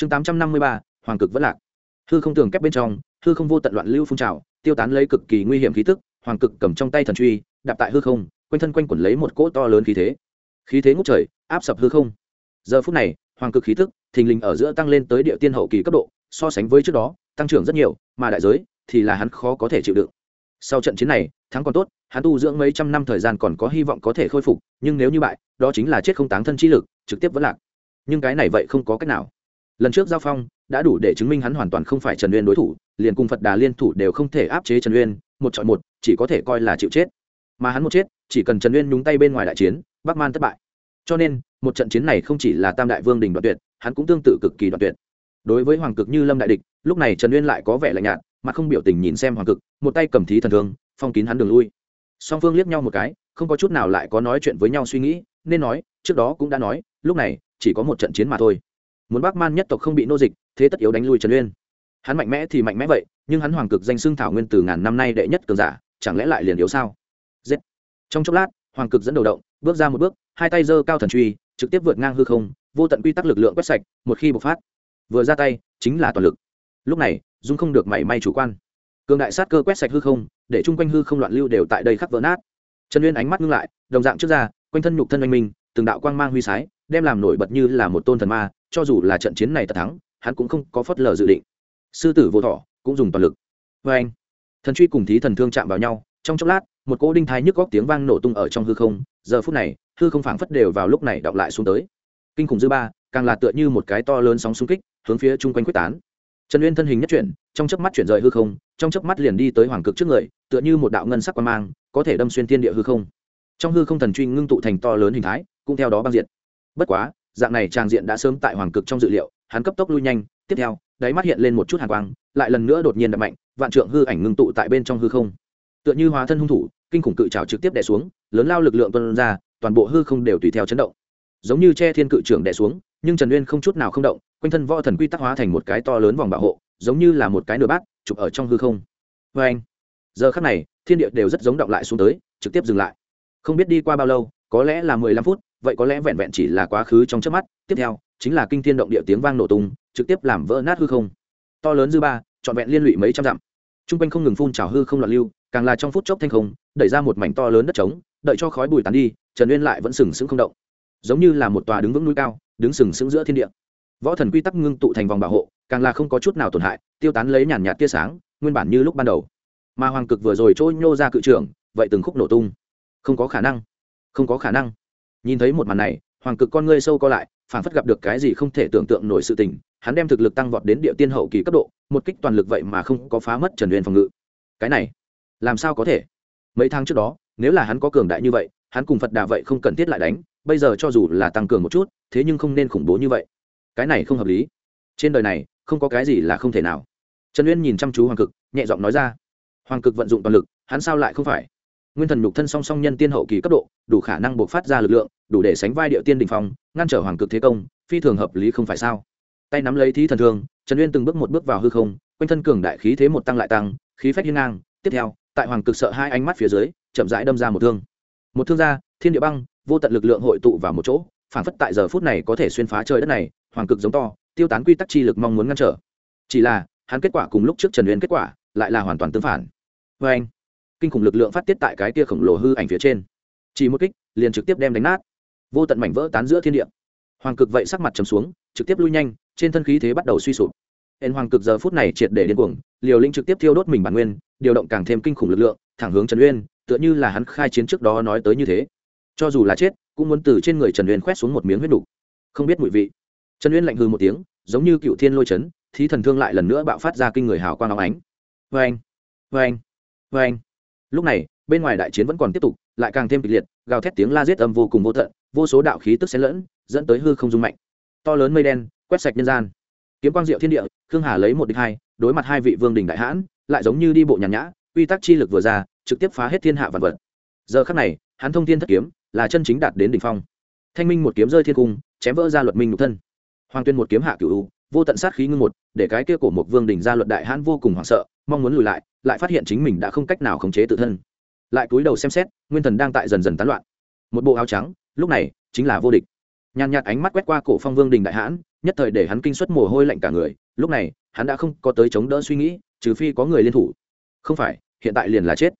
chương tám trăm năm mươi ba, hoàng cực vẫn lạc. Hư không tường kép bên trong, hư không vô tận loạn lưu phun trào, tiêu tán lấy cực kỳ nguy hiểm khí tức, hoàng cực cầm trong tay thần truy, đạp tại hư không, quanh thân quanh quẩn lấy một cỗ to lớn khí thế. Khí thế ngút trời, áp sập hư không. Giờ phút này, hoàng cực khí tức, thình lình ở giữa tăng lên tới địa tiên hậu kỳ cấp độ, so sánh với trước đó, tăng trưởng rất nhiều, mà đại giới thì là hắn khó có thể chịu đựng. Sau trận chiến này, thắng còn tốt, hắn tu dưỡng mấy trăm năm thời gian còn có hy vọng có thể khôi phục, nhưng nếu như bại, đó chính là chết không táng thân chi lực, trực tiếp vẫn lạc. Nhưng cái này vậy không có cách nào lần trước giao phong, đã đủ để chứng minh hắn hoàn toàn không phải trần uyên đối thủ, liền cùng phật đà liên thủ đều không thể áp chế trần uyên, một chọn một, chỉ có thể coi là chịu chết. Mà hắn một chết, chỉ cần trần uyên nhúng tay bên ngoài đại chiến, bắc man thất bại. Cho nên, một trận chiến này không chỉ là tam đại vương đình đoạn tuyệt, hắn cũng tương tự cực kỳ đoạn tuyệt. Đối với hoàng cực như lâm đại địch, lúc này trần uyên lại có vẻ lạnh nhạt, mà không biểu tình nhìn xem hoàng cực, một tay cầm thí thần thương, phong kín hắn đường lui. Song phương liếc nhau một cái, không có chút nào lại có nói chuyện với nhau suy nghĩ, nên nói, trước đó cũng đã nói, lúc này, chỉ có một trận chiến mà thôi muốn bắc man nhất tộc không bị nô dịch, thế tất yếu đánh lui trần uyên. Hắn mạnh mẽ thì mạnh mẽ vậy, nhưng hắn hoàng cực danh xưng thảo nguyên từ ngàn năm nay đệ nhất cường giả, chẳng lẽ lại liền yếu sao? Giết. Trong chốc lát, hoàng cực dẫn đầu động, bước ra một bước, hai tay giơ cao thần truy, trực tiếp vượt ngang hư không, vô tận quy tắc lực lượng quét sạch, một khi bộc phát, vừa ra tay, chính là toàn lực. Lúc này, dung không được mảy may chủ quan. Cường đại sát cơ quét sạch hư không, để chung quanh hư không loạn lưu đều tại đây khắc vỡ nát. Trần uyên ánh mắt ngưng lại, đồng dạng trước ra, quanh thân nhục thân anh minh, từng đạo quang mang huy sái, đem làm nổi bật như là một tôn thần ma cho dù là trận chiến này ta thắng, hắn cũng không có phớt lờ dự định. Sư tử vô thọ cũng dùng toàn lực. Vê anh, thần truy cùng thí thần thương chạm vào nhau, trong chốc lát, một cỗ đinh thái nhức góc tiếng vang nổ tung ở trong hư không, giờ phút này, hư không phảng phất đều vào lúc này đọng lại xuống tới. Kinh khủng dư ba, càng là tựa như một cái to lớn sóng xung kích, hướng phía chung quanh quyết tán. Trần uyên thân hình nhất chuyển, trong chớp mắt chuyển rời hư không, trong chớp mắt liền đi tới hoàng cực trước người, tựa như một đạo ngân sắc quan mang, có thể đâm xuyên thiên địa hư không. Trong hư không thần truy ngưng tụ thành to lớn hình thái, cũng theo đó băng diệt. bất quá dạng này tràng diện đã sớm tại hoàng cực trong dự liệu, hắn cấp tốc lui nhanh, tiếp theo, đáy mắt hiện lên một chút hàn quang, lại lần nữa đột nhiên đập mạnh, vạn trượng hư ảnh ngưng tụ tại bên trong hư không. Tựa như hóa thân hung thủ, kinh khủng cự trào trực tiếp đè xuống, lớn lao lực lượng tuân ra, toàn bộ hư không đều tùy theo chấn động. Giống như che thiên cự trưởng đè xuống, nhưng trần uyên không chút nào không động, quanh thân võ thần quy tắc hóa thành một cái to lớn vòng bảo hộ, giống như là một cái nửa bát, chụp ở trong hư không. Vê anh giờ khắc này, thiên địa đều rất giống động lại xuống tới, trực tiếp dừng lại. Không biết đi qua bao lâu, có lẽ là mười lăm phút vậy có lẽ vẹn vẹn chỉ là quá khứ trong trước mắt, tiếp theo, chính là kinh thiên động địa tiếng vang nổ tung, trực tiếp làm vỡ nát hư không. To lớn dư ba, trọn vẹn liên lụy mấy trăm dặm. T r u n g quanh không ngừng phun trào hư không loạn lưu, càng là trong phút chốc thanh không, đẩy ra một mảnh to lớn đất trống, đợi cho khói bùi tan đi, trần uyên lại vẫn sừng sững không động. Giống như là một tòa đứng vững núi cao, đứng sừng sững giữa thiên địa. Võ thần quy tắc ngưng tụ thành vòng bảo hộ, càng là không có chút nào tổn hại, tiêu tán lấy nhàn nhạt tia sáng, nguyên bản như lúc ban đầu. Mà hoàng cực vừa rồi trôi nhô ra cự trưởng, vậy từng khúc nổ tung. Không có khả năng. Không có khả năng nhìn thấy một màn này, hoàng cực con ngươi sâu co lại phản phất gặp được cái gì không thể tưởng tượng nổi sự tình, hắn đem thực lực tăng vọt đến địa tiên hậu kỳ cấp độ, một kích toàn lực vậy mà không có phá mất trần huyền phòng ngự. Cái này, làm sao có thể? Mấy tháng trước đó, nếu là hắn có cường đại như vậy, hắn cùng phật đà vậy không cần thiết lại đánh, bây giờ cho dù là tăng cường một chút, thế nhưng không nên khủng bố như vậy. Cái này không hợp lý. Trên đời này, không có cái gì là không thể nào. Trần uyên nhìn chăm chú hoàng cực, nhẹ giọng nói ra. Hoàng cực vận dụng toàn lực, hắn sao lại không phải? Nguyên thần nhục thân song song nhân tiên hậu kỳ cấp độ đủ khả năng buộc phát ra lực lượng, đủ để sánh vai địa tiên đình phong, ngăn trở hoàng cực thế công, phi thường hợp lý không phải sao? Tay nắm lấy thí thần thương, trần uyên từng bước một bước vào hư không, quanh thân cường đại khí thế một tăng lại tăng, khí phách hiên ngang. Tiếp theo, tại hoàng cực sợ hai ánh mắt phía dưới, chậm rãi đâm ra một thương. Một thương ra, thiên địa băng, vô tận lực lượng hội tụ vào một chỗ phản phất tại giờ phút này có thể xuyên phá trời đất này, hoàng cực giống to, tiêu tán quy tắc chi lực mong muốn ngăn trở. Chỉ là, hắn kết quả cùng lúc trước trần uyên kết quả, lại là hoàn toàn tương phản. Vê anh, kinh khủng lực lượng phát tiết tại cái kia khổng lồ hư ảnh phía trên chỉ một kích, liền trực tiếp đem đánh nát. Vô tận mảnh vỡ tán giữa thiên địa. Hoàng cực vậy sắc mặt trầm xuống, trực tiếp lui nhanh, trên thân khí thế bắt đầu suy sụp. Hẹn hoàng cực giờ phút này triệt để điên cuồng, liều linh trực tiếp thiêu đốt mình bản nguyên, điều động càng thêm kinh khủng lực lượng, thẳng hướng trần uyên, tựa như là hắn khai chiến trước đó nói tới như thế. Cho dù là chết, cũng muốn từ trên người trần uyên khoét xuống một miếng huyết đủ. không biết mùi vị. Trần uyên lạnh hư một tiếng, giống như cựu thiên lôi chấn, thí thần thương lại lần nữa bạo phát ra kinh người hào quang áo ánh. Vê anh vê anh vê anh lúc này bên ngoài đại chiến vẫn còn tiếp tục, lại càng thêm kịch liệt, gào thét tiếng la giết âm vô cùng vô tận, vô số đạo khí tức xen lẫn, dẫn tới hư không dung mạnh. To lớn mây đen, quét sạch nhân gian. Kiếm quang diệu thiên địa, khương hà lấy một địch hai, đối mặt hai vị vương đình đại hãn, lại giống như đi bộ nhàn nhã, quy tắc chi lực vừa ra, trực tiếp phá hết thiên hạ vật vật. Giờ khắc này, hắn thông thiên thất kiếm, là chân chính đạt đến đỉnh phong. Thanh minh một kiếm rơi thiên cung, chém vỡ ra luật minh nhục thân. Hoàng tuyên một kiếm hạ cửu vô tận sát khí ngưng một, để cái kia cổ một vương đỉnh ra luật đại hãn vô cùng hoảng sợ, mong muốn lùi lại lại phát hiện chính mình đã không cách nào khống chế tự thân lại cúi đầu xem xét, nguyên thần đang tại dần dần tán loạn. Một bộ áo trắng, lúc này, chính là vô địch. Nhàn nhạt ánh mắt quét qua cổ phong vương đình đại hãn, nhất thời để hắn kinh suất mồ hôi lạnh cả người, lúc này, hắn đã không có tới chống đỡ suy nghĩ, trừ phi có người liên thủ. Không phải, hiện tại liền là chết.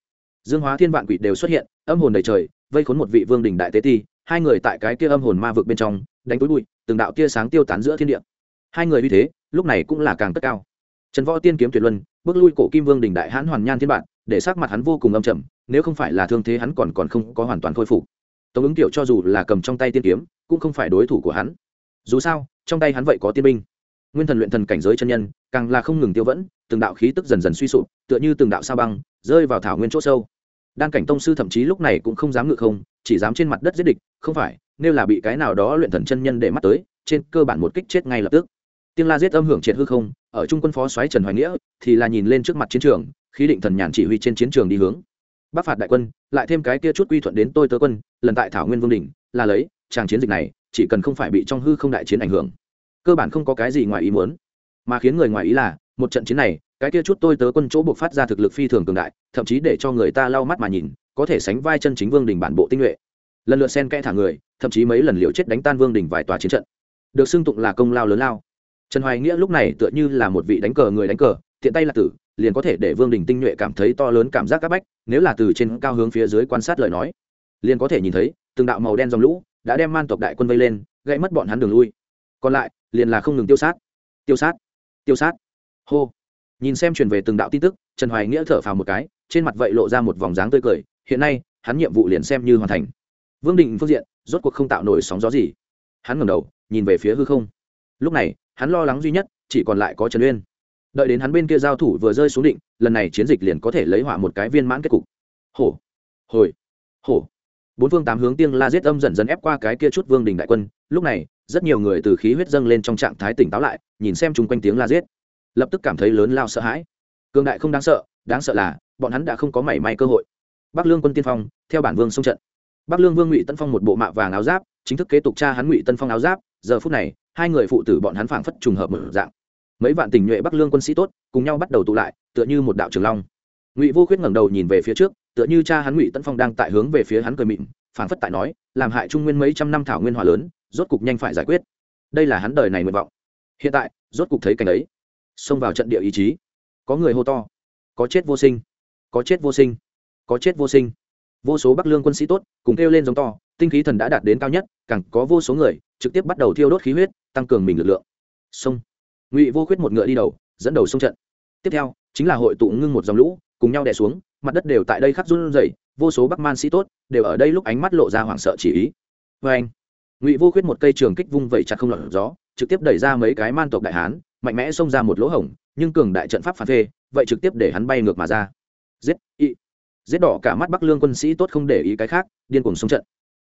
Dương hóa thiên vạn quỷ đều xuất hiện, âm hồn đầy trời, vây khốn một vị vương đình đại tế ti, hai người tại cái kia âm hồn ma vực bên trong, đánh túi bụi, từng đạo tia sáng tiêu tán giữa thiên địa. Hai người như thế, lúc này cũng là càng tất cao. Trần võ tiên kiếm tuyệt luân, bước lui cổ kim vương đình đại hãn hoàn nhan thiên bản, để sắc mặt hắn vô cùng âm trầm nếu không phải là thương thế hắn còn còn không có hoàn toàn khôi phục. Tống ứng kiểu cho dù là cầm trong tay tiên kiếm, cũng không phải đối thủ của hắn. Dù sao, trong tay hắn vậy có tiên binh. Nguyên thần luyện thần cảnh giới chân nhân, càng là không ngừng tiêu vẫn, từng đạo khí tức dần dần suy sụp, tựa như từng đạo sa băng, rơi vào thảo nguyên chỗ sâu. Đan cảnh tông sư thậm chí lúc này cũng không dám ngự không, chỉ dám trên mặt đất giết địch, không phải, nếu là bị cái nào đó luyện thần chân nhân để mắt tới, trên cơ bản một kích chết ngay lập tức. Tiên la giết âm hưởng triệt hư không, ở trung quân phó soái trần hoài nghĩa, thì là nhìn lên trước mặt chiến trường, khí định thần nhàn chỉ huy trên chiến trường đi hướng bắc phạt đại quân, lại thêm cái kia chút quy thuận đến tôi tớ quân, lần tại thảo nguyên vương đình là lấy tràng chiến dịch này, chỉ cần không phải bị trong hư không đại chiến ảnh hưởng. Cơ bản không có cái gì ngoài ý muốn. Mà khiến người ngoài ý là, một trận chiến này, cái kia chút tôi tớ quân chỗ buộc phát ra thực lực phi thường cường đại, thậm chí để cho người ta lau mắt mà nhìn, có thể sánh vai chân chính vương đình bản bộ tinh nhuệ. Lần lượt sen kẽ thả người, thậm chí mấy lần liều chết đánh tan vương đình vài tòa chiến trận. Được xưng tụng là công lao lớn lao. Trần hoài nghĩa lúc này tựa như là một vị đánh cờ người đánh cờ thiện tay là tử liền có thể để vương đình tinh nhuệ cảm thấy to lớn cảm giác c áp bách, nếu là từ trên cao hướng phía dưới quan sát lời nói, liền có thể nhìn thấy, từng đạo màu đen dòng lũ đã đem man tộc đại quân vây lên gây mất bọn hắn đường lui. Còn lại, liền là không ngừng tiêu sát tiêu sát tiêu sát. Hô. Nhìn xem truyền về từng đạo tin tức, trần hoài nghĩa thở phào một cái, trên mặt vậy lộ ra một vòng dáng tươi cười, hiện nay, hắn nhiệm vụ liền xem như hoàn thành. Vương định phương diện, rốt cuộc không tạo nổi sóng gió gì. Hắn ngẩng đầu, nhìn về phía hư không. Lúc này, hắn lo lắng duy nhất, chỉ còn lại có trần uyên đợi đến hắn bên kia giao thủ vừa rơi xuống định, lần này chiến dịch liền có thể lấy họa một cái viên mãn kết cục. Hổ, hồi, hổ. Bốn phương tám hướng tiên la giết âm dần dần ép qua cái kia chút vương đình đại quân. Lúc này, rất nhiều người từ khí huyết dâng lên trong trạng thái tỉnh táo lại, nhìn xem chung quanh tiếng la giết. Lập tức cảm thấy lớn lao sợ hãi. Cương đại không đáng sợ đáng sợ là, bọn hắn đã không có mảy may cơ hội. Bắc lương quân tiên phong, theo bản vương xông trận. Bắc lương vương ngụy tân phong một bộ mạ vàng áo giáp, chính thức kế tục cha hắn ngụy tân phong áo giáp. Giờ phút này, hai người phụ tử bọn hắn phảng phất trùng hợp mở dạng mấy vạn tình nhuệ bắc lương quân sĩ tốt cùng nhau bắt đầu tụ lại, tựa như một đạo trường long. Ngụy vô khuyết ngẩng đầu nhìn về phía trước, tựa như cha hắn ngụy tân phong đang tại hướng về phía hắn cười mịn phản phất tại nói, làm hại trung nguyên mấy trăm năm thảo nguyên hòa lớn, rốt cục nhanh phải giải quyết. Đây là hắn đời này nguyện vọng. Hiện tại, rốt cục thấy cảnh ấy. Xông vào trận địa ý chí. Có người hô to. Có chết vô sinh. Có chết vô sinh. Có chết vô sinh. Vô số bắc lương quân sĩ tốt cùng kêu lên giống to, tinh khí thần đã đạt đến cao nhất, càng có vô số người trực tiếp bắt đầu thiêu đốt khí huyết, tăng cường mình lực lượng. Sông ngụy vô khuyết một ngựa đi đầu, dẫn đầu sông trận. Tiếp theo, chính là hội tụ ngưng một dòng lũ, cùng nhau đè xuống, mặt đất đều tại đây khắc run rẩy, vô số bắc man sĩ tốt đều ở đây lúc ánh mắt lộ ra hoảng sợ chỉ ý. Vê anh, ngụy vô khuyết một cây trường kích vung vẩy chặt không lọt gió, trực tiếp đẩy ra mấy cái man tộc đại hán, mạnh mẽ xông ra một lỗ hổng, nhưng cường đại trận pháp phản phê, vậy trực tiếp để hắn bay ngược mà ra. Giết, y, giết đỏ cả mắt bắc lương quân sĩ tốt không để ý cái khác, điên cuồng xông trận.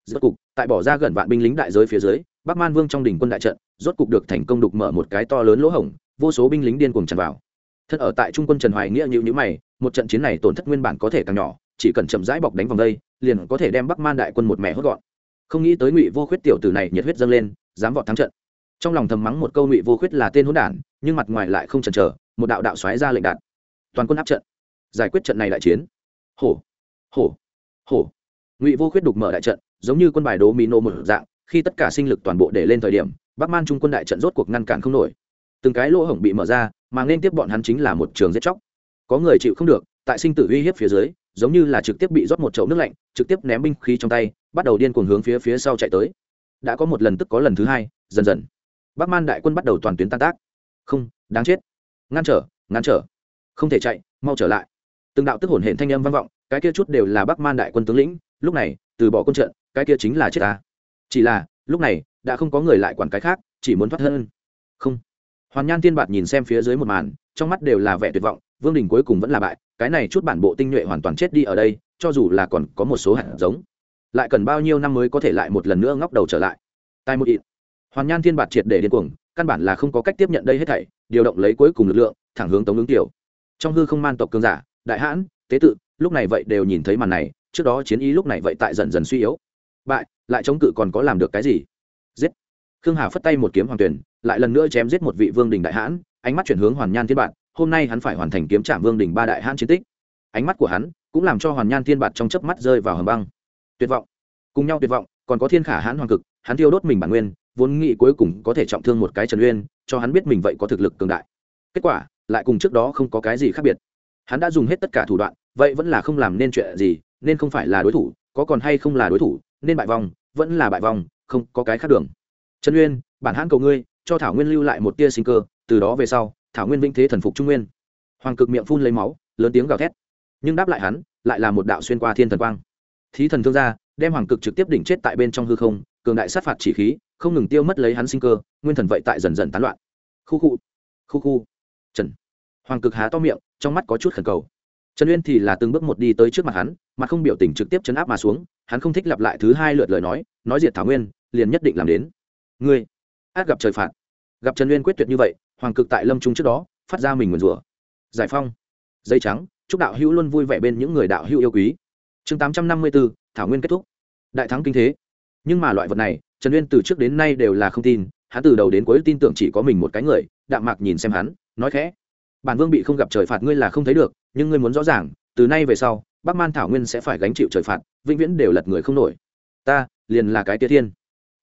Rốt cục, tại bỏ ra gần vạn binh lính đại giới phía dưới bắc man vương trong đỉnh quân đại trận, rốt cục được thành công đục mở một cái to lớn lỗ hổng, vô số binh lính điên cuồng tràn vào. Thân ở tại trung quân trần hoài nghĩa như nhữ mày, một trận chiến này tổn thất nguyên bản có thể càng nhỏ, chỉ cần chậm rãi bọc đánh vòng đây, liền có thể đem bắc man đại quân một mẻ hốt gọn. Không nghĩ tới ngụy vô khuyết tiểu tử này nhiệt huyết dâng lên, dám vọt thắng trận. Trong lòng thầm mắng một câu ngụy vô khuyết là tên hỗn đản, nhưng mặt ngoài lại không chần chờ, một đạo đạo xoáy ra lệnh đạt toàn quân áp trận. Giải quyết trận này đại chiến. Hổ. Hổ. Hổ. Ngụy vô khuyết đục mở đại trận, giống như quân bài đố mỹ nô một dạng khi tất cả sinh lực toàn bộ để lên thời điểm, bắc man trung quân đại trận rốt cuộc ngăn cản không nổi. Từng cái lỗ hổng bị mở ra, mà nên tiếp bọn hắn chính là một trường giết chóc. Có người chịu không được, tại sinh tử uy hiếp phía dưới, giống như là trực tiếp bị rót một chậu nước lạnh, trực tiếp ném binh khí trong tay, bắt đầu điên cuồng hướng phía phía sau chạy tới. Đã có một lần tức có lần thứ hai, dần dần, bắc man đại quân bắt đầu toàn tuyến tan tác. Không, đáng chết. Ngăn trở ngăn trở. Không thể chạy, mau trở lại. Từng đạo tức hồn hển thanh âm vang vọng, cái kia chút đều là bắc man đại quân tướng lĩnh, lúc này, từ bỏ quân trận, cái kia chính là chết ta chỉ là, lúc này, đã không có người lại quản cái khác, chỉ muốn thoát hơn không. Hoàn nhan tiên bạt nhìn xem phía dưới một màn, trong mắt đều là vẻ tuyệt vọng, vương đình cuối cùng vẫn là bại, cái này chút bản bộ tinh nhuệ hoàn toàn chết đi ở đây, cho dù là còn có một số hạt giống. Lại cần bao nhiêu năm mới có thể lại một lần nữa ngóc đầu trở lại? Tai một ít hoàn nhan thiên bạt triệt để điên cuồng, căn bản là không có cách tiếp nhận đây hết thảy, điều động lấy cuối cùng lực lượng, thẳng hướng tống ứng tiểu trong hư không man tộc cường giả, đại hãn, tế tự, lúc này vậy đều nhìn thấy màn này, trước đó chiến ý lúc này vậy tại dần dần suy yếu. Bại lại chống cự còn có làm được cái gì? Giết. Khương hà phất tay một kiếm hoàng tuyển, lại lần nữa chém giết một vị vương đình đại hãn, ánh mắt chuyển hướng hoàn nhan thiên bạn hôm nay hắn phải hoàn thành kiếm trạm vương đình ba đại hãn chiến tích. Ánh mắt của hắn cũng làm cho hoàn nhan thiên bạt trong chớp mắt rơi vào hầm băng. Tuyệt vọng. Cùng nhau tuyệt vọng, còn có thiên khả hãn hoàng cực, hắn thiêu đốt mình bản nguyên, vốn nghĩ cuối cùng có thể trọng thương một cái trần uyên, cho hắn biết mình vậy có thực lực cường đại. Kết quả, lại cùng trước đó không có cái gì khác biệt. Hắn đã dùng hết tất cả thủ đoạn, vậy vẫn là không làm nên chuyện gì, nên không phải là đối thủ, có còn hay không là đối thủ, nên bại vòng vẫn là bại vòng không có cái khác đường. Trần uyên, bản hãn cầu ngươi, cho thảo nguyên lưu lại một tia sinh cơ, từ đó về sau, thảo nguyên vĩnh thế thần phục trung nguyên. Hoàng cực miệng phun lấy máu, lớn tiếng gào thét. Nhưng đáp lại hắn, lại là một đạo xuyên qua thiên thần quang. Thí thần thương gia, đem hoàng cực trực tiếp đỉnh chết tại bên trong hư không, cường đại sát phạt chỉ khí, không ngừng tiêu mất lấy hắn sinh cơ, nguyên thần vậy tại dần dần tán loạn. Khu khu khu khu. Trần. Hoàng cực há to miệng, trong mắt có chút khẩn cầu trần uyên thì là từng bước một đi tới trước mặt hắn, mà không biểu tình trực tiếp chấn áp mà xuống, hắn không thích lặp lại thứ hai lượt lời nói nói diệt thảo nguyên, liền nhất định làm đến. Ngươi, át gặp trời phạt. Gặp trần uyên quyết tuyệt như vậy, hoàng cực tại lâm trung trước đó, phát ra mình nguyền rủa. Giải phong dây trắng, chúc đạo hữu luôn vui vẻ bên những người đạo hữu yêu quý. Chương tám trăm năm mươi bốn thảo nguyên kết thúc. Đại thắng kinh thế. Nhưng mà loại vật này, trần uyên từ trước đến nay đều là không tin, hắn từ đầu đến cuối tin tưởng chỉ có mình một cái người, đạm mạc nhìn xem hắn, nói khẽ bản vương bị không gặp trời phạt ngươi là không thấy được, nhưng ngươi muốn rõ ràng, từ nay về sau, bắc man thảo nguyên sẽ phải gánh chịu trời phạt, vĩnh viễn đều lật người không nổi. Ta, liền là cái tia thiên.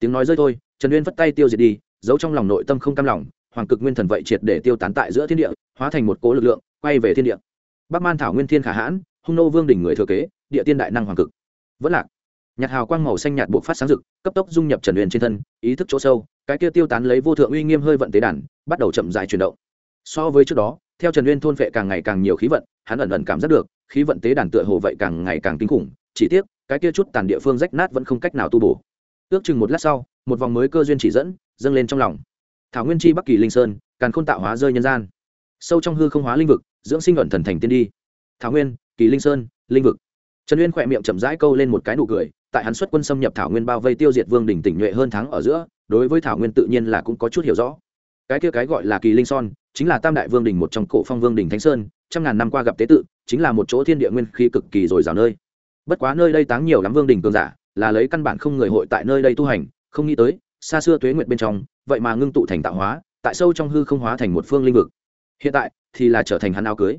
Tiếng nói rơi thôi, trần uyên vất tay tiêu diệt đi, giấu trong lòng nội tâm không cam lòng, hoàng cực nguyên thần vậy triệt để tiêu tán tại giữa thiên địa, hóa thành một cố lực lượng, quay về thiên địa. Bắc man thảo nguyên thiên khả hãn, hung nô vương đỉnh người thừa kế, địa tiên đại năng hoàng cực. Vẫn lạc. Nhạt hào quang màu xanh nhạt buộc phát sáng rực, cấp tốc dung nhập trần Uyên trên thân, ý thức chỗ sâu, cái kia tiêu tán lấy vô thượng uy nghiêm hơi vận tế đàn, bắt đầu chậm dài chuyển động. So với trước đó theo trần uyên thôn vệ càng ngày càng nhiều khí vận, hắn ẩn ẩn cảm giác được, khí vận tế đàn tựa hồ vậy càng ngày càng kinh khủng, chỉ tiếc, cái kia chút tàn địa phương rách nát vẫn không cách nào tu bổ. Ước chừng một lát sau, một vòng mới cơ duyên chỉ dẫn, dâng lên trong lòng. Thảo nguyên chi bắc kỳ linh sơn càng khôn tạo hóa rơi nhân gian. Sâu trong hư không hóa linh vực, dưỡng sinh ẩn thần thành tiên đi. Thảo nguyên, kỳ linh sơn, linh vực. Trần uyên khỏe miệng chậm rãi câu lên một cái nụ cười, tại hắn xuất quân xâm nhập thảo nguyên bao vây tiêu diệt vương đỉnh tỉnh nhuệ hơn tháng ở giữa, đối với thảo nguyên tự nhiên là cũng có chút hiểu rõ cái kia cái gọi là kỳ linh son, chính là tam đại vương đình một trong cổ phong vương đình thánh sơn, trăm ngàn năm qua gặp tế tự, chính là một chỗ thiên địa nguyên khí cực kỳ dồi dào nơi. Bất quá nơi đây táng nhiều lắm vương đình cường giả, là lấy căn bản không người hội tại nơi đây tu hành, không nghĩ tới, xa xưa tuế nguyệt bên trong, vậy mà ngưng tụ thành tạo hóa, tại sâu trong hư không hóa thành một phương linh vực. Hiện tại, thì là trở thành hắn áo cưới.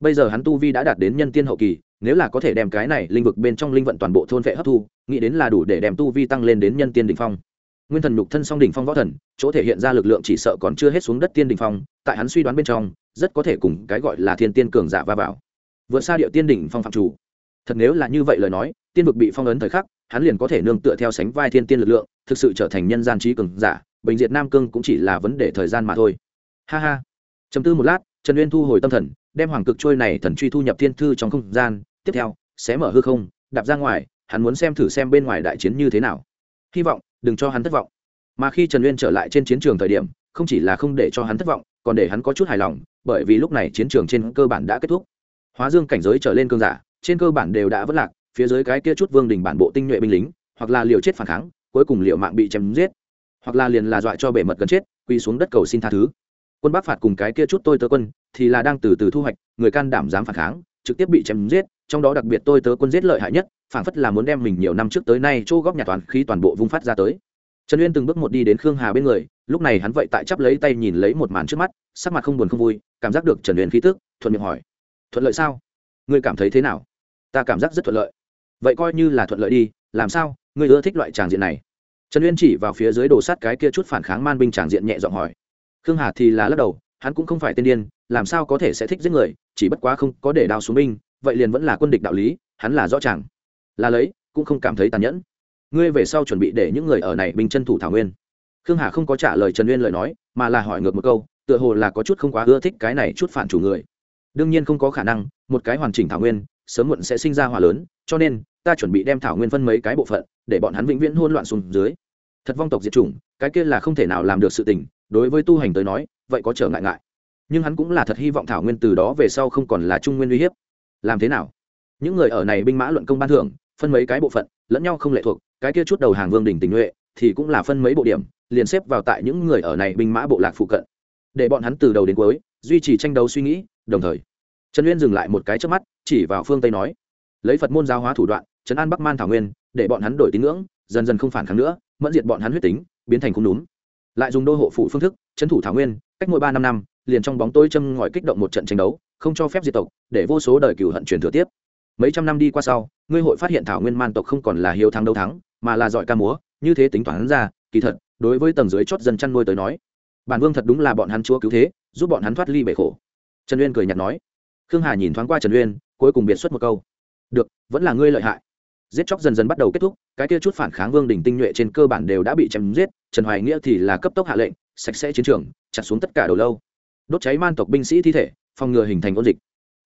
Bây giờ hắn tu vi đã đạt đến nhân tiên hậu kỳ, nếu là có thể đem cái này linh vực bên trong linh vận toàn bộ thôn vệ hấp thu, nghĩ đến là đủ để đem tu vi tăng lên đến nhân tiên đ ỉ n h phong nguyên thần nhục thân song đỉnh phong võ thần, chỗ thể hiện ra lực lượng chỉ sợ còn chưa hết xuống đất tiên đỉnh phong, tại hắn suy đoán bên trong, rất có thể cùng cái gọi là thiên tiên cường giả va vào. Vượt xa điệu tiên đỉnh phong phạm chủ. Thật nếu là như vậy lời nói, tiên vực bị phong ấn thời khắc, hắn liền có thể nương tựa theo sánh vai thiên tiên lực lượng, thực sự trở thành nhân gian trí cường giả bệnh diệt nam cương cũng chỉ là vấn đề thời gian mà thôi. Ha ha. Chấm tư một lát, trần uyên thu hồi tâm thần, đem hoàng cực trôi này thần truy thu nhập thiên thư trong không gian, tiếp theo, sẽ mở hư không, đạp ra ngoài, hắn muốn xem thử xem bên ngoài đại chiến như thế nào. Hy vọng đừng cho hắn thất vọng. Mà khi trần uyên trở lại trên chiến trường thời điểm, không chỉ là không để cho hắn thất vọng, còn để hắn có chút hài lòng, bởi vì lúc này chiến trường trên cơ bản đã kết thúc. Hóa dương cảnh giới trở lên cơn giả, trên cơ bản đều đã vất lạc, phía dưới cái kia chút vương đình bản bộ tinh nhuệ binh lính, hoặc là liều chết phản kháng, cuối cùng liều mạng bị chém giết, hoặc là liền là dọa cho bể mật gần chết, quỳ xuống đất cầu xin tha thứ. Quân bắc phạt cùng cái kia chút tôi tớ quân, thì là đang từ từ thu hoạch, người can đảm dám phản kháng, trực tiếp bị chém giết trong đó đặc biệt tôi tớ quân giết lợi hại nhất, phảng phất là muốn đem mình nhiều năm trước tới nay chỗ góp nhà toàn khí toàn bộ vung phát ra tới. Trần uyên từng bước một đi đến khương hà bên người, lúc này hắn vậy tại chắp lấy tay nhìn lấy một màn trước mắt, sắc mặt không buồn không vui, cảm giác được trần uyên khí tức, thuận miệng hỏi, thuận lợi sao? Ngươi cảm thấy thế nào? Ta cảm giác rất thuận lợi. Vậy coi như là thuận lợi đi, làm sao? Ngươi ưa thích loại tràng diện này. Trần uyên chỉ vào phía dưới đồ sát cái kia chút phản kháng man binh tràng diện nhẹ giọng hỏi. Khương hà thì là lắc đầu, hắn cũng không phải tên điên, làm sao có thể sẽ thích giết người, chỉ bất quá không có để đao xuống binh vậy liền vẫn là quân địch đạo lý, hắn là rõ ràng là lấy, cũng không cảm thấy tàn nhẫn. Ngươi về sau chuẩn bị để những người ở này binh chân thủ thảo nguyên. Khương hà không có trả lời trần uyên lời nói, mà là hỏi ngược một câu, tựa hồ là có chút không quá ưa thích cái này chút phản chủ người. Đương nhiên không có khả năng, một cái hoàn chỉnh thảo nguyên, sớm muộn sẽ sinh ra hòa lớn, cho nên, ta chuẩn bị đem thảo nguyên phân mấy cái bộ phận, để bọn hắn vĩnh viễn hôn loạn xuống dưới. Thật vong tộc diệt chủng, cái kia là không thể nào làm được sự tình, đối với tu hành tới nói, vậy có trở ngại ngại. Nhưng hắn cũng là thật hy vọng thảo nguyên từ đó về sau không còn là trung nguyên uy hiếp làm thế nào? Những người ở này binh mã luận công ban thưởng, phân mấy cái bộ phận, lẫn nhau không lệ thuộc, cái kia chút đầu hàng vương đỉnh tình nhuệ thì cũng là phân mấy bộ điểm, liền xếp vào tại những người ở này binh mã bộ lạc phụ cận. Để bọn hắn từ đầu đến cuối, duy trì tranh đấu suy nghĩ, đồng thời, trần uyên dừng lại một cái trước mắt, chỉ vào phương tây nói, lấy phật môn giáo hóa thủ đoạn, trấn an bắc man thảo nguyên, để bọn hắn đổi tín ngưỡng, dần dần không phản kháng nữa, mẫn diệt bọn hắn huyết tính, biến thành không đúng lại dùng đô hộ phụ phương thức, trấn thủ thảo nguyên, cách mỗi ba năm năm, liền trong bóng tối châm ngòi kích động một trận tranh đấu không cho phép diệt tộc, để vô số đời cừu hận truyền thừa tiếp. Mấy trăm năm đi qua sau, ngươi hội phát hiện thảo nguyên man tộc không còn là hiếu thắng đấu thắng, mà là giỏi ca múa, như thế tính toán ra, kỳ thật, đối với tầng dưới chót dân chăn nuôi tới nói, bản vương thật đúng là bọn hắn chúa cứu thế, giúp bọn hắn thoát ly bể khổ. Trần uyên cười nhạt nói. Khương hà nhìn thoáng qua trần uyên, cuối cùng biệt xuất một câu. Được, vẫn là ngươi lợi hại. Giết chóc dần dần bắt đầu kết thúc, cái kia chút phản kháng vương đình tinh nhuệ trên cơ bản đều đã bị chém giết, trần hoài nghĩa thì là cấp tốc hạ lệnh, sạch sẽ chiến trường, chặt xuống tất cả đầu lâu. Đốt cháy man tộc binh sĩ thi thể phòng ngừa hình thành ôn dịch.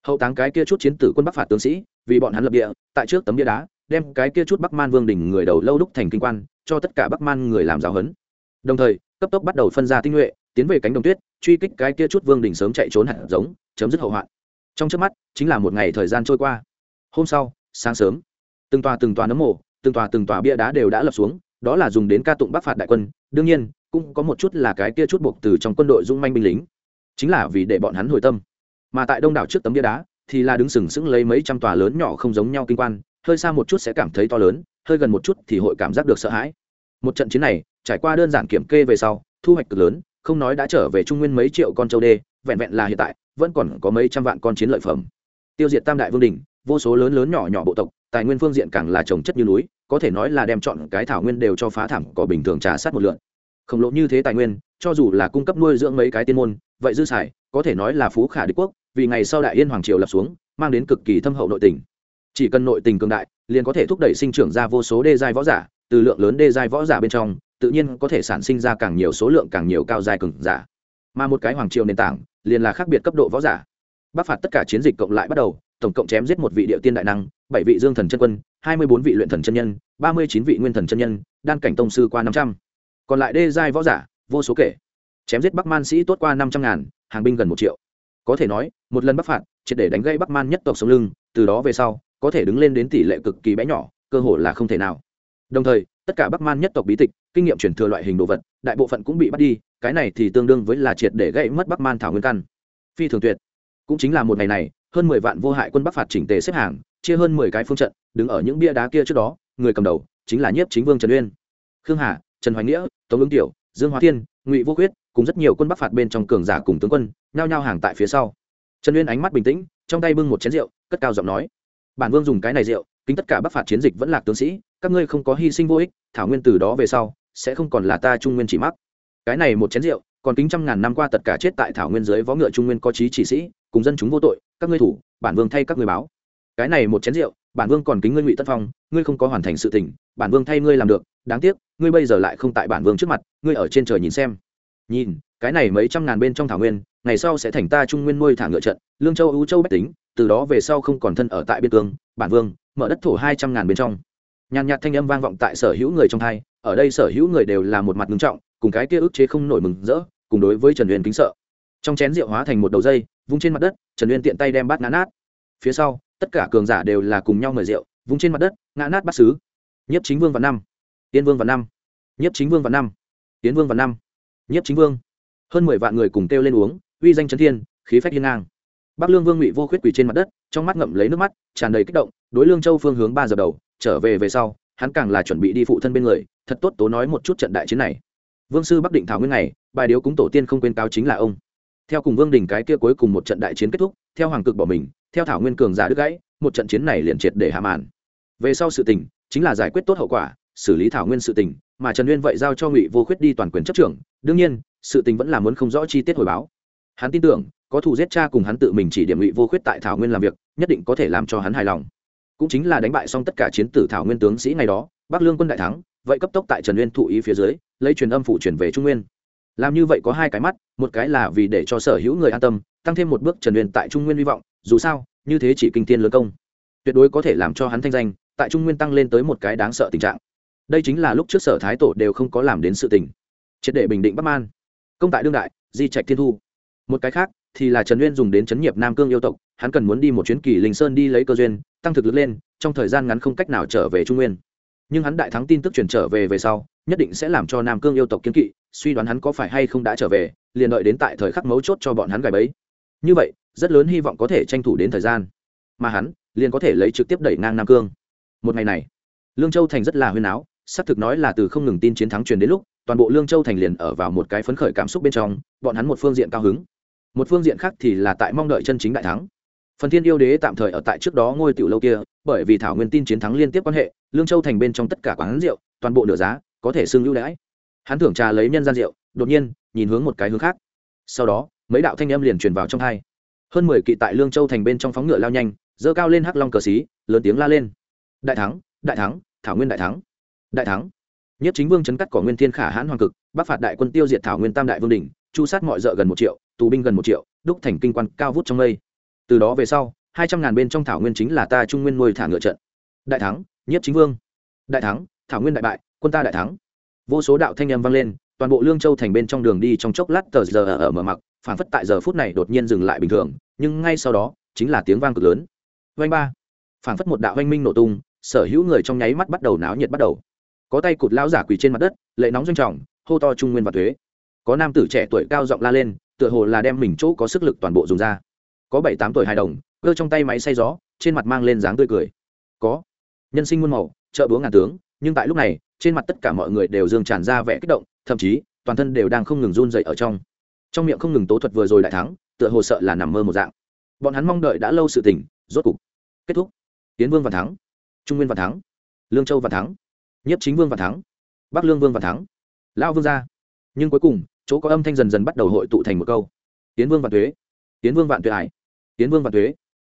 Hậu táng cái kia chút chiến tử quân bắc phạt tướng sĩ, vì bọn hắn lập địa, tại trước tấm địa đá, đem cái kia chút bắc man vương đỉnh người đầu lâu đúc thành kinh quan, cho tất cả bắc man người làm giáo huấn. Đồng thời, cấp tốc bắt đầu phân ra tinh nhuệ, tiến về cánh đồng tuyết, truy kích cái kia chút vương đỉnh sớm chạy trốn hạt giống, chấm dứt hậu hoạn. Trong trước mắt, chính là một ngày thời gian trôi qua. Hôm sau, sáng sớm, từng tòa từng tòa nấm mộ, từng tòa từng tòa bia đá đều đã lập xuống, đó là dùng đến ca tụng bắc phạt đại quân, đương nhiên, cũng có một chút là cái kia chút buộc từ trong quân đội dung manh binh lính. Chính là vì để bọn hắn hồi tâm mà tại đông đảo trước tấm bia đá thì là đứng sừng sững lấy mấy trăm tòa lớn nhỏ không giống nhau kinh quan, hơi xa một chút sẽ cảm thấy to lớn, hơi gần một chút thì hội cảm giác được sợ hãi. Một trận chiến này, trải qua đơn giản kiểm kê về sau, thu hoạch cực lớn, không nói đã trở về trung nguyên mấy triệu con châu đê, vẹn vẹn là hiện tại, vẫn còn có mấy trăm vạn con chiến lợi phẩm. Tiêu diệt tam đại vương đình vô số lớn lớn nhỏ nhỏ bộ tộc, tài nguyên phương diện càng là trồng chất như núi, có thể nói là đem chọn cái thảo nguyên đều cho phá thảm cỏ bình thường trà sát một lượn khổng lồ như thế tài nguyên, cho dù là cung cấp nuôi dưỡng mấy cái tiên môn, vậy dư xài, có thể nói là phú khả đế quốc vì ngày sau đại yên hoàng triều lập xuống, mang đến cực kỳ thâm hậu nội tình. Chỉ cần nội tình cường đại, liền có thể thúc đẩy sinh trưởng ra vô số đê giai võ giả, từ lượng lớn đê giai võ giả bên trong, tự nhiên có thể sản sinh ra càng nhiều số lượng càng nhiều cao giai cường giả. Mà một cái hoàng triều nền tảng, liền là khác biệt cấp độ võ giả. Bắc phạt tất cả chiến dịch cộng lại bắt đầu, tổng cộng chém giết một vị địa tiên đại năng, bảy vị dương thần chân quân, hai mươi bốn vị luyện thần chân nhân, ba mươi chín vị nguyên thần chân nhân, đan cảnh tông sư qua năm trăm. Còn lại đê giai võ giả, vô số kể. Chém giết bắc man sĩ tốt qua năm trăm ngàn, hàng binh gần một triệu có thể nói, một lần bắc phạt, triệt để đánh gây bắc man nhất tộc sống lưng, từ đó về sau, có thể đứng lên đến tỷ lệ cực kỳ bé nhỏ, cơ hội là không thể nào. Đồng thời, tất cả bắc man nhất tộc bí tịch, kinh nghiệm truyền thừa loại hình đồ vật, đại bộ phận cũng bị bắt đi, cái này thì tương đương với là triệt để gây mất bắc man thảo nguyên căn. Phi thường tuyệt. Cũng chính là một ngày này, hơn mười vạn vô hại quân bắc phạt chỉnh tề xếp hàng, chia hơn mười cái phương trận, đứng ở những bia đá kia trước đó, người cầm đầu chính là nhiếp chính vương trần uyên. Khương hà, trần hoài nghĩa, tống ứng tiểu, dương hóa thiên ngụy vô quyết cùng rất nhiều quân bắc phạt bên trong cường giả cùng tướng quân nhao nhao hàng tại phía sau trần uyên ánh mắt bình tĩnh trong tay bưng một chén rượu cất cao giọng nói bản vương dùng cái này rượu kính tất cả bắc phạt chiến dịch vẫn là tướng sĩ các ngươi không có hy sinh vô ích thảo nguyên từ đó về sau sẽ không còn là ta trung nguyên chỉ mắc cái này một chén rượu còn kính trăm ngàn năm qua tất cả chết tại thảo nguyên dưới võ ngựa trung nguyên có trí chỉ sĩ cùng dân chúng vô tội các ngươi thủ bản vương thay các ngươi báo cái này một chén rượu bản vương còn kính ngươi ngụy tất phong ngươi không có hoàn thành sự tình bản vương thay ngươi làm được đáng tiếc ngươi bây giờ lại không tại bản vương trước mặt, ngươi ở trên trời nhìn xem. Nhìn, cái này mấy trăm ngàn bên trong thảo nguyên, ngày sau sẽ thành ta trung nguyên nuôi thả ngựa trận, lương châu ưu châu bách tính, từ đó về sau không còn thân ở tại biên cương, bản vương, mở đất thổ hai trăm ngàn bên trong. Nhàn nhạt thanh âm vang vọng tại sở hữu người trong thai, ở đây sở hữu người đều là một mặt ngưng trọng, cùng cái kia ức chế không nổi mừng rỡ, cùng đối với trần uyên kính sợ. Trong chén rượu hóa thành một đầu dây, vung trên mặt đất, trần uyên tiện tay đem bát ngã nát. Phía sau, tất cả cường giả đều là cùng nhau mời rượu, vung trên mặt đất, ngã nát bát xứ. Nhất chính vương và năm tiên vương và năm. Nhiếp chính vương và năm. Tiến vương và năm. Nhiếp chính vương. Hơn mười vạn người cùng kêu lên uống, uy danh trấn thiên, khí phách hiên ngang. Bắc lương vương ngụy vô khuyết quỳ trên mặt đất, trong mắt ngậm lấy nước mắt, tràn đầy kích động, đối lương châu phương hướng ba giờ đầu, trở về về sau, hắn càng là chuẩn bị đi phụ thân bên người, thật tốt tố nói một chút trận đại chiến này. Vương sư bắc định thảo nguyên này bài điếu cúng tổ tiên không quên cáo chính là ông. Theo cùng vương đình cái kia cuối cùng một trận đại chiến kết thúc, theo hoàng cực bỏ mình, theo thảo nguyên cường giả đứt gãy, một trận chiến này liền triệt để hạ màn. Về sau sự tình, chính là giải quyết tốt hậu quả xử lý thảo nguyên sự tình, mà trần nguyên vậy giao cho ngụy vô khuyết đi toàn quyền chấp trưởng. Đương nhiên, sự tình vẫn là muốn không rõ chi tiết hồi báo. Hắn tin tưởng, có thù giết cha cùng hắn tự mình chỉ điểm ngụy vô khuyết tại thảo nguyên làm việc, nhất định có thể làm cho hắn hài lòng. Cũng chính là đánh bại xong tất cả chiến tử thảo nguyên tướng sĩ ngày đó, bắc lương quân đại thắng, vậy cấp tốc tại trần nguyên thụ ý phía dưới, lấy truyền âm phụ chuyển về trung nguyên. Làm như vậy có hai cái mắt, một cái là vì để cho sở hữu người an tâm, tăng thêm một bước trần nguyên tại trung nguyên hy vọng, dù sao, như thế chỉ kinh tiên lớn công. Tuyệt đối có thể làm cho hắn thanh danh, tại trung nguyên tăng lên tới một cái đáng sợ tình trạng đây chính là lúc trước sở thái tổ đều không có làm đến sự tình. Triệt để bình định bắc man. Công tại đương đại, di trạch thiên thu. Một cái khác thì là trần uyên dùng đến chấn nghiệp nam cương yêu tộc, hắn cần muốn đi một chuyến kỳ linh sơn đi lấy cơ duyên, tăng thực lực lên, trong thời gian ngắn không cách nào trở về trung nguyên. Nhưng hắn đại thắng tin tức truyền trở về về sau, nhất định sẽ làm cho nam cương yêu tộc kiến kỵ, suy đoán hắn có phải hay không đã trở về, liền đợi đến tại thời khắc mấu chốt cho bọn hắn gài bẫy. Như vậy, rất lớn hy vọng có thể tranh thủ đến thời gian. Mà hắn, liền có thể lấy trực tiếp đẩy ngang nam cương. Một ngày này, lương châu thành rất là huyên áo xác thực nói là từ không ngừng tin chiến thắng truyền đến lúc, toàn bộ lương châu thành liền ở vào một cái phấn khởi cảm xúc bên trong, bọn hắn một phương diện cao hứng. Một phương diện khác thì là tại mong đợi chân chính đại thắng. Phần thiên yêu đế tạm thời ở tại trước đó ngôi tiểu lâu kia, bởi vì thảo nguyên tin chiến thắng liên tiếp quan hệ, lương châu thành bên trong tất cả quán rượu, toàn bộ nửa giá, có thể xưng ưu đãi. Hắn thưởng trà lấy nhân gian rượu, đột nhiên, nhìn hướng một cái hướng khác. Sau đó, mấy đạo thanh âm liền truyền vào trong hai. Hơn mười kỵ tại lương châu thành bên trong phóng ngựa lao nhanh dơ cao lên hắc long cờ xí, lớn tiếng la lên. Đại thắng đại thắng, thảo nguyên đại thắng đại thắng. Nhất chính vương chấn cắt cỏ nguyên thiên khả hãn hoàng cực, bắc phạt đại quân tiêu diệt thảo nguyên tam đại vương đình chu sát mọi d gần một triệu, tù binh gần một triệu, đúc thành kinh quan cao vút trong mây. Từ đó về sau, hai trăm ngàn bên trong thảo nguyên chính là ta trung nguyên nuôi thả ngựa trận. Đại thắng, nhất chính vương. Đại thắng, thảo nguyên đại bại, quân ta đại thắng. Vô số đạo thanh âm vang lên, toàn bộ lương châu thành bên trong đường đi trong chốc lát tờ giờ ở mở mặc, phản phất tại giờ phút này đột nhiên dừng lại bình thường, nhưng ngay sau đó, chính là tiếng vang cực lớn. Vanh ba. Phản phất một đạo oanh minh nổ tung, sở hữu người trong nháy mắt bắt đầu náo nhiệt bắt đầu có tay cụt lão giả quỳ trên mặt đất lệ nóng doanh trọng hô to trung nguyên và thuế. Có nam tử trẻ tuổi cao giọng la lên tựa hồ là đem mình chỗ có sức lực toàn bộ dùng ra. Có bảy tám tuổi hài đồng cơ trong tay máy xay gió trên mặt mang lên dáng tươi cười. Có. Nhân sinh muôn màu chợ búa ngàn tướng nhưng tại lúc này trên mặt tất cả mọi người đều dương tràn ra vẻ kích động thậm chí toàn thân đều đang không ngừng run dậy ở trong. Trong miệng không ngừng tố thuật vừa rồi đại thắng tựa hồ sợ là nằm mơ một dạng. Bọn hắn mong đợi đã lâu sự tỉnh, rốt cục kết thúc. Tiến vương và thắng trung nguyên và thắng lương châu và thắng nhiếp chính vương và thắng. Bắc lương vương và thắng. Lao vương gia. Nhưng cuối cùng, chỗ có âm thanh dần dần bắt đầu hội tụ thành một câu. Tiến vương và thuế tiến vương vạn tuệ ải. Tiến vương và thuế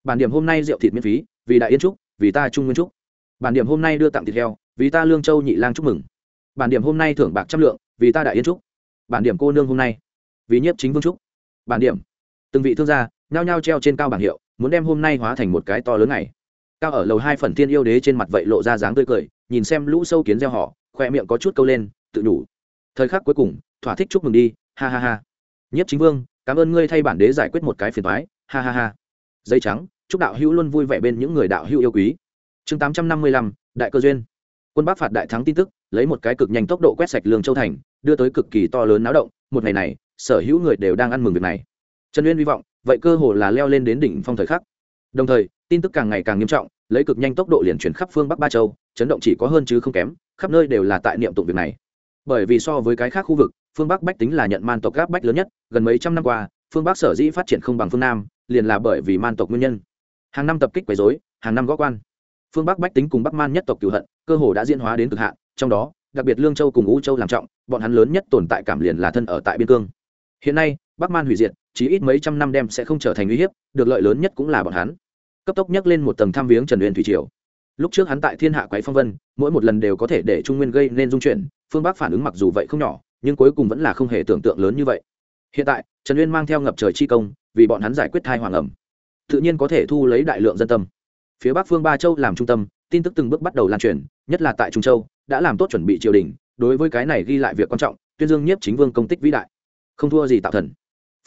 bản điểm hôm nay rượu thịt miễn phí, vì đại yên trúc vì ta trung nguyên trúc bản điểm hôm nay đưa tặng thịt heo, vì ta lương châu nhị lang chúc mừng. Bản điểm hôm nay thưởng bạc trăm lượng, vì ta đại yên trúc bản điểm cô nương hôm nay, vì nhiếp chính vương trúc bản điểm, từng vị thương gia, nhao nhao treo trên cao bảng hiệu, muốn đem hôm nay hóa thành một cái to lớn này cao ở lầu hai phần thiên yêu đế trên mặt vậy lộ ra dáng tươi cười nhìn xem lũ sâu kiến gieo họ, khoe miệng có chút câu lên, tự đủ thời khắc cuối cùng, thỏa thích chúc mừng đi, ha ha ha. Nhất chính vương, cảm ơn ngươi thay bản đế giải quyết một cái phiền thoái ha ha ha. Dây trắng, chúc đạo hữu luôn vui vẻ bên những người đạo hữu yêu quý. Chương tám trăm năm mươi lăm, đại cơ duyên. Quân bắc phạt đại thắng tin tức, lấy một cái cực nhanh tốc độ quét sạch lương châu thành, đưa tới cực kỳ to lớn náo động, một ngày này, sở hữu người đều đang ăn mừng việc này. Trần uyên hy vọng, vậy cơ hồ là leo lên đến đỉnh phong thời khắc. Đồng thời, tin tức càng ngày càng nghiêm trọng, lấy cực nhanh tốc độ liền chuyển khắp phương bắc ba châu chấn động chỉ có hơn chứ không kém, khắp nơi đều là tại niệm tụng việc này. Bởi vì so với cái khác khu vực, phương bắc bách tính là nhận man tộc gáp bách lớn nhất, gần mấy trăm năm qua, phương bắc sở dĩ phát triển không bằng phương nam, liền là bởi vì man tộc nguyên nhân. Hàng năm tập kích quấy dối hàng năm gõ quan. Phương bắc bách tính cùng bắc man nhất tộc cựu hận, cơ hồ đã diễn hóa đến cực hạn, trong đó, đặc biệt lương châu cùng u châu làm trọng, bọn hắn lớn nhất tồn tại cảm liền là thân ở tại biên cương. Hiện nay, bắc man hủy diệt, chỉ ít mấy trăm năm đem sẽ không trở thành uy hiếp, được lợi lớn nhất cũng là bọn hắn. Cấp tốc nhắc lên một tầng tham viếng trần uyên thủy triều lúc trước hắn tại thiên hạ quái phong vân, mỗi một lần đều có thể để trung nguyên gây nên dung chuyển, phương bắc phản ứng mặc dù vậy không nhỏ, nhưng cuối cùng vẫn là không hề tưởng tượng lớn như vậy. Hiện tại, trần uyên mang theo ngập trời chi công, vì bọn hắn giải quyết thai hoàng ẩm, tự nhiên có thể thu lấy đại lượng dân tâm. Phía bắc phương ba châu làm trung tâm, tin tức từng bước bắt đầu lan truyền, nhất là tại trung châu, đã làm tốt chuẩn bị triều đình, đối với cái này ghi lại việc quan trọng, tuyên dương nhiếp chính vương công tích vĩ đại. Không thua gì tạo thần.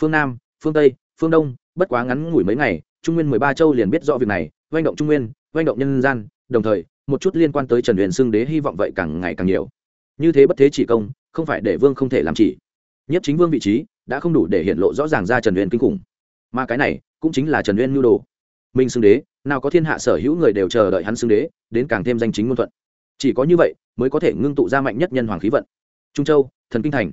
Phương nam, phương tây, phương đông, bất quá ngắn ngủi mấy ngày, trung nguyên mười ba châu liền biết rõ việc này doanh động trung nguyên doanh động nhân gian, đồng thời, một chút liên quan tới trần huyền xưng đế hy vọng vậy càng ngày càng nhiều. Như thế bất thế chỉ công, không phải để vương không thể làm chỉ. Nhất chính vương vị trí đã không đủ để hiện lộ rõ ràng ra trần huyền kinh khủng. Mà cái này cũng chính là trần huyền nhu đồ. Minh xưng đế, nào có thiên hạ sở hữu người đều chờ đợi hắn xưng đế, đến càng thêm danh chính ngôn thuận. Chỉ có như vậy mới có thể ngưng tụ ra mạnh nhất nhân hoàng khí vận. Trung châu, thần kinh thành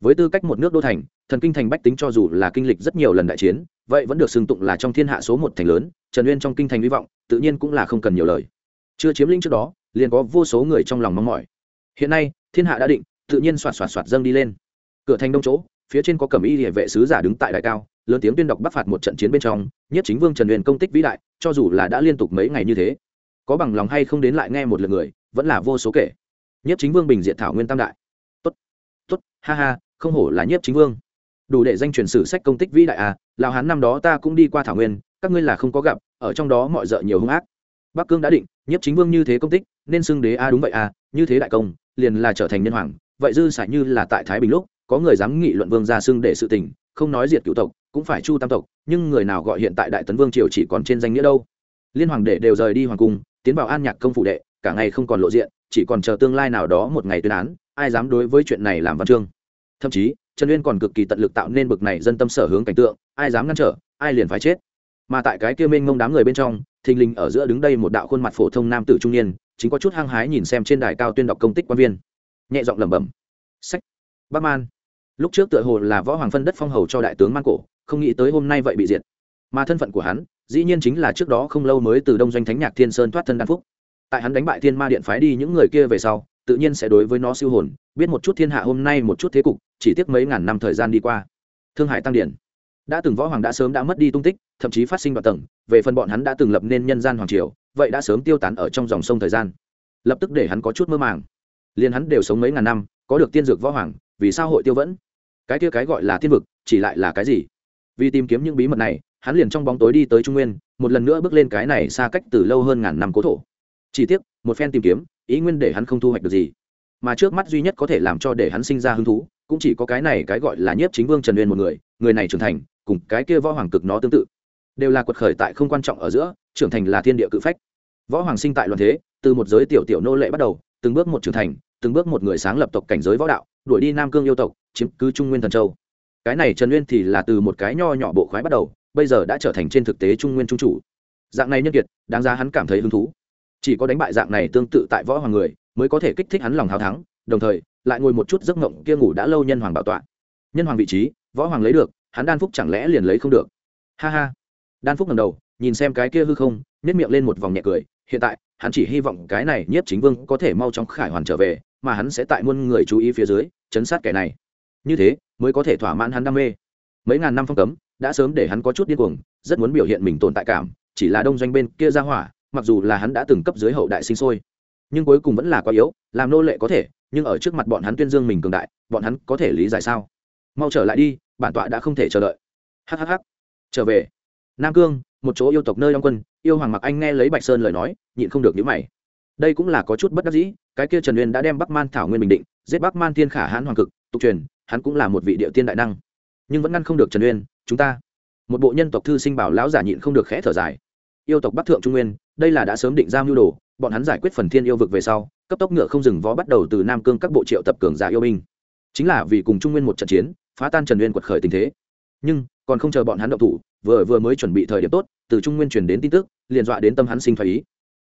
với tư cách một nước đô thành, thần kinh thành bách tính cho dù là kinh lịch rất nhiều lần đại chiến, vậy vẫn được xưng tụng là trong thiên hạ số một thành lớn, trần uyên trong kinh thành hy vọng, tự nhiên cũng là không cần nhiều lời. Chưa chiếm lĩnh trước đó, liền có vô số người trong lòng mong mỏi. Hiện nay, thiên hạ đã định, tự nhiên soạt soạt soạt dâng đi lên. Cửa thành đông chỗ, phía trên có cẩm y địa vệ sứ giả đứng tại đại cao, lớn tiếng tuyên đọc bắc phạt một trận chiến bên trong, nhất chính vương trần uyên công tích vĩ đại, cho dù là đã liên tục mấy ngày như thế, có bằng lòng hay không đến lại nghe một lượt người, vẫn là vô số kể. Nhất chính vương bình diện thảo nguyên tam đại. Tốt tốt, ha ha không hổ là nhiếp chính vương. Đủ để danh truyền sử sách công tích vĩ đại à lào hán năm đó ta cũng đi qua thảo nguyên, các ngươi là không có gặp, ở trong đó mọi d nhiều hung ác. Bắc cương đã định, nhiếp chính vương như thế công tích, nên xưng đế a à đúng vậy à như thế đại công, liền là trở thành nhân hoàng, vậy dư sải như là tại thái bình lúc, có người dám nghị luận vương ra xưng để sự tình, không nói diệt cựu tộc, cũng phải chu tam tộc, nhưng người nào gọi hiện tại đại tấn vương triều chỉ còn trên danh nghĩa đâu. Liên hoàng đệ đều rời đi hoàng cung, tiến vào an nhạc công phủ đệ, cả ngày không còn lộ diện, chỉ còn chờ tương lai nào đó một ngày tuyên án, ai dám đối với chuyện này làm văn chương thậm chí, trần uyên còn cực kỳ tận lực tạo nên bực này dân tâm sở hướng cảnh tượng, ai dám ngăn trở, ai liền phải chết. Mà tại cái kia mênh mông đám người bên trong, thình lình ở giữa đứng đây một đạo khuôn mặt phổ thông nam tử trung niên, chính có chút hăng hái nhìn xem trên đài cao tuyên đọc công tích quan viên. Nhẹ giọng lẩm bẩm. Sách. Bắc man lúc trước tựa hồ là võ hoàng phân đất phong hầu cho đại tướng man cổ không nghĩ tới hôm nay vậy bị diệt. Mà thân phận của hắn, dĩ nhiên chính là trước đó không lâu mới từ đông doanh thánh nhạc thiên sơn thoát thân đan phúc. Tại hắn đánh bại thiên ma điện phái đi những người kia về sau tự nhiên sẽ đối với nó siêu hồn, biết một chút thiên hạ hôm nay một chút thế cục, chỉ tiếc mấy ngàn năm thời gian đi qua. Thương hải tăng điển. Đã từng võ hoàng đã sớm đã mất đi tung tích, thậm chí phát sinh đoạn tầng, về phần bọn hắn đã từng lập nên nhân gian hoàng triều, vậy đã sớm tiêu tán ở trong dòng sông thời gian. Lập tức để hắn có chút mơ màng. Liền hắn đều sống mấy ngàn năm, có được tiên dược võ hoàng, vì sao hội tiêu vẫn? Cái kia cái gọi là thiên vực, chỉ lại là cái gì? Vì tìm kiếm những bí mật này, hắn liền trong bóng tối đi tới trung nguyên, một lần nữa bước lên cái này xa cách từ lâu hơn ngàn năm cố thổ chỉ tiếc, một phen tìm kiếm, ý nguyên để hắn không thu hoạch được gì. Mà trước mắt duy nhất có thể làm cho để hắn sinh ra hứng thú, cũng chỉ có cái này cái gọi là nhiếp chính vương trần uyên một người người này trưởng thành, cùng cái kia võ hoàng cực nó tương tự. Đều là quật khởi tại không quan trọng ở giữa, trưởng thành là thiên địa cự phách. Võ hoàng sinh tại loạn thế, từ một giới tiểu tiểu nô lệ bắt đầu, từng bước một trưởng thành, từng bước một người sáng lập tộc cảnh giới võ đạo, đuổi đi nam cương yêu tộc, chiếm cứ trung nguyên thần châu. Cái này trần Uyên thì là từ một cái nho nhỏ bộ khoái bắt đầu, bây giờ đã trở thành trên thực tế trung nguyên trung chủ. Dạng này nhân kiệt, đáng ra hắn cảm thấy hứng thú chỉ có đánh bại dạng này tương tự tại võ hoàng người, mới có thể kích thích hắn lòng hào thắng, đồng thời, lại ngồi một chút giấc ngộng kia ngủ đã lâu nhân hoàng bảo tọa. Nhân hoàng vị trí, võ hoàng lấy được, hắn đan phúc chẳng lẽ liền lấy không được? Ha ha. Đan phúc ngầm đầu, nhìn xem cái kia hư không nếp miệng lên một vòng nhẹ cười, hiện tại, hắn chỉ hy vọng cái này nhiếp chính vương có thể mau chóng khải hoàn trở về, mà hắn sẽ tại muôn người chú ý phía dưới, chấn sát kẻ này. Như thế, mới có thể thỏa mãn hắn đam mê. Mấy ngàn năm phong cấm, đã sớm để hắn có chút điên cuồng, rất muốn biểu hiện mình tồn tại cảm, chỉ là đông doanh bên kia ra hỏa mặc dù là hắn đã từng cấp dưới hậu đại sinh sôi, nhưng cuối cùng vẫn là quá yếu, làm nô lệ có thể, nhưng ở trước mặt bọn hắn tuyên dương mình cường đại, bọn hắn có thể lý giải sao? Mau trở lại đi, bản tọa đã không thể chờ đợi. Hhh trở về. Nam cương, một chỗ yêu tộc nơi đóng quân, yêu hoàng mặc anh nghe lấy bạch sơn lời nói, nhịn không được nhữ mày. Đây cũng là có chút bất đắc dĩ, cái kia trần uyên đã đem bắc man thảo nguyên bình định, giết bắc man thiên khả hãn hoàng cực, tục truyền, hắn cũng là một vị địa tiên đại năng. Nhưng vẫn ngăn không được trần uyên, chúng ta. Một bộ nhân tộc thư sinh bảo lão giả nhịn không được khẽ thở dài yêu tộc bắc thượng trung nguyên, đây là đã sớm định ra mưu đồ, bọn hắn giải quyết phần thiên yêu vực về sau, cấp tốc ngựa không dừng vó bắt đầu từ nam cương các bộ triệu tập cường giả yêu binh. Chính là vì cùng trung nguyên một trận chiến, phá tan trần nguyên quật khởi tình thế. Nhưng, còn không chờ bọn hắn động thủ, vừa vừa mới chuẩn bị thời điểm tốt, từ trung nguyên truyền đến tin tức, liền dọa đến tâm hắn sinh thái ý.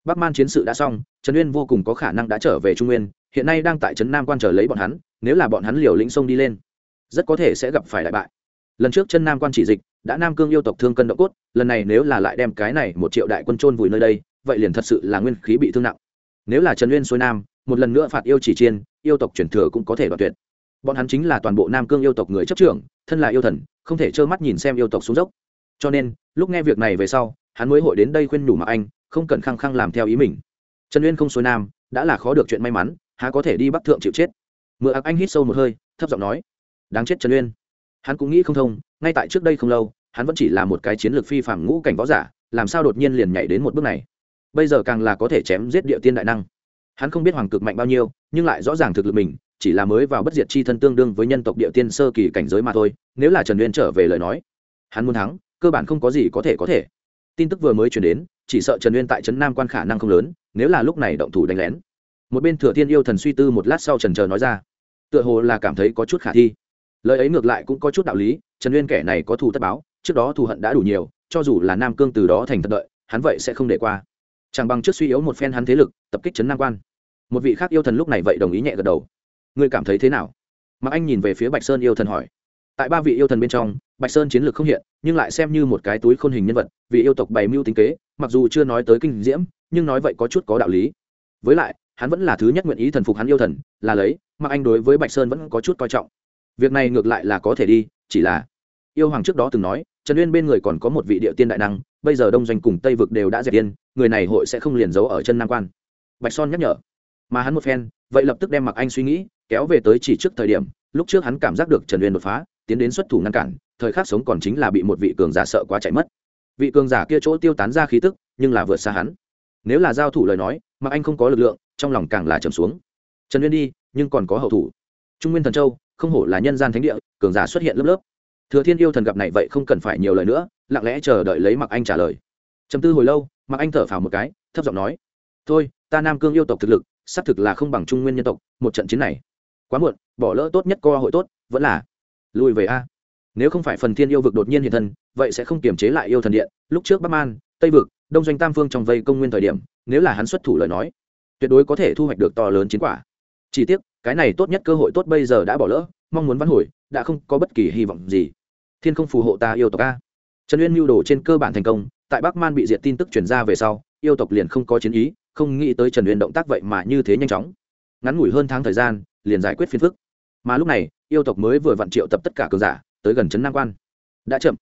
Bắc man chiến sự đã xong, trần nguyên vô cùng có khả năng đã trở về trung nguyên, hiện nay đang tại trấn nam quan chờ lấy bọn hắn, nếu là bọn hắn liều lĩnh sông đi lên, rất có thể sẽ gặp phải đại bại. Lần trước chân nam quan chỉ dịch đã nam cương yêu tộc thương cân độ cốt, lần này nếu là lại đem cái này một triệu đại quân trôn vùi nơi đây, vậy liền thật sự là nguyên khí bị thương nặng. Nếu là trần nguyên xuôi nam, một lần nữa phạt yêu chỉ chiên, yêu tộc chuyển thừa cũng có thể đoạt tuyệt. Bọn hắn chính là toàn bộ nam cương yêu tộc người chấp trưởng, thân là yêu thần, không thể trơ mắt nhìn xem yêu tộc xuống dốc. Cho nên, lúc nghe việc này về sau, hắn mới hội đến đây khuyên nhủ mà anh, không cần khăng khăng làm theo ý mình. Trần uyên không xuôi nam, đã là khó được chuyện may mắn, há có thể đi bắc thượng chịu chết. Mượn ạc anh hít sâu một hơi, thấp giọng nói, đáng chết trần uyên hắn cũng nghĩ không thông, ngay tại trước đây không lâu, hắn vẫn chỉ là một cái chiến lược phi phạm ngũ cảnh võ giả, làm sao đột nhiên liền nhảy đến một bước này? Bây giờ càng là có thể chém giết địa tiên đại năng. Hắn không biết hoàng cực mạnh bao nhiêu, nhưng lại rõ ràng thực lực mình, chỉ là mới vào bất diệt chi thân tương đương với nhân tộc địa tiên sơ kỳ cảnh giới mà thôi, nếu là trần uyên trở về lời nói, hắn muốn thắng, cơ bản không có gì có thể có thể. Tin tức vừa mới chuyển đến, chỉ sợ trần uyên tại trấn nam quan khả năng không lớn, nếu là lúc này động thủ đánh lén. Một bên thừa thiên yêu thần suy tư một lát sau trần chờ nói ra, tựa hồ là cảm thấy có chút khả thi lời ấy ngược lại cũng có chút đạo lý, trần uyên kẻ này có thù tất báo, trước đó thù hận đã đủ nhiều, cho dù là nam cương từ đó thành thật đợi, hắn vậy sẽ không để qua. Chẳng bằng trước suy yếu một phen hắn thế lực, tập kích trấn nam quan. Một vị khác yêu thần lúc này vậy đồng ý nhẹ gật đầu. Ngươi cảm thấy thế nào? Mà anh nhìn về phía bạch sơn yêu thần hỏi. Tại ba vị yêu thần bên trong, bạch sơn chiến lược không hiện, nhưng lại xem như một cái túi khôn hình nhân vật, vì yêu tộc bày mưu tính kế, mặc dù chưa nói tới kinh diễm, nhưng nói vậy có chút có đạo lý. Với lại, hắn vẫn là thứ nhất nguyện ý thần phục hắn yêu thần, là lấy mà anh đối với bạch sơn vẫn có chút coi trọng việc này ngược lại là có thể đi, chỉ là, yêu hoàng trước đó từng nói, trần uyên bên người còn có một vị địa tiên đại năng, bây giờ đông doanh cùng tây vực đều đã dẹp yên, người này hội sẽ không liền giấu ở chân nam quan. Bạch son nhắc nhở. Mà hắn một phen, vậy lập tức đem mặc anh suy nghĩ, kéo về tới chỉ trước thời điểm, lúc trước hắn cảm giác được trần uyên đột phá, tiến đến xuất thủ ngăn cản, thời khắc sống còn chính là bị một vị cường giả sợ quá chạy mất. Vị cường giả kia chỗ tiêu tán ra khí tức, nhưng là vượt xa hắn. Nếu là giao thủ lời nói mà anh không có lực lượng, trong lòng càng là trầm xuống. Trần uyên đi, nhưng còn có hậu thủ. Trung nguyên thần châu không hổ là nhân gian thánh địa, cường giả xuất hiện lớp lớp. Thừa thiên yêu thần gặp này vậy không cần phải nhiều lời nữa, lặng lẽ chờ đợi lấy mặc anh trả lời. Chấm tư hồi lâu mặc anh thở phào một cái, thấp giọng nói, thôi, ta nam cương yêu tộc thực lực, xác thực là không bằng trung nguyên nhân tộc, một trận chiến này, quá muộn, bỏ lỡ tốt nhất co hội tốt, vẫn là lùi về a. Nếu không phải phần thiên yêu vực đột nhiên hiện thân, vậy sẽ không kiềm chế lại yêu thần điện. Lúc trước bắc man, tây vực, đông doanh tam phương trong vây công nguyên thời điểm, nếu là hắn xuất thủ lời nói, tuyệt đối có thể thu hoạch được to lớn chiến quả. Chỉ tiếc cái này tốt nhất cơ hội tốt bây giờ đã bỏ lỡ, mong muốn vãn hồi, đã không có bất kỳ hy vọng gì. Thiên không phù hộ ta yêu tộc a. Trần uyên mưu đồ trên cơ bản thành công, tại bắc man bị diệt tin tức truyền ra về sau, yêu tộc liền không có chiến ý, không nghĩ tới trần uyên động tác vậy mà như thế nhanh chóng. Ngắn ngủi hơn tháng thời gian, liền giải quyết phiền phức. Mà lúc này, yêu tộc mới vừa vặn triệu tập tất cả cường giả, tới gần trấn nam quan. Đã chậm.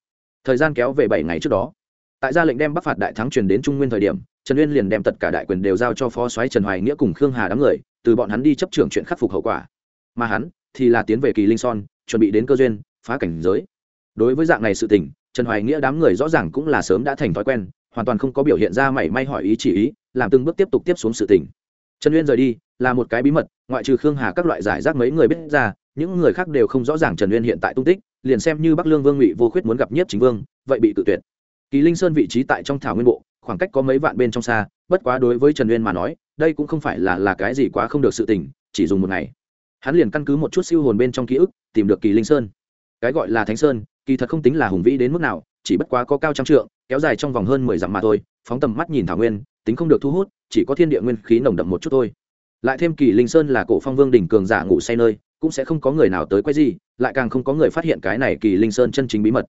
Thời gian kéo về bảy ngày trước đó. Tại ra lệnh đem bắc phạt đại thắng truyền đến trung nguyên thời điểm, trần uyên liền đem tất cả đại quyền đều giao cho phó soái trần hoài nghĩa cùng khương hà đám người từ bọn hắn đi chấp trưởng chuyện khắc phục hậu quả. Mà hắn thì là tiến về kỳ linh son, chuẩn bị đến cơ duyên, phá cảnh giới. Đối với dạng này sự tình, trần hoài nghĩa đám người rõ ràng cũng là sớm đã thành thói quen, hoàn toàn không có biểu hiện ra mảy may hỏi ý chỉ ý, làm từng bước tiếp tục tiếp xuống sự tình. Trần uyên rời đi, là một cái bí mật, ngoại trừ khương hà các loại giải rác mấy người biết ra, những người khác đều không rõ ràng trần uyên hiện tại tung tích, liền xem như bắc lương vương ngụy vô khuyết muốn gặp nhiếp chính vương, vậy bị tự tuyệt. Kỳ linh sơn vị trí tại trong thảo nguyên bộ, khoảng cách có mấy vạn bên trong xa, bất quá đối với trần uyên mà nói đây cũng không phải là là cái gì quá không được sự tình, chỉ dùng một ngày. Hắn liền căn cứ một chút siêu hồn bên trong ký ức, tìm được kỳ linh sơn. Cái gọi là thánh sơn, kỳ thật không tính là hùng vĩ đến mức nào, chỉ bất quá có cao trăm trượng, kéo dài trong vòng hơn mười dặm mà thôi, phóng tầm mắt nhìn thảo nguyên, tính không được thu hút, chỉ có thiên địa nguyên khí nồng đậm một chút thôi. Lại thêm kỳ linh sơn là cổ phong vương đỉnh cường giả ngủ say nơi, cũng sẽ không có người nào tới quay gì lại càng không có người phát hiện cái này kỳ linh sơn chân chính bí mật.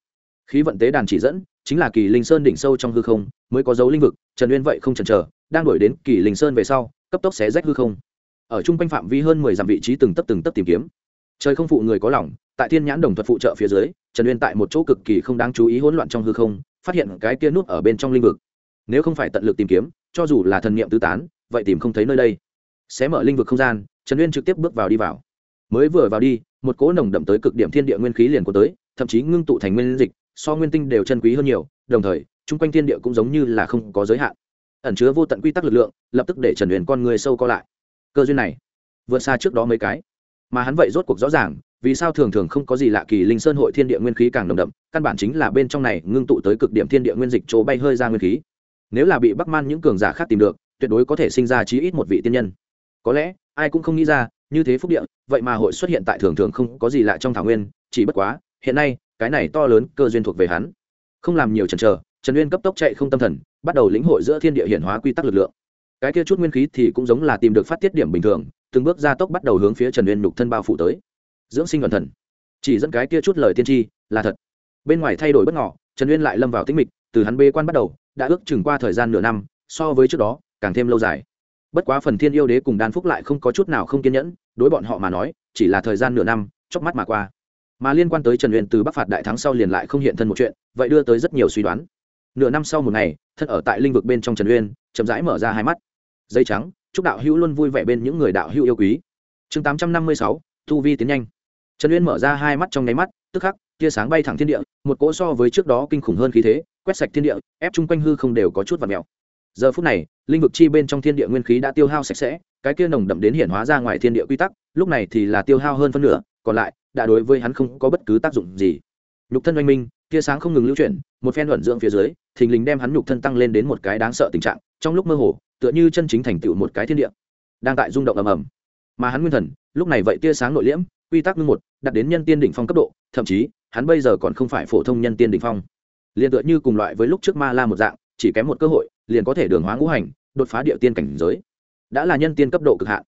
Khí vận tế đàn chỉ dẫn, chính là kỳ linh sơn đỉnh sâu trong hư không, mới có dấu linh vực, trần uyên vậy không chần chờ đang đổi đến kỳ linh sơn về sau, cấp tốc xé rách hư không. Ở trung quanh phạm vi hơn mười dặm vị trí từng tấp từng tấp tìm kiếm. Trời không phụ người có lòng, tại thiên nhãn đồng thuật phụ trợ phía dưới, trần uyên tại một chỗ cực kỳ không đáng chú ý hỗn loạn trong hư không, phát hiện cái kia nút ở bên trong linh vực. Nếu không phải tận lực tìm kiếm, cho dù là thần niệm tứ tán, vậy tìm không thấy nơi đây. Xé mở linh vực không gian, trần uyên trực tiếp bước vào đi vào. Mới vừa vào đi, một cỗ nồng đậm tới cực điểm thiên địa nguyên khí liền có tới, thậm chí ngưng tụ thành nguyên dịch, so nguyên tinh đều chân quý hơn nhiều, đồng thời, chung quanh thiên địa cũng giống như là không có giới hạn ẩn chứa vô tận quy tắc lực lượng, lập tức để trần huyền con người sâu co lại. Cơ duyên này, vượt xa trước đó mấy cái. Mà hắn vậy rốt cuộc rõ ràng, vì sao thường thường không có gì lạ kỳ linh sơn hội thiên địa nguyên khí càng nồng đậm, căn bản chính là bên trong này ngưng tụ tới cực điểm thiên địa nguyên dịch chỗ bay hơi ra nguyên khí. Nếu là bị bắc man những cường giả khác tìm được, tuyệt đối có thể sinh ra chí ít một vị tiên nhân. Có lẽ, ai cũng không nghĩ ra, như thế phúc địa, vậy mà hội xuất hiện tại thường thường không có gì lạ trong thảo nguyên, chỉ bất quá, hiện nay, cái này to lớn cơ duyên thuộc về hắn. Không làm nhiều chần chờ trần uyên cấp tốc chạy không tâm thần, bắt đầu lĩnh hội giữa thiên địa hiển hóa quy tắc lực lượng. Cái kia chút nguyên khí thì cũng giống là tìm được phát tiết điểm bình thường, từng bước ra tốc bắt đầu hướng phía trần uyên nhục thân bao phủ tới. Dưỡng sinh ẩn thần. Chỉ dẫn cái kia chút lời tiên tri, là thật. Bên ngoài thay đổi bất ngỏ trần uyên lại lâm vào tĩnh mịch, từ hắn bê quan bắt đầu, đã ước chừng qua thời gian nửa năm, so với trước đó, càng thêm lâu dài. Bất quá phần thiên yêu đế cùng đan phúc lại không có chút nào không kiên nhẫn, đối bọn họ mà nói, chỉ là thời gian nửa năm, chớp mắt mà qua. Mà liên quan tới trần uyên từ bắc phạt đại thắng sau liền lại không hiện thân một chuyện, vậy đưa tới rất nhiều suy đoán nửa năm sau một ngày thân ở tại linh vực bên trong trần uyên, chậm rãi mở ra hai mắt. Dây trắng, chúc đạo hữu luôn vui vẻ bên những người đạo hữu yêu quý. Chương tám trăm năm mươi sáu thu vi tiến nhanh. Trần uyên mở ra hai mắt trong nháy mắt, tức khắc, tia sáng bay thẳng thiên địa, một cỗ so với trước đó kinh khủng hơn khí thế, quét sạch thiên địa, ép chung quanh hư không đều có chút và mèo. Giờ phút này, linh vực chi bên trong thiên địa nguyên khí đã tiêu hao sạch sẽ, cái kia nồng đậm đến hiện hóa ra ngoài thiên địa quy tắc, lúc này thì là tiêu hao hơn phân nửa, còn lại, đã đối với hắn không có bất cứ tác dụng gì. Nhục thân oanh minh tia sáng không ngừng lưu chuyển, một phen luận dưỡng phía dưới, thình lình đem hắn nhục thân tăng lên đến một cái đáng sợ tình trạng, trong lúc mơ hồ, tựa như chân chính thành tựu một cái thiên địa, đang tại rung động ầm ầm. Mà hắn nguyên thần, lúc này vậy tia sáng nội liễm, quy tắc ngưng một đặt đến nhân tiên đỉnh phong cấp độ, thậm chí, hắn bây giờ còn không phải phổ thông nhân tiên đỉnh phong. Liền tựa như cùng loại với lúc trước ma la một dạng, chỉ kém một cơ hội, liền có thể đường hóa ngũ hành, đột phá địa tiên cảnh giới. Đã là nhân tiên cấp độ cực hạn.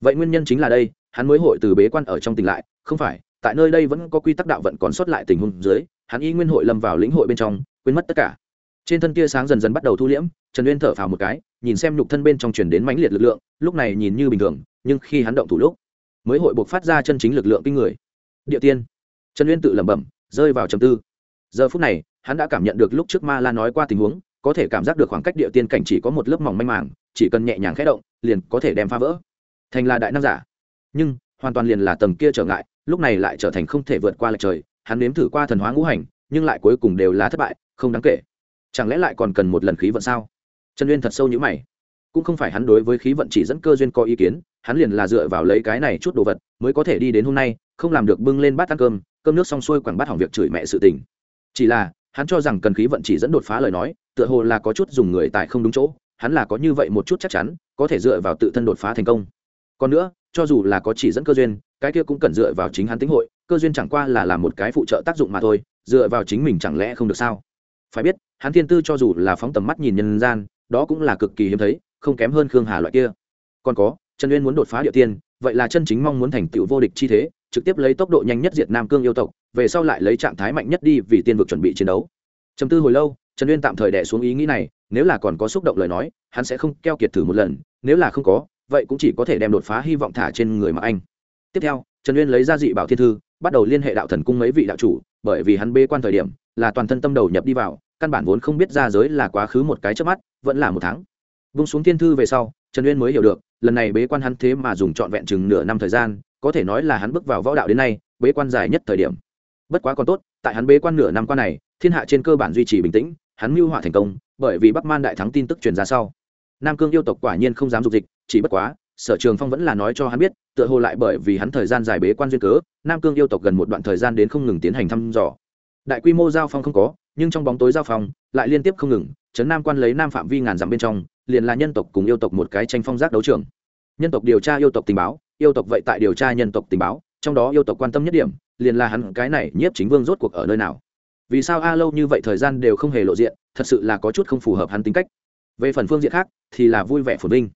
Vậy nguyên nhân chính là đây, hắn mới hội từ bế quan ở trong tỉnh lại, không phải tại nơi đây vẫn có quy tắc đạo vận còn sót lại tình huống dưới, hắn y nguyên hội lâm vào lĩnh hội bên trong, quên mất tất cả. Trên thân tia sáng dần dần bắt đầu thu liễm, trần uyên thở phào một cái, nhìn xem nhục thân bên trong truyền đến mãnh liệt lực lượng, lúc này nhìn như bình thường, nhưng khi hắn động thủ lúc, mới hội buộc phát ra chân chính lực lượng kinh người. Địa tiên. Trần uyên tự lẩm bẩm, rơi vào trầm tư. Giờ phút này, hắn đã cảm nhận được lúc trước ma la nói qua tình huống, có thể cảm giác được khoảng cách địa tiên cảnh chỉ có một lớp mỏng manh màng, chỉ cần nhẹ nhàng khẽ động, liền có thể đem phá vỡ. Thành là đại năng giả. Nhưng, hoàn toàn liền là tầng kia trở ngại lúc này lại trở thành không thể vượt qua lệch trời, hắn nếm thử qua thần hóa ngũ hành, nhưng lại cuối cùng đều là thất bại, không đáng kể. Chẳng lẽ lại còn cần một lần khí vận sao? Trần uyên thật sâu như mày. Cũng không phải hắn đối với khí vận chỉ dẫn cơ duyên có ý kiến, hắn liền là dựa vào lấy cái này chút đồ vật mới có thể đi đến hôm nay, không làm được bưng lên bát ăn cơm cơm nước xong xuôi quẳng bát hỏng việc chửi mẹ sự tình. Chỉ là, hắn cho rằng cần khí vận chỉ dẫn đột phá lời nói, tựa hồ là có chút dùng người tại không đúng chỗ, hắn là có như vậy một chút chắc chắn, có thể dựa vào tự thân đột phá thành công. Còn nữa, cho dù là có chỉ dẫn cơ duyên cái kia cũng cần dựa vào chính hắn tính hội, cơ duyên chẳng qua là làm một cái phụ trợ tác dụng mà thôi, dựa vào chính mình chẳng lẽ không được sao? Phải biết, hắn thiên tư cho dù là phóng tầm mắt nhìn nhân gian, đó cũng là cực kỳ hiếm thấy, không kém hơn khương hà loại kia. Còn có, trần uyên muốn đột phá địa tiên, vậy là chân chính mong muốn thành tựu vô địch chi thế, trực tiếp lấy tốc độ nhanh nhất diệt nam cương yêu tộc, về sau lại lấy trạng thái mạnh nhất đi vì tiên vực chuẩn bị chiến đấu. Chấm tư hồi lâu, trần uyên tạm thời đẻ xuống ý nghĩ này, nếu là còn có xúc động lời nói, hắn sẽ không keo kiệt thử một lần, nếu là không có, vậy cũng chỉ có thể đem đột phá hy vọng thả trên người mà anh tiếp theo, trần uyên lấy ra dị bảo thiên thư, bắt đầu liên hệ đạo thần cung mấy vị đạo chủ, bởi vì hắn bê quan thời điểm, là toàn thân tâm đầu nhập đi vào, căn bản vốn không biết ra giới là quá khứ một cái trước mắt, vẫn là một tháng. Vung xuống thiên thư về sau, trần uyên mới hiểu được, lần này bế quan hắn thế mà dùng trọn vẹn chừng nửa năm thời gian, có thể nói là hắn bước vào võ đạo đến nay, bế quan dài nhất thời điểm. Bất quá còn tốt, tại hắn bế quan nửa năm qua này, thiên hạ trên cơ bản duy trì bình tĩnh, hắn mưu họa thành công, bởi vì bắc man đại thắng tin tức truyền ra sau. Nam cương yêu tộc quả nhiên không dám dục dịch, chỉ bất quá sở trường phong vẫn là nói cho hắn biết, tựa hồ lại bởi vì hắn thời gian dài bế quan duyên cớ, nam cương yêu tộc gần một đoạn thời gian đến không ngừng tiến hành thăm dò. Đại quy mô giao phong không có, nhưng trong bóng tối giao phong, lại liên tiếp không ngừng, trấn nam quan lấy nam phạm vi ngàn dặm bên trong, liền là nhân tộc cùng yêu tộc một cái tranh phong giác đấu trường. Nhân tộc điều tra yêu tộc tình báo, yêu tộc vậy tại điều tra nhân tộc tình báo, trong đó yêu tộc quan tâm nhất điểm, liền là hắn cái này nhiếp chính vương rốt cuộc ở nơi nào. Vì sao a lâu như vậy thời gian đều không hề lộ diện, thật sự là có chút không phù hợp hắn tính cách. Về phần phương diện khác, thì là vui vẻ phồn vinh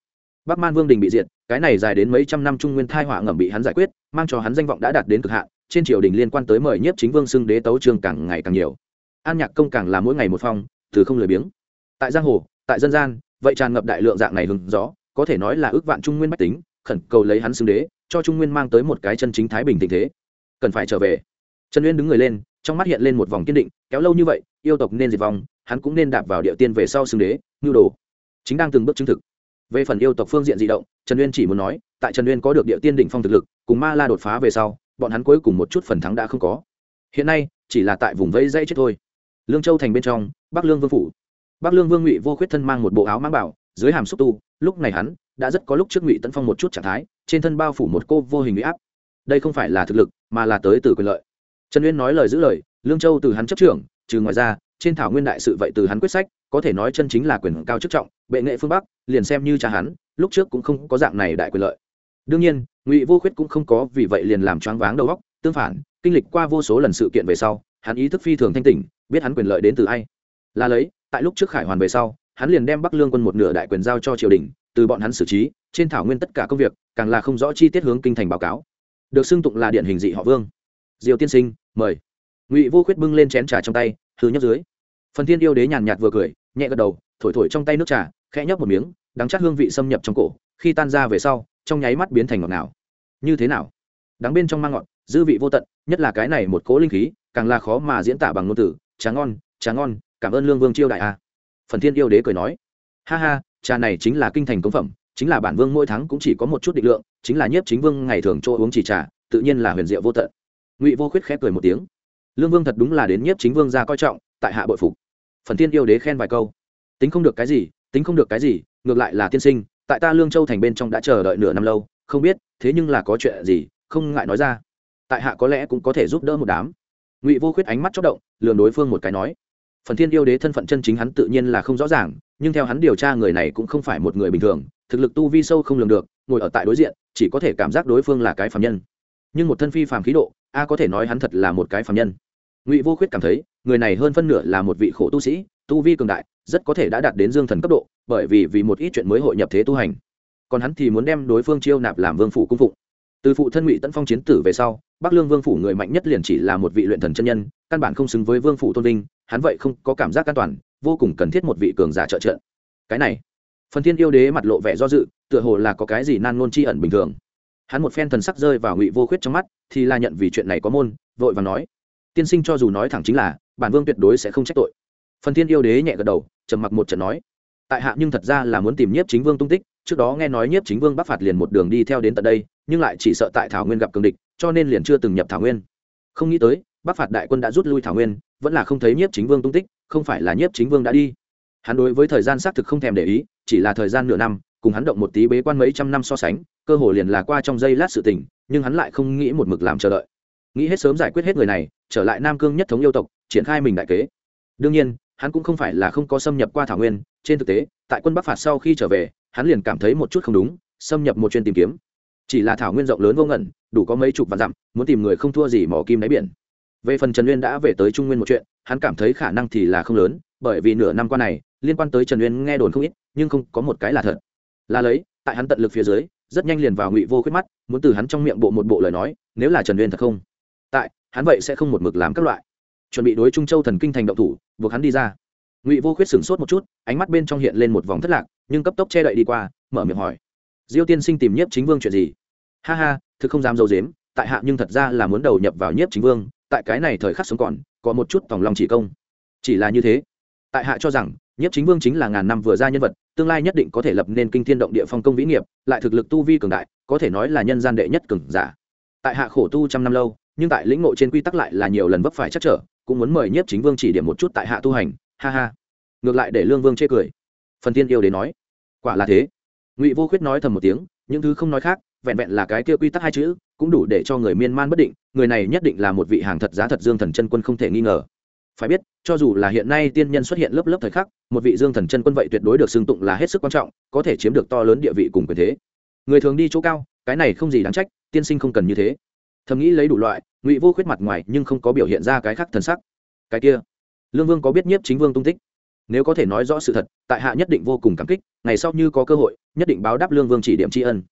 bắc man vương đình bị diệt, cái này dài đến mấy trăm năm trung nguyên thai họa ngầm bị hắn giải quyết, mang cho hắn danh vọng đã đạt đến cực hạn, trên triều đình liên quan tới mời nhiếp chính vương xưng đế tấu trường càng ngày càng nhiều. An nhạc công càng là mỗi ngày một phong, từ không lười biếng. Tại giang hồ, tại dân gian, vậy tràn ngập đại lượng dạng này hứng gió, có thể nói là ước vạn trung nguyên bách tính, khẩn cầu lấy hắn xưng đế, cho trung nguyên mang tới một cái chân chính thái bình tình thế. Cần phải trở về. Trần uyên đứng người lên, trong mắt hiện lên một vòng kiên định, kéo lâu như vậy, yêu tộc nên diệt vong, hắn cũng nên đạp vào địa tiên về sau xưng đế ngưu đồ. Chính đang từng bước chứng thực về phần yêu tộc phương diện di động, trần uyên chỉ muốn nói, tại trần uyên có được địa tiên đỉnh phong thực lực, cùng ma la đột phá về sau, bọn hắn cuối cùng một chút phần thắng đã không có. Hiện nay, chỉ là tại vùng vây dây chết thôi. Lương châu thành bên trong, bắc lương vương phủ. Bắc lương vương ngụy vô khuyết thân mang một bộ áo mang bảo, dưới hàm xúc tu, lúc này hắn đã rất có lúc trước ngụy tấn phong một chút trạng thái, trên thân bao phủ một cô vô hình huy áp. Đây không phải là thực lực, mà là tới từ quyền lợi. Trần uyên nói lời giữ lời, lương châu từ hắn chấp trưởng, trừ ngoài ra trên thảo nguyên đại sự vậy từ hắn quyết sách, có thể nói chân chính là quyền cao chức trọng, bệ nghệ phương bắc, liền xem như cha hắn, lúc trước cũng không có dạng này đại quyền lợi. Đương nhiên, ngụy vô khuyết cũng không có vì vậy liền làm choáng váng đầu óc, tương phản, kinh lịch qua vô số lần sự kiện về sau, hắn ý thức phi thường thanh tỉnh, biết hắn quyền lợi đến từ ai. Là lấy, tại lúc trước khải hoàn về sau, hắn liền đem bắc lương quân một nửa đại quyền giao cho triều đình, từ bọn hắn xử trí, trên thảo nguyên tất cả công việc, càng là không rõ chi tiết hướng kinh thành báo cáo. Được xưng tụng là điển hình dị họ vương. Diều tiên sinh, mời. Ngụy vô khuyết bưng lên chén trà trong tay thứ nhấp dưới phần thiên yêu đế nhàn nhạt vừa cười, nhẹ gật đầu, thổi thổi trong tay nước trà, khẽ nhấp một miếng, đắng chát hương vị xâm nhập trong cổ, khi tan ra về sau, trong nháy mắt biến thành ngọt nào như thế nào? Đắng bên trong mang ngọt, dư vị vô tận, nhất là cái này một cố linh khí, càng là khó mà diễn tả bằng ngôn từ. Trà ngon trà ngon, cảm ơn lương vương chiêu đại a. Phần thiên yêu đế cười nói, ha ha, trà này chính là kinh thành công phẩm, chính là bản vương mỗi tháng cũng chỉ có một chút định lượng, chính là nhiếp chính vương ngày thường chỗ uống chỉ trà, tự nhiên là huyền diệu vô tận. Ngụy vô khuyết khép cười một tiếng, lương vương thật đúng là đến nhiếp chính vương ra coi trọng, tại hạ bội phục phần thiên yêu đế khen vài câu. Tính không được cái gì, tính không được cái gì, ngược lại là tiên sinh, tại ta lương châu thành bên trong đã chờ đợi nửa năm lâu, không biết, thế nhưng là có chuyện gì, không ngại nói ra. Tại hạ có lẽ cũng có thể giúp đỡ một đám. Ngụy vô khuyết ánh mắt chóc động lường đối phương một cái nói. Phần thiên yêu đế thân phận chân chính hắn tự nhiên là không rõ ràng, nhưng theo hắn điều tra người này cũng không phải một người bình thường, thực lực tu vi sâu không lường được, ngồi ở tại đối diện, chỉ có thể cảm giác đối phương là cái phạm nhân. Nhưng một thân phi phàm khí độ, a có thể nói hắn thật là một cái phạm nhân ngụy vô khuyết cảm thấy người này hơn phân nửa là một vị khổ tu sĩ tu vi cường đại rất có thể đã đạt đến dương thần cấp độ bởi vì vì một ít chuyện mới hội nhập thế tu hành còn hắn thì muốn đem đối phương chiêu nạp làm vương phủ cung phụng từ phụ thân ngụy tấn phong chiến tử về sau bắc lương vương phủ người mạnh nhất liền chỉ là một vị luyện thần chân nhân căn bản không xứng với vương phủ tôn vinh hắn vậy không có cảm giác an toàn vô cùng cần thiết một vị cường giả trợ trợ cái này phần thiên yêu đế mặt lộ vẻ do dự tựa hồ là có cái gì nan ngôn chi ẩn bình thường hắn một phen thần sắc rơi vào ngụy vô khuyết trong mắt thì là nhận vì chuyện này có môn vội và nói tiên sinh cho dù nói thẳng chính là, bản vương tuyệt đối sẽ không trách tội. Phần thiên yêu đế nhẹ gật đầu, trầm mặc một trận nói, tại hạ nhưng thật ra là muốn tìm nhiếp chính vương tung tích, trước đó nghe nói nhiếp chính vương bắc phạt liền một đường đi theo đến tận đây, nhưng lại chỉ sợ tại thảo nguyên gặp cường địch, cho nên liền chưa từng nhập thảo nguyên. Không nghĩ tới, bắc phạt đại quân đã rút lui thảo nguyên, vẫn là không thấy nhiếp chính vương tung tích, không phải là nhiếp chính vương đã đi. Hắn đối với thời gian xác thực không thèm để ý, chỉ là thời gian nửa năm, cùng hắn động một tí bế quan mấy trăm năm so sánh, cơ hồ liền là qua trong giây lát sự tình, nhưng hắn lại không nghĩ một mực làm chờ đợi nghĩ hết sớm giải quyết hết người này, trở lại nam cương nhất thống yêu tộc, triển khai mình đại kế. Đương nhiên, hắn cũng không phải là không có xâm nhập qua thảo nguyên, trên thực tế, tại quân bắc phạt sau khi trở về, hắn liền cảm thấy một chút không đúng, xâm nhập một chuyên tìm kiếm. Chỉ là thảo nguyên rộng lớn vô ngẩn đủ có mấy chục vạn dặm, muốn tìm người không thua gì mỏ kim đáy biển. Về phần trần uyên đã về tới trung nguyên một chuyện, hắn cảm thấy khả năng thì là không lớn, bởi vì nửa năm qua này, liên quan tới trần uyên nghe đồn không ít, nhưng không có một cái là thật. Là lấy, tại hắn tận lực phía dưới, rất nhanh liền vào ngụy vô khuyết mắt, muốn từ hắn trong miệng bộ một bộ lời nói, nếu là trần uyên thật không? Hắn vậy sẽ không một mực làm các loại. Chuẩn bị đối trung châu thần kinh thành động thủ, buộc hắn đi ra. Ngụy vô khuyết sửng sốt một chút, ánh mắt bên trong hiện lên một vòng thất lạc, nhưng cấp tốc che đậy đi qua, mở miệng hỏi. Diêu tiên sinh tìm nhiếp chính vương chuyện gì? Ha ha, thực không dám dâu dếm, tại hạ nhưng thật ra là muốn đầu nhập vào nhiếp chính vương, tại cái này thời khắc sống còn, có một chút tòng lòng chỉ công. Chỉ là như thế, tại hạ cho rằng, nhiếp chính vương chính là ngàn năm vừa ra nhân vật, tương lai nhất định có thể lập nên kinh thiên động địa phong công vĩ nghiệp, lại thực lực tu vi cường đại, có thể nói là nhân gian đệ nhất cường giả. Tại hạ khổ tu trăm năm lâu nhưng tại lĩnh ngộ trên quy tắc lại là nhiều lần vấp phải chắc trở, cũng muốn mời nhiếp chính vương chỉ điểm một chút tại hạ tu hành, ha ha. Ngược lại để lương vương chê cười. Phần tiên yêu đến nói, quả là thế. Ngụy vô khuyết nói thầm một tiếng, những thứ không nói khác, vẹn vẹn là cái kia quy tắc hai chữ, cũng đủ để cho người miên man bất định, người này nhất định là một vị hàng thật giá thật dương thần chân quân không thể nghi ngờ. Phải biết, cho dù là hiện nay tiên nhân xuất hiện lớp lớp thời khắc, một vị dương thần chân quân vậy tuyệt đối được xưng tụng là hết sức quan trọng, có thể chiếm được to lớn địa vị cùng quyền thế. Người thường đi chỗ cao, cái này không gì đáng trách, tiên sinh không cần như thế thầm nghĩ lấy đủ loại, ngụy vô khuyết mặt ngoài nhưng không có biểu hiện ra cái khác thần sắc. Cái kia, lương vương có biết nhiếp chính vương tung tích? Nếu có thể nói rõ sự thật, tại hạ nhất định vô cùng cảm kích, ngày sau như có cơ hội, nhất định báo đáp lương vương chỉ điểm tri ân.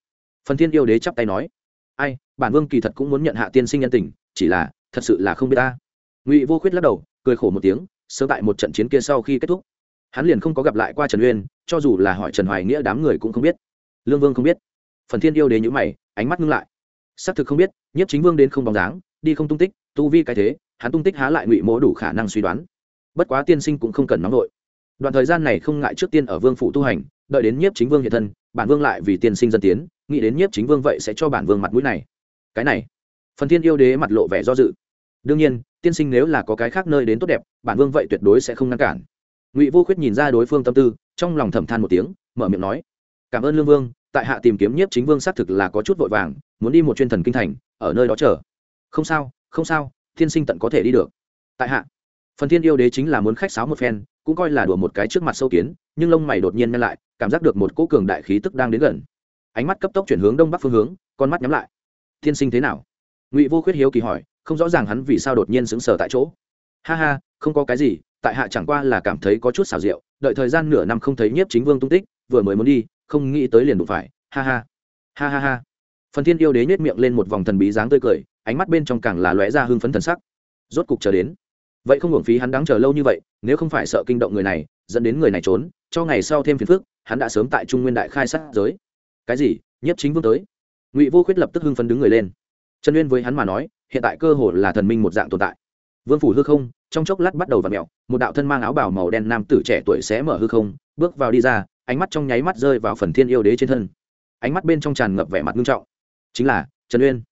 Phần thiên yêu đế chắp tay nói, ai, bản vương kỳ thật cũng muốn nhận hạ tiên sinh nhân tình, chỉ là, thật sự là không biết ta. Ngụy vô khuyết lắc đầu, cười khổ một tiếng, sớm tại một trận chiến kia sau khi kết thúc, hắn liền không có gặp lại qua trần uyên, cho dù là hỏi trần hoài nghĩa đám người cũng không biết. Lương vương không biết. Phần thiên yêu đế nhữ mày, ánh mắt ngưng lại xác thực không biết nhất chính vương đến không bóng dáng, đi không tung tích, tu vi cái thế, hắn tung tích há lại ngụy mỗ đủ khả năng suy đoán. Bất quá tiên sinh cũng không cần nóng nội. Đoạn thời gian này không ngại trước tiên ở vương phủ tu hành, đợi đến nhiếp chính vương hiện thân, bản vương lại vì tiên sinh dân tiến, nghĩ đến nhiếp chính vương vậy sẽ cho bản vương mặt mũi này. Cái này, phần thiên yêu đế mặt lộ vẻ do dự. Đương nhiên, tiên sinh nếu là có cái khác nơi đến tốt đẹp, bản vương vậy tuyệt đối sẽ không ngăn cản. Ngụy vô khuyết nhìn ra đối phương tâm tư, trong lòng thầm than một tiếng, mở miệng nói, cảm ơn lương vương tại hạ tìm kiếm nhiếp chính vương xác thực là có chút vội vàng, muốn đi một chuyên thần kinh thành, ở nơi đó chờ. Không sao không sao, thiên sinh tận có thể đi được. Tại hạ, phần thiên yêu đế chính là muốn khách sáo một phen, cũng coi là đùa một cái trước mặt sâu kiến, nhưng lông mày đột nhiên nhăn lại, cảm giác được một cỗ cường đại khí tức đang đến gần. Ánh mắt cấp tốc chuyển hướng đông bắc phương hướng, con mắt nhắm lại. Thiên sinh thế nào? Ngụy vô khuyết hiếu kỳ hỏi, không rõ ràng hắn vì sao đột nhiên sững sờ tại chỗ. Ha ha, không có cái gì, tại hạ chẳng qua là cảm thấy có chút xào rượu đợi thời gian nửa năm không thấy nhiếp chính vương tung tích, vừa mới muốn đi không nghĩ tới liền đụng phải. Ha ha. Ha ha ha. Phần thiên yêu đế nhếch miệng lên một vòng thần bí dáng tươi cười, ánh mắt bên trong càng là lóe ra hưng phấn thần sắc. Rốt cục chờ đến. Vậy không hưởng phí hắn đáng chờ lâu như vậy, nếu không phải sợ kinh động người này, dẫn đến người này trốn, cho ngày sau thêm phiền phức, hắn đã sớm tại trung nguyên đại khai sát giới. Cái gì? Nhiếp chính vương tới. Ngụy vô khuyết lập tức hưng phấn đứng người lên. Trần uyên với hắn mà nói, hiện tại cơ hồ là thần minh một dạng tồn tại. Vương phủ hư không, trong chốc lát bắt đầu v ặ mẹo một đạo thân mang áo bào màu đen nam tử trẻ tuổi sẽ mở hư không, bước vào đi ra ánh mắt trong nháy mắt rơi vào phần thiên yêu đế trên thân. Ánh mắt bên trong tràn ngập vẻ mặt nghiêm trọng. Chính là, trần uyên.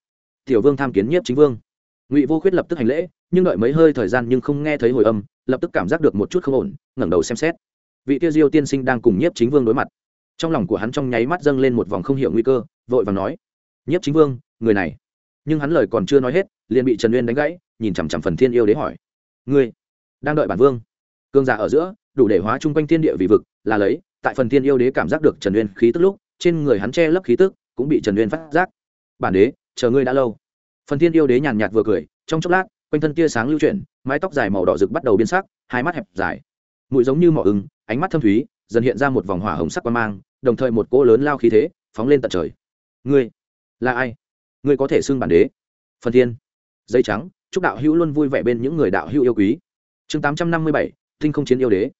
Tiểu vương tham kiến nhiếp chính vương. Ngụy vô khuyết lập tức hành lễ, nhưng đợi mấy hơi thời gian nhưng không nghe thấy hồi âm, lập tức cảm giác được một chút không ổn, ngẩng đầu xem xét. Vị tiêu diêu tiên sinh đang cùng nhiếp chính vương đối mặt. Trong lòng của hắn trong nháy mắt dâng lên một vòng không hiểu nguy cơ, vội và nói, nhiếp chính vương, người này. Nhưng hắn lời còn chưa nói hết, liền bị trần uyên đánh gãy, nhìn chằm chằm phần thiên yêu đế hỏi, ngươi đang đợi bản vương? Cương giả ở giữa, đủ để hóa chung quanh thiên địa vì vực, là lấy tại phần thiên yêu đế cảm giác được trần uyên khí tức lúc, trên người hắn che lấp khí tức, cũng bị trần uyên phát giác. Bản đế, chờ ngươi đã lâu. Phần thiên yêu đế nhàn nhạt vừa cười, trong chốc lát, quanh thân tia sáng lưu chuyển, mái tóc dài màu đỏ rực bắt đầu biến sắc, hai mắt hẹp dài. Mũi giống như mỏ ứng ánh mắt thâm thúy, dần hiện ra một vòng hỏa hồng sắc qua mang, đồng thời một cỗ lớn lao khí thế phóng lên tận trời. Ngươi là ai? Ngươi có thể xưng bản đế? Phần thiên, dây trắng, chúc đạo hữu luôn vui vẻ bên những người đạo hữu yêu quý. Chương tám trăm năm mươi bảy, tinh không chiến yêu đế.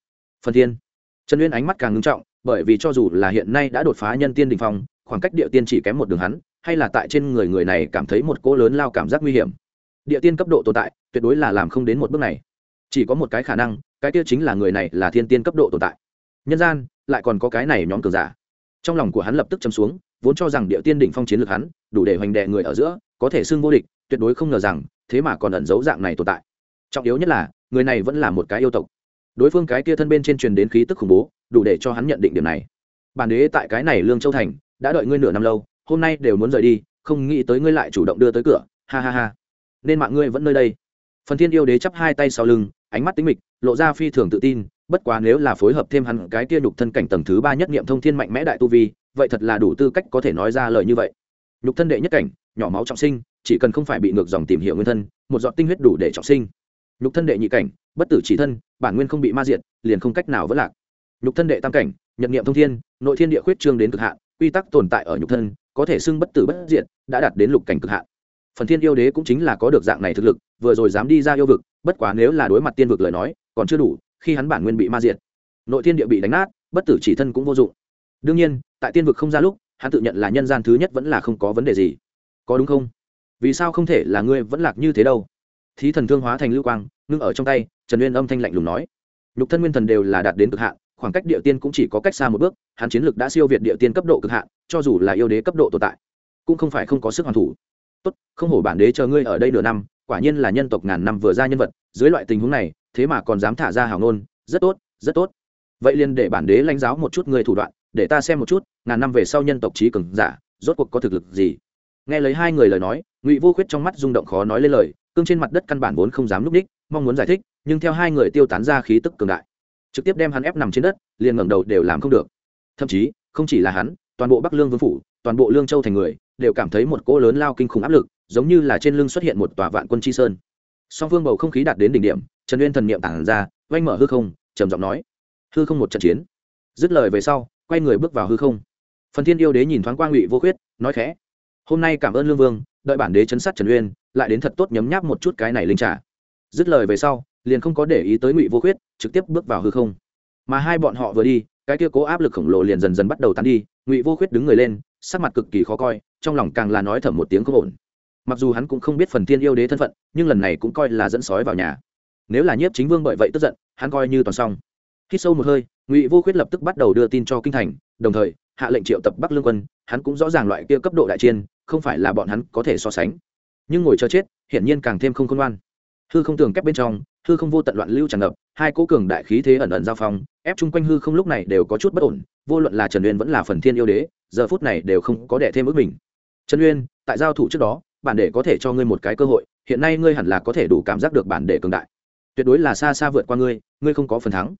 Phần thiên trần uyên ánh mắt càng ngưng trọng, bởi vì cho dù là hiện nay đã đột phá nhân tiên đình phong, khoảng cách địa tiên chỉ kém một đường hắn, hay là tại trên người người này cảm thấy một cỗ lớn lao cảm giác nguy hiểm. Địa tiên cấp độ tồn tại, tuyệt đối là làm không đến một bước này. Chỉ có một cái khả năng, cái kia chính là người này là thiên tiên cấp độ tồn tại. Nhân gian, lại còn có cái này nhóm cường giả. Trong lòng của hắn lập tức châm xuống, vốn cho rằng địa tiên đỉnh phong chiến lược hắn, đủ để hoành đệ người ở giữa, có thể xưng vô địch, tuyệt đối không ngờ rằng, thế mà còn ẩn giấu dạng này tồn tại. Trọng yếu nhất là, người này vẫn là một cái yêu tộc đối phương cái kia thân bên trên truyền đến khí tức khủng bố, đủ để cho hắn nhận định điểm này. Bản đế tại cái này lương châu thành, đã đợi ngươi nửa năm lâu, hôm nay đều muốn rời đi, không nghĩ tới ngươi lại chủ động đưa tới cửa, ha ha ha. Nên mạng ngươi vẫn nơi đây. Phần thiên yêu đế chắp hai tay sau lưng, ánh mắt tính mịch, lộ ra phi thường tự tin, bất quá nếu là phối hợp thêm hắn cái kia nhục thân cảnh tầng thứ ba nhất nghiệm thông thiên mạnh mẽ đại tu vi, vậy thật là đủ tư cách có thể nói ra lời như vậy. Nhục thân đệ nhất cảnh, nhỏ máu trọng sinh, chỉ cần không phải bị ngược dòng tìm hiểu nguyên thân, một giọt tinh huyết đủ để trọng sinh. Nhục thân đệ nhị cảnh, bất tử chỉ thân bản nguyên không bị ma diệt, liền không cách nào vỡ lạc. Nhục thân đệ tam cảnh nhận nghiệm thông thiên, nội thiên địa khuyết trương đến cực hạn, quy tắc tồn tại ở nhục thân, có thể xưng bất tử bất diệt, đã đạt đến lục cảnh cực hạn. Phần thiên yêu đế cũng chính là có được dạng này thực lực, vừa rồi dám đi ra yêu vực, bất quá nếu là đối mặt tiên vực lời nói, còn chưa đủ, khi hắn bản nguyên bị ma diệt, nội thiên địa bị đánh nát, bất tử chỉ thân cũng vô dụng. Đương nhiên, tại tiên vực không ra lúc, hắn tự nhận là nhân gian thứ nhất vẫn là không có vấn đề gì. Có đúng không? Vì sao không thể là ngươi vẫn lạc như thế đâu? Thí thần thương hóa thành lưu quang, ngưng ở trong tay trần uyên âm thanh lạnh lùng nói. Nhục thân nguyên thần đều là đạt đến cực hạn, khoảng cách địa tiên cũng chỉ có cách xa một bước, hắn chiến lược đã siêu việt địa tiên cấp độ cực hạn, cho dù là yêu đế cấp độ tồn tại, cũng không phải không có sức hoàn thủ. Tốt, không hổ bản đế chờ ngươi ở đây nửa năm, quả nhiên là nhân tộc ngàn năm vừa ra nhân vật, dưới loại tình huống này, thế mà còn dám thả ra hào ngôn, rất tốt rất tốt. Vậy liền để bản đế lãnh giáo một chút ngươi thủ đoạn, để ta xem một chút, ngàn năm về sau nhân tộc trí cường giả, rốt cuộc có thực lực gì? Nghe lấy hai người lời nói, ngụy vô khuyết trong mắt rung động khó nói lên lời, cương trên mặt đất căn bản vốn không dám núp ních mong muốn giải thích nhưng theo hai người tiêu tán ra khí tức cường đại. Trực tiếp đem hắn ép nằm trên đất, liền ngẩng đầu đều làm không được. Thậm chí, không chỉ là hắn, toàn bộ bắc lương vương phủ, toàn bộ lương châu thành người, đều cảm thấy một cỗ lớn lao kinh khủng áp lực, giống như là trên lưng xuất hiện một tòa vạn quân chi sơn. Song phương bầu không khí đạt đến đỉnh điểm, trần uyên thần niệm tản ra oanh mở hư không, trầm giọng nói, hư không một trận chiến. Dứt lời về sau, quay người bước vào hư không. Phần thiên yêu đế nhìn thoáng qua ngụy vô khuyết, nói khẽ, hôm nay cảm ơn lương vương, đợi bản đế chấn sát trần uyên, lại đến thật tốt nhấm nháp một chút cái này linh trả dứt lời về sau liền không có để ý tới ngụy vô khuyết, trực tiếp bước vào hư không. Mà hai bọn họ vừa đi, cái kia cố áp lực khổng lồ liền dần dần bắt đầu tán đi, ngụy vô khuyết đứng người lên, sắc mặt cực kỳ khó coi, trong lòng càng là nói thầm một tiếng không ổn. Mặc dù hắn cũng không biết phần thiên yêu đế thân phận, nhưng lần này cũng coi là dẫn sói vào nhà. Nếu là nhiếp chính vương bởi vậy tức giận, hắn coi như toàn xong. Khi sâu một hơi, ngụy vô khuyết lập tức bắt đầu đưa tin cho kinh thành, đồng thời, hạ lệnh triệu tập bắc lương quân, hắn cũng rõ ràng loại kia cấp độ đại chiên không phải là bọn hắn có thể so sánh. Nhưng ngồi chờ chết, hiển nhiên càng thêm không khôn ngoan hư không tường kép bên trong, hư không vô tận loạn lưu tràn ngập, hai cố cường đại khí thế ẩn ẩn giao phong, ép chung quanh hư không lúc này đều có chút bất ổn, vô luận là trần uyên vẫn là phần thiên yêu đế, giờ phút này đều không có đẻ thêm ước mình. Trần uyên, tại giao thủ trước đó, bản để có thể cho ngươi một cái cơ hội, hiện nay ngươi hẳn là có thể đủ cảm giác được bản để cường đại. Tuyệt đối là xa xa vượt qua ngươi ngươi không có phần thắng.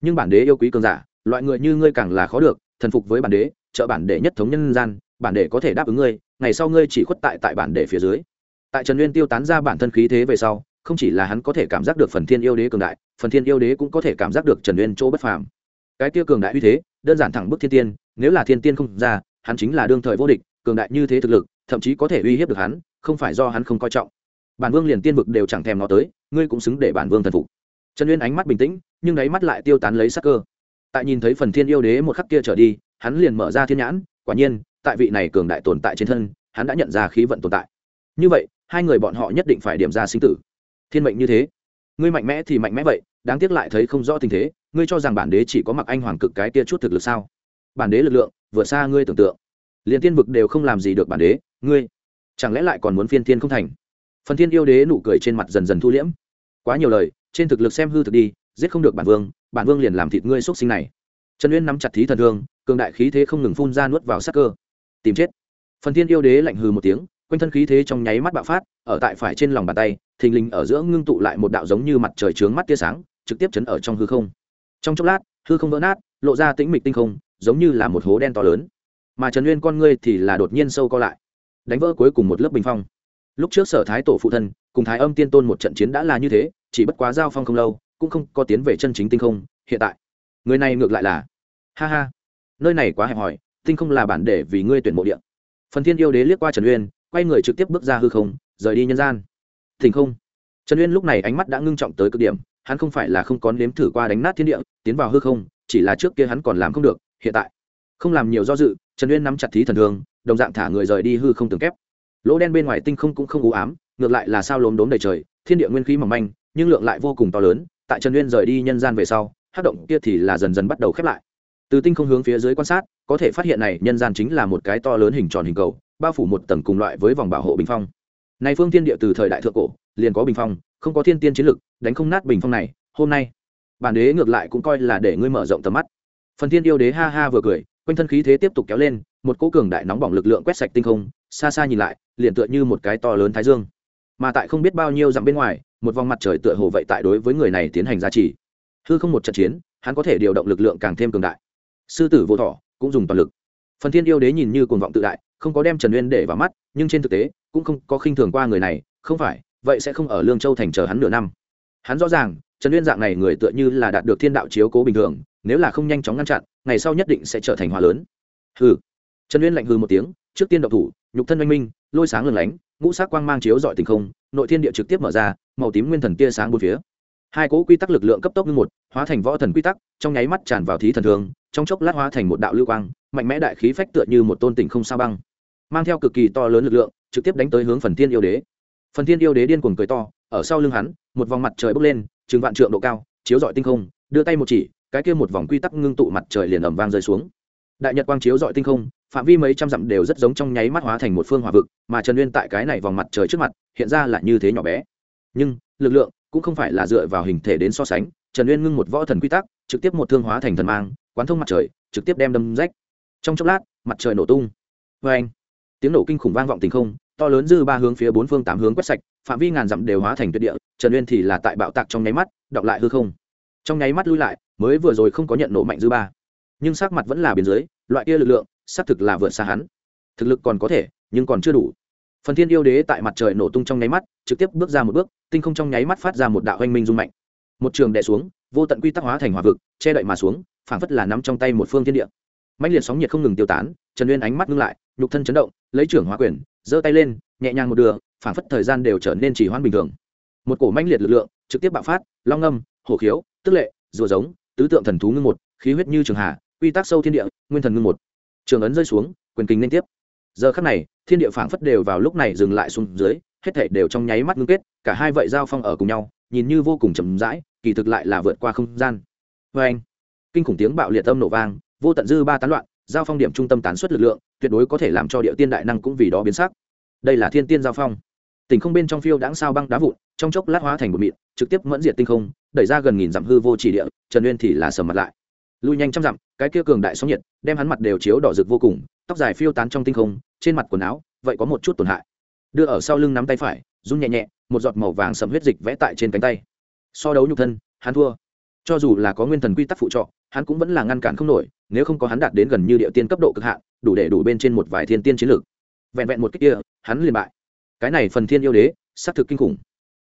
Nhưng bản đế yêu quý cường giả, loại người như ngươi càng là khó được, thần phục với bản đế, trợ bản đế nhất thống nhân gian, bản đế có thể đáp ứng ngươi, ngày sau ngươi chỉ khuất tại tại bản đế phía dưới. Tại trần uyên tiêu tán ra bản thân khí thế về sau không chỉ là hắn có thể cảm giác được phần thiên yêu đế cường đại, phần thiên yêu đế cũng có thể cảm giác được trần uyên chỗ bất phàm. Cái kia cường đại uy thế, đơn giản thẳng bức thiên tiên, nếu là thiên tiên không ra, hắn chính là đương thời vô địch, cường đại như thế thực lực, thậm chí có thể uy hiếp được hắn, không phải do hắn không coi trọng. Bản vương liền tiên vực đều chẳng thèm nó tới, ngươi cũng xứng để bản vương thần phục. Trần uyên ánh mắt bình tĩnh, nhưng đáy mắt lại tiêu tán lấy sắc cơ. Tại nhìn thấy phần thiên yêu đế một khắc kia trở đi, hắn liền mở ra thiên nhãn, quả nhiên, tại vị này cường đại tồn tại trên thân, hắn đã nhận ra khí vận tồn tại. Như vậy, hai người bọn họ nhất định phải điểm ra sinh tử thiên mệnh như thế. Ngươi mạnh mẽ thì mạnh mẽ vậy, đáng tiếc lại thấy không rõ tình thế, ngươi cho rằng bản đế chỉ có mặc anh hoàng cực cái kia chút thực lực sao? Bản đế lực lượng vừa xa ngươi tưởng tượng. Liền tiên vực đều không làm gì được bản đế, ngươi chẳng lẽ lại còn muốn phiên thiên không thành? Phần thiên yêu đế nụ cười trên mặt dần dần thu liễm. Quá nhiều lời, trên thực lực xem hư thực đi, giết không được bản vương bản vương liền làm thịt ngươi x sinh này. Trần uyên nắm chặt thí thần thương, cường đại khí thế không ngừng phun ra nuốt vào sắc cơ. Tìm chết. Phần thiên yêu đế lạnh hư một tiếng, quanh thân khí thế trong nháy mắt bạo phát, ở tại phải trên lòng bàn tay thình lình ở giữa ngưng tụ lại một đạo giống như mặt trời trướng mắt tia sáng, trực tiếp chấn ở trong hư không. Trong chốc lát, hư không vỡ nát, lộ ra tĩnh mịch tinh không, giống như là một hố đen to lớn. Mà trần nguyên con ngươi thì là đột nhiên sâu co lại, đánh vỡ cuối cùng một lớp bình phong. Lúc trước sở thái tổ phụ thân cùng thái âm tiên tôn một trận chiến đã là như thế, chỉ bất quá giao phong không lâu, cũng không có tiến về chân chính tinh không, hiện tại, người này ngược lại là, ha ha, nơi này quá hẹp hòi, tinh không là bản để vì ngươi tuyển mộ địa. Phần thiên yêu đế liếc qua trần uyên quay người trực tiếp bước ra hư không, rời đi nhân gian thỉnh không? Trần uyên lúc này ánh mắt đã ngưng trọng tới cực điểm, hắn không phải là không có nếm thử qua đánh nát thiên địa, tiến vào hư không, chỉ là trước kia hắn còn làm không được, hiện tại không làm nhiều do dự, trần uyên nắm chặt thí thần thương, đồng dạng thả người rời đi hư không tường kép. Lỗ đen bên ngoài tinh không cũng không u ám, ngược lại là sao lốm đốm đầy trời, thiên địa nguyên khí mỏng manh, nhưng lượng lại vô cùng to lớn, tại trần uyên rời đi nhân gian về sau hát động kia thì là dần dần bắt đầu khép lại. Từ tinh không hướng phía dưới quan sát, có thể phát hiện này nhân gian chính là một cái to lớn hình tròn hình cầu, bao phủ một tầng cùng loại với vòng bảo hộ bình phong này phương tiên địa từ thời đại thượng cổ, liền có bình phong, không có thiên tiên chiến lực, đánh không nát bình phong này, hôm nay, bản đế ngược lại cũng coi là để ngươi mở rộng tầm mắt. Phần thiên yêu đế ha ha vừa cười, quanh thân khí thế tiếp tục kéo lên, một cỗ cường đại nóng bỏng lực lượng quét sạch tinh không, xa xa nhìn lại, liền tựa như một cái to lớn thái dương. Mà tại không biết bao nhiêu dặm bên ngoài, một vòng mặt trời tựa hồ vậy tại đối với người này tiến hành giá trị hư không một trận chiến, hắn có thể điều động lực lượng càng thêm cường đại. Sư tử vô thọ cũng dùng toàn lực. Phần thiên yêu đế nhìn như cuồng vọng tự đại không có đem trần uyên để vào mắt, nhưng trên thực tế, cũng không có khinh thường qua người này, không phải, vậy sẽ không ở lương châu thành chờ hắn nửa năm. Hắn rõ ràng, trần uyên dạng này người tựa như là đạt được thiên đạo chiếu cố bình thường, nếu là không nhanh chóng ngăn chặn, ngày sau nhất định sẽ trở thành hòa lớn. Hừ. Trần uyên lạnh hừ một tiếng, trước tiên động thủ, nhục thân oanh minh, lôi sáng lừng lánh, ngũ sắc quang mang chiếu dọi tình không, nội thiên địa trực tiếp mở ra, màu tím nguyên thần tia sáng bốn phía. Hai cỗ quy tắc lực lượng cấp tốc như một, hóa thành võ thần quy tắc, trong nháy mắt tràn vào thí thần thường, trong chốc lát hóa thành một đạo lưu quang, mạnh mẽ đại khí phách tựa như một tôn tỉnh không sao băng mang theo cực kỳ to lớn lực lượng, trực tiếp đánh tới hướng phần thiên yêu đế. Phần thiên yêu đế điên cuồng cười to, ở sau lưng hắn, một vòng mặt trời bốc lên chừng vạn trượng độ cao, chiếu dọi tinh không, đưa tay một chỉ, cái kia một vòng quy tắc ngưng tụ mặt trời liền ầm vang rơi xuống. Đại nhật quang chiếu dọi tinh không, phạm vi mấy trăm dặm đều rất giống trong nháy mắt hóa thành một phương hòa vực, mà trần uyên tại cái này vòng mặt trời trước mặt, hiện ra là như thế nhỏ bé. Nhưng, lực lượng cũng không phải là dựa vào hình thể đến so sánh, trần uyên ngưng một võ thần quy tắc, trực tiếp một thương hóa thành thần mang, quán thông mặt trời, trực tiếp đem đâm rách. Trong chốc lát, mặt trời nổ tung. Vê anh tiếng nổ kinh khủng vang vọng tình không, to lớn dư ba hướng phía bốn phương tám hướng quét sạch, phạm vi ngàn dặm đều hóa thành tuyệt địa, trần uyên thì là tại bạo tạc trong nháy mắt đọng lại hư không. Trong nháy mắt lui lại, mới vừa rồi không có nhận nổ mạnh dư ba. Nhưng sắc mặt vẫn là biến dưới, loại kia lực lượng, xác thực là vượt xa hắn. Thực lực còn có thể, nhưng còn chưa đủ. Phần thiên yêu đế tại mặt trời nổ tung trong nháy mắt, trực tiếp bước ra một bước, tinh không trong nháy mắt phát ra một đạo hoanh minh rung mạnh. Một trường đè xuống, vô tận quy tắc hóa thành hỏa vực, che đậy mà xuống, phảng phất là nắm trong tay một phương thiên địa. Mạnh liệt sóng nhiệt không ngừng tiêu tán, trần uyên ánh mắt ngưng lại nhục thân chấn động, lấy trưởng hóa quyền, giơ tay lên, nhẹ nhàng một đường, phảng phất thời gian đều trở nên chỉ hoan bình thường. Một cổ manh liệt lực lượng trực tiếp bạo phát, long ngâm, hổ khiếu, tức lệ, rùa giống, tứ tượng thần thú ngưng một, khí huyết như trường hà, quy tắc sâu thiên địa, nguyên thần ngưng một. Trường ấn rơi xuống, quyền kình liên tiếp. Giờ khắc này, thiên địa phảng phất đều vào lúc này dừng lại xuống dưới, hết thảy đều trong nháy mắt ngưng kết, cả hai vậy giao phong ở cùng nhau, nhìn như vô cùng chậm rãi, kỳ thực lại là vượt qua không gian. Vê anh kinh khủng tiếng bạo liệt âm nổ vang, vô tận dư ba tán loạn giao phong điểm trung tâm tán suất lực lượng, tuyệt đối có thể làm cho địa tiên đại năng cũng vì đó biến sắc. Đây là thiên tiên giao phong. Tỉnh không bên trong phiêu đãng sao băng đá vụn, trong chốc lát hóa thành một mịn, trực tiếp mẫn diệt tinh không, đẩy ra gần nghìn dặm hư vô chỉ địa, trần uyên thì là sầm mặt lại. Lui nhanh trăm dặm, cái kia cường đại sóng nhiệt, đem hắn mặt đều chiếu đỏ rực vô cùng, tóc dài phiêu tán trong tinh không, trên mặt quần áo, vậy có một chút tổn hại. Đưa ở sau lưng nắm tay phải, run nhẹ nhẹ, một giọt màu vàng sầm huyết dịch vẽ tại trên cánh tay. So đấu nhục thân, hắn thua. Cho dù là có nguyên thần quy tắc phụ trọ hắn cũng vẫn là ngăn cản không nổi, nếu không có hắn đạt đến gần như địa tiên cấp độ cực hạn, đủ để đủ bên trên một vài thiên tiên chiến lược. Vẹn vẹn một cách kia, hắn liền bại. Cái này phần thiên yêu đế xác thực kinh khủng.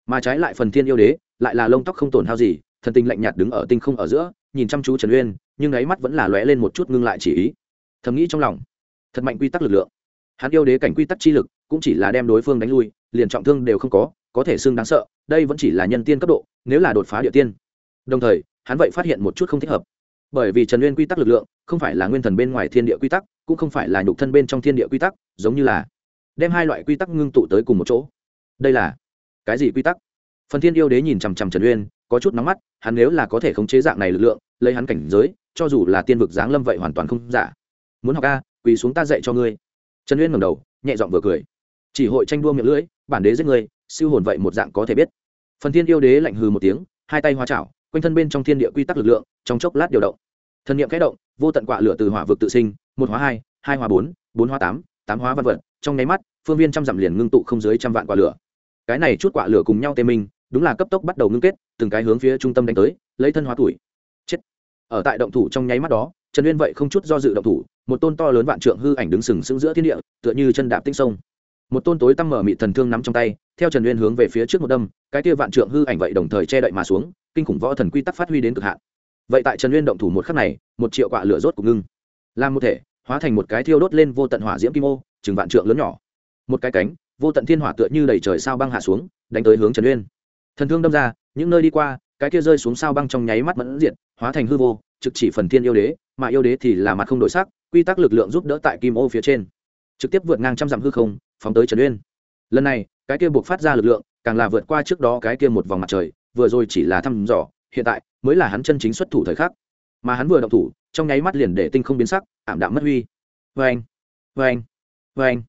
Mà trái lại phần thiên yêu đế, lại là lông tóc không tổn hao gì, thần tinh lạnh nhạt đứng ở tinh không ở giữa, nhìn chăm chú trần uyên, nhưng ấy mắt vẫn là lóe lên một chút ngưng lại chỉ ý. Thầm nghĩ trong lòng, thật mạnh quy tắc lực lượng. Hắn yêu đế cảnh quy tắc chi lực, cũng chỉ là đem đối phương đánh lui, liền trọng thương đều không có có thể xưng đáng sợ, đây vẫn chỉ là nhân tiên cấp độ, nếu là đột phá địa tiên. Đồng thời, hắn vậy phát hiện một chút không thích hợp bởi vì trần nguyên quy tắc lực lượng, không phải là nguyên thần bên ngoài thiên địa quy tắc, cũng không phải là nhục thân bên trong thiên địa quy tắc, giống như là đem hai loại quy tắc ngưng tụ tới cùng một chỗ. Đây là cái gì quy tắc? Phần thiên yêu đế nhìn chằm chằm trần uyên, có chút nóng mắt, hắn nếu là có thể khống chế dạng này lực lượng, lấy hắn cảnh giới, cho dù là tiên vực giáng lâm vậy hoàn toàn không giả. Muốn học a, quỳ xuống ta dạy cho ngươi. Trần uyên ngẩng đầu, nhẹ giọng vừa cười. Chỉ hội tranh đua miệng lưỡi, bản đế giết người siêu hồn vậy một dạng có thể biết. Phần thiên yêu đế lạnh hừ một tiếng, hai tay hoa chảo, quanh thân bên trong thiên địa quy tắc lực lượng, trong chốc lát điều động thần niệm kẽ động, vô tận quạ lửa từ hỏa vực tự sinh, một hóa hai hai hóa bốn bốn hóa tám tám hóa văn vật, trong nháy mắt, phương viên trăm dặm liền ngưng tụ không dưới trăm vạn quả lửa. Cái này chút quả lửa cùng nhau tê minh, đúng là cấp tốc bắt đầu ngưng kết, từng cái hướng phía trung tâm đánh tới, lấy thân hóa tuổi. Chết. Ở tại động thủ trong nháy mắt đó, trần uyên vậy không chút do dự động thủ, một tôn to lớn vạn trượng hư ảnh đứng sừng sững giữa thiên địa, tựa như chân đạp tinh sông. Một tôn tối tăm mở mị thần thương nắm trong tay, theo trần uyên hướng về phía trước một đâm, cái kia vạn trượng hư ảnh vậy đồng thời che đậy mà xuống, kinh khủng võ thần quy tắc phát huy đến cực hạn vậy tại trần uyên động thủ một khắc này, một triệu quạ lửa rốt cục ngưng. Làm một thể, hóa thành một cái thiêu đốt lên vô tận hỏa diễm kim ô, chừng vạn trượng lớn nhỏ. Một cái cánh, vô tận thiên hỏa tựa như đầy trời sao băng hạ xuống, đánh tới hướng trần uyên. Thần thương đâm ra, những nơi đi qua, cái kia rơi xuống sao băng trong nháy mắt mẫn diện hóa thành hư vô, trực chỉ phần thiên yêu đế, mà yêu đế thì là mặt không đổi sắc, quy tắc lực lượng giúp đỡ tại kim ô phía trên. Trực tiếp vượt ngang trăm dặm hư không, phóng tới trần uyên. Lần này, cái kia buộc phát ra lực lượng, càng là vượt qua trước đó cái kia một vòng mặt trời, vừa rồi chỉ là thăm dò hiện tại mới là hắn chân chính xuất thủ thời khắc. Mà hắn vừa động thủ, trong nháy mắt liền để tinh không biến sắc, ảm đạm mất huy. Vê anh vê anh vê anh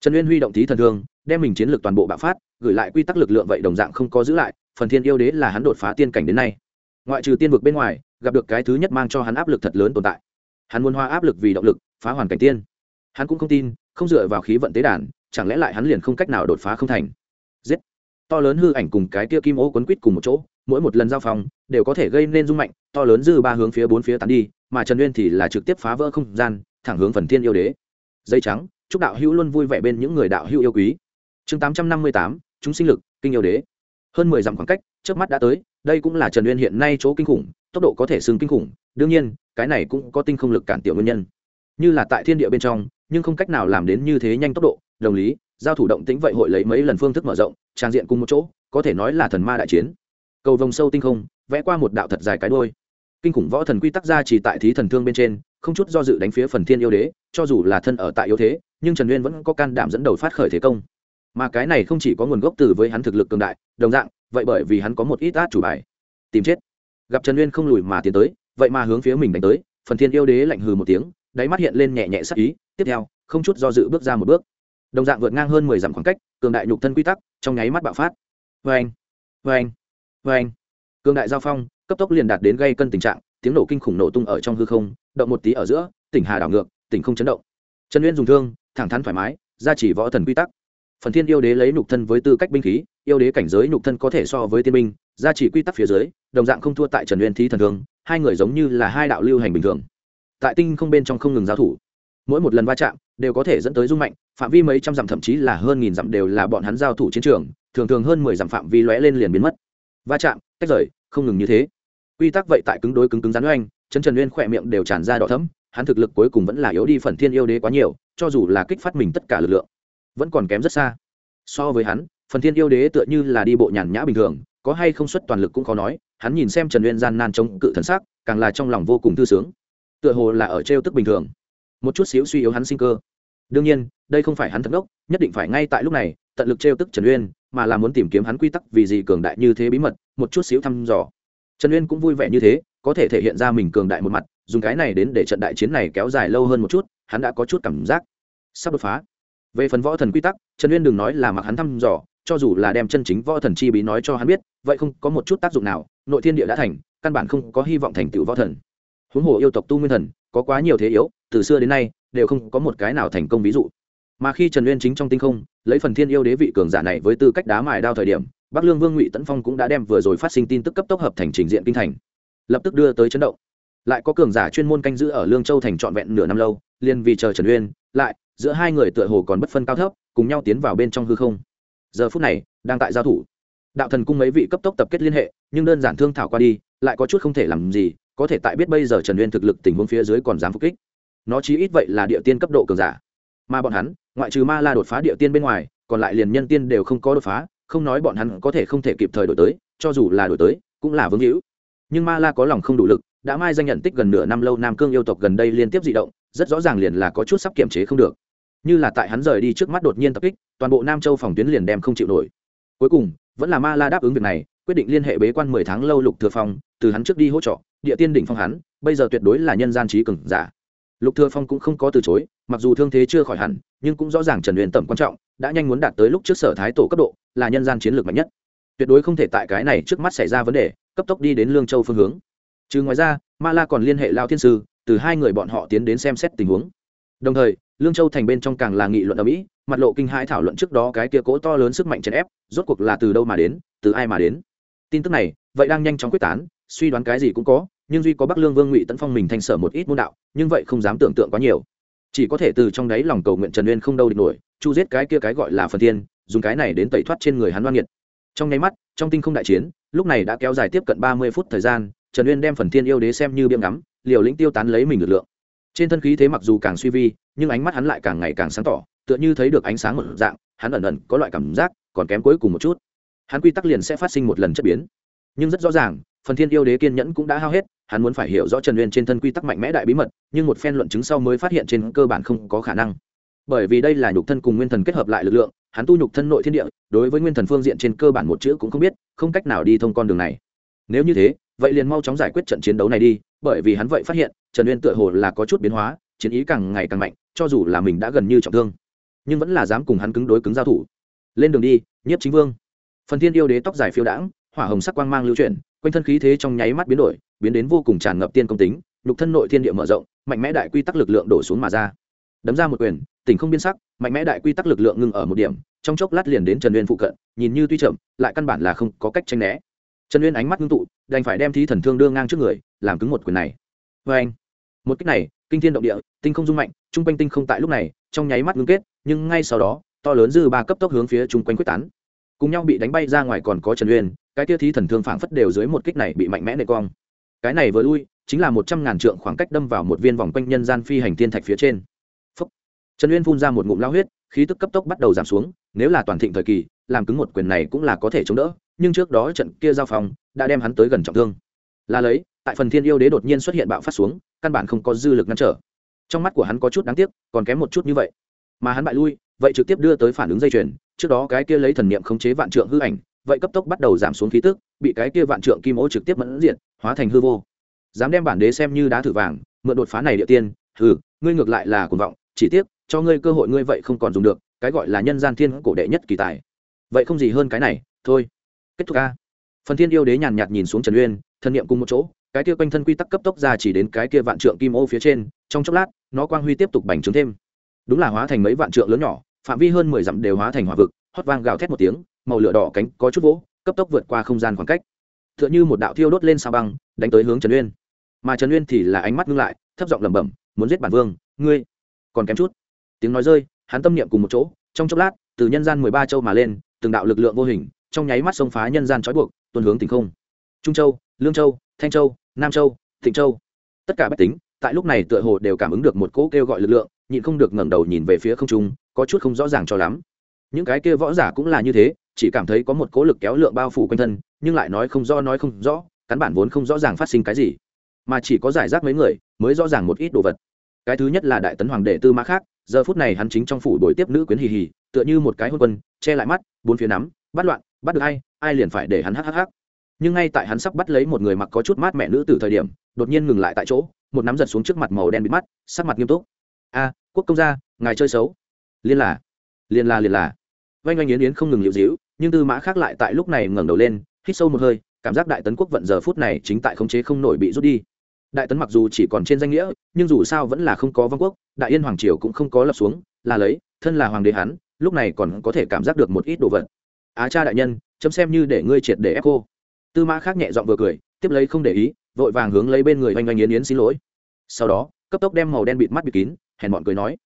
trần uyên huy động tí thần thương, đem mình chiến lược toàn bộ bạo phát, gửi lại quy tắc lực lượng vậy đồng dạng không có giữ lại, phần thiên yêu đế là hắn đột phá tiên cảnh đến nay. Ngoại trừ tiên vực bên ngoài, gặp được cái thứ nhất mang cho hắn áp lực thật lớn tồn tại. Hắn muốn hoa áp lực vì động lực, phá hoàn cảnh tiên. Hắn cũng không tin, không dựa vào khí vận tế đàn, chẳng lẽ lại hắn liền không cách nào đột phá không thành? Giết. To lớn hư ảnh cùng cái kia kim ô quấn quít cùng một chỗ mỗi một lần giao phong đều có thể gây nên rung mạnh, to lớn dư ba hướng phía bốn phía tán đi, mà trần uyên thì là trực tiếp phá vỡ không gian, thẳng hướng phần thiên yêu đế. Dây trắng, chúc đạo hữu luôn vui vẻ bên những người đạo hữu yêu quý. Chương tám trăm năm mươi tám, chúng sinh lực, kinh yêu đế. Hơn mười dặm khoảng cách trước mắt đã tới, đây cũng là trần uyên hiện nay chỗ kinh khủng, tốc độ có thể xưng kinh khủng. Đương nhiên, cái này cũng có tinh không lực cản tiểu nguyên nhân. Như là tại thiên địa bên trong, nhưng không cách nào làm đến như thế nhanh tốc độ, đồng lý, giao thủ động tĩnh vậy hội lấy mấy lần phương thức mở rộng, trang diện cùng một chỗ, có thể nói là thần ma đại chiến cầu vồng sâu tinh không, vẽ qua một đạo thật dài cái đôi kinh khủng võ thần quy tắc ra chỉ tại thí thần thương bên trên, không chút do dự đánh phía phần thiên yêu đế, cho dù là thân ở tại yếu thế, nhưng trần uyên vẫn có can đảm dẫn đầu phát khởi thế công. Mà cái này không chỉ có nguồn gốc từ với hắn thực lực cường đại, đồng dạng, vậy bởi vì hắn có một ít át chủ bài. Tìm chết. Gặp trần uyên không lùi mà tiến tới, vậy mà hướng phía mình đánh tới, phần thiên yêu đế lạnh hừ một tiếng, đáy mắt hiện lên nhẹ nhẹ sắc ý, tiếp theo, không chút do dự bước ra một bước. Đồng dạng vượt ngang hơn mười dặm khoảng cách, cường đại nhục thân quy tắc, trong nháy mắt bạo phát. Vê anh vê anh vê anh cương đại giao phong, cấp tốc liền đạt đến gây cân tình trạng, tiếng nổ kinh khủng nổ tung ở trong hư không, động một tí ở giữa, tỉnh hà đảo ngược, tỉnh không chấn động. Trần uyên dùng thương, thẳng thắn thoải mái ra chỉ võ thần quy tắc. Phần thiên yêu đế lấy nhục thân với tư cách binh khí, yêu đế cảnh giới nhục thân có thể so với tiên binh ra chỉ quy tắc phía dưới, đồng dạng không thua tại trần uyên thí thần thương, hai người giống như là hai đạo lưu hành bình thường. Tại tinh không bên trong không ngừng giao thủ. Mỗi một lần va chạm đều có thể dẫn tới rung mạnh, phạm vi mấy trăm dặm thậm chí là hơn nghìn dặm đều là bọn hắn giao thủ chiến trường, thường thường hơn mười dặm phạm vi lóe lên liền biến mất va chạm, tách rời, không ngừng như thế. Quy tắc vậy tại cứng đối cứng cứng rắn oanh chân trần uyên khỏe miệng đều tràn ra đỏ thấm hắn thực lực cuối cùng vẫn là yếu đi phần thiên yêu đế quá nhiều, cho dù là kích phát mình tất cả lực lượng, vẫn còn kém rất xa. So với hắn, phần thiên yêu đế tựa như là đi bộ nhàn nhã bình thường, có hay không xuất toàn lực cũng khó nói, hắn nhìn xem trần uyên gian nan chống cự thần sắc, càng là trong lòng vô cùng thư sướng. Tựa hồ là ở trêu tức bình thường. Một chút xíu suy yếu hắn sinh cơ. Đương nhiên, đây không phải hắn thật đốc nhất định phải ngay tại lúc này, tận lực trêu tức trần uyên mà là muốn tìm kiếm hắn quy tắc vì gì cường đại như thế bí mật, một chút xíu thăm dò. Trần uyên cũng vui vẻ như thế, có thể thể hiện ra mình cường đại một mặt, dùng cái này đến để trận đại chiến này kéo dài lâu hơn một chút, hắn đã có chút cảm giác sắp đột phá. Về phần võ thần quy tắc, trần uyên đừng nói là mặc hắn thăm dò, cho dù là đem chân chính võ thần chi bí nói cho hắn biết, vậy không có một chút tác dụng nào, nội thiên địa đã thành, căn bản không có hy vọng thành tựu võ thần. Huống hồ yêu tộc tu nguyên thần, có quá nhiều thế yếu, từ xưa đến nay, đều không có một cái nào thành công ví dụ. Mà khi trần uyên chính trong tinh không lấy phần thiên yêu đế vị cường giả này với tư cách đá mài đao thời điểm, bắc lương vương ngụy tấn phong cũng đã đem vừa rồi phát sinh tin tức cấp tốc hợp thành trình diện kinh thành. Lập tức đưa tới chấn động. Lại có cường giả chuyên môn canh giữ ở lương châu thành trọn vẹn nửa năm lâu, liền vì chờ trần uyên, lại, giữa hai người tựa hồ còn bất phân cao thấp, cùng nhau tiến vào bên trong hư không. Giờ phút này, đang tại giao thủ. Đạo thần cung mấy vị cấp tốc tập kết liên hệ, nhưng đơn giản thương thảo qua đi, lại có chút không thể làm gì, có thể tại biết bây giờ trần uyên thực lực tình huống phía dưới còn dám phục kích. Nó chí ít vậy là địa tiên cấp độ cường giả mà bọn hắn, ngoại trừ ma la đột phá địa tiên bên ngoài, còn lại liền nhân tiên đều không có đột phá, không nói bọn hắn có thể không thể kịp thời đổi tới, cho dù là đổi tới, cũng là vương hữu. Nhưng ma la có lòng không đủ lực, đã mai danh nhận tích gần nửa năm lâu nam cương yêu tộc gần đây liên tiếp di động, rất rõ ràng liền là có chút sắp kiểm chế không được. Như là tại hắn rời đi trước mắt đột nhiên tập kích, toàn bộ nam châu phòng tuyến liền đem không chịu nổi. Cuối cùng, vẫn là ma la đáp ứng việc này, quyết định liên hệ bế quan mười tháng lâu lục thừa phong, từ hắn trước đi hỗ trợ, địa tiên đỉnh phong hắn, bây giờ tuyệt đối là nhân gian trí cường giả lục thừa phong cũng không có từ chối, mặc dù thương thế chưa khỏi hẳn, nhưng cũng rõ ràng trần huyền tầm quan trọng, đã nhanh muốn đạt tới lúc trước sở thái tổ cấp độ, là nhân gian chiến lược mạnh nhất. Tuyệt đối không thể tại cái này trước mắt xảy ra vấn đề, cấp tốc đi đến lương châu phương hướng. Trừ ngoài ra, ma la còn liên hệ lao thiên sư, từ hai người bọn họ tiến đến xem xét tình huống. Đồng thời, lương châu thành bên trong càng là nghị luận ở mỹ mặt lộ kinh hãi thảo luận trước đó cái kia cỗ to lớn sức mạnh chèn ép, rốt cuộc là từ đâu mà đến, từ ai mà đến. Tin tức này, vậy đang nhanh chóng quyết tán, suy đoán cái gì cũng có nhưng duy có bắc lương vương ngụy tấn phong mình thành sở một ít môn đạo, nhưng vậy không dám tưởng tượng quá nhiều. Chỉ có thể từ trong đáy lòng cầu nguyện trần uyên không đâu địch nổi, chu giết cái kia cái gọi là phần tiên dùng cái này đến tẩy thoát trên người hắn đoan nghiệt. Trong nháy mắt, trong tinh không đại chiến, lúc này đã kéo dài tiếp cận ba mươi phút thời gian, trần uyên đem phần thiên yêu đế xem như biếm ngắm, liều lĩnh tiêu tán lấy mình lực lượng. Trên thân khí thế mặc dù càng suy vi, nhưng ánh mắt hắn lại càng ngày càng sáng tỏ, tựa như thấy được ánh sáng một dạng, hắn ẩn ẩn có loại cảm giác, còn kém cuối cùng một chút. Hắn quy tắc liền sẽ phát sinh một lần chất biến. Nhưng rất rõ ràng phần thiên yêu đế kiên nhẫn cũng đã hao hết, hắn muốn phải hiểu rõ trần uyên trên thân quy tắc mạnh mẽ đại bí mật, nhưng một phen luận chứng sau mới phát hiện trên cơ bản không có khả năng. Bởi vì đây là nhục thân cùng nguyên thần kết hợp lại lực lượng, hắn tu nhục thân nội thiên địa, đối với nguyên thần phương diện trên cơ bản một chữ cũng không biết, không cách nào đi thông con đường này. Nếu như thế, vậy liền mau chóng giải quyết trận chiến đấu này đi, bởi vì hắn vậy phát hiện, trần uyên tựa hồ là có chút biến hóa, chiến ý càng ngày càng mạnh, cho dù là mình đã gần như trọng thương, nhưng vẫn là dám cùng hắn cứng đối cứng giao thủ. Lên đường đi nhất chính vương. Phần thiên yêu đế tóc dài phiêu đãng, hỏa hồng sắc quang mang lưu chuyển quanh thân khí thế trong nháy mắt biến đổi, biến đến vô cùng tràn ngập tiên công tính, nhục thân nội thiên địa mở rộng, mạnh mẽ đại quy tắc lực lượng đổ xuống mà ra. Đấm ra một quyền tỉnh không biên sắc, mạnh mẽ đại quy tắc lực lượng ngưng ở một điểm, trong chốc lát liền đến trần uyên phụ cận, nhìn như tuy chậm, lại căn bản là không có cách tranh né. Trần uyên ánh mắt ngưng tụ, đành phải đem thí thần thương đương ngang trước người, làm cứng một quyền này. Vê anh, một cách này, kinh thiên động địa, tinh không dung mạnh, trung quanh tinh không tại lúc này, trong nháy mắt ngưng kết, nhưng ngay sau đó, to lớn dư ba cấp tốc hướng phía chung quanh quyết tán. Cùng nhau bị đánh bay ra ngoài còn có trần uyên cái tia thí thần thương phảng phất đều dưới một kích này bị mạnh mẽ nệ cong cái này vừa lui, chính là một trăm ngàn trượng khoảng cách đâm vào một viên vòng quanh nhân gian phi hành thiên thạch phía trên. Phúc. trần uyên phun ra một ngụm lao huyết, khí tức cấp tốc bắt đầu giảm xuống, nếu là toàn thịnh thời kỳ, làm cứng một quyền này cũng là có thể chống đỡ, nhưng trước đó trận kia giao phòng đã đem hắn tới gần trọng thương. Là lấy, tại phần thiên yêu đế đột nhiên xuất hiện bạo phát xuống, căn bản không có dư lực ngăn trở. Trong mắt của hắn có chút đáng tiếc, còn kém một chút như vậy. Mà hắn bại lui, vậy trực tiếp đưa tới phản ứng dây chuyền, trước đó cái kia lấy thần niệm khống chế vạn trượng hư ảnh vậy cấp tốc bắt đầu giảm xuống khí tức, bị cái kia vạn trượng kim ô trực tiếp mẫn diện hóa thành hư vô. Dám đem bản đế xem như đá thử vàng, mượn đột phá này địa tiên, hừ, ngươi ngược lại là cuồng vọng, chỉ tiếc, cho ngươi cơ hội ngươi vậy không còn dùng được, cái gọi là nhân gian thiên cổ đệ nhất kỳ tài. Vậy không gì hơn cái này, thôi. Kết thúc a. Phần thiên yêu đế nhàn nhạt nhìn xuống trần uyên, thân niệm cùng một chỗ, cái kia quanh thân quy tắc cấp tốc ra chỉ đến cái kia vạn trượng kim ô phía trên, trong chốc lát, nó quang huy tiếp tục bành trướng thêm. Đúng là hóa thành mấy vạn trượng lớn nhỏ, phạm vi hơn mười dặm đều hóa thành hỏa vực, hót vang gào thét một tiếng màu lửa đỏ cánh có chút vỗ, cấp tốc vượt qua không gian khoảng cách. T h ư ợ n h ư một đạo thiêu đốt lên sao băng, đánh tới hướng trần uyên. Mà trần uyên thì là ánh mắt ngưng lại, thấp giọng lẩm bẩm, muốn giết bản vương, ngươi? Còn kém chút, tiếng nói rơi, hắn tâm niệm cùng một chỗ, trong chốc lát, từ nhân gian mười ba châu mà lên, từng đạo lực lượng vô hình, trong nháy mắt xông phá nhân gian trói buộc tuần hướng tình không. Trung châu, lương châu, thanh châu, nam châu, thịnh châu. Tất cả bách tính, tại lúc này tựa hồ đều cảm ứng được một cỗ kêu gọi lực lượng, nhịn không được ngẩng đầu nhìn về phía không trung, có chút không rõ ràng cho lắm. Những cái kia võ giả cũng là như thế chỉ cảm thấy có một cỗ lực kéo lượng bao phủ quanh thân, nhưng lại nói không rõ, nói không rõ cắn bản vốn không rõ ràng phát sinh cái gì. Mà chỉ có giải rác mấy người, mới rõ ràng một ít đồ vật. Cái thứ nhất là đại tấn hoàng đệ tư mã khác, giờ phút này hắn chính trong phủ đổi tiếp nữ quyến hì hì, tựa như một cái hôn quân, che lại mắt, bốn phía nắm, bắt loạn, bắt được ai ai liền phải để hắn hhh nhưng ngay tại hắn sắp bắt lấy một người mặc có chút mát mẹ nữ từ thời điểm, đột nhiên ngừng lại tại chỗ, một nắm giật xuống trước mặt màu đen bị mắt, sắc mặt nghiêm túc. A, quốc công gia, ngài chơi xấu. Liên là liên là liên là. Vanh oanh yến yến không ngừng liệu dĩu nhưng tư mã khác lại tại lúc này ngẩng đầu lên, hít sâu một hơi, cảm giác đại tấn quốc vận giờ phút này chính tại khống chế không nổi bị rút đi. Đại tấn mặc dù chỉ còn trên danh nghĩa, nhưng dù sao vẫn là không có vương quốc, đại yên hoàng triều cũng không có lập xuống, là lấy, thân là hoàng đế hắn, lúc này còn có thể cảm giác được một ít đồ vật. Á cha đại nhân, chấm xem như để ngươi triệt để ép cô. Tư mã khác nhẹ giọng vừa cười, tiếp lấy không để ý, vội vàng hướng lấy bên người oanh oanh yến yến xin lỗi. Sau đó, cấp tốc đem màu đen bịt mắt bịt kín, hèn bọn cười nói.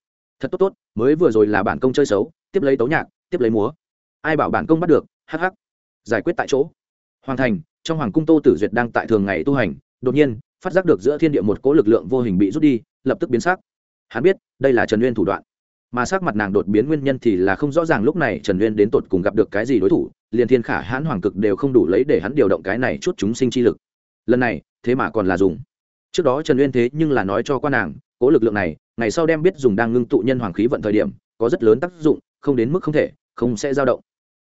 Thật tốt tốt, mới vừa rồi là bản công chơi xấu, tiếp lấy tấu nhạc, tiếp lấy múa ai bảo bản công bắt được hh giải quyết tại chỗ. Hoàng thành, trong hoàng cung tô tử duyệt đang tại thường ngày tu hành, đột nhiên, phát giác được giữa thiên địa một cỗ lực lượng vô hình bị rút đi, lập tức biến sắc. Hắn biết, đây là trần nguyên thủ đoạn. Mà sắc mặt nàng đột biến nguyên nhân thì là không rõ ràng lúc này trần uyên đến tột cùng gặp được cái gì đối thủ, liền thiên khả hãn hoàng cực đều không đủ lấy để hắn điều động cái này chút chúng sinh chi lực. Lần này, thế mà còn là dùng. Trước đó trần uyên thế nhưng là nói cho quan nàng cố lực lượng này, ngày sau đem biết dùng đang ngưng tụ nhân hoàng khí vận thời điểm, có rất lớn tác dụng, không đến mức không thể, không sẽ dao động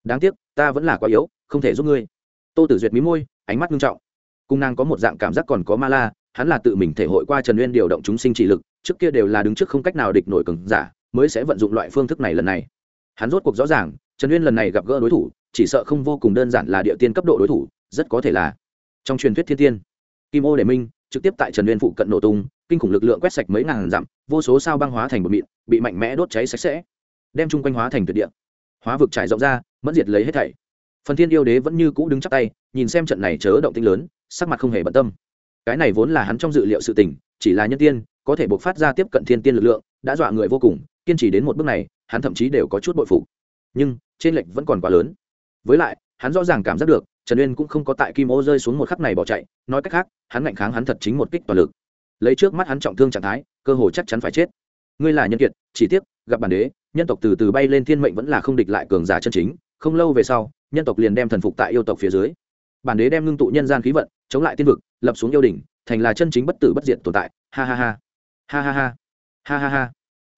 đáng tiếc, ta vẫn là quá yếu, không thể giúp ngươi. Tô tử duyệt mí môi, ánh mắt nghiêm trọng. Cung nàng có một dạng cảm giác còn có ma la, hắn là tự mình thể hội qua trần uyên điều động chúng sinh chỉ lực, trước kia đều là đứng trước không cách nào địch nổi cường giả, mới sẽ vận dụng loại phương thức này lần này. Hắn rốt cuộc rõ ràng, trần uyên lần này gặp gỡ đối thủ, chỉ sợ không vô cùng đơn giản là địa tiên cấp độ đối thủ, rất có thể là trong truyền thuyết thiên tiên. Kim ô đệ minh, trực tiếp tại trần uyên phụ cận nổ tung, kinh khủng lực lượng quét sạch mấy ngàn dặm, vô số sao băng hóa thành một mịn, bị mạnh mẽ đốt cháy sạch sẽ, đem chung quanh hóa thành tuyệt địa hóa vực trải rộng ra, mẫn diệt lấy hết thảy. Phần thiên yêu đế vẫn như cũ đứng chắc tay, nhìn xem trận này chớ động tinh lớn, sắc mặt không hề bận tâm. Cái này vốn là hắn trong dự liệu sự tình, chỉ là nhân tiên, có thể buộc phát ra tiếp cận thiên tiên lực lượng, đã dọa người vô cùng, kiên trì đến một bước này, hắn thậm chí đều có chút bội phụ nhưng, trên lệch vẫn còn quá lớn. Với lại, hắn rõ ràng cảm giác được, trần uyên cũng không có tại kim ô rơi xuống một khắc này bỏ chạy, nói cách khác, hắn ngạnh kháng hắn thật chính một kích toàn lực. Lấy trước mắt hắn trọng thương trạng thái, cơ hồ chắc chắn phải chết. Ngươi là nhân kiệt, chỉ tiếc, gặp bản đế nhân tộc từ từ bay lên thiên mệnh vẫn là không địch lại cường giả chân chính, không lâu về sau, nhân tộc liền đem thần phục tại yêu tộc phía dưới. Bản đế đem ngưng tụ nhân gian khí vận, chống lại tiên vực, lập xuống yêu đỉnh, thành là chân chính bất tử bất diệt tồn tại. Ha ha ha. Ha ha ha. Ha ha ha.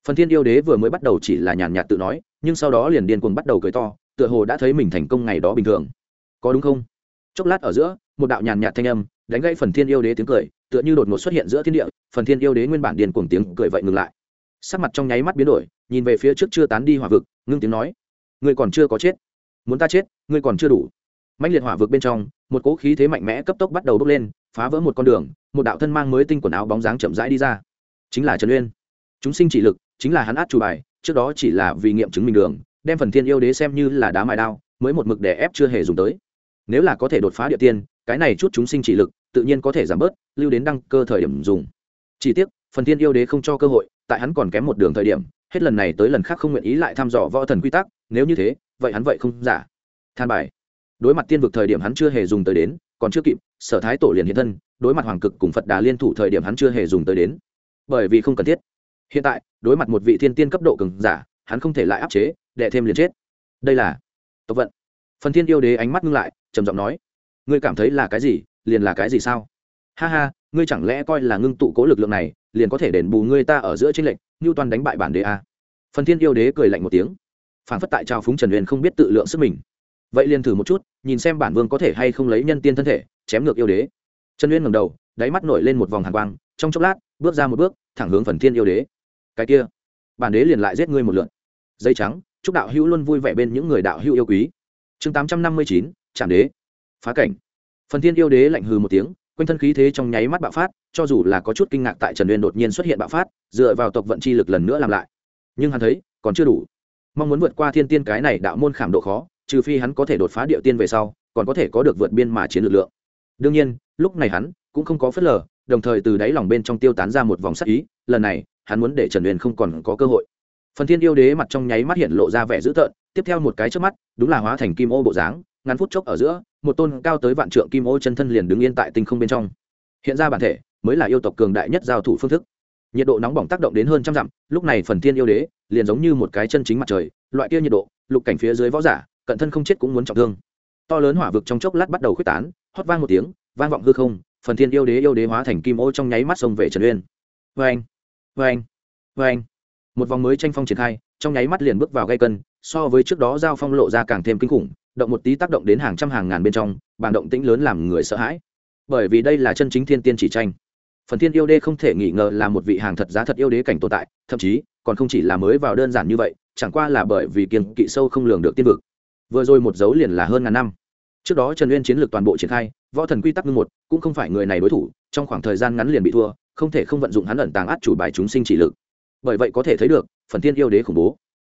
Phần thiên yêu đế vừa mới bắt đầu chỉ là nhàn nhạt tự nói, nhưng sau đó liền điên cuồng bắt đầu cười to, tựa hồ đã thấy mình thành công ngày đó bình thường. Có đúng không? Chốc lát ở giữa, một đạo nhàn nhạt thanh âm, đánh gãy phần thiên yêu đế tiếng cười, tựa như đột ngột xuất hiện giữa thiên địa, phần thiên yêu đế nguyên bản điên cuồng tiếng cười vậy ngừng lại sắc mặt trong nháy mắt biến đổi, nhìn về phía trước chưa tán đi hỏa vực, ngưng tiếng nói. Ngươi còn chưa có chết. Muốn ta chết ngươi còn chưa đủ. Mạnh liệt hỏa vực bên trong, một cỗ khí thế mạnh mẽ cấp tốc bắt đầu bốc lên, phá vỡ một con đường, một đạo thân mang mới tinh quần áo bóng dáng chậm rãi đi ra. Chính là trần uyên. Chúng sinh chỉ lực, chính là hắn át chủ bài, trước đó chỉ là vì nghiệm chứng minh đường, đem phần thiên yêu đế xem như là đá mài đao, mới một mực để ép chưa hề dùng tới. Nếu là có thể đột phá địa tiên, cái này chút chúng sinh chỉ lực, tự nhiên có thể giảm bớt, lưu đến đăng cơ thời điểm dùng. Chỉ tiếc, phần thiên yêu đế không cho cơ hội tại hắn còn kém một đường thời điểm, hết lần này tới lần khác không nguyện ý lại thăm dò võ thần quy tắc, nếu như thế, vậy hắn vậy không giả. Than bài. Đối mặt tiên vực thời điểm hắn chưa hề dùng tới đến, còn chưa kịp, sở thái tổ liền hiện thân, đối mặt hoàng cực cùng phật đà liên thủ thời điểm hắn chưa hề dùng tới đến. Bởi vì không cần thiết. Hiện tại, đối mặt một vị thiên tiên cấp độ cường giả, hắn không thể lại áp chế, đệ thêm liền chết. Đây là tộc vận. Phần thiên yêu đế ánh mắt ngưng lại, trầm giọng nói, ngươi cảm thấy là cái gì? Liền là cái gì sao? Ha ha, ngươi chẳng lẽ coi là ngưng tụ cố lực lượng này liền có thể đền bù ngươi ta ở giữa tranh lệch như toàn đánh bại bản đế a. Phần thiên yêu đế cười lạnh một tiếng phản phất tại trao phúng trần uyên không biết tự lượng sức mình. Vậy liền thử một chút, nhìn xem bản vương có thể hay không lấy nhân tiên thân thể, chém ngược yêu đế. Trần uyên ngầm đầu, đáy mắt nổi lên một vòng hàn quang, trong chốc lát, bước ra một bước, thẳng hướng phần thiên yêu đế. Cái kia, bản đế liền lại giết ngươi một lượn dây trắng, chúc đạo hữu luôn vui vẻ bên những người đạo hữu yêu quý. Chương tám trăm năm mươi chín trạm đế. Phá cảnh. Phần thiên yêu đế lạnh hừ một tiếng quanh thân khí thế trong nháy mắt bạo phát, cho dù là có chút kinh ngạc tại trần uyên đột nhiên xuất hiện bạo phát, dựa vào tộc vận chi lực lần nữa làm lại. Nhưng hắn thấy, còn chưa đủ. Mong muốn vượt qua thiên tiên cái này đạo môn khảm độ khó, trừ phi hắn có thể đột phá địa tiên về sau, còn có thể có được vượt biên mà chiến lực lượng. Đương nhiên, lúc này hắn cũng không có phớt lờ, đồng thời từ đáy lòng bên trong tiêu tán ra một vòng sắc ý, lần này, hắn muốn để trần uyên không còn có cơ hội. Phần thiên yêu đế mặt trong nháy mắt hiện lộ ra vẻ dữ tợn, tiếp theo một cái trước mắt, đúng là hóa thành kim ô bộ dáng, ngắn phút chốc ở giữa một tôn cao tới vạn trượng kim ô chân thân liền đứng yên tại tinh không bên trong. Hiện ra bản thể mới là yêu tộc cường đại nhất giao thủ phương thức. Nhiệt độ nóng bỏng tác động đến hơn trăm dặm, lúc này phần thiên yêu đế liền giống như một cái chân chính mặt trời, loại kia nhiệt độ, lục cảnh phía dưới võ giả, cận thân không chết cũng muốn trọng thương. To lớn hỏa vực trong chốc lát bắt đầu khuếch tán, hót vang một tiếng, vang vọng hư không, phần thiên yêu đế yêu đế hóa thành kim ô trong nháy mắt xông về trần uyên. Vê anh vê anh vê anh một vòng mới tranh phong triển khai, trong nháy mắt liền bước vào gây cân, so với trước đó giao phong lộ ra càng thêm kinh khủng động một tí tác động đến hàng trăm hàng ngàn bên trong bàn động tĩnh lớn làm người sợ hãi. Bởi vì đây là chân chính thiên tiên chỉ tranh. Phần thiên yêu đế không thể nghi ngờ là một vị hàng thật giá thật yêu đế cảnh tồn tại, thậm chí, còn không chỉ là mới vào đơn giản như vậy, chẳng qua là bởi vì kiên kỵ sâu không lường được tiên vực. Vừa rồi một dấu liền là hơn ngàn năm. Trước đó trần uyên chiến lược toàn bộ triển khai, võ thần quy tắc ngưng một, cũng không phải người này đối thủ, trong khoảng thời gian ngắn liền bị thua, không thể không vận dụng hắn ẩn tàng át chủ bài chúng sinh chỉ lực. Bởi vậy có thể thấy được, phần thiên yêu đế khủng bố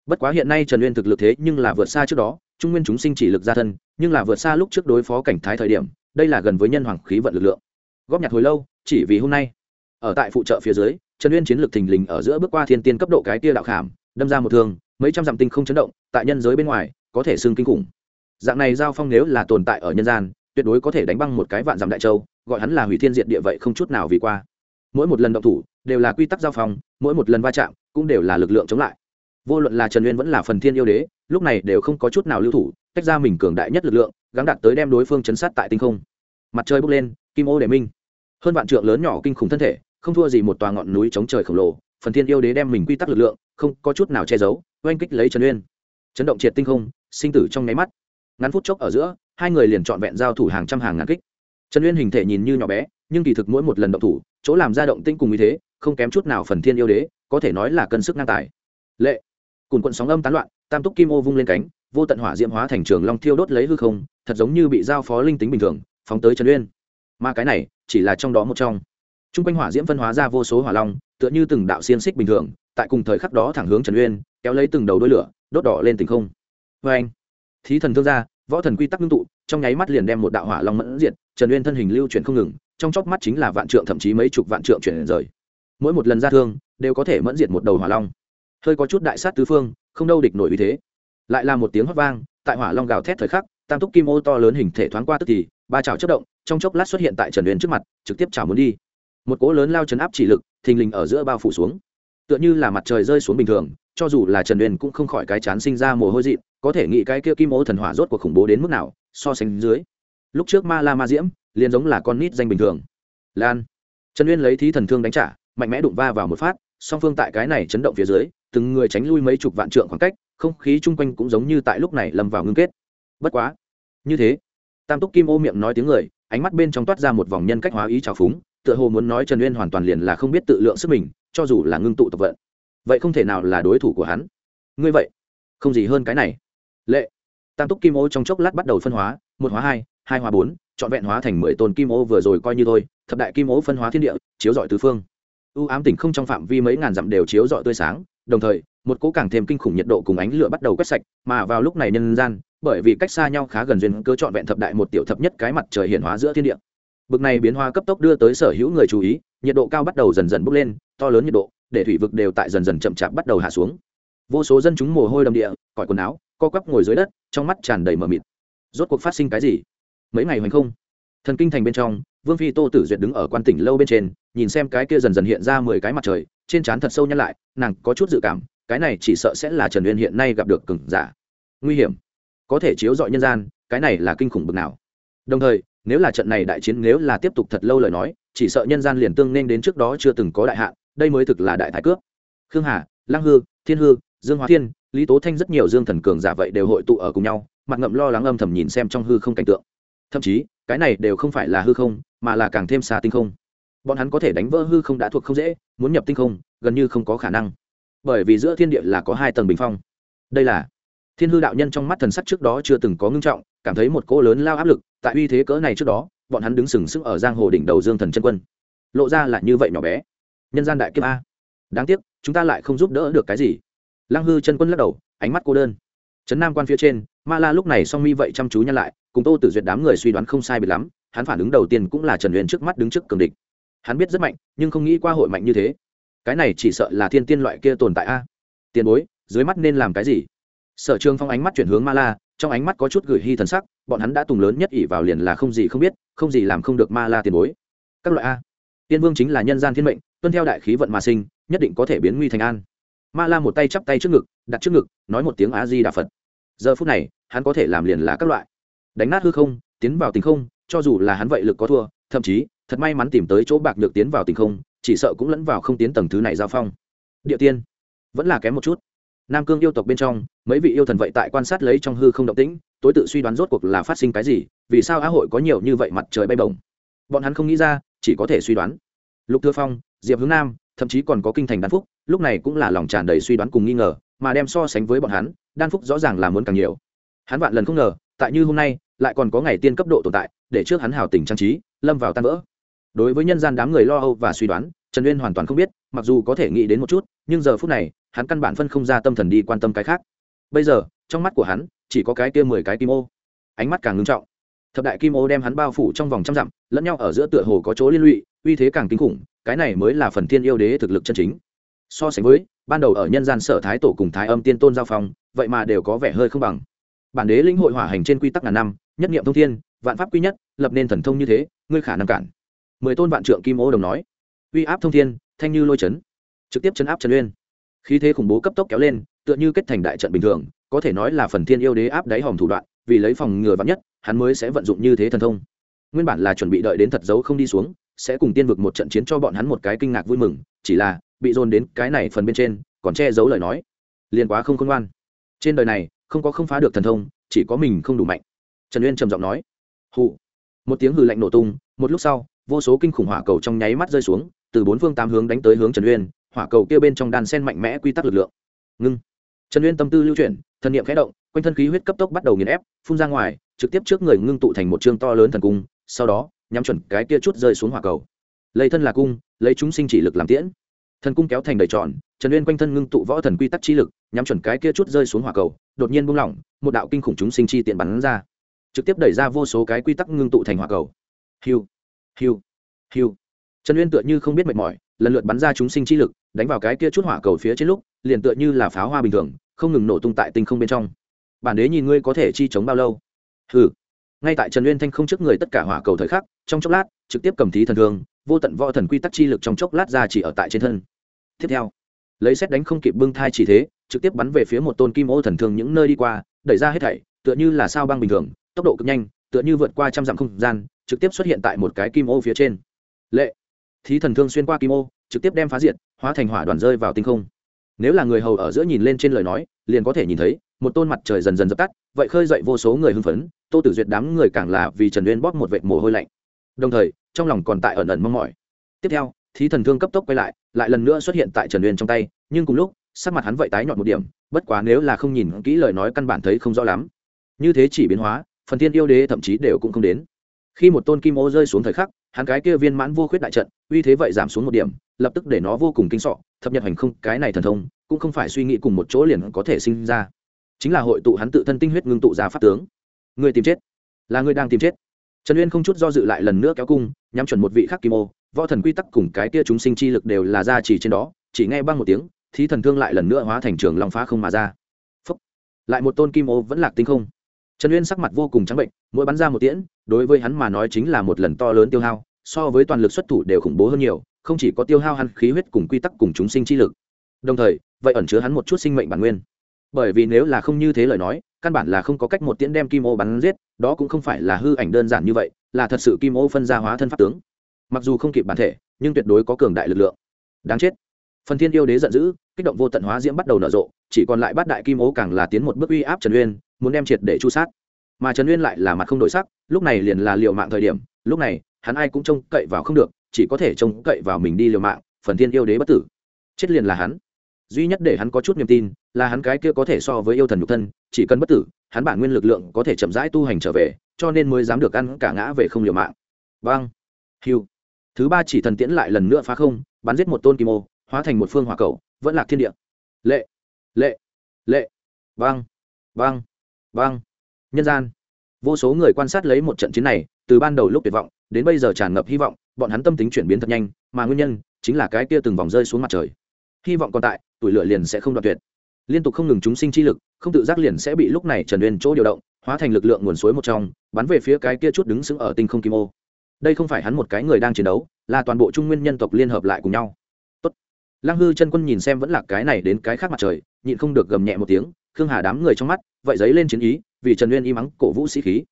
bất quá hiện nay trần uyên thực lực thế nhưng là vượt xa trước đó, trung nguyên chúng sinh chỉ lực ra thân, nhưng là vượt xa lúc trước đối phó cảnh thái thời điểm, đây là gần với nhân hoàng khí vận lực lượng. Góp nhặt hồi lâu, chỉ vì hôm nay. Ở tại phụ trợ phía dưới, trần uyên chiến lược thình lình ở giữa bước qua thiên tiên cấp độ cái tia đạo khảm, đâm ra một thương, mấy trăm dặm tinh không chấn động, tại nhân giới bên ngoài, có thể xưng kinh khủng. Dạng này giao phong nếu là tồn tại ở nhân gian, tuyệt đối có thể đánh băng một cái vạn dặm đại châu, gọi hắn là hủy thiên diệt địa vậy không chút nào vì qua. Mỗi một lần động thủ, đều là quy tắc giao phong, mỗi một lần va chạm, cũng đều là lực lượng chống lại vô luận là trần uyên vẫn là phần thiên yêu đế, lúc này đều không có chút nào lưu thủ, tách ra mình cường đại nhất lực lượng, gắng đạt tới đem đối phương chấn sát tại tinh không. Mặt trời bốc lên, kim ô để minh. Hơn vạn trượng lớn nhỏ kinh khủng thân thể, không thua gì một tòa ngọn núi chống trời khổng lồ, phần thiên yêu đế đem mình quy tắc lực lượng, không có chút nào che giấu, oanh kích lấy trần uyên. Chấn động triệt tinh không, sinh tử trong nháy mắt. Ngắn phút chốc ở giữa, hai người liền trọn vẹn giao thủ hàng trăm hàng ngàn kích. Trần uyên hình thể nhìn như nhỏ bé, nhưng kỳ thực mỗi một lần động thủ, chỗ làm ra động tinh cùng như thế, không kém chút nào phần thiên yêu đế, có thể nói là cân sức ngang tài. Lệ cùng quận sóng âm tán loạn, tam túc kim ô vung lên cánh, vô tận hỏa diễm hóa thành trường long thiêu đốt lấy hư không, thật giống như bị giao phó linh tính bình thường, phóng tới trần uyên. Mà cái này, chỉ là trong đó một trong. T r u n g quanh hỏa diễm phân hóa ra vô số hỏa long, tựa như từng đạo xiên xích bình thường, tại cùng thời khắc đó thẳng hướng trần uyên, kéo lấy từng đầu đôi lửa, đốt đỏ lên tình không. Vê anh, thí thần thương ra võ thần quy tắc ngưng tụ, trong nháy mắt liền đem một đạo hỏa long mẫn diệt, trần uyên thân hình lưu chuyển không ngừng, trong chóc mắt chính là vạn trượng thậm chí mấy chục vạn trượng chuyển rời. Mỗi một lần ra thương, đều có thể mẫn diệt một đầu hỏa long hơi có chút đại sát tứ phương, không đâu địch nổi uy thế. Lại là một tiếng hót vang, tại hỏa long gào thét thời khắc, tam túc kim ô to lớn hình thể thoáng qua tức thì, ba chảo chất động, trong chốc lát xuất hiện tại trần uyên trước mặt, trực tiếp chảo muốn đi. Một cỗ lớn lao chấn áp chỉ lực, thình lình ở giữa bao phủ xuống. Tựa như là mặt trời rơi xuống bình thường, cho dù là trần uyên cũng không khỏi cái chán sinh ra mồ hôi dị có thể nghĩ cái kia kim ô thần hỏa rốt cuộc khủng bố đến mức nào, so sánh dưới. Lúc trước ma la ma diễm, liền giống là con nít danh bình thường. Lan. Trần uyên lấy thí thần thương đánh trả, mạnh mẽ đụng va vào một phát, song phương tại cái này chấn động phía dưới từng người tránh lui mấy chục vạn trượng khoảng cách, không khí chung quanh cũng giống như tại lúc này lâm vào ngưng kết. Bất quá, như thế, tam túc kim ô miệng nói tiếng người, ánh mắt bên trong toát ra một vòng nhân cách hóa ý trào phúng, tựa hồ muốn nói trần uyên hoàn toàn liền là không biết tự lượng sức mình, cho dù là ngưng tụ tập vận. Vậy không thể nào là đối thủ của hắn. Ngươi vậy, không gì hơn cái này. Lệ. Tam túc kim ô trong chốc lát bắt đầu phân hóa, một hóa hai hai hóa bốn, trọn vẹn hóa thành mười tôn kim ô vừa rồi coi như thôi, thập đại kim ô phân hóa thiên địa, chiếu dọi tứ phương. U ám tỉnh không trong phạm vi mấy ngàn dặm đều chiếu dọi tươi sáng đồng thời, một cỗ càng thêm kinh khủng nhiệt độ cùng ánh lửa bắt đầu quét sạch, mà vào lúc này nhân gian, bởi vì cách xa nhau khá gần duyên cơ trọn vẹn thập đại một tiểu thập nhất cái mặt trời hiển hóa giữa thiên địa. Bực này biến hóa cấp tốc đưa tới sở hữu người chú ý, nhiệt độ cao bắt đầu dần dần bốc lên, to lớn nhiệt độ, để thủy vực đều tại dần dần chậm chạp bắt đầu hạ xuống. Vô số dân chúng mồ hôi đầm địa cõi quần áo, co quắp ngồi dưới đất, trong mắt tràn đầy mờ mịt. Rốt cuộc phát sinh cái gì? Mấy ngày hoành không? Thần kinh thành bên trong vương phi tô tử duyệt đứng ở quan tỉnh lâu bên trên, nhìn xem cái kia dần dần hiện ra mười cái mặt trời, trên trán thật sâu nhăn lại, nàng có chút dự cảm, cái này chỉ sợ sẽ là trần uyên hiện nay gặp được cừng giả. Nguy hiểm. Có thể chiếu dọi nhân gian, cái này là kinh khủng bực nào. Đồng thời, nếu là trận này đại chiến nếu là tiếp tục thật lâu lời nói, chỉ sợ nhân gian liền tương nên đến trước đó chưa từng có đại hạn, đây mới thực là đại thái cướp khương hà, lăng hư, thiên hư, dương hóa thiên, lý tố thanh rất nhiều dương thần cường giả vậy đều hội tụ ở cùng nhau, mặt ngậm lo lắng âm thầm nhìn xem trong hư không cảnh tượng. Thậm chí, cái này đều không phải là hư không mà là càng thêm xa tinh không. Bọn hắn có thể đánh vỡ hư không đã thuộc không dễ, muốn nhập tinh không, gần như không có khả năng. Bởi vì giữa thiên địa là có hai tầng bình phong. Đây là thiên hư đạo nhân trong mắt thần sắc trước đó chưa từng có ngưng trọng, cảm thấy một cỗ lớn lao áp lực, tại uy thế cỡ này trước đó, bọn hắn đứng sừng sững ở giang hồ đỉnh đầu dương thần chân quân. Lộ ra là như vậy nhỏ bé. Nhân gian đại kiếp a. Đáng tiếc, chúng ta lại không giúp đỡ được cái gì. Lăng hư chân quân lắc đầu, ánh mắt cô đơn. Trấn nam quan phía trên, ma la lúc này song mi vậy chăm chú nhăn lại, cùng tô tử duyệt đám người suy đoán không sai biệt lắm hắn phản ứng đầu tiên cũng là trần huyền trước mắt đứng trước cường địch. Hắn biết rất mạnh, nhưng không nghĩ qua hội mạnh như thế. Cái này chỉ sợ là thiên tiên loại kia tồn tại a. Tiền bối, dưới mắt nên làm cái gì? Sở trường phong ánh mắt chuyển hướng ma la trong ánh mắt có chút gửi hy thần sắc, bọn hắn đã tùng lớn nhất ỷ vào liền là không gì không biết, không gì làm không được ma la tiền bối. Các loại a. Tiên vương chính là nhân gian thiên mệnh, tuân theo đại khí vận mà sinh, nhất định có thể biến nguy thành an. Ma la một tay chắp tay trước ngực, đặt trước ngực, nói một tiếng a di đà phật. Giờ phút này, hắn có thể làm liền là các loại. Đánh nát hư không, tiến vào tình không cho dù là hắn vậy lực có thua, thậm chí, thật may mắn tìm tới chỗ bạc được tiến vào tình không, chỉ sợ cũng lẫn vào không tiến tầng thứ này giao phong. Địa tiên, vẫn là kém một chút. Nam cương yêu tộc bên trong, mấy vị yêu thần vậy tại quan sát lấy trong hư không động tĩnh, tối tự suy đoán rốt cuộc là phát sinh cái gì, vì sao á hội có nhiều như vậy mặt trời bay bổng. Bọn hắn không nghĩ ra, chỉ có thể suy đoán. Lục thừa phong, diệp hướng nam, thậm chí còn có kinh thành đan phúc, lúc này cũng là lòng tràn đầy suy đoán cùng nghi ngờ, mà đem so sánh với bọn hắn, đan phúc rõ ràng là muốn càng nhiều. Hắn vạn lần không ngờ tại như hôm nay, lại còn có ngày tiên cấp độ tồn tại, để trước hắn hào tình trang trí, lâm vào tan vỡ. Đối với nhân gian đám người lo âu và suy đoán, trần uyên hoàn toàn không biết, mặc dù có thể nghĩ đến một chút, nhưng giờ phút này, hắn căn bản phân không ra tâm thần đi quan tâm cái khác. Bây giờ, trong mắt của hắn, chỉ có cái kia mười cái kim ô. Ánh mắt càng ngưng trọng. Thập đại kim ô đem hắn bao phủ trong vòng trăm dặm, lẫn nhau ở giữa tựa hồ có chỗ liên lụy, uy thế càng kinh khủng, cái này mới là phần thiên yêu đế thực lực chân chính. So sánh với, ban đầu ở nhân gian sở thái tổ cùng thái âm tiên tôn giao phong, vậy mà đều có vẻ hơi không bằng bản đế lĩnh hội hỏa hành trên quy tắc ngàn năm, nhất nghiệm thông thiên, vạn pháp quy nhất, lập nên thần thông như thế, ngươi khả năng cản. Mười tôn vạn trượng kim ô đồng nói. Uy áp thông thiên, thanh như lôi chấn. Trực tiếp chấn áp trần uyên. Khí thế khủng bố cấp tốc kéo lên, tựa như kết thành đại trận bình thường, có thể nói là phần thiên yêu đế áp đáy hòm thủ đoạn, vì lấy phòng ngừa vắn nhất, hắn mới sẽ vận dụng như thế thần thông. Nguyên bản là chuẩn bị đợi đến thật giấu không đi xuống, sẽ cùng tiên vực một trận chiến cho bọn hắn một cái kinh ngạc vui mừng, chỉ là bị dồn đến cái này phần bên trên, còn che giấu lời nói. Liền quá không khôn ngoan. Trên đời này không có không phá được thần thông, chỉ có mình không đủ mạnh. Trần uyên trầm giọng nói. Hụ một tiếng hừ lạnh nổ tung, một lúc sau, vô số kinh khủng hỏa cầu trong nháy mắt rơi xuống, từ bốn phương tám hướng đánh tới hướng trần uyên, hỏa cầu kia bên trong đàn sen mạnh mẽ quy tắc lực lượng. Ngưng. Trần uyên tâm tư lưu chuyển, thần niệm khẽ động, quanh thân khí huyết cấp tốc bắt đầu nghiền ép, phun ra ngoài, trực tiếp trước người ngưng tụ thành một chương to lớn thần cung, sau đó, nhắm chuẩn cái kia chút rơi xuống hỏa cầu. Lấy thân là cung, lấy chúng sinh chỉ lực làm tiễn thần cung kéo thành đầy tròn, trần uyên quanh thân ngưng tụ võ thần quy tắc chi lực, nhắm chuẩn cái kia chút rơi xuống hỏa cầu, đột nhiên buông lỏng, một đạo kinh khủng chúng sinh chi tiện bắn ra. Trực tiếp đẩy ra vô số cái quy tắc ngưng tụ thành hỏa cầu. Hiu hiu hiu. Trần uyên tựa như không biết mệt mỏi, lần lượt bắn ra chúng sinh chi lực, đánh vào cái kia chút hỏa cầu phía trên lúc, liền tựa như là pháo hoa bình thường, không ngừng nổ tung tại tinh không bên trong. Bản đế nhìn ngươi có thể chi chống bao lâu? Hừ. Ngay tại trần uyên thanh không trước người tất cả hỏa cầu thời khắc, trong chốc lát, trực tiếp cầm thí thần thương vô tận võ thần quy tắc chi lực trong chốc lát ra chỉ ở tại trên thân. Tiếp theo, lấy xét đánh không kịp bưng thai chỉ thế, trực tiếp bắn về phía một tôn kim ô thần thương những nơi đi qua, đẩy ra hết thảy, tựa như là sao băng bình thường, tốc độ cực nhanh, tựa như vượt qua trăm dặm không gian, trực tiếp xuất hiện tại một cái kim ô phía trên. Lệ, thí thần thương xuyên qua kim ô, trực tiếp đem phá diệt, hóa thành hỏa đoàn rơi vào tinh không. Nếu là người hầu ở giữa nhìn lên trên lời nói, liền có thể nhìn thấy, một tôn mặt trời dần dần dập tắt, vậy khơi dậy vô số người hưng phấn, tô tử duyệt đám người càng là vì trần uyên bóp một vệt mồ hôi lạnh. Đồng thời trong lòng còn tại ẩn ẩn mong mỏi. Tiếp theo, thí thần thương cấp tốc quay lại lại lần nữa xuất hiện tại trần uyên trong tay, nhưng cùng lúc, sắc mặt hắn vậy tái nhọn một điểm, bất quá nếu là không nhìn kỹ lời nói căn bản thấy không rõ lắm. Như thế chỉ biến hóa, phần thiên yêu đế thậm chí đều cũng không đến. Khi một tôn kim ô rơi xuống thời khắc, hắn cái kia viên mãn vô khuyết đại trận, uy thế vậy giảm xuống một điểm, lập tức để nó vô cùng kinh sọ, thập nhật hành không, cái này thần thông, cũng không phải suy nghĩ cùng một chỗ liền có thể sinh ra. Chính là hội tụ hắn tự thân tinh huyết ngưng tụ ra pháp tướng. Người tìm chết. Là người đang tìm chết. Trần uyên không chút do dự lại lần nữa kéo cung nhắm chuẩn một vị khắc kim ô, võ thần quy tắc cùng cái kia chúng sinh chi lực đều là ra chỉ trên đó, chỉ nghe băng một tiếng thì thần thương lại lần nữa hóa thành trường long phá không mà ra. Phúc. lại một tôn kim ô vẫn lạc tinh không. Trần uyên sắc mặt vô cùng trắng bệnh, mỗi bắn ra một tiễn, đối với hắn mà nói chính là một lần to lớn tiêu hao, so với toàn lực xuất thủ đều khủng bố hơn nhiều, không chỉ có tiêu hao hắn khí huyết cùng quy tắc cùng chúng sinh chi lực. Đồng thời, vậy ẩn chứa hắn một chút sinh mệnh bản nguyên. Bởi vì nếu là không như thế lời nói, căn bản là không có cách một tiễn đem kim ô bắn giết, đó cũng không phải là hư ảnh đơn giản như vậy là thật sự kim ô phân ra hóa thân pháp tướng. Mặc dù không kịp bản thể, nhưng tuyệt đối có cường đại lực lượng. Đáng chết. Phần thiên yêu đế giận dữ, kích động vô tận hóa diễm bắt đầu nở rộ, chỉ còn lại bát đại kim ô càng là tiến một bước uy áp trần uyên, muốn đem triệt để chu sát. Mà trần uyên lại là mặt không đổi sắc, lúc này liền là liệu mạng thời điểm, lúc này, hắn ai cũng trông cậy vào không được, chỉ có thể trông cậy vào mình đi liều mạng, phần thiên yêu đế bất tử. Chết liền là hắn duy nhất để hắn có chút niềm tin là hắn cái kia có thể so với yêu thần nhục thân, chỉ cần bất tử, hắn bản nguyên lực lượng có thể chậm rãi tu hành trở về, cho nên mới dám được ăn cả ngã về không liều mạng. Vâng hiu thứ ba chỉ thần tiễn lại lần nữa phá không, bắn giết một tôn kim ô, hóa thành một phương hỏa cầu, vẫn lạc thiên địa. Lệ. Lệ. Lệ. Vâng vâng vâng nhân gian. Vô số người quan sát lấy một trận chiến này, từ ban đầu lúc tuyệt vọng, đến bây giờ tràn ngập hy vọng, bọn hắn tâm tính chuyển biến thật nhanh, mà nguyên nhân chính là cái kia từng vòng rơi xuống mặt trời hy vọng còn tại, tuổi lửa liền sẽ không đoạt tuyệt. Liên tục không ngừng chúng sinh chi lực, không tự giác liền sẽ bị lúc này trần uyên chỗ điều động, hóa thành lực lượng nguồn suối một trong, bắn về phía cái kia chút đứng sững ở tinh không kim ô. Đây không phải hắn một cái người đang chiến đấu, là toàn bộ trung nguyên nhân tộc liên hợp lại cùng nhau. Tốt. lăng hư chân quân nhìn xem vẫn là cái này đến cái khác mặt trời, nhịn không được gầm nhẹ một tiếng, khương hà đám người trong mắt, vậy giấy lên chiến ý, vì trần uyên y mắng cổ vũ sĩ khí.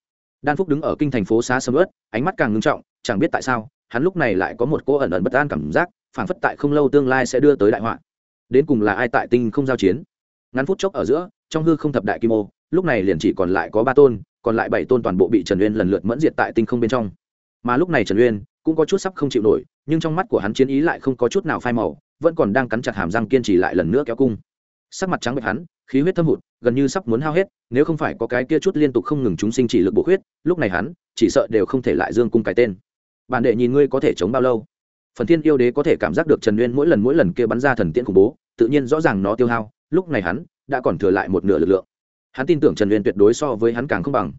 Đan phúc đứng ở kinh thành phố xá sầm ớt ánh mắt càng ngưng trọng, chẳng biết tại sao, hắn lúc này lại có một cô ẩn ẩn bất an cảm giác, phảng phất tại không lâu tương lai sẽ đưa tới đại họa đến cùng là ai tại tinh không giao chiến? Ngắn phút chốc ở giữa, trong hư không thập đại kim ô, lúc này liền chỉ còn lại có ba tôn, còn lại bảy tôn toàn bộ bị trần uyên lần lượt mẫn diệt tại tinh không bên trong. Mà lúc này trần uyên cũng có chút sắp không chịu nổi, nhưng trong mắt của hắn chiến ý lại không có chút nào phai màu, vẫn còn đang cắn chặt hàm răng kiên trì lại lần nữa kéo cung. Sắc mặt trắng bệch hắn, khí huyết thâm hụt, gần như sắp muốn hao hết, nếu không phải có cái kia chút liên tục không ngừng chúng sinh chỉ lực bổ huyết lúc này hắn chỉ sợ đều không thể lại dương cung cái tên. Bản đệ nhìn ngươi có thể chống bao lâu? Phần thiên yêu đế có thể cảm giác được trần uyên mỗi lần mỗi lần kia bắn ra thần tiễn khủng bố, tự nhiên rõ ràng nó tiêu hao, lúc này hắn đã còn thừa lại một nửa lực lượng. Hắn tin tưởng trần uyên tuyệt đối so với hắn càng không bằng.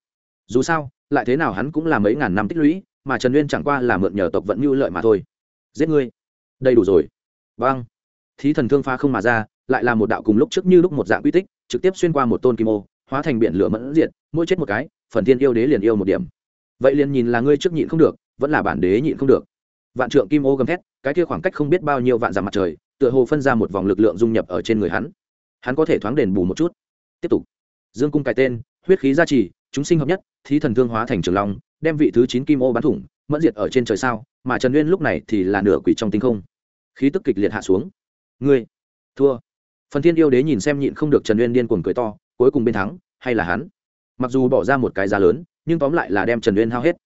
Dù sao, lại thế nào hắn cũng là mấy ngàn năm tích lũy, mà trần uyên chẳng qua là mượn nhờ tộc vận mưu lợi mà thôi. Giết ngươi. Đầy đủ rồi. Vâng. Thí thần thương pha không mà ra, lại là một đạo cùng lúc trước như lúc một dạng quy tích, trực tiếp xuyên qua một tôn kim ô, hóa thành biển lửa mẫn diệt, mỗi chết một cái, phần thiên yêu đế liền yêu một điểm. Vậy liền nhìn là ngươi trước nhịn không được, vẫn là bản đế nhịn không được vạn trượng kim ô gầm thét, cái kia khoảng cách không biết bao nhiêu vạn dặm mặt trời, tựa hồ phân ra một vòng lực lượng dung nhập ở trên người hắn. Hắn có thể thoáng đền bù một chút. Tiếp tục. Dương cung cài tên, huyết khí gia trì, chúng sinh hợp nhất, thí thần thương hóa thành trường long, đem vị thứ chín kim ô bắn thủng, mẫn diệt ở trên trời sao, mà trần nguyên lúc này thì là nửa quỷ trong tinh không. Khí tức kịch liệt hạ xuống. Ngươi, thua. Phần thiên yêu đế nhìn xem nhịn không được trần uyên điên cuồng cười to, cuối cùng bên thắng, hay là hắn? Mặc dù bỏ ra một cái giá lớn, nhưng tóm lại là đem trần uyên hao hết.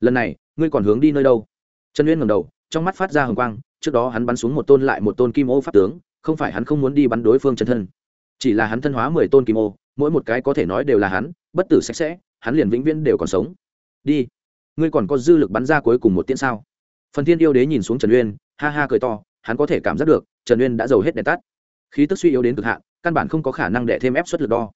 Lần này, ngươi còn hướng đi nơi đâu? Trần uyên ngầm đầu, trong mắt phát ra hồng quang, trước đó hắn bắn xuống một tôn lại một tôn kim ô pháp tướng, không phải hắn không muốn đi bắn đối phương chân thân. Chỉ là hắn thân hóa mười tôn kim ô, mỗi một cái có thể nói đều là hắn, bất tử sạch sẽ, hắn liền vĩnh viễn đều còn sống. Đi. Ngươi còn có dư lực bắn ra cuối cùng một tiễn sao? Phần thiên yêu đế nhìn xuống trần uyên, ha ha cười to, hắn có thể cảm giác được, trần uyên đã giàu hết đèn tắt. Khí tức suy yếu đến cực hạn, căn bản không có khả năng để thêm ép suất lực đo.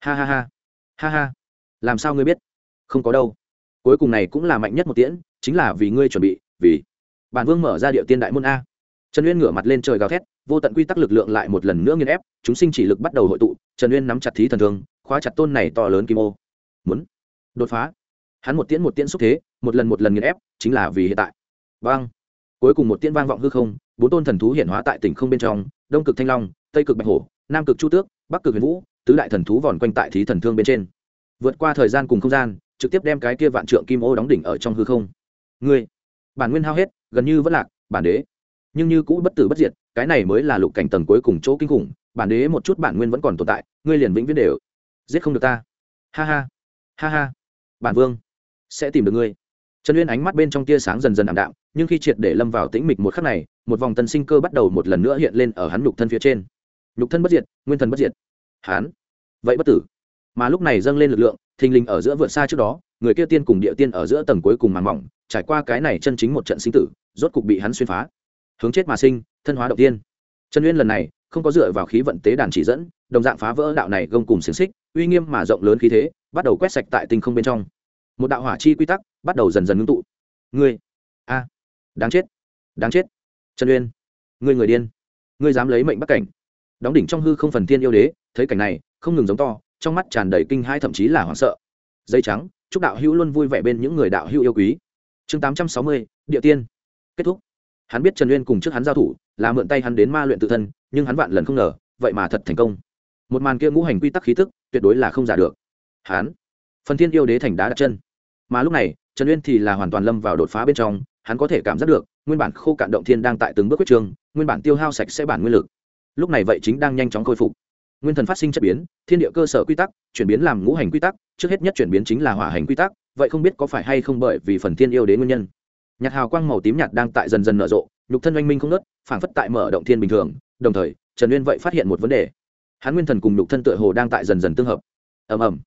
Ha ha ha. Ha ha. Làm sao ngươi biết? Không có đâu. Cuối cùng này cũng là mạnh nhất một tiễn, chính là vì ngươi chuẩn bị vì bản vương mở ra địa tiên đại môn a. Trần uyên ngửa mặt lên trời gào thét, vô tận quy tắc lực lượng lại một lần nữa nghiên ép, chúng sinh chỉ lực bắt đầu hội tụ, trần uyên nắm chặt thí thần thương, khóa chặt tôn này to lớn kim ô. Muốn đột phá. Hắn một tiễn một tiễn xúc thế, một lần một lần nghiên ép, chính là vì hiện tại. Vang. Cuối cùng một tiễn vang vọng hư không, bốn tôn thần thú hiện hóa tại tỉnh không bên trong, đông cực thanh long, tây cực bạch hổ, nam cực chu tước, bắc cực huyền vũ, tứ đại thần thú vòn quanh tại thí thần thương bên trên. Vượt qua thời gian cùng không gian, trực tiếp đem cái kia vạn trượng kim ô đóng đỉnh ở trong hư không. Ngươi bản nguyên hao hết, gần như vẫn lạc, bản đế. Nhưng như cũ bất tử bất diệt, cái này mới là lục cảnh tầng cuối cùng chỗ kinh khủng, bản đế một chút bản nguyên vẫn còn tồn tại, ngươi liền vĩnh viễn đều giết không được ta. Ha ha ha ha. Bản vương, sẽ tìm được ngươi. Trần uyên ánh mắt bên trong tia sáng dần dần ảm đạm, nhưng khi triệt để lâm vào tĩnh mịch một khắc này, một vòng tân sinh cơ bắt đầu một lần nữa hiện lên ở hắn nhục thân phía trên. Nhục thân bất diệt, nguyên thần bất diệt. Hắn, vậy bất tử. Mà lúc này dâng lên lực lượng, thình lình ở giữa vượt xa trước đó người kia tiên cùng địa tiên ở giữa tầng cuối cùng màn mỏng, trải qua cái này chân chính một trận sinh tử, rốt cục bị hắn xuyên phá. Hướng chết mà sinh, thân hóa đầu tiên. Trần uyên lần này không có dựa vào khí vận tế đàn chỉ dẫn, đồng dạng phá vỡ đạo này gông cùng xiềng xích, uy nghiêm mà rộng lớn khí thế, bắt đầu quét sạch tại tinh không bên trong. Một đạo hỏa chi quy tắc bắt đầu dần dần ngưng tụ. Ngươi, a, đáng chết đáng chết. Trần uyên, ngươi người điên, ngươi dám lấy mệnh bắc cảnh. Đóng đỉnh trong hư không phần tiên yêu đế, thấy cảnh này, không ngừng giống to, trong mắt tràn đầy kinh hai thậm chí là hoảng sợ. Dây trắng chúc đạo hữu luôn vui vẻ bên những người đạo hữu yêu quý. Chương tám trăm sáu mươi, địa tiên. Kết thúc. Hắn biết trần uyên cùng trước hắn giao thủ là mượn tay hắn đến ma luyện tự thân, nhưng hắn vạn lần không ngờ, vậy mà thật thành công. Một màn kia ngũ hành quy tắc khí tức, tuyệt đối là không giả được. Hắn, phần thiên yêu đế thành đá đặt chân. Mà lúc này, trần uyên thì là hoàn toàn lâm vào đột phá bên trong, hắn có thể cảm giác được, nguyên bản khô cạn động thiên đang tại từng bước quyết trường, nguyên bản tiêu hao sạch sẽ bản nguyên lực. Lúc này vậy chính đang nhanh chóng khôi phục nguyên thần phát sinh chất biến, thiên địa cơ sở quy tắc, chuyển biến làm ngũ hành quy tắc, trước hết nhất chuyển biến chính là hỏa hành quy tắc, vậy không biết có phải hay không bởi vì phần thiên yêu đến nguyên nhân. Nhạt hào quang màu tím nhạt đang tại dần dần nở rộ, nhục thân oanh minh không nớt phảng phất tại mở động thiên bình thường, đồng thời, trần nguyên vậy phát hiện một vấn đề. Hắn nguyên thần cùng nhục thân tựa hồ đang tại dần dần tương hợp. Ầm ầm.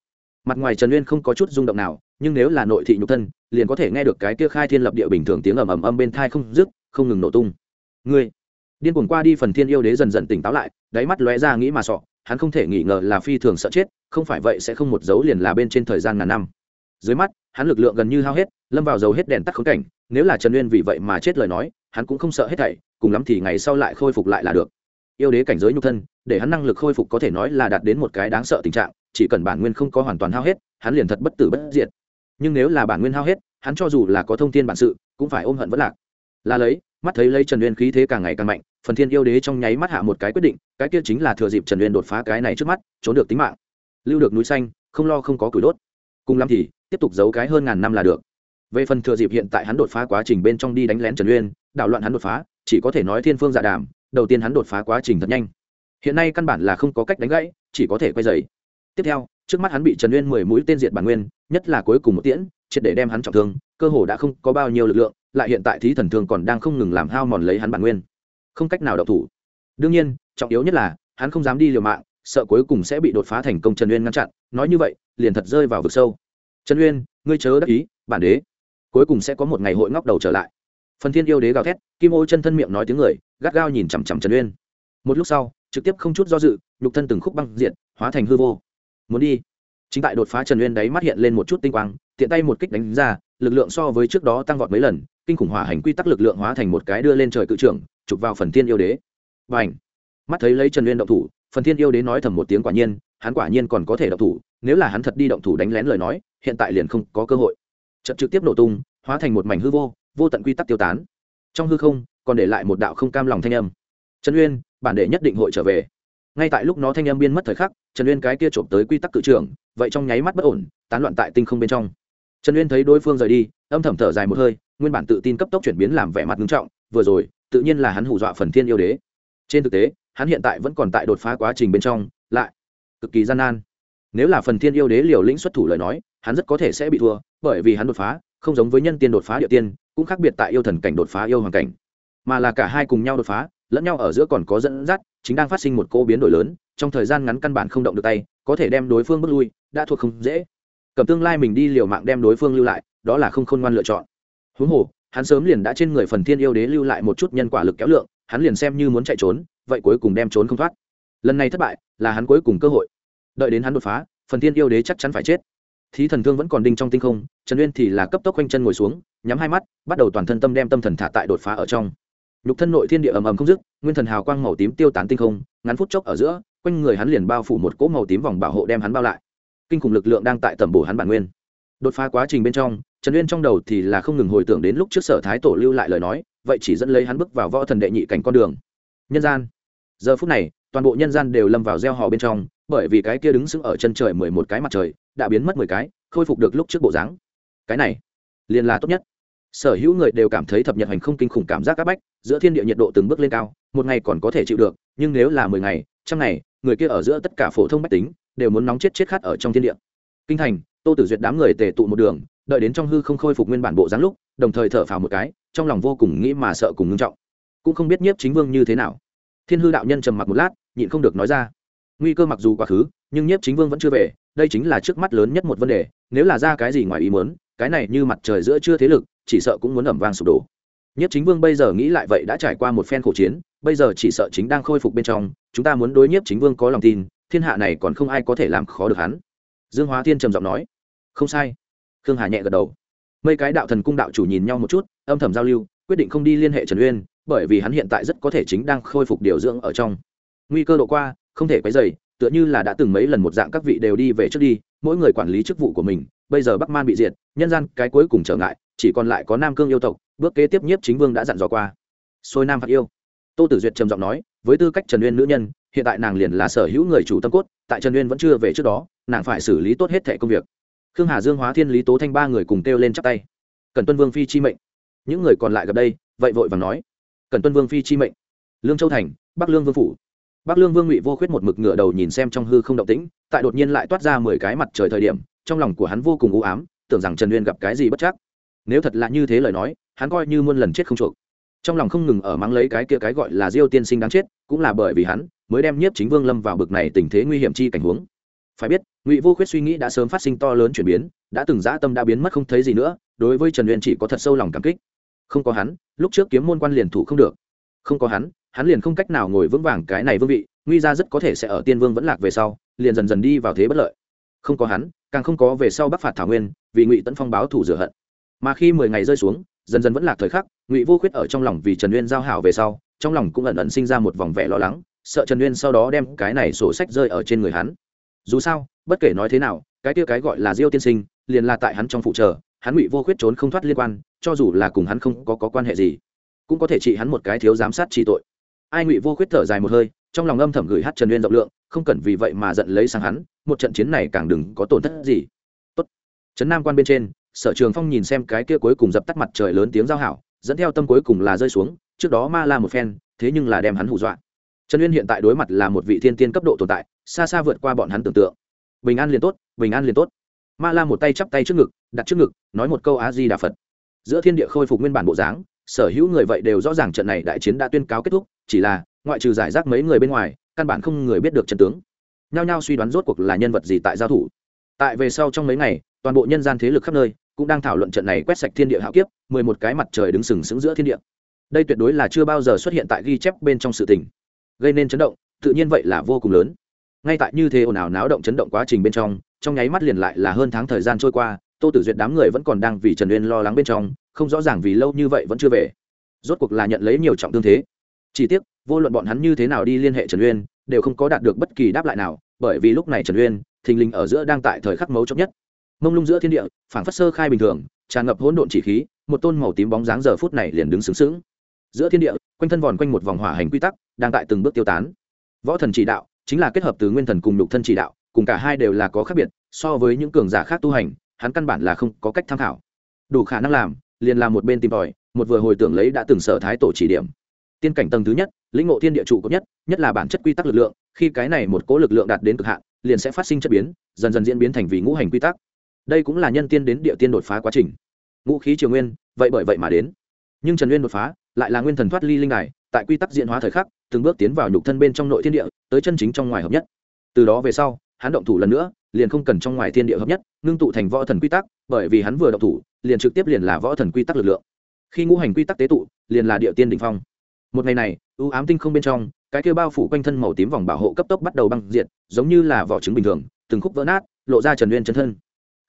Mặt ngoài trần nguyên không có chút rung động nào, nhưng nếu là nội thị nhục thân, liền có thể nghe được cái kia khai thiên lập địa bình thường tiếng ầm ầm âm bên thai không dứt, không ngừng nổ tung. Ngươi, điên cuồng qua đi phần thiên yêu đế dần dần tỉnh táo lại, đáy mắt lóe ra nghĩ mà sọ hắn không thể nghi ngờ là phi thường sợ chết, không phải vậy sẽ không một dấu liền là bên trên thời gian ngàn năm. Dưới mắt, hắn lực lượng gần như hao hết, lâm vào dầu hết đèn tắt khốn cảnh, nếu là trần Nguyên vì vậy mà chết lời nói, hắn cũng không sợ hết thảy, cùng lắm thì ngày sau lại khôi phục lại là được. Yêu đế cảnh giới nhục thân, để hắn năng lực khôi phục có thể nói là đạt đến một cái đáng sợ tình trạng, chỉ cần bản nguyên không có hoàn toàn hao hết, hắn liền thật bất tử bất diệt. Nhưng nếu là bản nguyên hao hết, hắn cho dù là có thông tin bản sự, cũng phải ôm hận vẫn lạc. Là lấy mắt thấy lấy trần uyên khí thế càng ngày càng mạnh, phần thiên yêu đế trong nháy mắt hạ một cái quyết định, cái kia chính là thừa dịp trần uyên đột phá cái này trước mắt, trốn được tính mạng. Lưu được núi xanh, không lo không có củi đốt. Cùng lắm thì, tiếp tục giấu cái hơn ngàn năm là được. Về phần thừa dịp hiện tại hắn đột phá quá trình bên trong đi đánh lén trần uyên, đảo loạn hắn đột phá, chỉ có thể nói thiên phương dạ đàm, đầu tiên hắn đột phá quá trình thật nhanh. Hiện nay căn bản là không có cách đánh gãy, chỉ có thể quay dày tiếp theo, trước mắt hắn bị trần uyên mười mũi tên diệt bản nguyên, nhất là cuối cùng một tiễn triệt để đem hắn trọng thương, cơ hồ đã không có bao nhiêu lực lượng, lại hiện tại thí thần thương còn đang không ngừng làm hao mòn lấy hắn bản nguyên. Không cách nào đậu thủ. Đương nhiên, trọng yếu nhất là, hắn không dám đi liều mạng, sợ cuối cùng sẽ bị đột phá thành công trần uyên ngăn chặn. Nói như vậy, liền thật rơi vào vực sâu. Trần uyên, ngươi chớ đắc ý, bản đế. Cuối cùng sẽ có một ngày hội ngóc đầu trở lại. Phần thiên yêu đế gào thét, kim ô chân thân miệng nói tiếng người, gắt gao nhìn chằm chằm trần uyên. Một lúc sau, trực tiếp không chút do dự, nhục thân từng khúc băng diện hóa thành hư vô. Muốn đi chính tại đột phá trần uyên đấy mắt hiện lên một chút tinh quang, tiện tay một kích đánh ra, lực lượng so với trước đó tăng vọt mấy lần, kinh khủng hỏa hành quy tắc lực lượng hóa thành một cái đưa lên trời cự trưởng, chụp vào phần thiên yêu đế. Và ảnh mắt thấy lấy trần uyên động thủ, phần thiên yêu đế nói thầm một tiếng quả nhiên, hắn quả nhiên còn có thể động thủ, nếu là hắn thật đi động thủ đánh lén lời nói, hiện tại liền không có cơ hội. Trận trực tiếp nổ tung, hóa thành một mảnh hư vô vô tận quy tắc tiêu tán. Trong hư không, còn để lại một đạo không cam lòng thanh âm. Trần uyên, bản đệ nhất định hội trở về ngay tại lúc nó thanh âm biên mất thời khắc, trần uyên cái kia trộm tới quy tắc cự trưởng vậy trong nháy mắt bất ổn, tán loạn tại tinh không bên trong. Trần uyên thấy đối phương rời đi, âm thầm thở dài một hơi, nguyên bản tự tin cấp tốc chuyển biến làm vẻ mặt nghiêm trọng, vừa rồi, tự nhiên là hắn hù dọa phần thiên yêu đế. Trên thực tế, hắn hiện tại vẫn còn tại đột phá quá trình bên trong, lại cực kỳ gian nan. Nếu là phần thiên yêu đế liều lĩnh xuất thủ lời nói, hắn rất có thể sẽ bị thua, bởi vì hắn đột phá, không giống với nhân tiên đột phá địa tiên, cũng khác biệt tại yêu thần cảnh đột phá yêu hoàng cảnh. Mà là cả hai cùng nhau đột phá lẫn nhau ở giữa còn có dẫn dắt, chính đang phát sinh một cô biến đổi lớn, trong thời gian ngắn căn bản không động được tay, có thể đem đối phương bước lui, đã thuộc không dễ. Cầm tương lai mình đi liều mạng đem đối phương lưu lại, đó là không khôn ngoan lựa chọn. Huống hồ, hắn sớm liền đã trên người phần thiên yêu đế lưu lại một chút nhân quả lực kéo lượng, hắn liền xem như muốn chạy trốn, vậy cuối cùng đem trốn không thoát. Lần này thất bại, là hắn cuối cùng cơ hội. Đợi đến hắn đột phá, phần thiên yêu đế chắc chắn phải chết. Thí thần thương vẫn còn đinh trong tinh không, trần uyên thì là cấp tốc quanh chân ngồi xuống, nhắm hai mắt, bắt đầu toàn thân tâm đem tâm thần thả tại đột phá ở trong nhục thân nội thiên địa ầm ầm không dứt, nguyên thần hào quang màu tím tiêu tán tinh không, ngắn phút chốc ở giữa, quanh người hắn liền bao phủ một cỗ màu tím vòng bảo hộ đem hắn bao lại. Kinh khủng lực lượng đang tại tầm bổ hắn bản nguyên. Đột phá quá trình bên trong, trần uyên trong đầu thì là không ngừng hồi tưởng đến lúc trước sở thái tổ lưu lại lời nói, vậy chỉ dẫn lấy hắn bước vào võ thần đệ nhị cảnh con đường. Nhân gian. Giờ phút này, toàn bộ nhân gian đều lâm vào gieo họ bên trong, bởi vì cái kia đứng sững ở chân trời mười một cái mặt trời, đã biến mất mười cái, khôi phục được lúc trước bộ dáng. Cái này, liền là tốt nhất sở hữu người đều cảm thấy thập nhật hành không kinh khủng cảm giác áp bách, giữa thiên địa nhiệt độ từng bước lên cao, một ngày còn có thể chịu được, nhưng nếu là mười ngày, trăm ngày, người kia ở giữa tất cả phổ thông bách tính, đều muốn nóng chết chết khát ở trong thiên địa. Kinh thành, tô tử duyệt đám người tề tụ một đường, đợi đến trong hư không khôi phục nguyên bản bộ dáng lúc, đồng thời thở phào một cái, trong lòng vô cùng nghĩ mà sợ cùng ngưng trọng. Cũng không biết nhiếp chính vương như thế nào. Thiên hư đạo nhân trầm mặc một lát, nhịn không được nói ra. Nguy cơ mặc dù quá khứ, nhưng nhiếp chính vương vẫn chưa về, đây chính là trước mắt lớn nhất một vấn đề, nếu là ra cái gì ngoài ý muốn cái này như mặt trời giữa chưa thế lực, chỉ sợ cũng muốn ẩm vang sụp đổ. Nhất chính vương bây giờ nghĩ lại vậy đã trải qua một phen khổ chiến, bây giờ chỉ sợ chính đang khôi phục bên trong, chúng ta muốn đối nhiếp chính vương có lòng tin, thiên hạ này còn không ai có thể làm khó được hắn. Dương hóa thiên trầm giọng nói. Không sai. Khương hà nhẹ gật đầu. Mấy cái đạo thần cung đạo chủ nhìn nhau một chút, âm thầm giao lưu, quyết định không đi liên hệ trần uyên, bởi vì hắn hiện tại rất có thể chính đang khôi phục điều dưỡng ở trong. Nguy cơ độ qua, không thể quấy dày tựa như là đã từng mấy lần một dạng các vị đều đi về trước đi, mỗi người quản lý chức vụ của mình bây giờ bắc man bị diệt, nhân gian cái cuối cùng trở ngại, chỉ còn lại có nam cương yêu tộc, bước kế tiếp nhiếp chính vương đã dặn dò qua. Xôi nam phạt yêu. Tô tử duyệt trầm giọng nói, với tư cách trần uyên nữ nhân, hiện tại nàng liền là sở hữu người chủ tâm cốt, tại trần uyên vẫn chưa về trước đó, nàng phải xử lý tốt hết thẻ công việc. Khương hà dương hóa thiên lý tố thanh ba người cùng kêu lên chắp tay. Cần tuân vương phi chi mệnh. Những người còn lại gặp đây, vậy vội vàng nói. Cần tuân vương phi chi mệnh. Lương châu thành, bắc lương vương phủ. Bắc lương vương ngụy vô khuyết một mực ngửa đầu nhìn xem trong hư không động tĩnh, tại đột nhiên lại toát ra mười cái mặt trời thời điểm trong lòng của hắn vô cùng u ám, tưởng rằng trần uyên gặp cái gì bất chắc. Nếu thật là như thế lời nói, hắn coi như muôn lần chết không chuộc. Trong lòng không ngừng ở mắng lấy cái kia cái gọi là diêu tiên sinh đáng chết, cũng là bởi vì hắn mới đem nhiếp chính vương lâm vào bực này tình thế nguy hiểm chi cảnh huống. Phải biết, ngụy vô khuyết suy nghĩ đã sớm phát sinh to lớn chuyển biến, đã từng dã tâm đã biến mất không thấy gì nữa, đối với trần uyên chỉ có thật sâu lòng cảm kích. Không có hắn, lúc trước kiếm môn quan liền thủ không được. Không có hắn hắn liền không cách nào ngồi vững vàng cái này vương vị, nguy ra rất có thể sẽ ở tiên vương vẫn lạc về sau, liền dần dần đi vào thế bất lợi. Không có hắn càng không có về sau bắc phạt thảo nguyên vì ngụy tấn phong báo thủ rửa hận. Mà khi mười ngày rơi xuống dần dần vẫn lạc thời khắc ngụy vô khuyết ở trong lòng vì trần uyên giao hảo về sau trong lòng cũng ẩn ẩn sinh ra một vòng vẻ lo lắng sợ trần uyên sau đó đem cái này sổ sách rơi ở trên người hắn. Dù sao bất kể nói thế nào cái kia cái gọi là diêu tiên sinh liền là tại hắn trong phụ trợ hắn ngụy vô khuyết trốn không thoát liên quan cho dù là cùng hắn không có, có quan hệ gì cũng có thể trị hắn một cái thiếu giám sát trị tội. Ai ngụy vô khuyết thở dài một hơi trong lòng âm thầm gửi hát trần uyên rộng lượng, không cần vì vậy mà giận lấy sang hắn, một trận chiến này càng đừng có tổn thất gì. Tốt. Trấn nam quan bên trên, sở trường phong nhìn xem cái kia cuối cùng dập tắt mặt trời lớn tiếng giao hảo, dẫn theo tâm cuối cùng là rơi xuống, trước đó ma la một phen, thế nhưng là đem hắn hù dọa. Trần uyên hiện tại đối mặt là một vị thiên tiên cấp độ tồn tại, xa xa vượt qua bọn hắn tưởng tượng. Bình an liền tốt, bình an liền tốt. Ma la một tay chắp tay trước ngực, đặt trước ngực, nói một câu á di đà phật. Giữa thiên địa khôi phục nguyên bản bộ dáng sở hữu người vậy đều rõ ràng trận này đại chiến đã tuyên cáo kết thúc, chỉ là, ngoại trừ giải rác mấy người bên ngoài, căn bản không người biết được trận tướng. Nhao nhao suy đoán rốt cuộc là nhân vật gì tại giao thủ. Tại về sau trong mấy ngày, toàn bộ nhân gian thế lực khắp nơi cũng đang thảo luận trận này quét sạch thiên địa hạo kiếp, mười một cái mặt trời đứng sừng sững giữa thiên địa. Đây tuyệt đối là chưa bao giờ xuất hiện tại ghi chép bên trong sự tình, gây nên chấn động, tự nhiên vậy là vô cùng lớn. Ngay tại như thế ồn ào náo động chấn động quá trình bên trong trong nháy mắt liền lại là hơn tháng thời gian trôi qua, tô tử duyệt đám người vẫn còn đang vì trần uyên lo lắng bên trong không rõ ràng vì lâu như vậy vẫn chưa về. Rốt cuộc là nhận lấy nhiều trọng tương thế. Chỉ tiếc, vô luận bọn hắn như thế nào đi liên hệ trần uyên, đều không có đạt được bất kỳ đáp lại nào, bởi vì lúc này trần uyên, thình lình ở giữa đang tại thời khắc mấu chốc nhất. Mông lung giữa thiên địa, phảng phất sơ khai bình thường, tràn ngập hỗn độn chỉ khí, một tôn màu tím bóng dáng giờ phút này liền đứng sướng sướng giữa thiên địa, quanh thân vòn quanh một vòng hỏa hành quy tắc, đang tại từng bước tiêu tán. Võ thần chỉ đạo, chính là kết hợp từ nguyên thần cùng lục thân chỉ đạo, cùng cả hai đều là có khác biệt, so với những cường giả khác tu hành, hắn căn bản là không có cách tham khảo. Đủ khả năng làm liền làm một bên tìm tòi, một vừa hồi tưởng lấy đã từng sở thái tổ chỉ điểm. Tiên cảnh tầng thứ nhất, lĩnh ngộ thiên địa trụ cấp nhất nhất là bản chất quy tắc lực lượng, khi cái này một cố lực lượng đạt đến cực hạn, liền sẽ phát sinh chất biến, dần dần diễn biến thành vì ngũ hành quy tắc. Đây cũng là nhân tiên đến địa tiên đột phá quá trình. Ngũ khí triều nguyên, vậy bởi vậy mà đến. Nhưng trần nguyên đột phá, lại là nguyên thần thoát ly linh đài, tại quy tắc diễn hóa thời khắc, từng bước tiến vào nhục thân bên trong nội thiên địa, tới chân chính trong ngoài hợp nhất. Từ đó về sau, hắn động thủ lần nữa, liền không cần trong ngoài thiên địa hợp nhất, ngưng tụ thành võ thần quy tắc, bởi vì hắn vừa động thủ liền trực tiếp liền là võ thần quy tắc lực lượng. Khi ngũ hành quy tắc tế tụ, liền là địa tiên đ ỉ n h phong. Một ngày này, ưu ám tinh không bên trong, cái kêu bao phủ quanh thân màu tím vòng bảo hộ cấp tốc bắt đầu băng diện giống như là vỏ trứng bình thường, từng khúc vỡ nát, lộ ra trần uyên chân thân.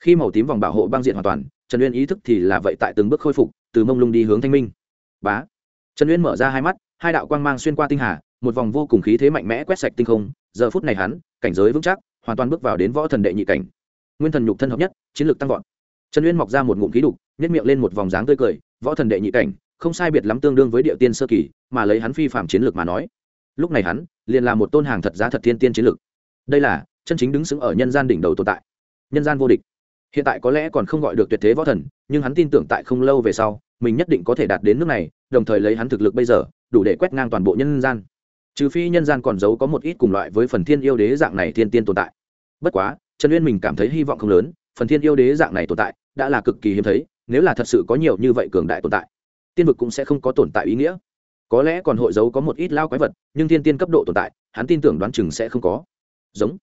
Khi màu tím vòng bảo hộ băng diện hoàn toàn, trần uyên ý thức thì là vậy tại từng bước khôi phục, từ mông lung đi hướng thanh minh. Bá! Trần uyên mở ra hai mắt, hai đạo quang mang xuyên qua tinh hà, một vòng vô cùng khí thế mạnh mẽ quét sạch tinh không. Giờ phút này hắn, cảnh giới vững chắc, hoàn toàn bước vào đến võ thần đệ nhị cảnh. Nguyên thần nhục thân hợp nhất, chiến lược tăng vọt trần uyên mọc ra một ngụm khí đục nhét miệng lên một vòng dáng tươi cười, võ thần đệ nhị cảnh, không sai biệt lắm tương đương với địa tiên sơ kỳ, mà lấy hắn phi phạm chiến lược mà nói. Lúc này hắn, liền là một tôn hàng thật giá thật thiên tiên chiến lược. Đây là, chân chính đứng xứng ở nhân gian đỉnh đầu tồn tại. Nhân gian vô địch. Hiện tại có lẽ còn không gọi được tuyệt thế võ thần, nhưng hắn tin tưởng tại không lâu về sau, mình nhất định có thể đạt đến nước này, đồng thời lấy hắn thực lực bây giờ, đủ để quét ngang toàn bộ nhân gian. Trừ phi nhân gian còn giấu có một ít cùng loại với phần thiên yêu đế dạng này thiên tiên tồn tại. Bất quá, trần uyên mình cảm thấy hy vọng không lớn, phần thiên yêu đế dạng này tồn tại đã là cực kỳ hiếm thấy, nếu là thật sự có nhiều như vậy cường đại tồn tại, tiên vực cũng sẽ không có tồn tại ý nghĩa. Có lẽ còn hội giấu có một ít lao quái vật, nhưng thiên tiên cấp độ tồn tại, hắn tin tưởng đoán chừng sẽ không có. Giống.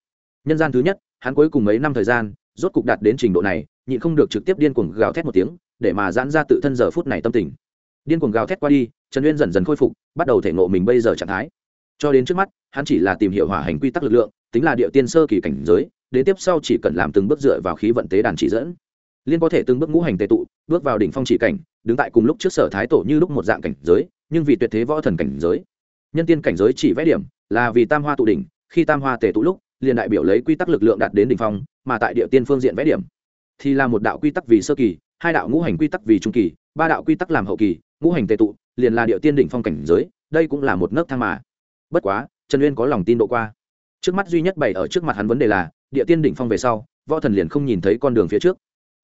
Nhân gian thứ nhất, hắn cuối cùng mấy năm thời gian, rốt cục đạt đến trình độ này, nhịn không được trực tiếp điên cuồng gào thét một tiếng, để mà giãn ra tự thân giờ phút này tâm tình. Điên cuồng gào thét qua đi, trần uyên dần dần khôi phục, bắt đầu thể ngộ mình bây giờ trạng thái. Cho đến trước mắt, hắn chỉ là tìm hiểu hỏa hành quy tắc lực lượng, tính là địa tiên sơ kỳ cảnh giới, đến tiếp sau chỉ cần làm từng bước dựa vào khí vận tế đàn chỉ dẫn liên có thể từng bước ngũ hành tề tụ, bước vào đỉnh phong chỉ cảnh, đứng tại cùng lúc trước sở thái tổ như lúc một dạng cảnh giới, nhưng vì tuyệt thế võ thần cảnh giới. Nhân tiên cảnh giới chỉ vẽ điểm là vì tam hoa tụ đỉnh, khi tam hoa tề tụ lúc, liền đại biểu lấy quy tắc lực lượng đạt đến đỉnh phong, mà tại địa tiên phương diện vẽ điểm thì là một đạo quy tắc vì sơ kỳ, hai đạo ngũ hành quy tắc vì trung kỳ, ba đạo quy tắc làm hậu kỳ, ngũ hành tề tụ liền là địa tiên đỉnh phong cảnh giới, đây cũng là một nấc thang mà. Bất quá, trần uyên có lòng tin độ qua. Trước mắt duy nhất bày ở trước mặt hắn vấn đề là, địa tiên đỉnh phong về sau, võ thần liền không nhìn thấy con đường phía trước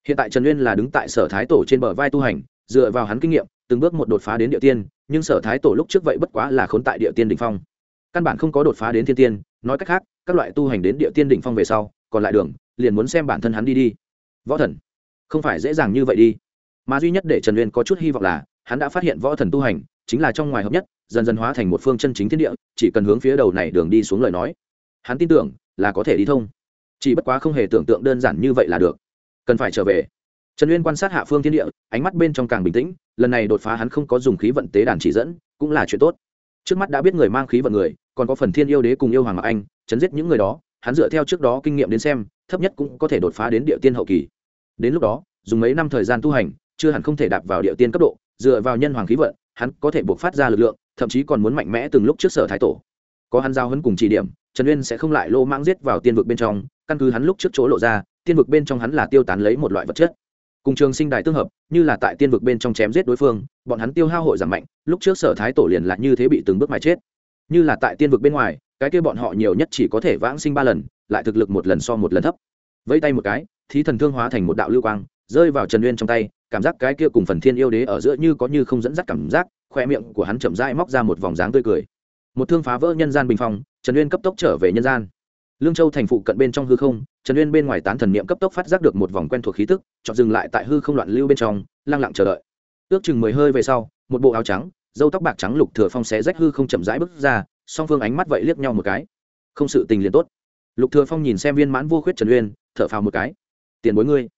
hiện tại trần uyên là đứng tại sở thái tổ trên bờ vai tu hành, dựa vào hắn kinh nghiệm, từng bước một đột phá đến địa tiên, nhưng sở thái tổ lúc trước vậy bất quá là khốn tại địa tiên đỉnh phong. Căn bản không có đột phá đến thiên tiên, nói cách khác, các loại tu hành đến địa tiên đỉnh phong về sau, còn lại đường, liền muốn xem bản thân hắn đi đi. Võ thần, không phải dễ dàng như vậy đi. Mà duy nhất để trần uyên có chút hy vọng là, hắn đã phát hiện võ thần tu hành, chính là trong ngoài hợp nhất, dần dần hóa thành một phương chân chính thiên địa, chỉ cần hướng phía đầu này đường đi xuống lời nói. Hắn tin tưởng là có thể đi thông. Chỉ bất quá không hề tưởng tượng đơn giản như vậy là được cần phải trở về. Trần uyên quan sát hạ phương thiên địa, ánh mắt bên trong càng bình tĩnh, lần này đột phá hắn không có dùng khí vận tế đàn chỉ dẫn, cũng là chuyện tốt. Trước mắt đã biết người mang khí vận người, còn có phần thiên yêu đế cùng yêu hoàng ngọc anh, chấn giết những người đó, hắn dựa theo trước đó kinh nghiệm đến xem, thấp nhất cũng có thể đột phá đến địa tiên hậu kỳ. Đến lúc đó, dùng mấy năm thời gian tu hành, chưa hẳn không thể đạp vào địa tiên cấp độ, dựa vào nhân hoàng khí vận, hắn có thể buộc phát ra lực lượng, thậm chí còn muốn mạnh mẽ từng lúc trước sở thái tổ. Có hắn giao hấn cùng chỉ điểm, trần uyên sẽ không lại lô mãng giết vào tiên vực bên trong, căn cứ hắn lúc trước chỗ lộ ra tiên vực bên trong hắn là tiêu tán lấy một loại vật chất. Cùng trường sinh đài tương hợp, như là tại tiên vực bên trong chém giết đối phương, bọn hắn tiêu hao hội giảm mạnh, lúc trước sở thái tổ liền lại như thế bị từng bước mà chết. Như là tại tiên vực bên ngoài, cái kia bọn họ nhiều nhất chỉ có thể vãng sinh ba lần, lại thực lực một lần so một lần thấp. Vẫy tay một cái, thí thần thương hóa thành một đạo lưu quang, rơi vào trần uyên trong tay, cảm giác cái kia cùng phần thiên yêu đế ở giữa như có như không dẫn dắt cảm giác khoe miệng của hắn chậm rãi móc ra một vòng dáng tươi cười. Một thương phá vỡ nhân gian bình phong, trần uyên cấp tốc trở về nhân gian lương châu thành phụ cận bên trong hư không, trần uyên bên ngoài tán thần niệm cấp tốc phát giác được một vòng quen thuộc khí tức chọn dừng lại tại hư không loạn lưu bên trong, lăng lặng chờ đợi. Ước chừng mười hơi về sau, một bộ áo trắng dâu tóc bạc trắng lục thừa phong xé rách hư không chậm rãi bước ra, song phương ánh mắt vậy liếc nhau một cái. Không sự tình liền tốt. Lục thừa phong nhìn xem viên mãn vô khuyết trần uyên, thở phào một cái. Tiền bối ngươi,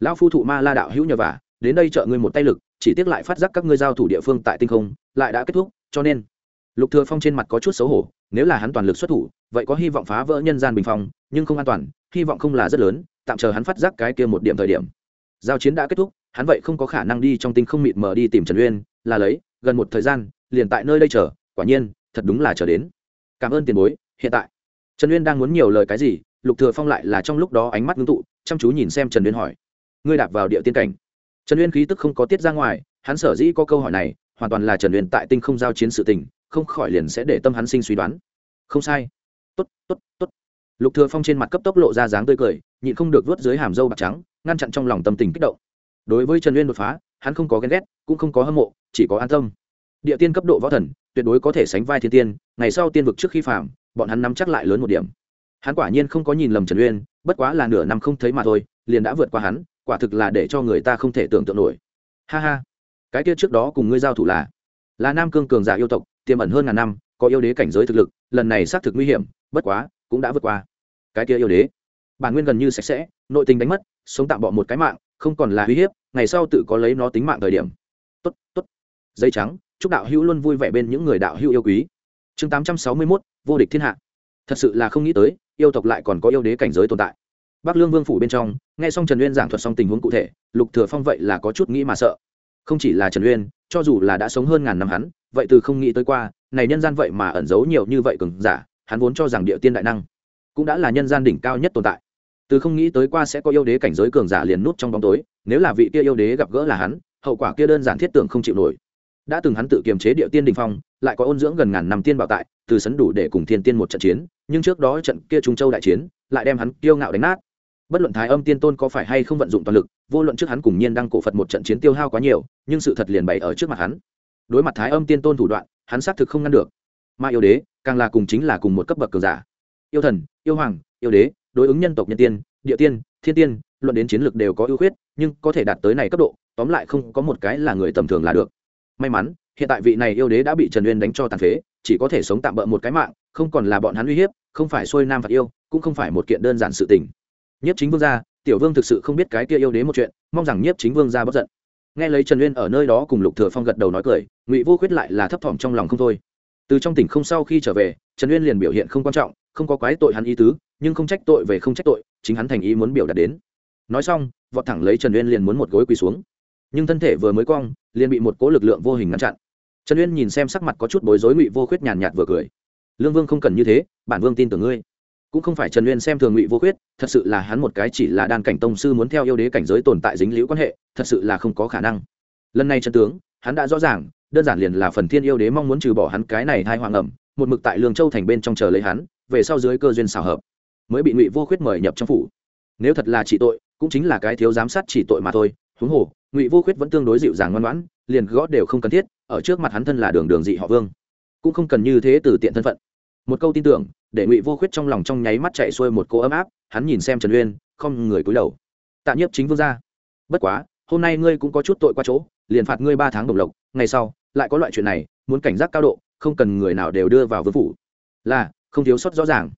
lão phu thụ ma la đạo hữu nhờ vả, đến đây trợ ngươi một tay lực, chỉ tiếc lại phát giác các ngươi giao thủ địa phương tại tinh không, lại đã kết thúc, cho nên lục thừa phong trên mặt có chút xấu hổ, nếu là hắn toàn lực xuất thủ, vậy có hy vọng phá vỡ nhân gian bình phong, nhưng không an toàn, hy vọng không là rất lớn, tạm chờ hắn phát giác cái kia một điểm thời điểm. Giao chiến đã kết thúc, hắn vậy không có khả năng đi trong tinh không mịt mờ đi tìm trần uyên, là lấy, gần một thời gian, liền tại nơi đây chờ, quả nhiên, thật đúng là chờ đến. Cảm ơn tiền bối, hiện tại. Trần uyên đang muốn nhiều lời cái gì, lục thừa phong lại là trong lúc đó ánh mắt ngưng tụ, chăm chú nhìn xem trần uyên hỏi. Ngươi đạp vào địa tiên cảnh. Trần uyên khí tức không có tiết ra ngoài, hắn sở dĩ có câu hỏi này, hoàn toàn là trần uyên tại tinh không giao chiến sự tình không khỏi liền sẽ để tâm hắn sinh suy đoán. Không sai. Tốt tốt tốt. Lục thừa phong trên mặt cấp tốc lộ ra dáng tươi cười, nhịn không được vuốt dưới hàm râu bạc trắng, ngăn chặn trong lòng tâm tình kích động. Đối với trần uyên đột phá, hắn không có ghen ghét, cũng không có hâm mộ, chỉ có an tâm. Địa tiên cấp độ võ thần, tuyệt đối có thể sánh vai thiên tiên, ngày sau tiên vực trước khi phạm bọn hắn nắm chắc lại lớn một điểm. Hắn quả nhiên không có nhìn lầm trần uyên, bất quá là nửa năm không thấy mà thôi, liền đã vượt qua hắn, quả thực là để cho người ta không thể tưởng tượng nổi. Ha ha. Cái kia trước đó cùng ngươi giao thủ là? Là nam cương cường giả yêu tộc, tiềm ẩn hơn ngàn năm, có yêu đế cảnh giới thực lực, lần này xác thực nguy hiểm, bất quá, cũng đã vượt qua. Cái kia yêu đế, bản nguyên gần như sạch sẽ, nội tình đánh mất, sống tạm bọ một cái mạng, không còn là uy hiếp, ngày sau tự có lấy nó tính mạng thời điểm. Tốt tốt. Dây trắng, chúc đạo hữu luôn vui vẻ bên những người đạo hữu yêu quý. Chương tám trăm sáu mươi mốt, vô địch thiên hạ. Thật sự là không nghĩ tới, yêu tộc lại còn có yêu đế cảnh giới tồn tại. Bắc lương vương phủ bên trong, nghe xong trần uyên giảng thuật xong tình huống cụ thể, lục thừa phong vậy là có chút nghĩ mà sợ không chỉ là trần uyên, cho dù là đã sống hơn ngàn năm hắn, vậy từ không nghĩ tới qua, này nhân gian vậy mà ẩn giấu nhiều như vậy cường giả, hắn vốn cho rằng địa tiên đại năng cũng đã là nhân gian đỉnh cao nhất tồn tại. Từ không nghĩ tới qua sẽ có yêu đế cảnh giới cường giả liền nút trong bóng tối, nếu là vị kia yêu đế gặp gỡ là hắn, hậu quả kia đơn giản thiết tưởng không chịu nổi. Đã từng hắn tự kiềm chế địa tiên đình phong, lại có ôn dưỡng gần ngàn năm tiên bảo tại, từ sấn đủ để cùng thiên tiên một trận chiến, nhưng trước đó trận kia trung châu đại chiến, lại đem hắn kiêu ngạo đánh nát bất luận thái âm tiên tôn có phải hay không vận dụng toàn lực, vô luận trước hắn cùng nhiên đăng cổ phật một trận chiến tiêu hao quá nhiều, nhưng sự thật liền bày ở trước mặt hắn. Đối mặt thái âm tiên tôn thủ đoạn, hắn xác thực không ngăn được. Mà yêu đế, càng là cùng chính là cùng một cấp bậc cường giả. Yêu thần, yêu hoàng, yêu đế, đối ứng nhân tộc nhân tiên, địa tiên, thiên tiên, luận đến chiến lược đều có ưu khuyết, nhưng có thể đạt tới này cấp độ, tóm lại không có một cái là người tầm thường là được. May mắn, hiện tại vị này yêu đế đã bị trần uyên đánh cho tàn phế, chỉ có thể sống tạm bỡ một cái mạng, không còn là bọn hắn uy hiếp, không phải xuôi nam phạt yêu, cũng không phải một kiện đơn giản sự tình nhiếp chính vương gia tiểu vương thực sự không biết cái kia yêu đế một chuyện, mong rằng nhiếp chính vương gia bất giận. Nghe lấy trần uyên ở nơi đó cùng lục thừa phong gật đầu nói cười, ngụy vô khuyết lại là thấp thỏm trong lòng không thôi. Từ trong tỉnh không sau khi trở về, trần uyên liền biểu hiện không quan trọng, không có quái tội hắn ý tứ, nhưng không trách tội về không trách tội, chính hắn thành ý muốn biểu đạt đến. Nói xong, vọt thẳng lấy trần uyên liền muốn một gối quỳ xuống. Nhưng thân thể vừa mới cong, liền bị một cố lực lượng vô hình ngăn chặn. Trần uyên nhìn xem sắc mặt có chút bối rối, ngụy vô khuyết nhàn nhạt vừa cười. Lương vương không cần như thế, bản vương tin tưởng ngươi cũng không phải trần uyên xem thường ngụy vô khuyết, thật sự là hắn một cái chỉ là đan cảnh tông sư muốn theo yêu đế cảnh giới tồn tại dính liễu quan hệ, thật sự là không có khả năng. Lần này Trần tướng, hắn đã rõ ràng, đơn giản liền là phần thiên yêu đế mong muốn trừ bỏ hắn cái này hai hoàng ẩm, một mực tại lương châu thành bên trong chờ lấy hắn, về sau dưới cơ duyên xào hợp, mới bị ngụy vô khuyết mời nhập trong phủ. Nếu thật là trị tội, cũng chính là cái thiếu giám sát chỉ tội mà thôi, huống hồ, ngụy vô khuyết vẫn tương đối dịu dàng ngoan ngoãn, liền gõ đều không cần thiết, ở trước mặt hắn thân là đường đường dị họ vương, cũng không cần như thế từ tiện thân phận. Một câu tin tưởng để ngụy vô khuyết trong lòng trong nháy mắt chạy xuôi một cô ấm áp, hắn nhìn xem trần uyên, không người cúi đầu. Tạ nhiếp chính vương ra. Bất quá, hôm nay ngươi cũng có chút tội qua chỗ, liền phạt ngươi ba tháng đồng lộc, ngày sau, lại có loại chuyện này, muốn cảnh giác cao độ, không cần người nào đều đưa vào vương phủ. Là, không thiếu sót rõ ràng.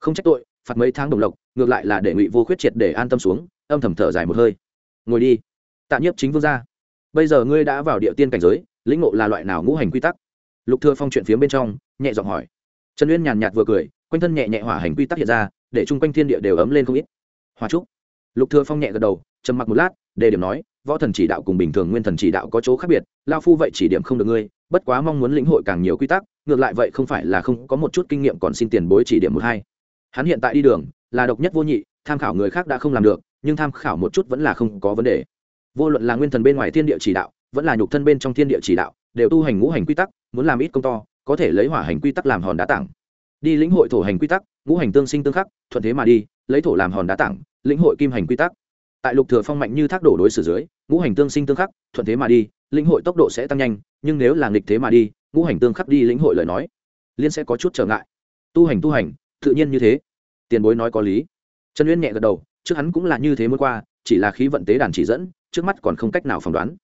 Không trách tội, phạt mấy tháng đồng lộc, ngược lại là để ngụy vô khuyết triệt để an tâm xuống, âm thầm thở dài một hơi. Ngồi đi. Tạ nhiếp chính vương ra. Bây giờ ngươi đã vào địa tiên cảnh giới, lĩnh ngộ là loại nào ngũ hành quy tắc? Lục thừa phong chuyện phía bên trong, nhẹ giọng hỏi. Trần uyên nhàn nhạt vừa cười quanh thân nhẹ nhẹ hỏa hành quy tắc hiện ra, để chung quanh thiên địa đều ấm lên không ít. Hòa trúc. Lục thừa phong nhẹ gật đầu, trầm mặc một lát, đề điểm nói, võ thần chỉ đạo cùng bình thường nguyên thần chỉ đạo có chỗ khác biệt lao phu vậy chỉ điểm không được ngươi, bất quá mong muốn lĩnh hội càng nhiều quy tắc, ngược lại vậy không phải là không có một chút kinh nghiệm còn xin tiền bối chỉ điểm một hai. Hắn hiện tại đi đường, là độc nhất vô nhị, tham khảo người khác đã không làm được, nhưng tham khảo một chút vẫn là không có vấn đề. Vô luận là nguyên thần bên ngoài thiên địa chỉ đạo, vẫn là nhục thân bên trong thiên địa chỉ đạo, đều tu hành ngũ hành quy tắc, muốn làm ít công to, có thể lấy hỏa hành quy tắc làm hòn đá tảng đi lĩnh hội thổ hành quy tắc, ngũ hành tương sinh tương khắc, thuận thế mà đi, lấy thổ làm hòn đá tảng, lĩnh hội kim hành quy tắc. Tại lục thừa phong mạnh như thác đổ đối xử dưới, ngũ hành tương sinh tương khắc, thuận thế mà đi, lĩnh hội tốc độ sẽ tăng nhanh, nhưng nếu là nghịch thế mà đi, ngũ hành tương khắc đi lĩnh hội lời nói liên sẽ có chút trở ngại. Tu hành tu hành, tự nhiên như thế. Tiền bối nói có lý. Trần uyên nhẹ gật đầu, trước hắn cũng là như thế mới qua, chỉ là khí vận tế đàn chỉ dẫn, trước mắt còn không cách nào phỏng đoán.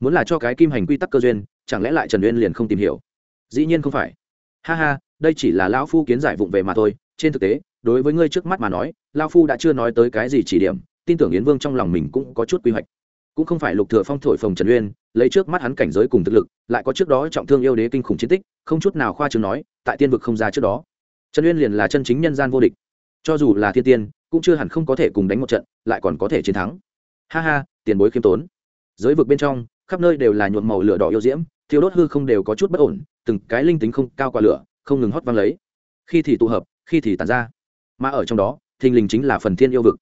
Muốn là cho cái kim hành quy tắc cơ duyên, chẳng lẽ lại trần uyên liền không tìm hiểu? Dĩ nhiên không phải ha ha, đây chỉ là lão phu kiến giải vụng về mà thôi, trên thực tế, đối với ngươi trước mắt mà nói, lão phu đã chưa nói tới cái gì chỉ điểm, tin tưởng yến vương trong lòng mình cũng có chút quy hoạch. Cũng không phải lục thừa phong thổi phồng trần uyên, lấy trước mắt hắn cảnh giới cùng thực lực, lại có trước đó trọng thương yêu đế kinh khủng chiến tích, không chút nào khoa trương nói, tại tiên vực không ra trước đó. Trần uyên liền là chân chính nhân gian vô địch. Cho dù là thiên tiên, cũng chưa hẳn không có thể cùng đánh một trận, lại còn có thể chiến thắng. Ha ha, tiền bối khiêm tốn. Giới vực bên trong, khắp nơi đều là nhuộm màu lửa đỏ yêu diễm thiếu đốt hư không đều có chút bất ổn, từng cái linh tính không cao qua lửa, không ngừng hót vang lấy. Khi thì tụ hợp, khi thì tàn ra. Mà ở trong đó, thình lình chính là phần thiên yêu vực.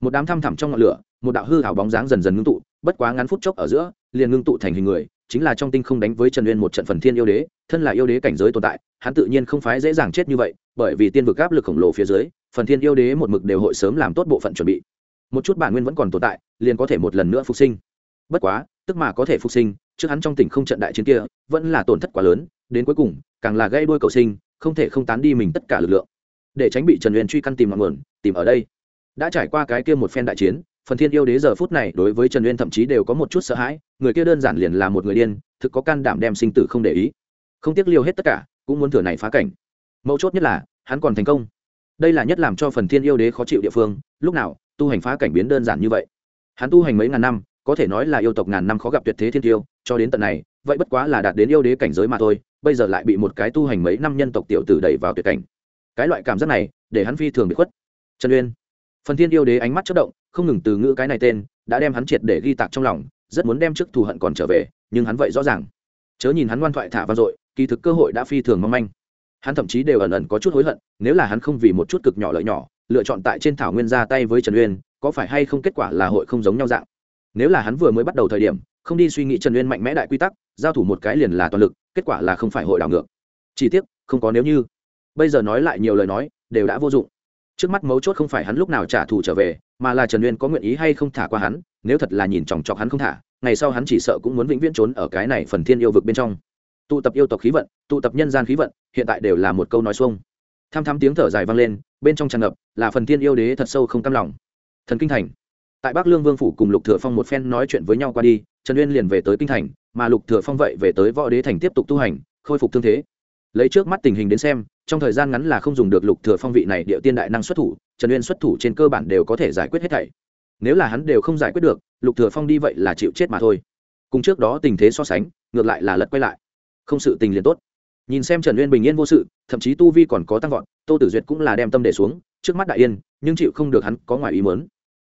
Một đám thăm thẳm trong ngọn lửa, một đạo hư hảo bóng dáng dần dần ngưng tụ, bất quá ngắn phút chốc ở giữa, liền ngưng tụ thành hình người, chính là trong tinh không đánh với trần uyên một trận phần thiên yêu đế, thân là yêu đế cảnh giới tồn tại, hắn tự nhiên không phái dễ dàng chết như vậy, bởi vì tiên vực áp lực khổng lồ phía dưới, phần thiên yêu đế một mực đều hội sớm làm tốt bộ phận chuẩn bị. Một chút bản nguyên vẫn còn tồn tại, liền có thể một lần nữa phục sinh. Bất quá tức mà có thể phục sinh, trước hắn trong tỉnh không trận đại chiến kia, vẫn là tổn thất quá lớn, đến cuối cùng, càng là gây đôi cầu sinh, không thể không tán đi mình tất cả lực lượng. Để tránh bị trần uyên truy căn tìm ngọn nguồn, tìm ở đây. Đã trải qua cái kia một phen đại chiến, phần thiên yêu đế giờ phút này đối với trần uyên thậm chí đều có một chút sợ hãi, người kia đơn giản liền là một người điên, thực có can đảm đem sinh tử không để ý. Không tiếc liều hết tất cả, cũng muốn thừa này phá cảnh. Mấu chốt nhất là, hắn còn thành công. Đây là nhất làm cho phần thiên yêu đế khó chịu địa phương, lúc nào, tu hành phá cảnh biến đơn giản như vậy. Hắn tu hành mấy ngàn năm có thể nói là yêu tộc ngàn năm khó gặp tuyệt thế thiên tiêu, cho đến tận này, vậy bất quá là đạt đến yêu đế cảnh giới mà thôi, bây giờ lại bị một cái tu hành mấy năm nhân tộc tiểu tử đẩy vào tuyệt cảnh. Cái loại cảm giác này, để hắn phi thường bị khuất. Trần uyên. Phần thiên yêu đế ánh mắt chất động, không ngừng từ ngữ cái này tên, đã đem hắn triệt để ghi tạc trong lòng, rất muốn đem trước thù hận còn trở về, nhưng hắn vậy rõ ràng. Chớ nhìn hắn ngoan thoại thả vang dội, kỳ thực cơ hội đã phi thường mong manh. Hắn thậm chí đều ẩn ẩn có chút hối hận, nếu là hắn không vì một chút cực nhỏ lợi nhỏ, lựa chọn tại trên thảo nguyên ra tay với trần uyên, có phải hay không kết quả là hội không giống nhau dạng? Nếu là hắn vừa mới bắt đầu thời điểm, không đi suy nghĩ trần uyên mạnh mẽ đại quy tắc, giao thủ một cái liền là toàn lực, kết quả là không phải hội đảo ngược. Chỉ tiếc, không có nếu như. Bây giờ nói lại nhiều lời nói, đều đã vô dụng. Trước mắt mấu chốt không phải hắn lúc nào trả thù trở về, mà là trần uyên có nguyện ý hay không thả qua hắn, nếu thật là nhìn chòng chọc hắn không thả, ngày sau hắn chỉ sợ cũng muốn vĩnh viễn trốn ở cái này phần thiên yêu vực bên trong. Tụ tập yêu tộc khí vận, tụ tập nhân gian khí vận, hiện tại đều là một câu nói xuông. Tham tham tiếng thở dài vang lên, bên trong tràn ngập, là phần thiên yêu đế thật sâu không cam lòng. Thần kinh thành tại bắc lương vương phủ cùng lục thừa phong một phen nói chuyện với nhau qua đi, trần uyên liền về tới kinh thành, mà lục thừa phong vậy về tới võ đế thành tiếp tục tu hành, khôi phục thương thế. Lấy trước mắt tình hình đến xem, trong thời gian ngắn là không dùng được lục thừa phong vị này địa tiên đại năng xuất thủ, trần uyên xuất thủ trên cơ bản đều có thể giải quyết hết thảy. Nếu là hắn đều không giải quyết được, lục thừa phong đi vậy là chịu chết mà thôi. Cùng trước đó tình thế so sánh, ngược lại là lật quay lại. Không sự tình liền tốt. Nhìn xem trần uyên bình yên vô sự, thậm chí tu vi còn có tăng vọt, tô tử duyệt cũng là đem tâm để xuống, trước mắt đại yên, nhưng chịu không được hắn có ngoài ý muốn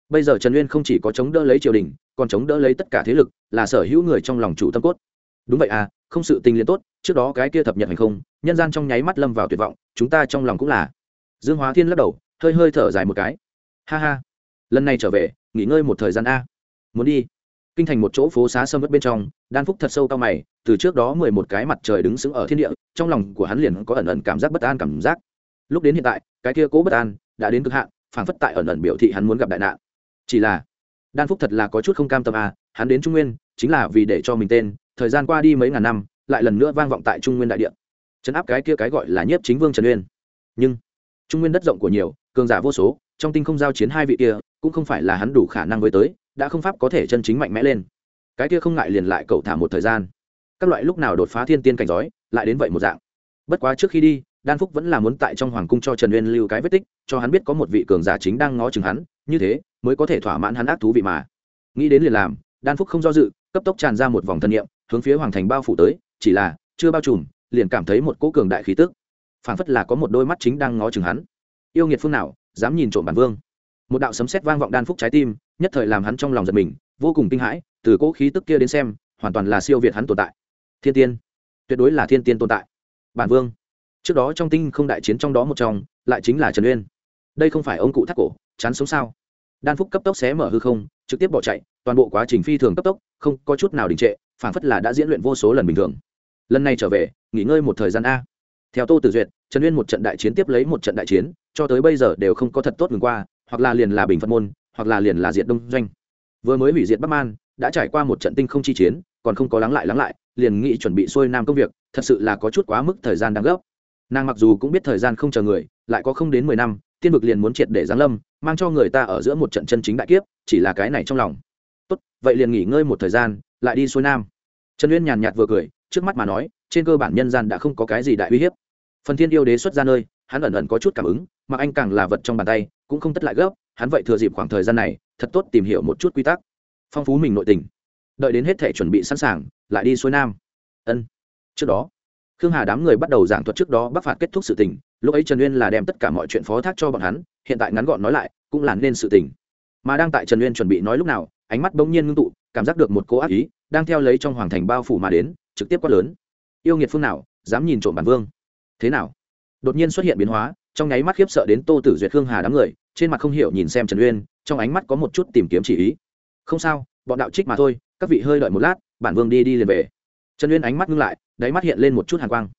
bây giờ trần uyên không chỉ có chống đỡ lấy triều đình, còn chống đỡ lấy tất cả thế lực, là sở hữu người trong lòng chủ tâm cốt. Đúng vậy à không sự tình liền tốt, trước đó cái kia thập nhật hành không, nhân gian trong nháy mắt lâm vào tuyệt vọng, chúng ta trong lòng cũng là. Dương hóa thiên lắc đầu, hơi hơi thở dài một cái. Ha ha, lần này trở về, nghỉ ngơi một thời gian a. Muốn đi. Kinh thành một chỗ phố xá sâm mất bên trong, đan phúc thật sâu cao mày, từ trước đó mười một cái mặt trời đứng sững ở thiên địa, trong lòng của hắn liền có ẩn ẩn cảm giác bất an cảm giác. Lúc đến hiện tại, cái kia cố bất an đã đến cực hạn, phảng phất tại ẩn ẩn biểu thị hắn muốn gặp đại nạn chỉ là, đan phúc thật là có chút không cam tâm à hắn đến trung nguyên, chính là vì để cho mình tên, thời gian qua đi mấy ngàn năm, lại lần nữa vang vọng tại trung nguyên đại địa. Chấn áp cái kia cái gọi là nhiếp chính vương trần uyên. Nhưng, trung nguyên đất rộng của nhiều, cường giả vô số, trong tinh không giao chiến hai vị kia, cũng không phải là hắn đủ khả năng với tới, đã không pháp có thể chân chính mạnh mẽ lên. Cái kia không ngại liền lại cậu thả một thời gian. Các loại lúc nào đột phá thiên tiên cảnh giói, lại đến vậy một dạng. Bất quá trước khi đi, đan phúc vẫn là muốn tại trong hoàng cung cho trần uyên lưu cái vết tích, cho hắn biết có một vị cường giả chính đang ngó chừng hắn, như thế mới có thể thỏa mãn hắn ác thú vị mà. Nghĩ đến liền làm, đan phúc không do dự, cấp tốc tràn ra một vòng thân nhiệm hướng phía hoàng thành bao phủ tới, chỉ là, chưa bao trùm, liền cảm thấy một cỗ cường đại khí tức. Phảng phất là có một đôi mắt chính đang ngó chừng hắn. Yêu nghiệt phương nào, dám nhìn trộm bản vương. Một đạo sấm sét vang vọng đan phúc trái tim, nhất thời làm hắn trong lòng giật mình, vô cùng kinh hãi, từ cỗ khí tức kia đến xem, hoàn toàn là siêu việt hắn tồn tại. Thiên tiên, tuyệt đối là thiên tiên tồn tại. Bản vương, trước đó trong tinh không đại chiến trong đó một trong, lại chính là trần uyên. Đây không phải ông cụ thác cổ, chán sống sao? Đan phúc cấp tốc xé mở hư không, trực tiếp bỏ chạy, toàn bộ quá trình phi thường cấp tốc, không có chút nào đình trệ phản phất là đã diễn luyện vô số lần bình thường. Lần này trở về, nghỉ ngơi một thời gian a. Theo tô tử duyệt, trần uyên một trận đại chiến tiếp lấy một trận đại chiến, cho tới bây giờ đều không có thật tốt ngừng qua, hoặc là liền là bình phật môn, hoặc là liền là diệt đông doanh. Vừa mới hủy diệt bắc man, đã trải qua một trận tinh không chi chiến, còn không có lắng lại lắng lại, liền nghĩ chuẩn bị xuôi nam công việc, thật sự là có chút quá mức thời gian đang gấp. Nàng mặc dù cũng biết thời gian không chờ người, lại có không đến mười năm, tiên vực liền muốn triệt để giáng lâm mang cho người ta ở giữa một trận chân chính đại kiếp, chỉ là cái này trong lòng. Tốt, vậy liền nghỉ ngơi một thời gian, lại đi xuôi nam. Trần uyên nhàn nhạt vừa cười, trước mắt mà nói, trên cơ bản nhân gian đã không có cái gì đại uy hiếp. Phần thiên yêu đế xuất ra nơi, hắn ẩn ẩn có chút cảm ứng, mà anh càng là vật trong bàn tay, cũng không tất lại gấp, hắn vậy thừa dịp khoảng thời gian này, thật tốt tìm hiểu một chút quy tắc. Phong phú mình nội tình. Đợi đến hết thể chuẩn bị sẵn sàng, lại đi xuôi nam. Ân. Trước đó, khương hà đám người bắt đầu giảng thuật trước đó bắc phạt kết thúc sự tình, lúc ấy trần uyên là đem tất cả mọi chuyện phó thác cho bọn hắn hiện tại ngắn gọn nói lại, cũng là nên sự tình. Mà đang tại trần uyên chuẩn bị nói lúc nào, ánh mắt bỗng nhiên ngưng tụ, cảm giác được một cố ác ý, đang theo lấy trong hoàng thành bao phủ mà đến, trực tiếp quát lớn. Yêu nghiệt phương nào, dám nhìn trộm bản vương. Thế nào? Đột nhiên xuất hiện biến hóa, trong nháy mắt khiếp sợ đến tô tử duyệt hương hà đám người, trên mặt không hiểu nhìn xem trần uyên, trong ánh mắt có một chút tìm kiếm chỉ ý. Không sao, bọn đạo trích mà thôi, các vị hơi đợi một lát, bản vương đi đi liền về. Trần uyên ánh mắt ngưng lại, đáy mắt hiện lên một chút hàn quang.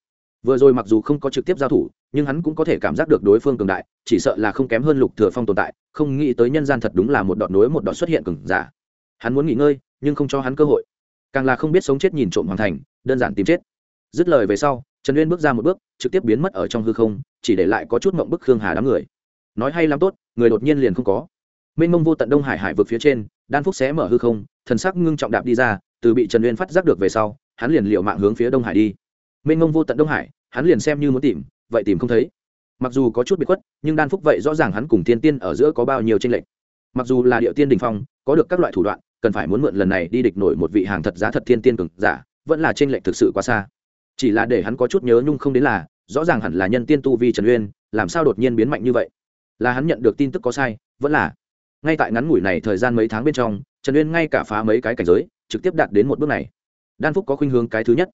Vừa rồi mặc dù không có trực tiếp giao thủ nhưng hắn cũng có thể cảm giác được đối phương cường đại, chỉ sợ là không kém hơn lục thừa phong tồn tại, không nghĩ tới nhân gian thật đúng là một đoạn núi một đoạn xuất hiện cường giả. Hắn muốn nghỉ ngơi, nhưng không cho hắn cơ hội. Càng là không biết sống chết nhìn trộm hoàn thành, đơn giản tìm chết. Dứt lời về sau, trần uyên bước ra một bước, trực tiếp biến mất ở trong hư không, chỉ để lại có chút mộng bức khương hà đám người. Nói hay lắm tốt, người đột nhiên liền không có. Mênh mông vô tận đông hải hải vực phía trên, đan phúc xé mở hư không, thần sắc ngưng trọng đạp đi ra, từ bị trần uyên phát giác được về sau, hắn liền liệu mạng hướng phía đông hải đi. Mênh mông vô tận đông hải, hắn liền xem như muốn tìm vậy tìm không thấy. Mặc dù có chút bị khuất, nhưng đan phúc vậy rõ ràng hắn cùng tiên tiên ở giữa có bao nhiêu tranh lệch. Mặc dù là địa tiên đình phong, có được các loại thủ đoạn, cần phải muốn mượn lần này đi địch nổi một vị hàng thật giá thật thiên tiên cường giả, vẫn là tranh lệch thực sự quá xa. Chỉ là để hắn có chút nhớ nhung không đến là, rõ ràng hẳn là nhân tiên tu vi trần uyên, làm sao đột nhiên biến mạnh như vậy? Là hắn nhận được tin tức có sai, vẫn là. Ngay tại ngắn ngủi này thời gian mấy tháng bên trong, trần uyên ngay cả phá mấy cái cảnh giới, trực tiếp đạt đến một bước này. Đan phúc có khuynh hướng cái thứ nhất.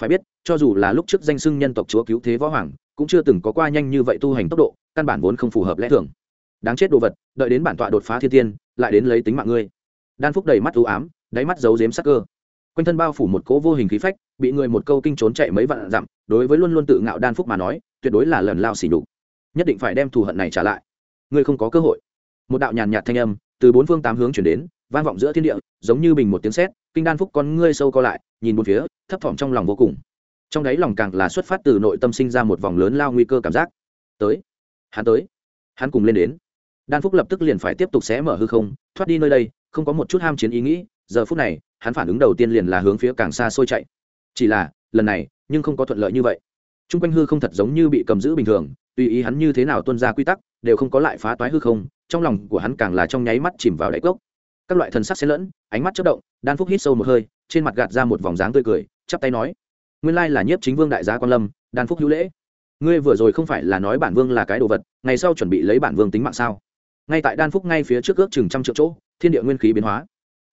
Phải biết, cho dù là lúc trước danh sưng nhân tộc chúa cứu thế võ hoàng cũng chưa từng có qua nhanh như vậy tu hành tốc độ, căn bản vốn không phù hợp lẽ thường. Đáng chết đồ vật, đợi đến bản tọa đột phá thiên tiên, lại đến lấy tính mạng ngươi. Đan phúc đầy mắt ưu ám, đáy mắt giấu dếm sắc cơ. Quanh thân bao phủ một cỗ vô hình khí phách, bị người một câu kinh trốn chạy mấy vạn dặm, đối với luôn luôn tự ngạo đan phúc mà nói, tuyệt đối là lần lao xỉ đục nhất định phải đem thù hận này trả lại. Ngươi không có cơ hội. Một đạo nhàn nhạt thanh âm từ bốn phương tám hướng chuyển đến, vang vọng giữa thiên địa, giống như bình một tiếng sét, kinh đan phúc con ngươi sâu co lại, nhìn một phía, thấp thỏm trong lòng vô cùng trong đáy lòng càng là xuất phát từ nội tâm sinh ra một vòng lớn lao nguy cơ cảm giác. Tới, hắn tới, hắn cùng lên đến. Đan phúc lập tức liền phải tiếp tục xé mở hư không, thoát đi nơi đây, không có một chút ham chiến ý nghĩ, giờ phút này, hắn phản ứng đầu tiên liền là hướng phía càng xa xôi chạy. Chỉ là, lần này, nhưng không có thuận lợi như vậy. T r u n g quanh hư không thật giống như bị cầm giữ bình thường, tùy ý hắn như thế nào tuân ra quy tắc, đều không có lại phá toái hư không, trong lòng của hắn càng là trong nháy mắt chìm vào đáy cốc. Các loại thần sắc xen lẫn, ánh mắt chất động, đan phúc hít sâu một hơi, trên mặt gạt ra một vòng dáng tươi cười, chắp tay nói nguyên lai là nhiếp chính vương đại gia quan lâm, đan phúc hữu lễ. Ngươi vừa rồi không phải là nói bản vương là cái đồ vật, ngày sau chuẩn bị lấy bản vương tính mạng sao? Ngay tại đan phúc ngay phía trước ước chừng trăm triệu chỗ, thiên địa nguyên khí biến hóa.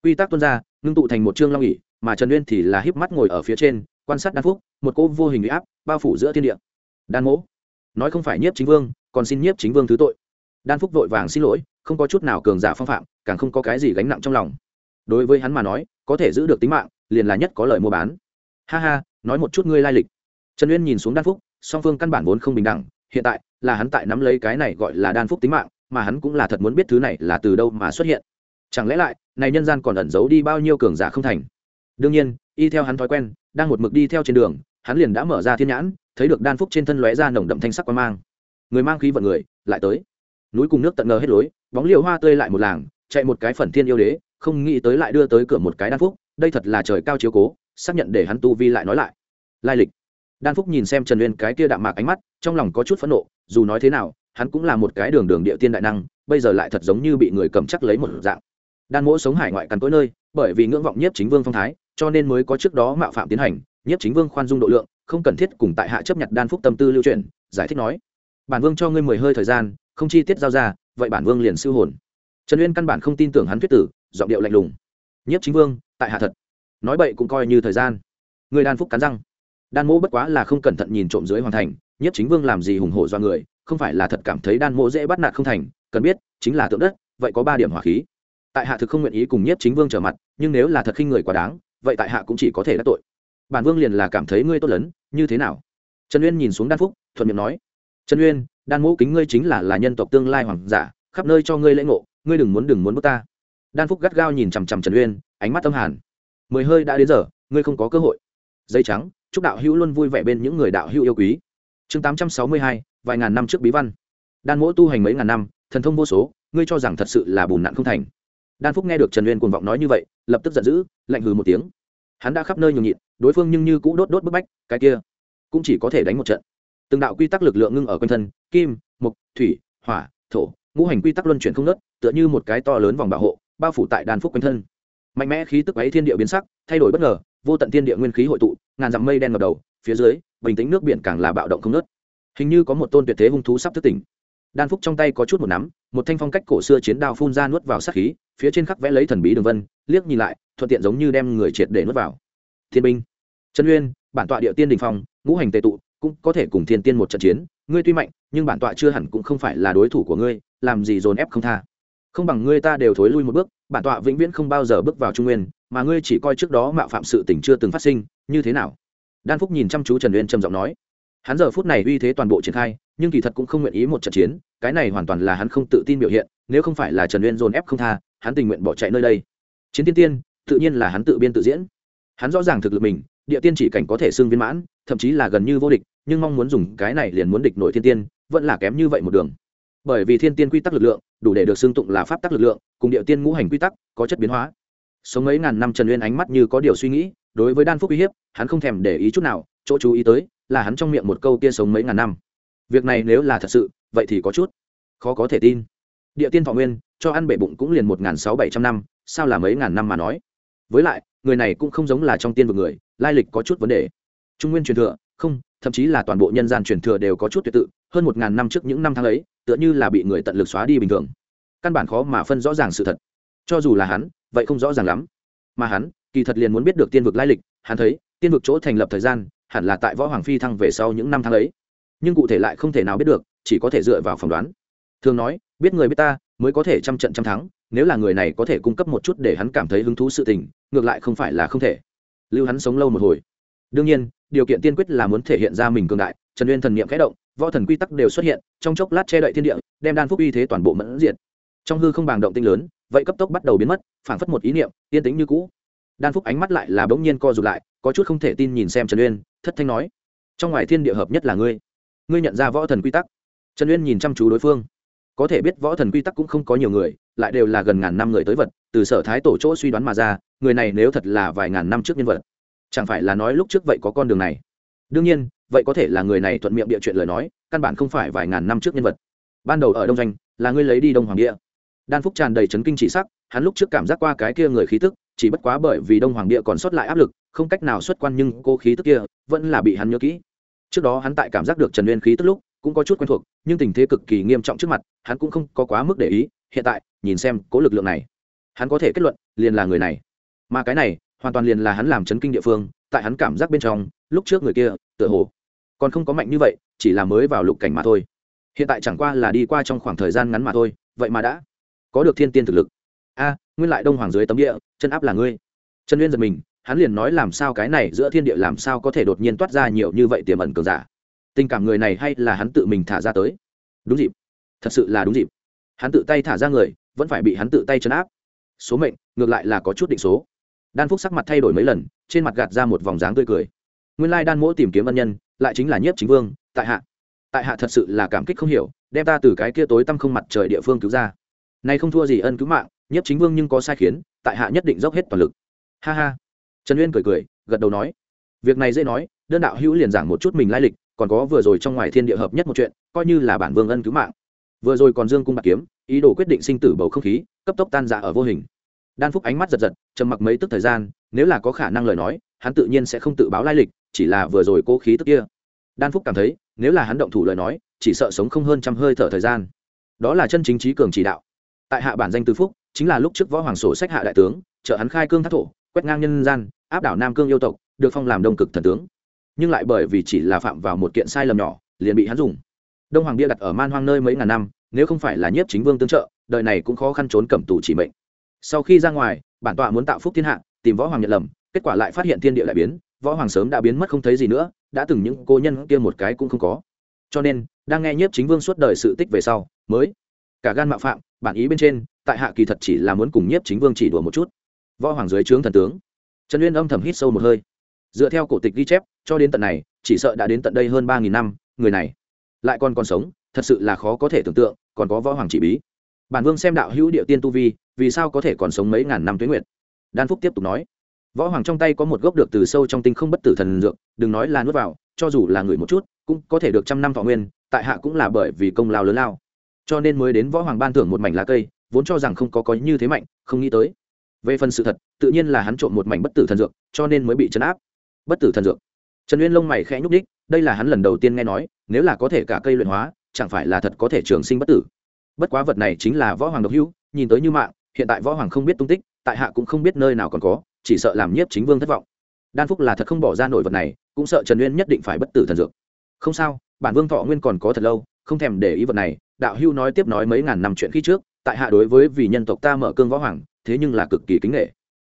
Quy tắc tuôn ra, ngưng tụ thành một chương long ỉ mà trần uyên thì là híp mắt ngồi ở phía trên, quan sát đan phúc, một cô vô hình bị áp bao phủ giữa thiên địa. Đan mỗ, nói không phải nhiếp chính vương, còn xin nhiếp chính vương thứ tội. Đan phúc vội vàng xin lỗi, không có chút nào cường giả phong phạm, càng không có cái gì gánh nặng trong lòng. Đối với hắn mà nói, có thể giữ được tính mạng, liền là nhất có lợi mua bán ha ha, nói một chút ngươi lai lịch. Trần uyên nhìn xuống đan phúc, song phương căn bản vốn không bình đẳng, hiện tại là hắn tại nắm lấy cái này gọi là đan phúc tính mạng, mà hắn cũng là thật muốn biết thứ này là từ đâu mà xuất hiện. Chẳng lẽ lại, này nhân gian còn ẩn giấu đi bao nhiêu cường giả không thành? Đương nhiên, y theo hắn thói quen, đang một mực đi theo trên đường, hắn liền đã mở ra thiên nhãn, thấy được đan phúc trên thân lóe ra nồng đậm thanh sắc quan mang. Người mang khí vận người, lại tới. Núi cùng nước tận ngờ hết lối, bóng liều hoa tươi lại một làng, chạy một cái phần thiên yêu đế, không nghĩ tới lại đưa tới cửa một cái đan phúc, đây thật là trời cao chiếu cố xác nhận để hắn tu vi lại nói lại. Lai lịch. Đan phúc nhìn xem trần uyên cái kia đạm mạc ánh mắt, trong lòng có chút phẫn nộ, dù nói thế nào, hắn cũng là một cái đường đường địa tiên đại năng, bây giờ lại thật giống như bị người cầm chắc lấy một dạng. Đan mỗ sống hải ngoại cắn cỗi nơi, bởi vì ngưỡng vọng nhiếp chính vương phong thái, cho nên mới có trước đó mạo phạm tiến hành, nhiếp chính vương khoan dung độ lượng, không cần thiết cùng tại hạ chấp nhận đan phúc tâm tư lưu truyền, giải thích nói. Bản vương cho ngươi mười hơi thời gian, không chi tiết giao ra, vậy bản vương liền siêu hồn. Trần uyên căn bản không tin tưởng hắn thuyết tử, giọng điệu lạnh lùng. Nhiếp chính vương, tại hạ thật nói bậy cũng coi như thời gian. Người đan phúc cắn răng. Đan mỗ bất quá là không cẩn thận nhìn trộm dưới hoàn thành, nhất chính vương làm gì hùng hổ do người, không phải là thật cảm thấy đan mỗ dễ bắt nạt không thành, cần biết, chính là tượng đất, vậy có ba điểm hỏa khí. Tại hạ thực không nguyện ý cùng nhất chính vương trở mặt, nhưng nếu là thật khinh người quá đáng, vậy tại hạ cũng chỉ có thể đắc tội. Bản vương liền là cảm thấy ngươi tốt lớn như thế nào? Trần uyên nhìn xuống đan phúc, thuận miệng nói, trần uyên, đan mỗ kính ngươi chính là là nhân tộc tương lai hoàng giả, khắp nơi cho ngươi lễ ngộ, ngươi đừng muốn đừng muốn bước ta. Đan phúc gắt gao nhìn chằm chằm trần uyên, ánh mắt tâm hàn mười hơi đã đến giờ, ngươi không có cơ hội. Dây trắng, chúc đạo hữu luôn vui vẻ bên những người đạo hữu yêu quý. Chương tám trăm sáu mươi hai, vài ngàn năm trước bí văn. Đan mỗ tu hành mấy ngàn năm, thần thông vô số, ngươi cho rằng thật sự là bùn nặn không thành. Đan phúc nghe được trần uyên cuồng vọng nói như vậy, lập tức giận dữ, lạnh hừ một tiếng. Hắn đã khắp nơi nhường nhịn, đối phương nhưng như cũ đốt đốt bức bách, cái kia cũng chỉ có thể đánh một trận. Từng đạo quy tắc lực lượng ngưng ở quanh thân, kim mục thủy, hỏa, thổ, ngũ hành quy tắc luân chuyển không nớt tựa như một cái to lớn vòng bảo hộ, bao phủ tại đan phúc quanh thân mạnh mẽ khí tức ấy thiên địa biến sắc, thay đổi bất ngờ, vô tận thiên địa nguyên khí hội tụ, ngàn dặm mây đen ngập đầu, phía dưới, bình tĩnh nước biển càng là bạo động không nớt hình như có một tôn tuyệt thế hung thú sắp thức tỉnh. Đan phúc trong tay có chút một nắm, một thanh phong cách cổ xưa chiến đao phun ra nuốt vào sát khí, phía trên khắc vẽ lấy thần bí đường vân, liếc nhìn lại, thuận tiện giống như đem người triệt để nuốt vào. Thiên binh. Trần uyên, bản tọa địa tiên đình phong, ngũ hành tề tụ, cũng có thể cùng thiên tiên một trận chiến, ngươi tuy mạnh, nhưng bản tọa chưa hẳn cũng không phải là đối thủ của ngươi, làm gì dồn ép không tha. Không bằng ngươi ta đều thối lui một bước bản tọa vĩnh viễn không bao giờ bước vào trung nguyên, mà ngươi chỉ coi trước đó mạo phạm sự tình chưa từng phát sinh, như thế nào? Đan phúc nhìn chăm chú trần uyên trầm giọng nói. Hắn giờ phút này uy thế toàn bộ triển khai, nhưng kỳ thật cũng không nguyện ý một trận chiến, cái này hoàn toàn là hắn không tự tin biểu hiện, nếu không phải là trần uyên dồn ép không tha, hắn tình nguyện bỏ chạy nơi đây. Chiến tiên tiên, tự nhiên là hắn tự biên tự diễn. Hắn rõ ràng thực lực mình, địa tiên chỉ cảnh có thể xưng viên mãn, thậm chí là gần như vô địch, nhưng mong muốn dùng cái này liền muốn địch nổi thiên tiên, vẫn là kém như vậy một đường bởi vì thiên tiên quy tắc lực lượng, đủ để được xưng tụng là pháp tắc lực lượng, cùng địa tiên ngũ hành quy tắc có chất biến hóa. Sống mấy ngàn năm trần uyên ánh mắt như có điều suy nghĩ, đối với đan phúc uy hiếp, hắn không thèm để ý chút nào, chỗ chú ý tới là hắn trong miệng một câu kia sống mấy ngàn năm. Việc này nếu là thật sự, vậy thì có chút khó có thể tin. Địa tiên thọ nguyên, cho ăn bể bụng cũng liền một n g h n sáu bảy trăm năm, sao là mấy ngàn năm mà nói? Với lại, người này cũng không giống là trong tiên vực người, lai lịch có chút vấn đề. Trung nguyên truyền thừa, không, thậm chí là toàn bộ nhân gian truyền thừa đều có chút tuyệt tự hơn một ngàn năm trước những năm tháng ấy, tựa như là bị người tận lực xóa đi bình thường. Căn bản khó mà phân rõ ràng sự thật. Cho dù là hắn, vậy không rõ ràng lắm. Mà hắn, kỳ thật liền muốn biết được tiên vực lai lịch, hắn thấy, tiên vực chỗ thành lập thời gian, hẳn là tại võ hoàng phi thăng về sau những năm tháng ấy. Nhưng cụ thể lại không thể nào biết được, chỉ có thể dựa vào phỏng đoán. Thường nói, biết người biết ta, mới có thể trăm trận trăm thắng, nếu là người này có thể cung cấp một chút để hắn cảm thấy hứng thú sự tình, ngược lại không phải là không thể. Lưu hắn sống lâu một hồi. Đương nhiên, điều kiện tiên quyết là muốn thể hiện ra mình cường đại trần uyên thần niệm khẽ động, võ thần quy tắc đều xuất hiện, trong chốc lát che đậy thiên địa, đem đan phúc uy thế toàn bộ mẫn diện trong hư không bàng động tinh lớn, vậy cấp tốc bắt đầu biến mất, phảng phất một ý niệm, yên tĩnh như cũ. Đan phúc ánh mắt lại là bỗng nhiên co rụt lại, có chút không thể tin nhìn xem trần uyên, thất thanh nói, trong ngoài thiên địa hợp nhất là ngươi. Ngươi nhận ra võ thần quy tắc. Trần uyên nhìn chăm chú đối phương. Có thể biết võ thần quy tắc cũng không có nhiều người, lại đều là gần ngàn năm người tới vật, từ sở thái tổ chỗ suy đoán mà ra, người này nếu thật là vài ngàn năm trước nhân vật, chẳng phải là nói lúc trước vậy có con đường này. Đương nhiên vậy có thể là người này thuận miệng địa chuyện lời nói, căn bản không phải vài ngàn năm trước nhân vật. Ban đầu ở đông doanh, là ngươi lấy đi đông hoàng địa. Đan phúc tràn đầy chấn kinh chỉ sắc, hắn lúc trước cảm giác qua cái kia người khí tức, chỉ bất quá bởi vì đông hoàng địa còn sót lại áp lực, không cách nào xuất quan nhưng cô khí tức kia vẫn là bị hắn nhớ kỹ. Trước đó hắn tại cảm giác được trần uyên khí tức lúc, cũng có chút quen thuộc, nhưng tình thế cực kỳ nghiêm trọng trước mặt, hắn cũng không có quá mức để ý, hiện tại, nhìn xem cố lực lượng này, hắn có thể kết luận, liền là người này. Mà cái này, hoàn toàn liền là hắn làm chấn kinh địa phương, tại hắn cảm giác bên trong, lúc trước người kia, tựa hồ còn không có mạnh như vậy, chỉ là mới vào lục cảnh mà thôi. Hiện tại chẳng qua là đi qua trong khoảng thời gian ngắn mà thôi, vậy mà đã có được thiên tiên thực lực. A, nguyên lại đông hoàng dưới tấm địa, chân áp là ngươi. Trần uyên giật mình, hắn liền nói làm sao cái này giữa thiên địa làm sao có thể đột nhiên toát ra nhiều như vậy tiềm ẩn cường giả. Tình cảm người này hay là hắn tự mình thả ra tới? Đúng dịp. Thật sự là đúng dịp. Hắn tự tay thả ra người, vẫn phải bị hắn tự tay chấn áp. Số mệnh, ngược lại là có chút định số. Đan phúc sắc mặt thay đổi mấy lần, trên mặt gạt ra một vòng dáng tươi cười. Nguyên lai đan mỗ tìm kiếm ân nhân lại chính là nhiếp chính vương, tại hạ. Tại hạ thật sự là cảm kích không hiểu, đem ta từ cái kia tối tăm không mặt trời địa phương cứu ra. Nay không thua gì ân cứu mạng, nhiếp chính vương nhưng có sai khiến, tại hạ nhất định dốc hết toàn lực. Ha ha. Trần uyên cười cười, gật đầu nói. Việc này dễ nói, đơn đạo hữu liền giảng một chút mình lai lịch, còn có vừa rồi trong ngoài thiên địa hợp nhất một chuyện, coi như là bản vương ân cứu mạng. Vừa rồi còn dương cung bạc kiếm, ý đồ quyết định sinh tử bầu không khí, cấp tốc tan dạ ở vô hình. Đan phúc ánh mắt giật giật, trầm mặc mấy tức thời gian, nếu là có khả năng lời nói hắn tự nhiên sẽ không tự báo lai lịch, chỉ là vừa rồi cố khí tức kia. Đan phúc cảm thấy, nếu là hắn động thủ lời nói, chỉ sợ sống không hơn trăm hơi thở thời gian. Đó là chân chính trí cường chỉ đạo. Tại hạ bản danh tư phúc, chính là lúc trước võ hoàng sổ sách hạ đại tướng, trợ hắn khai cương thác thổ, quét ngang nhân gian, áp đảo nam cương yêu tộc, được phong làm đông cực thần tướng. Nhưng lại bởi vì chỉ là phạm vào một kiện sai lầm nhỏ, liền bị hắn dùng. Đông hoàng bia đặt ở man hoang nơi mấy ngàn năm, nếu không phải là nhiếp chính vương tương trợ, đời này cũng khó khăn trốn cẩm tù chỉ mệnh. Sau khi ra ngoài, bản tọa muốn tạo phúc thiên hạ, tìm võ hoàng nhận lầm kết quả lại phát hiện thiên địa lại biến, võ hoàng sớm đã biến mất không thấy gì nữa, đã từng những cô nhân kia một cái cũng không có. Cho nên, đang nghe nhiếp chính vương suốt đời sự tích về sau, mới cả gan mạo phạm, bản ý bên trên, tại hạ kỳ thật chỉ là muốn cùng nhiếp chính vương chỉ đùa một chút. Võ hoàng dưới trướng thần tướng. Trần uyên âm thầm hít sâu một hơi. Dựa theo cổ tịch ghi chép, cho đến tận này, chỉ sợ đã đến tận đây hơn ba nghìn năm, người này lại còn còn sống, thật sự là khó có thể tưởng tượng, còn có võ hoàng chỉ bí. Bản vương xem đạo hữu địa tiên tu vi, vì sao có thể còn sống mấy ngàn năm tuyến nguyện đan phúc tiếp tục nói võ hoàng trong tay có một gốc được từ sâu trong tinh không bất tử thần dược, đừng nói là nuốt vào, cho dù là người một chút, cũng có thể được trăm năm thọ nguyên, tại hạ cũng là bởi vì công lao lớn lao. Cho nên mới đến võ hoàng ban thưởng một mảnh lá cây, vốn cho rằng không có có như thế mạnh, không nghĩ tới. Về phần sự thật, tự nhiên là hắn trộm một mảnh bất tử thần dược, cho nên mới bị chấn áp. Bất tử thần dược. Trần uyên lông mày khẽ nhúc đích đây là hắn lần đầu tiên nghe nói, nếu là có thể cả cây luyện hóa, chẳng phải là thật có thể trường sinh bất tử. Bất quá vật này chính là võ hoàng độc hữu, nhìn tới như mạng, hiện tại võ hoàng không biết tung tích, tại hạ cũng không biết nơi nào còn có chỉ sợ làm nhiếp chính vương thất vọng. Đan phúc là thật không bỏ ra nổi vật này, cũng sợ trần uyên nhất định phải bất tử thần dược. Không sao, bản vương thọ nguyên còn có thật lâu, không thèm để ý vật này, đạo hưu nói tiếp nói mấy ngàn năm chuyện khi trước, tại hạ đối với vì nhân tộc ta mở cương võ hoàng, thế nhưng là cực kỳ kính nghệ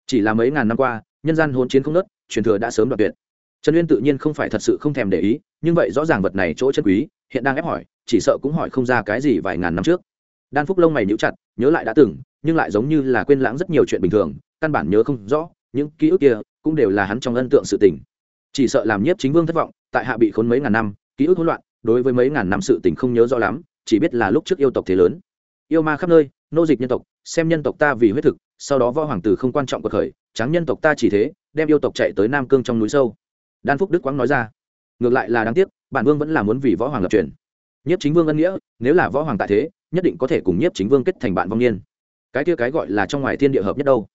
chỉ là mấy ngàn năm qua, nhân gian hôn chiến không nớt truyền thừa đã sớm đoạt tuyệt. Trần uyên tự nhiên không phải thật sự không thèm để ý, nhưng vậy rõ ràng vật này chỗ chân quý, hiện đang ép hỏi, chỉ sợ cũng hỏi không ra cái gì vài ngàn năm trước. Đan phúc lông mày nhíu chặt, nhớ lại đã từng, nhưng lại giống như là quên lãng rất nhiều chuyện bình thường, căn bản nhớ không rõ những ký ức kia cũng đều là hắn trong ân tượng sự tình. Chỉ sợ làm nhiếp chính vương thất vọng, tại hạ bị khốn mấy ngàn năm, ký ức hỗn loạn, đối với mấy ngàn năm sự tình không nhớ rõ lắm, chỉ biết là lúc trước yêu tộc thế lớn. Yêu ma khắp nơi, nô dịch nhân tộc, xem nhân tộc ta vì huyết thực, sau đó võ hoàng tử không quan trọng cuộc khởi tráng nhân tộc ta chỉ thế, đem yêu tộc chạy tới nam cương trong núi sâu. Đan phúc đức quang nói ra. Ngược lại là đáng tiếc, bản vương vẫn là muốn vì võ hoàng lập truyền. Nhiếp chính vương ân nghĩa, nếu là võ hoàng tại thế, nhất định có thể cùng nhiếp chính vương kết thành bạn vong niên. Cái kia cái gọi là trong ngoài thiên địa hợp nhất đâu?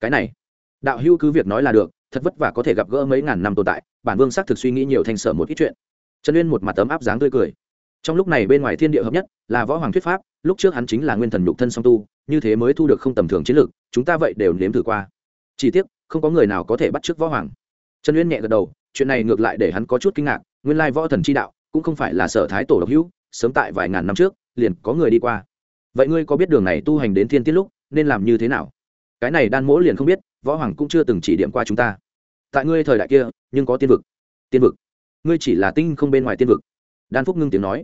Cái này đạo hữu cứ việc nói là được, thật vất vả có thể gặp gỡ mấy ngàn năm tồn tại, bản vương xác thực suy nghĩ nhiều thành sở một ít chuyện. Trần uyên một mặt tấm áp dáng tươi cười. Trong lúc này bên ngoài thiên địa hợp nhất, là võ hoàng thuyết pháp, lúc trước hắn chính là nguyên thần nhục thân song tu, như thế mới thu được không tầm thường chiến lược, chúng ta vậy đều nếm thử qua. Chỉ tiếc, không có người nào có thể bắt chước võ hoàng. Trần uyên nhẹ gật đầu, chuyện này ngược lại để hắn có chút kinh ngạc, nguyên lai võ thần chi đạo, cũng không phải là sở thái tổ độc hữu, sớm tại vài ngàn năm trước, liền có người đi qua. Vậy ngươi có biết đường này tu hành đến thiên tiết lúc, nên làm như thế nào? Cái này đan mỗ liền không biết võ hoàng cũng chưa từng chỉ điểm qua chúng ta. Tại ngươi thời đại kia, nhưng có tiên vực. Tiên vực. Ngươi chỉ là tinh không bên ngoài tiên vực. Đan phúc ngưng tiếng nói.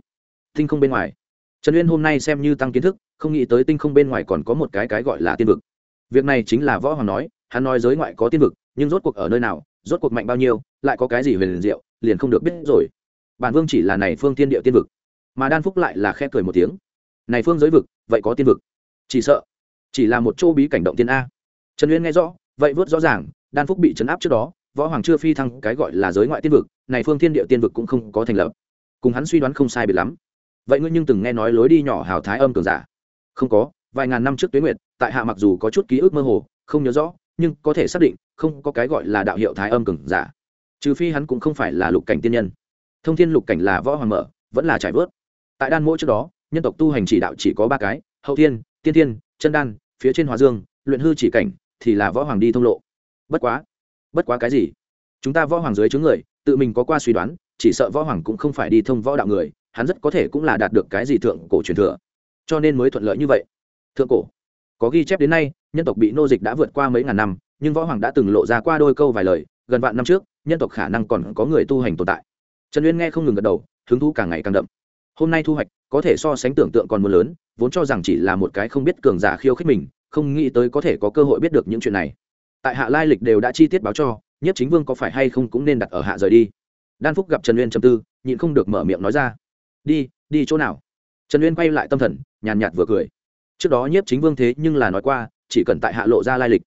Tinh không bên ngoài. Trần uyên hôm nay xem như tăng kiến thức, không nghĩ tới tinh không bên ngoài còn có một cái cái gọi là tiên vực. Việc này chính là võ hoàng nói, hắn nói giới ngoại có tiên vực, nhưng rốt cuộc ở nơi nào, rốt cuộc mạnh bao nhiêu, lại có cái gì huyền diệu, liền không được biết rồi. Bản vương chỉ là này phương tiên địa tiên vực. Mà đan phúc lại là khe cười một tiếng. Này phương giới vực, vậy có tiên vực. Chỉ sợ, chỉ là một chỗ bí cảnh động tiên a. Trần uyên nghe rõ vậy vớt rõ ràng, đan phúc bị chấn áp trước đó, võ hoàng chưa phi thăng cái gọi là giới ngoại tiên vực, này phương thiên địa tiên vực cũng không có thành lập. Cùng hắn suy đoán không sai biệt lắm. Vậy ngươi nhưng từng nghe nói lối đi nhỏ hào thái âm cường giả? Không có, vài ngàn năm trước tuế nguyệt, tại hạ mặc dù có chút ký ức mơ hồ, không nhớ rõ, nhưng có thể xác định, không có cái gọi là đạo hiệu thái âm cường giả. Trừ phi hắn cũng không phải là lục cảnh tiên nhân. Thông thiên lục cảnh là võ hoàng mở, vẫn là trải vớt. Tại đan mỗi trước đó, nhân tộc tu hành chỉ đạo chỉ có ba cái, hậu thiên, tiên thiên, chân đan, phía trên hòa dương, luyện hư chỉ cảnh thì là võ hoàng đi thông lộ. Bất quá bất quá cái gì? Chúng ta võ hoàng dưới chướng người, tự mình có qua suy đoán, chỉ sợ võ hoàng cũng không phải đi thông võ đạo người, hắn rất có thể cũng là đạt được cái gì thượng cổ truyền thừa. Cho nên mới thuận lợi như vậy. Thượng cổ, có ghi chép đến nay, nhân tộc bị nô dịch đã vượt qua mấy ngàn năm, nhưng võ hoàng đã từng lộ ra qua đôi câu vài lời, gần vạn năm trước, nhân tộc khả năng còn có người tu hành tồn tại. Trần uyên nghe không ngừng gật đầu, hứng thú càng ngày càng đậm. Hôm nay thu hoạch, có thể so sánh tưởng tượng còn mưa lớn, vốn cho rằng chỉ là một cái không biết cường giả khiêu khích mình không nghĩ tới có thể có cơ hội biết được những chuyện này. Tại hạ lai lịch đều đã chi tiết báo cho nhất chính vương có phải hay không cũng nên đặt ở hạ rời đi. Đan phúc gặp trần uyên trầm tư, nhịn không được mở miệng nói ra. Đi đi chỗ nào? Trần uyên quay lại tâm thần, nhàn nhạt vừa cười. Trước đó nhiếp chính vương thế nhưng là nói qua, chỉ cần tại hạ lộ ra lai lịch.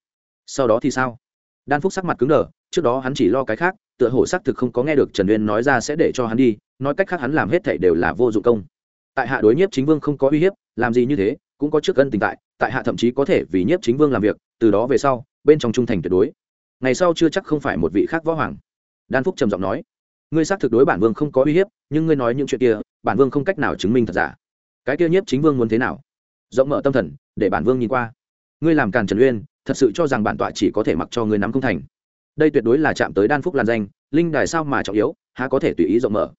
Sau đó thì sao? Đan phúc sắc mặt cứng đờ, trước đó hắn chỉ lo cái khác, tựa hồ xác thực không có nghe được trần uyên nói ra sẽ để cho hắn đi, nói cách khác hắn làm hết thảy đều là vô dụng công. Tại hạ đối nhiếp chính vương không có uy hiếp, làm gì như thế, cũng có trước cân tình tại tại hạ thậm chí có thể vì nhiếp chính vương làm việc, từ đó về sau, bên trong trung thành tuyệt đối. Ngày sau chưa chắc không phải một vị khác võ hoàng. Đan phúc trầm giọng nói. Ngươi xác thực đối bản vương không có uy hiếp, nhưng ngươi nói những chuyện kia, bản vương không cách nào chứng minh thật giả. Cái kia nhiếp chính vương muốn thế nào? Rộng mở tâm thần, để bản vương nhìn qua. Ngươi làm càn trần uyên, thật sự cho rằng bản tọa chỉ có thể mặc cho ngươi nắm không thành. Đây tuyệt đối là chạm tới đan phúc làn danh, linh đài sao mà trọng yếu, há có thể tùy ý rộng mở.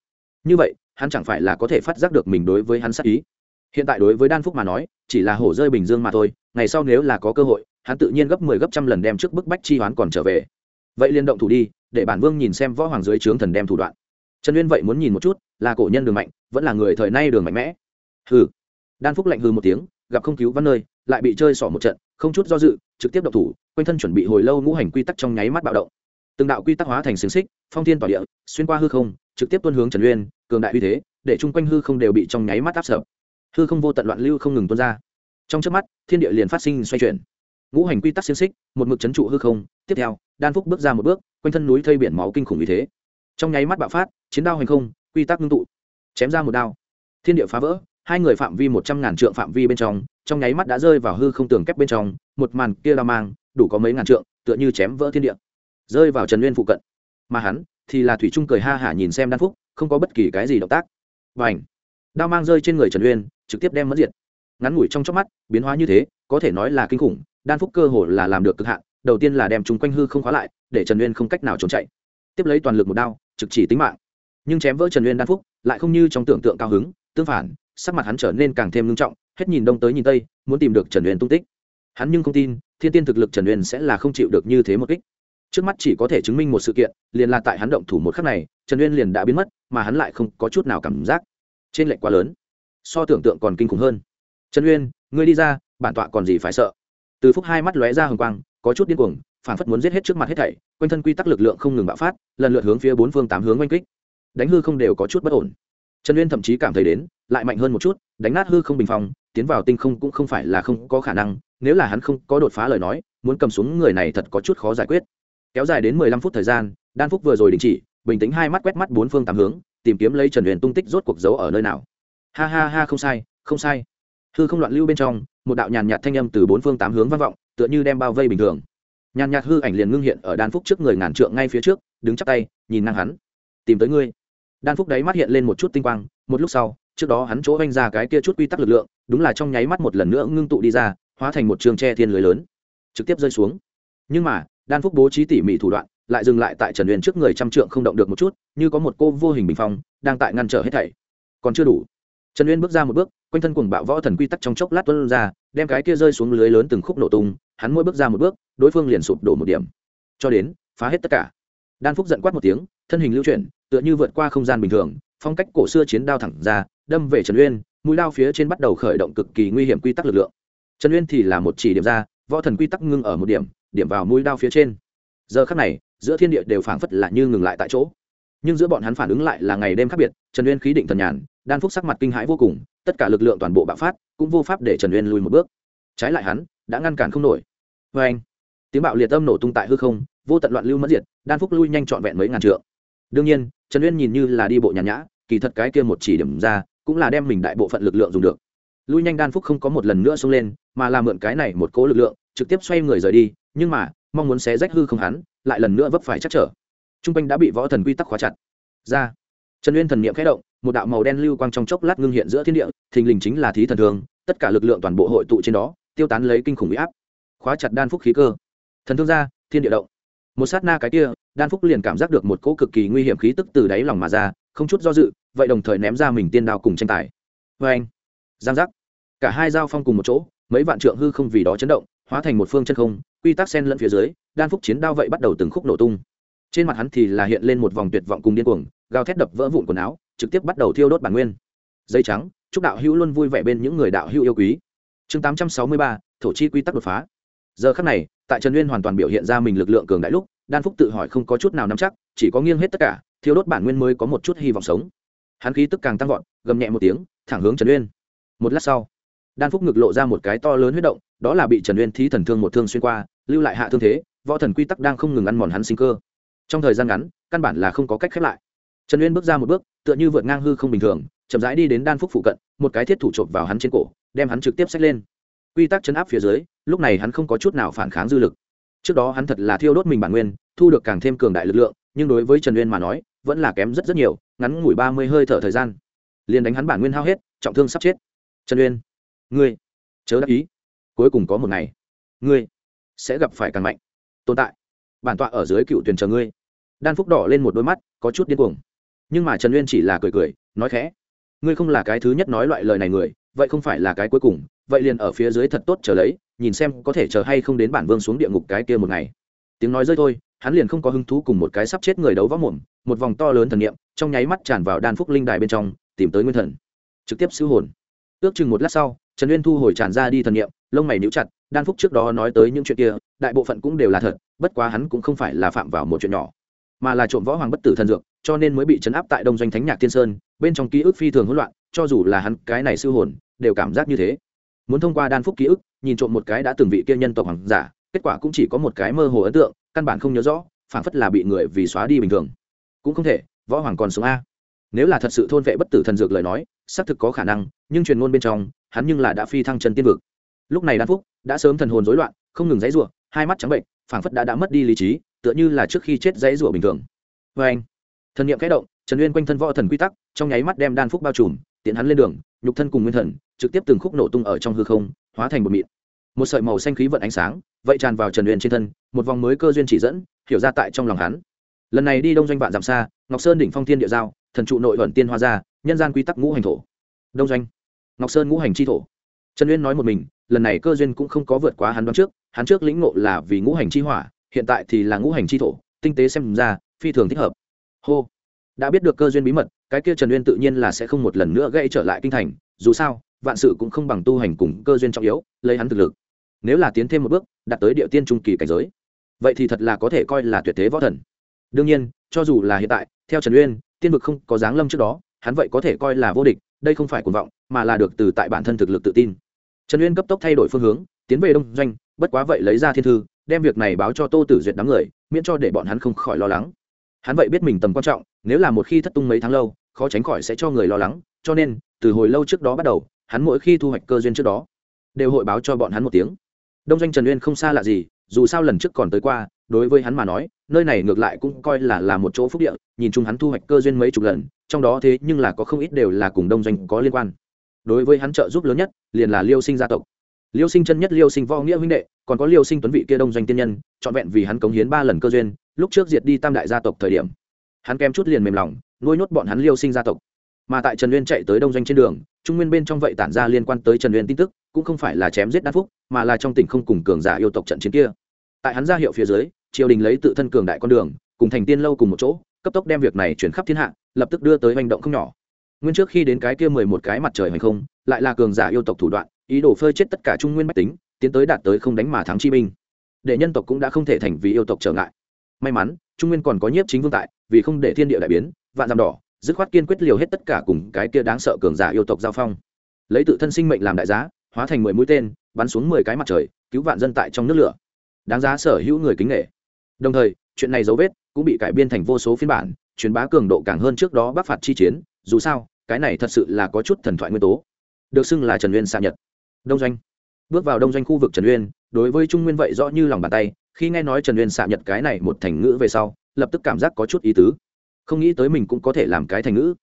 Như vậy, hắn chẳng phải là có thể phát giác được mình đối với hắn sát ý? Hiện tại đối với đan phúc mà nói, chỉ là hổ rơi bình dương mà thôi, ngày sau nếu là có cơ hội, hắn tự nhiên gấp mười 10 gấp trăm lần đem trước bức bách chi hoán còn trở về. Vậy liên động thủ đi, để bản vương nhìn xem võ hoàng dưới trướng thần đem thủ đoạn. Trần uyên vậy muốn nhìn một chút, là cổ nhân đường mạnh, vẫn là người thời nay đường mạnh mẽ. Hừ. Đan phúc lạnh hừ một tiếng, gặp không cứu văn nơi, lại bị chơi xỏ một trận, không chút do dự, trực tiếp động thủ, quanh thân chuẩn bị hồi lâu ngũ hành quy tắc trong nháy mắt bạo động. Từng đạo quy tắc hóa thành xiềng xích, phong thiên tỏa địa, xuyên qua hư không, trực tiếp tuân hướng trần uyên, cường đại uy thế, để chung quanh hư không đều bị trong nháy mắt áp sợ hư không vô tận loạn lưu không ngừng tuôn ra. Trong trước mắt, thiên địa liền phát sinh xoay chuyển. Ngũ hành quy tắc xiên xích, một mực chấn trụ hư không. Tiếp theo, đan phúc bước ra một bước, quanh thân núi thây biển máu kinh khủng như thế. Trong nháy mắt bạo phát, chiến đao hành không, quy tắc ngưng tụ. Chém ra một đao. Thiên địa phá vỡ, hai người phạm vi một trăm ngàn trượng phạm vi bên trong trong nháy mắt đã rơi vào hư không tường kép bên trong, một màn kia la mang, đủ có mấy ngàn trượng, tựa như chém vỡ thiên địa. Rơi vào trần nguyên phụ cận. Mà hắn thì là thủy trung cười ha hả nhìn xem đan phúc, không có bất kỳ cái gì động tác. Và ảnh đao mang rơi trên người trần uyên trực tiếp đem mất diệt. Ngắn ngủi trong chớp mắt, biến hóa như thế, có thể nói là kinh khủng, đan phúc cơ hồ là làm được cực hạn, đầu tiên là đem chúng quanh hư không khóa lại, để trần uyên không cách nào trốn chạy. Tiếp lấy toàn lực một đao, trực chỉ tính mạng. Nhưng chém vỡ trần uyên đan phúc, lại không như trong tưởng tượng cao hứng, tương phản, sắc mặt hắn trở nên càng thêm ngưng trọng, hết nhìn đông tới nhìn tây, muốn tìm được trần uyên tung tích. Hắn nhưng không tin, thiên tiên thực lực trần uyên sẽ là không chịu được như thế một kích. Trước mắt chỉ có thể chứng minh một sự kiện, liền là tại hắn động thủ một khắc này, trần uyên liền đã biến mất, mà hắn lại không có chút nào cảm giác. Trên lệnh quá lớn so tưởng tượng còn kinh khủng hơn. Trần uyên, ngươi đi ra, bản tọa còn gì phải sợ? Từ phúc hai mắt lóe ra hồng quang, có chút điên cuồng, phản phất muốn giết hết trước mặt hết thảy, quanh thân quy tắc lực lượng không ngừng bạo phát, lần lượt hướng phía bốn phương tám hướng oanh kích. Đánh hư không đều có chút bất ổn. Trần uyên thậm chí cảm thấy đến, lại mạnh hơn một chút, đánh nát hư không bình phong, tiến vào tinh không cũng không phải là không có khả năng, nếu là hắn không có đột phá lời nói, muốn cầm xuống người này thật có chút khó giải quyết. Kéo dài đến mười lăm phút thời gian, đan phúc vừa rồi đình chỉ, bình tĩnh hai mắt quét mắt bốn phương tám hướng, tìm kiếm lấy trần huyền tung tích rốt cuộc giấu ở nơi nào ha ha ha, không sai không sai. Hư không loạn lưu bên trong, một đạo nhàn nhạt thanh âm từ bốn phương tám hướng vang vọng, tựa như đem bao vây bình thường. Nhàn nhạt hư ảnh liền ngưng hiện ở đan phúc trước người ngàn trượng ngay phía trước, đứng chắp tay, nhìn ngang hắn. Tìm tới ngươi. Đan phúc đáy mắt hiện lên một chút tinh quang, một lúc sau, trước đó hắn chỗ vanh ra cái kia chút quy tắc lực lượng, đúng là trong nháy mắt một lần nữa ngưng tụ đi ra, hóa thành một trường tre thiên lưới lớn. Trực tiếp rơi xuống. Nhưng mà, đan phúc bố trí tỉ mỉ thủ đoạn, lại dừng lại tại trần huyền trước người trăm trượng không động được một chút, như có một cô vô hình bình phong, đang tại ngăn trở hết thảy. Còn chưa đủ trần uyên bước ra một bước, quanh thân cuồng bạo võ thần quy tắc trong chốc lát tuân ra, đem cái kia rơi xuống lưới lớn từng khúc nổ tung, hắn mỗi bước ra một bước, đối phương liền sụp đổ một điểm. Cho đến, phá hết tất cả. Đan phúc giận quát một tiếng, thân hình lưu chuyển, tựa như vượt qua không gian bình thường, phong cách cổ xưa chiến đao thẳng ra, đâm về trần uyên, mũi lao phía trên bắt đầu khởi động cực kỳ nguy hiểm quy tắc lực lượng. Trần uyên thì là một chỉ điểm ra, võ thần quy tắc ngưng ở một điểm điểm vào mũi đao phía trên. Giờ khắc này, giữa thiên địa đều phảng phất là như ngừng lại tại chỗ nhưng giữa bọn hắn phản ứng lại là ngày đêm khác biệt, trần uyên khí định thần nhàn, đan phúc sắc mặt kinh hãi vô cùng, tất cả lực lượng toàn bộ bạo phát, cũng vô pháp để trần uyên lùi một bước. Trái lại hắn, đã ngăn cản không nổi. Vê anh, tiếng bạo liệt âm nổ tung tại hư không, vô tận loạn lưu mất diệt, đan phúc lui nhanh trọn vẹn mấy ngàn trượng. Đương nhiên, trần uyên nhìn như là đi bộ nhàn nhã, kỳ thật cái kia một chỉ điểm ra, cũng là đem mình đại bộ phận lực lượng dùng được. Lui nhanh đan phúc không có một lần nữa xông lên, mà là mượn cái này một cố lực lượng, trực tiếp xoay người rời đi, nhưng mà, mong muốn xé rách hư không hắn, lại lần nữa vấp phải chắc trở t r u n g quanh đã bị võ thần quy tắc khóa chặt. Ra, trần uyên thần n i ệ m khẽ động, một đạo màu đen lưu quang trong chốc lát ngưng hiện giữa thiên địa, thình lình chính là thí thần thương tất cả lực lượng toàn bộ hội tụ trên đó, tiêu tán lấy kinh khủng huy áp. Khóa chặt đan phúc khí cơ. Thần thương ra, thiên địa động. Một sát na cái kia, đan phúc liền cảm giác được một cỗ cực kỳ nguy hiểm khí tức từ đáy lòng mà ra, không chút do dự, vậy đồng thời ném ra mình tiên đao cùng tranh tài. Vê anh giang giác. Cả hai dao phong cùng một chỗ, mấy vạn trượng hư không vì đó chấn động, hóa thành một phương chân không, quy tắc sen lẫn phía dưới, đan phúc chiến đao vậy bắt đầu từng khúc nổ tung trên mặt hắn thì là hiện lên một vòng tuyệt vọng cùng điên cuồng, gào thét đập vỡ vụn quần áo, trực tiếp bắt đầu thiêu đốt bản nguyên. Dây trắng, chúc đạo hữu luôn vui vẻ bên những người đạo hữu yêu quý. Chương tám trăm sáu mươi ba, thổ chi quy tắc đột phá. Giờ khắc này, tại trần uyên hoàn toàn biểu hiện ra mình lực lượng cường đại lúc, đan phúc tự hỏi không có chút nào nắm chắc, chỉ có nghiêng hết tất cả thiếu đốt bản nguyên mới có một chút hy vọng sống. Hắn khí tức càng tăng vọt, gầm nhẹ một tiếng, thẳng hướng trần uyên. Một lát sau, đan phúc ngực lộ ra một cái to lớn huyết động, đó là bị trần uyên thí thần thương một thương xuyên qua, lưu lại hạ thương thế, võ thần quy tắc đang không ngừng ăn mòn hắn sinh cơ trong thời gian ngắn, căn bản là không có cách khép lại. Trần uyên bước ra một bước, tựa như vượt ngang hư không bình thường, chậm rãi đi đến đan phúc phụ cận, một cái thiết thủ chộp vào hắn trên cổ, đem hắn trực tiếp xách lên. Quy tắc chấn áp phía dưới, lúc này hắn không có chút nào phản kháng dư lực. Trước đó hắn thật là thiêu đốt mình bản nguyên, thu được càng thêm cường đại lực lượng, nhưng đối với trần uyên mà nói, vẫn là kém rất rất nhiều, ngắn ngủi ba mươi hơi thở thời gian. Liền đánh hắn bản nguyên hao hết, trọng thương sắp chết. Trần uyên, ngươi, chớ đáp ý. Cuối cùng có một ngày, ngươi sẽ gặp phải càng mạnh. Tồn tại, bản tọa ở dưới cựu tuyển chờ ngươi đan phúc đỏ lên một đôi mắt, có chút điên cuồng. Nhưng mà trần uyên chỉ là cười cười, nói khẽ, ngươi không là cái thứ nhất nói loại lời này người, vậy không phải là cái cuối cùng, vậy liền ở phía dưới thật tốt chờ lấy, nhìn xem có thể chờ hay không đến bản vương xuống địa ngục cái kia một ngày. Tiếng nói rơi thôi, hắn liền không có hứng thú cùng một cái sắp chết người đấu võ mồm, một vòng to lớn thần niệm trong nháy mắt tràn vào đan phúc linh đài bên trong, tìm tới nguyên thần. Trực tiếp siêu hồn. Ước chừng một lát sau, trần uyên thu hồi tràn ra đi thần niệm, lông mày níu chặt, đan phúc trước đó nói tới những chuyện kia, đại bộ phận cũng đều là thật, bất quá hắn cũng không phải là phạm vào một chuyện nhỏ mà là trộm võ hoàng bất tử thần dược, cho nên mới bị chấn áp tại đông doanh thánh nhạc thiên sơn, bên trong ký ức phi thường hỗn loạn, cho dù là hắn, cái này siêu hồn, đều cảm giác như thế. Muốn thông qua đan phúc ký ức, nhìn trộm một cái đã từng vị kia nhân tộc hoàng giả, kết quả cũng chỉ có một cái mơ hồ ấn tượng, căn bản không nhớ rõ, phảng phất là bị người vì xóa đi bình thường. Cũng không thể, võ hoàng còn sống a. Nếu là thật sự thôn vệ bất tử thần dược lời nói, xác thực có khả năng, nhưng truyền ngôn bên trong, hắn nhưng là đã phi thăng chân tiên vực. Lúc này đan phúc đã sớm thần hồn rối loạn, không ngừng dãy rủa, hai mắt trắng bệnh, phảng phất đã đã mất đi lý trí tựa như là trước khi chết dãy rủa bình thường. Vê anh, thần niệm kẽ động, trần uyên quanh thân võ thần quy tắc, trong nháy mắt đem đan phúc bao trùm, tiện hắn lên đường, nhục thân cùng nguyên thần, trực tiếp từng khúc nổ tung ở trong hư không, hóa thành một mịn. Một sợi màu xanh khí vận ánh sáng, vậy tràn vào trần uyên trên thân, một vòng mới cơ duyên chỉ dẫn, hiểu ra tại trong lòng hắn. Lần này đi đông doanh vạn dặm xa, ngọc sơn đỉnh phong thiên địa giao, thần trụ nội vận tiên hoa gia nhân gian quy tắc ngũ hành thổ. Đông doanh, ngọc sơn ngũ hành chi thổ. Trần uyên nói một mình, lần này cơ duyên cũng không có vượt quá hắn đoán trước, hắn trước lĩnh ngộ là vì ngũ hành chi hỏa hiện tại thì là ngũ hành chi thổ, tinh tế xem ra, phi thường thích hợp. Hô. Đã biết được cơ duyên bí mật, cái kia trần uyên tự nhiên là sẽ không một lần nữa gây trở lại kinh thành, dù sao, vạn sự cũng không bằng tu hành cùng cơ duyên trọng yếu, lấy hắn thực lực. Nếu là tiến thêm một bước, đạt tới địa tiên trung kỳ cảnh giới, vậy thì thật là có thể coi là tuyệt thế võ thần. Đương nhiên, cho dù là hiện tại, theo trần uyên, tiên vực không có dáng lâm trước đó, hắn vậy có thể coi là vô địch, đây không phải cuồng vọng, mà là được từ tại bản thân thực lực tự tin. Trần uyên cấp tốc thay đổi phương hướng, tiến về đông doanh bất quá vậy lấy ra thiên thư, đem việc này báo cho tô tử duyệt đám người, miễn cho để bọn hắn không khỏi lo lắng. Hắn vậy biết mình tầm quan trọng, nếu là một khi thất tung mấy tháng lâu, khó tránh khỏi sẽ cho người lo lắng, cho nên, từ hồi lâu trước đó bắt đầu, hắn mỗi khi thu hoạch cơ duyên trước đó, đều hội báo cho bọn hắn một tiếng. Đông doanh trần uyên không xa lạ gì, dù sao lần trước còn tới qua, đối với hắn mà nói, nơi này ngược lại cũng coi là là một chỗ phúc địa, nhìn chung hắn thu hoạch cơ duyên mấy chục lần, trong đó thế nhưng là có không ít đều là cùng đông doanh có liên quan. Đối với hắn trợ giúp lớn nhất, liền là liêu sinh gia tộc liêu sinh chân nhất liêu sinh võ nghĩa huynh đệ, còn có liêu sinh tuấn vị kia đông doanh tiên nhân, trọn vẹn vì hắn cống hiến ba lần cơ duyên, lúc trước diệt đi tam đại gia tộc thời điểm. Hắn kém chút liền mềm lòng, nuôi nhốt bọn hắn liêu sinh gia tộc. Mà tại trần Nguyên chạy tới đông doanh trên đường, trung nguyên bên trong vậy tản ra liên quan tới trần Nguyên tin tức, cũng không phải là chém giết đan phúc, mà là trong tỉnh không cùng cường giả yêu tộc trận chiến kia. Tại hắn ra hiệu phía dưới, triều đình lấy tự thân cường đại con đường, cùng thành tiên lâu cùng một chỗ, cấp tốc đem việc này chuyển khắp thiên hạ, lập tức đưa tới hành động không nhỏ. Nguyên trước khi đến cái kia mười một cái mặt trời hay không, lại là cường giả yêu tộc thủ đoạn ý đồ phơi chết tất cả trung nguyên bách tính, tiến tới đạt tới không đánh mà thắng chi binh. Để nhân tộc cũng đã không thể thành vì yêu tộc trở ngại. May mắn, trung nguyên còn có nhiếp chính vương tại, vì không để thiên địa đại biến, vạn dằm đỏ, dứt khoát kiên quyết liều hết tất cả cùng cái kia đáng sợ cường giả yêu tộc giao phong. Lấy tự thân sinh mệnh làm đại giá, hóa thành mười mũi tên, bắn xuống mười cái mặt trời, cứu vạn dân tại trong nước lửa. Đáng giá sở hữu người kính nghệ đồng thời, chuyện này dấu vết cũng bị cải biên thành vô số phiên bản, truyền bá cường độ càng hơn trước đó bắc phạt chi chiến. Dù sao, cái này thật sự là có chút thần thoại nguyên tố. Được xưng là trần Nguyên xạ nhật đông doanh. Bước vào đông doanh khu vực trần uyên, đối với trung nguyên vậy rõ như lòng bàn tay, khi nghe nói trần uyên xạ nhật cái này một thành ngữ về sau, lập tức cảm giác có chút ý tứ. Không nghĩ tới mình cũng có thể làm cái thành ngữ.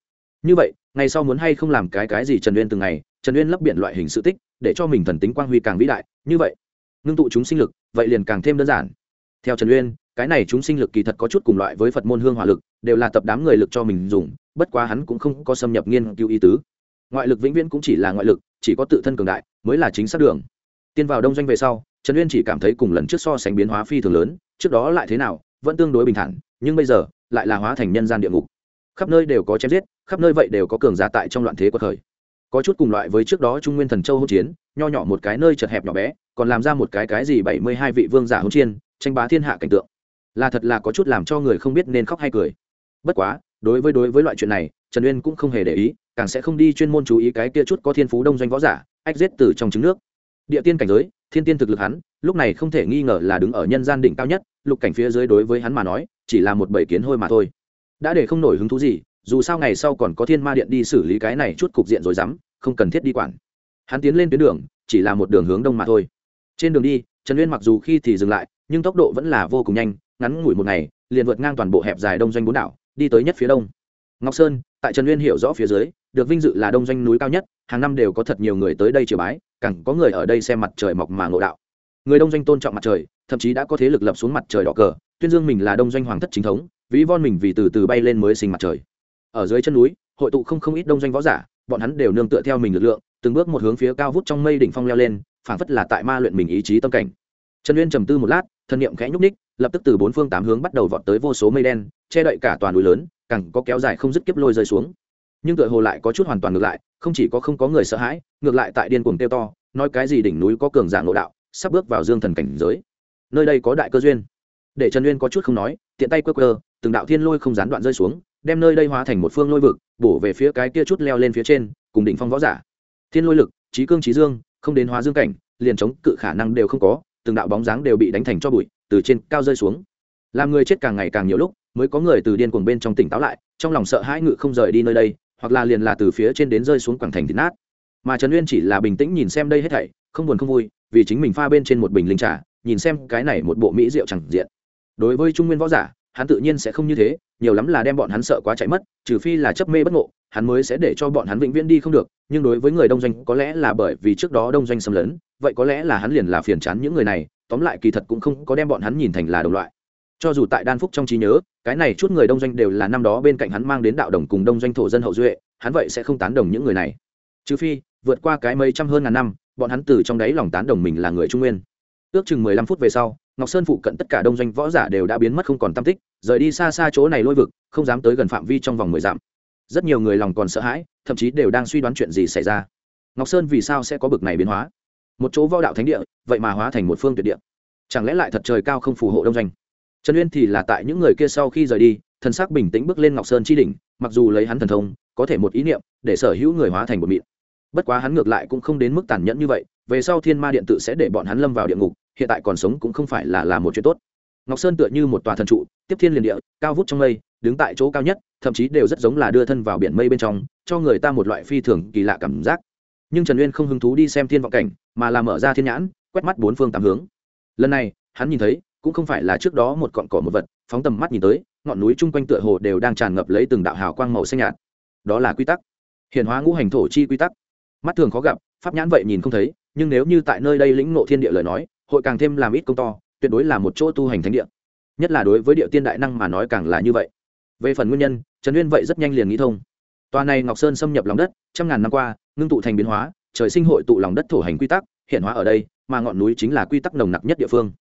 Như vậy, ngày sau muốn hay không làm cái cái gì trần uyên từng ngày, trần uyên lấp biển loại hình sự tích, để cho mình thần tính quang huy càng vĩ đại. Như vậy, ngưng tụ chúng sinh lực, vậy liền càng thêm đơn giản. Theo trần uyên, cái này chúng sinh lực kỳ thật có chút cùng loại với phật môn hương hỏa lực, đều là tập đám người lực cho mình dùng, bất quá hắn cũng không có xâm nhập nghiên cứu ý tứ ngoại lực vĩnh viễn cũng chỉ là ngoại lực, chỉ có tự thân cường đại mới là chính xác đường. Tiên vào đông doanh về sau, trần uyên chỉ cảm thấy cùng lần trước so sánh biến hóa phi thường lớn, trước đó lại thế nào, vẫn tương đối bình thản, nhưng bây giờ, lại là hóa thành nhân gian địa ngục. Khắp nơi đều có chém giết, khắp nơi vậy đều có cường giả tại trong loạn thế của thời có chút cùng loại với trước đó trung nguyên thần châu hỗn chiến, nho nhỏ một cái nơi chật hẹp nhỏ bé, còn làm ra một cái cái gì bảy mươi hai vị vương giả hỗn chiên tranh bá thiên hạ cảnh tượng. Là thật là có chút làm cho người không biết nên khóc hay cười. Bất quá đối với đối với loại chuyện này, trần uyên cũng không hề để ý, càng sẽ không đi chuyên môn chú ý cái kia chút có thiên phú đông doanh võ giả, ách giết từ trong trứng nước. Địa tiên cảnh giới, thiên tiên thực lực hắn, lúc này không thể nghi ngờ là đứng ở nhân gian đỉnh cao nhất, lục cảnh phía dưới đối với hắn mà nói, chỉ là một bầy kiến hôi mà thôi. Đã để không nổi hứng thú gì, dù sao ngày sau còn có thiên ma điện đi xử lý cái này chút cục diện rồi dám, không cần thiết đi quản. Hắn tiến lên tuyến đường, chỉ là một đường hướng đông mà thôi. Trên đường đi, trần uyên mặc dù khi thì dừng lại, nhưng tốc độ vẫn là vô cùng nhanh, ngắn ngủi một ngày, liền vượt ngang toàn bộ hẹp dài đông doanh bốn đảo đi tới nhất phía đông. Ngọc sơn, tại trần uyên hiểu rõ phía dưới, được vinh dự là đông doanh núi cao nhất, hàng năm đều có thật nhiều người tới đây triều bái cẳng có người ở đây xem mặt trời mọc mà ngộ đạo. Người đông doanh tôn trọng mặt trời, thậm chí đã có thế lực lập xuống mặt trời đỏ cờ, tuyên dương mình là đông doanh hoàng thất chính thống, ví von mình vì từ từ bay lên mới sinh mặt trời. Ở dưới chân núi, hội tụ không không ít đông doanh võ giả, bọn hắn đều nương tựa theo mình lực lượng, từng bước một hướng phía cao vút trong mây đỉnh phong leo lên, phảng phất là tại ma luyện mình ý chí tâm cảnh trần uyên trầm tư một lát, thân niệm khẽ nhúc ních lập tức từ bốn phương tám hướng bắt đầu vọt tới vô số mây đen, che đậy cả toàn núi lớn, càng có kéo dài không dứt kiếp lôi rơi xuống. Nhưng tựa hồ lại có chút hoàn toàn ngược lại, không chỉ có không có người sợ hãi, ngược lại tại điên cuồng tiêu to, nói cái gì đỉnh núi có cường giả ngộ đạo, sắp bước vào dương thần cảnh giới. Nơi đây có đại cơ duyên. Để trần uyên có chút không nói, tiện tay quơ quơ, từng đạo thiên lôi không gián đoạn rơi xuống, đem nơi đây hóa thành một phương lôi vực, bổ về phía cái kia chút leo lên phía trên, cùng đỉnh phong võ giả. Thiên lôi lực trí cương trí dương, không đến hóa dương cảnh, liền chống cự khả năng đều không có từng đạo bóng dáng đều bị đánh thành cho bụi, từ trên cao rơi xuống. Làm người chết càng ngày càng nhiều lúc, mới có người từ điên cuồng bên trong tỉnh táo lại, trong lòng sợ hãi ngự không rời đi nơi đây, hoặc là liền là từ phía trên đến rơi xuống quảng thành thịt nát. Mà trần uyên chỉ là bình tĩnh nhìn xem đây hết thảy, không buồn không vui, vì chính mình pha bên trên một bình linh trà, nhìn xem cái này một bộ mỹ rượu chẳng diện. Đối với trung nguyên võ giả, hắn tự nhiên sẽ không như thế, nhiều lắm là đem bọn hắn sợ quá chạy mất, trừ phi là chấp mê bất ngộ, hắn mới sẽ để cho bọn hắn vĩnh viễn đi không được, nhưng đối với người đông doanh có lẽ là bởi vì trước đó đông doanh xâm lấn vậy có lẽ là hắn liền là phiền chán những người này, tóm lại kỳ thật cũng không có đem bọn hắn nhìn thành là đồng loại. Cho dù tại đan phúc trong trí nhớ, cái này chút người đông doanh đều là năm đó bên cạnh hắn mang đến đạo đồng cùng đông doanh thổ dân hậu duệ, hắn vậy sẽ không tán đồng những người này. Trừ phi, vượt qua cái mấy trăm hơn ngàn năm, bọn hắn từ trong đáy lòng tán đồng mình là người trung nguyên. Ước chừng mười lăm phút về sau, ngọc sơn phụ cận tất cả đông doanh võ giả đều đã biến mất không còn tam tích, rời đi xa xa chỗ này lôi vực, không dám tới gần phạm vi trong vòng mười dặm. Rất nhiều người lòng còn sợ hãi, thậm chí đều đang suy đoán chuyện gì xảy ra. Ngọc sơn vì sao sẽ có bực này biến hóa? Một chỗ võ đạo thánh địa, vậy mà hóa thành một phương tuyệt địa. Chẳng lẽ lại thật trời cao không phù hộ đông doanh? Trần uyên thì là tại những người kia sau khi rời đi, thần sắc bình tĩnh bước lên ngọc sơn chi đỉnh, mặc dù lấy hắn thần thông, có thể một ý niệm, để sở hữu người hóa thành một mịn. Bất quá hắn ngược lại cũng không đến mức tàn nhẫn như vậy, về sau thiên ma điện tự sẽ để bọn hắn lâm vào địa ngục, hiện tại còn sống cũng không phải là là một chuyện tốt. Ngọc sơn tựa như một tòa thần trụ, tiếp thiên liền địa, cao vút trong mây, đứng tại chỗ cao nhất, thậm chí đều rất giống là đưa thân vào biển mây bên trong, cho người ta một loại phi thường kỳ lạ cảm giác nhưng trần uyên không hứng thú đi xem thiên vọng cảnh mà là mở ra thiên nhãn quét mắt bốn phương tám hướng lần này hắn nhìn thấy cũng không phải là trước đó một cọn cỏ một vật phóng tầm mắt nhìn tới ngọn núi chung quanh tựa hồ đều đang tràn ngập lấy từng đạo hào quang màu xanh nhạt đó là quy tắc hiện hóa ngũ hành thổ chi quy tắc mắt thường khó gặp pháp nhãn vậy nhìn không thấy nhưng nếu như tại nơi đây lĩnh ngộ thiên địa lời nói hội càng thêm làm ít công to tuyệt đối là một chỗ tu hành thánh địa nhất là đối với địa tiên đại năng mà nói càng là như vậy về phần nguyên nhân trần uyên vậy rất nhanh liền nghĩ thông Toàn này ngọc sơn xâm nhập lòng đất, trăm ngàn năm qua, ngưng tụ thành biến hóa, trời sinh hội tụ lòng đất thổ hành quy tắc, hiện hóa ở đây, mà ngọn núi chính là quy tắc nồng nặc nhất địa phương.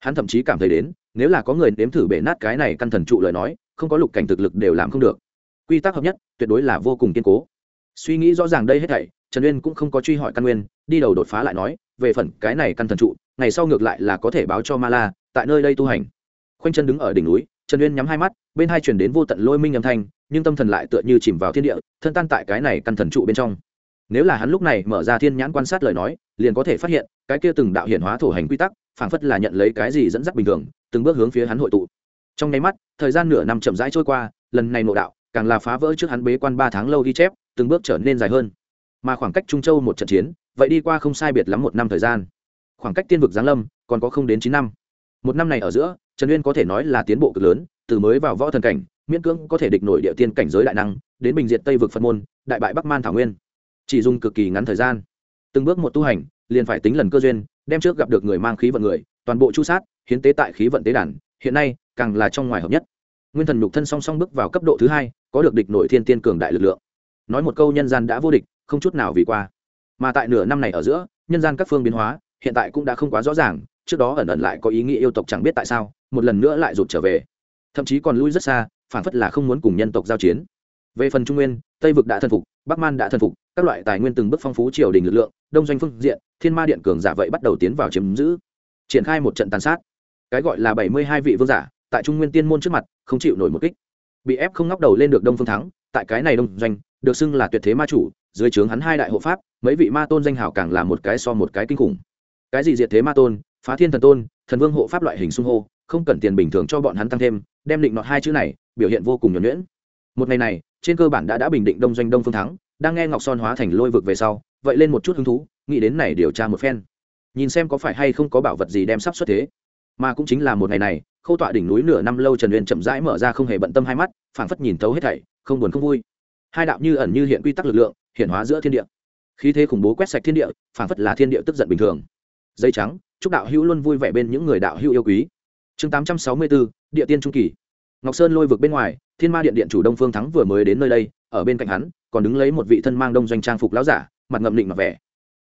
Hắn thậm chí cảm thấy đến, nếu là có người nếm thử bể nát cái này căn thần trụ lời nói, không có lục cảnh thực lực đều làm không được. Quy tắc hợp nhất, tuyệt đối là vô cùng kiên cố. Suy nghĩ rõ ràng đây hết thảy, trần uyên cũng không có truy hỏi căn nguyên, đi đầu đột phá lại nói, về phần cái này căn thần trụ, ngày sau ngược lại là có thể báo cho ma la, tại nơi đây tu hành. Khuynh chân đứng ở đỉnh núi trần uyên nhắm hai mắt, bên hai chuyển đến vô tận lôi minh âm thanh, nhưng tâm thần lại tựa như chìm vào thiên địa, thân tan tại cái này căn thần trụ bên trong. Nếu là hắn lúc này mở ra thiên nhãn quan sát lời nói, liền có thể phát hiện, cái kia từng đạo hiển hóa thổ hành quy tắc, phảng phất là nhận lấy cái gì dẫn dắt bình thường, từng bước hướng phía hắn hội tụ. Trong nháy mắt, thời gian nửa năm chậm rãi trôi qua, lần này nội đạo, càng là phá vỡ trước hắn bế quan ba tháng lâu ghi chép, từng bước trở nên dài hơn. Mà khoảng cách trung châu một trận chiến, vậy đi qua không sai biệt lắm một năm thời gian. Khoảng cách tiên vực giáng lâm, còn có không đến chín năm. Một năm này ở giữa trần uyên có thể nói là tiến bộ cực lớn, từ mới vào võ thần cảnh, miễn cưỡng có thể địch nổi địa tiên cảnh giới đại năng, đến bình diện tây vực phật môn, đại bại bắc man thảo nguyên. Chỉ dùng cực kỳ ngắn thời gian. Từng bước một tu hành, liền phải tính lần cơ duyên, đem trước gặp được người mang khí vận người, toàn bộ chu sát, hiến tế tại khí vận tế đàn, hiện nay, càng là trong ngoài hợp nhất. Nguyên thần nhục thân song song bước vào cấp độ thứ hai, có được địch nổi thiên tiên cường đại lực lượng. Nói một câu nhân gian đã vô địch, không chút nào vì qua. Mà tại nửa năm này ở giữa, nhân gian các phương biến hóa, hiện tại cũng đã không quá rõ ràng, trước đó ẩn ẩn lại có ý nghĩa yêu tộc chẳng biết tại sao một lần nữa lại rụt trở về. Thậm chí còn lui rất xa phản phất là không muốn cùng nhân tộc giao chiến. Về phần trung nguyên, tây vực đã thần phục, bắc man đã thần phục, các loại tài nguyên từng bước phong phú triều đình lực lượng, đông doanh phương diện, thiên ma điện cường giả vậy bắt đầu tiến vào chiếm giữ. Triển khai một trận tàn sát. Cái gọi là bảy mươi hai vị vương giả, tại trung nguyên tiên môn trước mặt, không chịu nổi một kích. Bị ép không ngóc đầu lên được đông phương thắng, tại cái này đông doanh, được xưng là tuyệt thế ma chủ, dưới trướng hắn hai đại hộ pháp, mấy vị ma tôn danh hảo càng là một cái so một cái kinh khủng. Cái gì diệt thế ma tôn, phá thiên thần tôn, thần vương hộ pháp loại hình xung hô không cần tiền bình thường cho bọn hắn tăng thêm, đem định nọt hai chữ này, biểu hiện vô cùng nhuẩn nhuyễn. Một ngày này, trên cơ bản đã đã bình định đông doanh đông phương thắng, đang nghe ngọc son hóa thành lôi vực về sau, vậy lên một chút hứng thú, nghĩ đến này điều tra một phen. Nhìn xem có phải hay không có bảo vật gì đem sắp xuất thế. Mà cũng chính là một ngày này, khâu tọa đỉnh núi nửa năm lâu trần uyên chậm rãi mở ra không hề bận tâm hai mắt, phảng phất nhìn thấu hết thảy, không buồn không vui. Hai đạo như ẩn như hiện quy tắc lực lượng, hiện hóa giữa thiên địa. Khí thế khủng bố quét sạch thiên địa, phảng phất là thiên địa tức giận bình thường. Dây trắng, chúc đạo hữu luôn vui vẻ bên những người đạo hữu yêu quý chương tám trăm sáu mươi bốn, địa tiên trung kỳ. Ngọc sơn lôi vực bên ngoài, thiên ma điện điện chủ đông phương thắng vừa mới đến nơi đây, ở bên cạnh hắn, còn đứng lấy một vị thân mang đông doanh trang phục láo giả, mặt ngậm định mặt vẻ.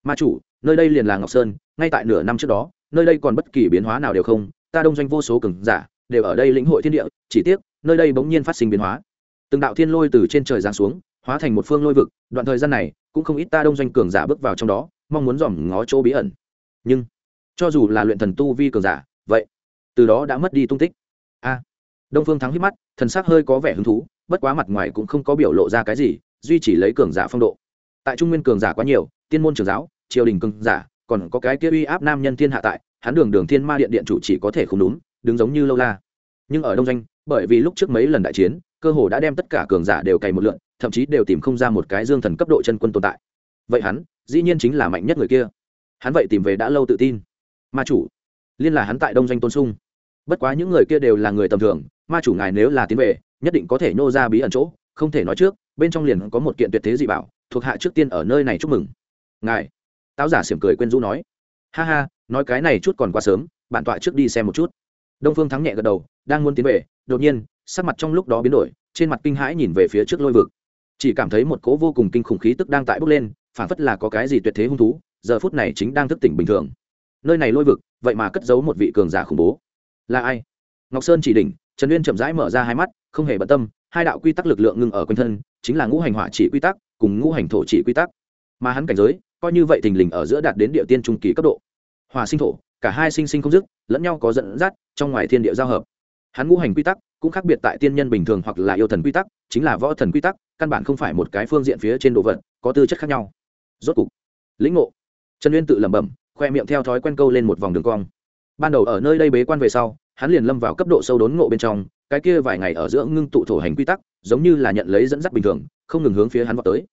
Ma chủ, nơi đây liền là ngọc sơn, ngay tại nửa năm trước đó, nơi đây còn bất kỳ biến hóa nào đều không, ta đông doanh vô số cường giả, đều ở đây lĩnh hội thiên địa, chỉ tiếc, nơi đây bỗng nhiên phát sinh biến hóa. Từng đạo thiên lôi từ trên trời giáng xuống, hóa thành một phương lôi vực, đoạn thời gian này, cũng không ít ta đông doanh cường giả bước vào trong đó, mong muốn dòm ngó chỗ bí ẩn. Nhưng, cho dù là luyện thần tu vi cường giả, vậy từ đó đã mất đi tung tích. A, đông phương thắng hít mắt, thần sắc hơi có vẻ hứng thú, bất quá mặt ngoài cũng không có biểu lộ ra cái gì, duy chỉ lấy cường giả phong độ. Tại trung nguyên cường giả quá nhiều, tiên môn trường giáo, triều đình cường giả, còn có cái kia uy áp nam nhân thiên hạ tại, hắn đường đường thiên ma điện điện chủ chỉ có thể không đúng, đứng giống như lâu la. Nhưng ở đông doanh, bởi vì lúc trước mấy lần đại chiến, cơ hồ đã đem tất cả cường giả đều cày một lượn, thậm chí đều tìm không ra một cái dương thần cấp độ chân quân tồn tại. Vậy hắn, dĩ nhiên chính là mạnh nhất người kia. Hắn vậy tìm về đã lâu tự tin. Ma chủ liên là hắn tại đông doanh tôn sung. Bất quá những người kia đều là người tầm thường, ma chủ ngài nếu là tiến về, nhất định có thể nhô ra bí ẩn chỗ, không thể nói trước, bên trong liền có một kiện tuyệt thế dị bảo, thuộc hạ trước tiên ở nơi này chúc mừng. Ngài, táo giả xiểm cười quên du nói. Ha ha, nói cái này chút còn quá sớm, bản tọa trước đi xem một chút. Đông phương thắng nhẹ gật đầu, đang muốn tiến về, đột nhiên, sắc mặt trong lúc đó biến đổi, trên mặt kinh hãi nhìn về phía trước lôi vực. Chỉ cảm thấy một cỗ vô cùng kinh khủng khí tức đang tại bốc lên phản phất là có cái gì tuyệt thế hung thú, giờ phút này chính đang thức tỉnh bình thường. Nơi này lôi vực vậy mà cất giấu một vị cường giả khủng bố. Là ai? Ngọc sơn chỉ đỉnh, trần uyên chậm rãi mở ra hai mắt, không hề bận tâm, hai đạo quy tắc lực lượng ngưng ở quanh thân, chính là ngũ hành hỏa chỉ quy tắc cùng ngũ hành thổ chỉ quy tắc. Mà hắn cảnh giới, coi như vậy thình lình ở giữa đạt đến địa tiên trung kỳ cấp độ. Hòa sinh thổ, cả hai sinh sinh không dứt, lẫn nhau có dẫn dắt, trong ngoài thiên địa giao hợp. Hắn ngũ hành quy tắc cũng khác biệt tại tiên nhân bình thường hoặc là yêu thần quy tắc, chính là võ thần quy tắc, căn bản không phải một cái phương diện phía trên đồ vật, có tư chất khác nhau. Rốt cục, lĩnh ngộ. Trần uyên tự lẩm bẩm khoe miệng theo thói quen câu lên một vòng đường cong. Ban đầu ở nơi đây bế quan về sau, hắn liền lâm vào cấp độ sâu đốn ngộ bên trong, cái kia vài ngày ở giữa ngưng tụ thổ hành quy tắc, giống như là nhận lấy dẫn dắt bình thường, không ngừng hướng phía hắn vào tới.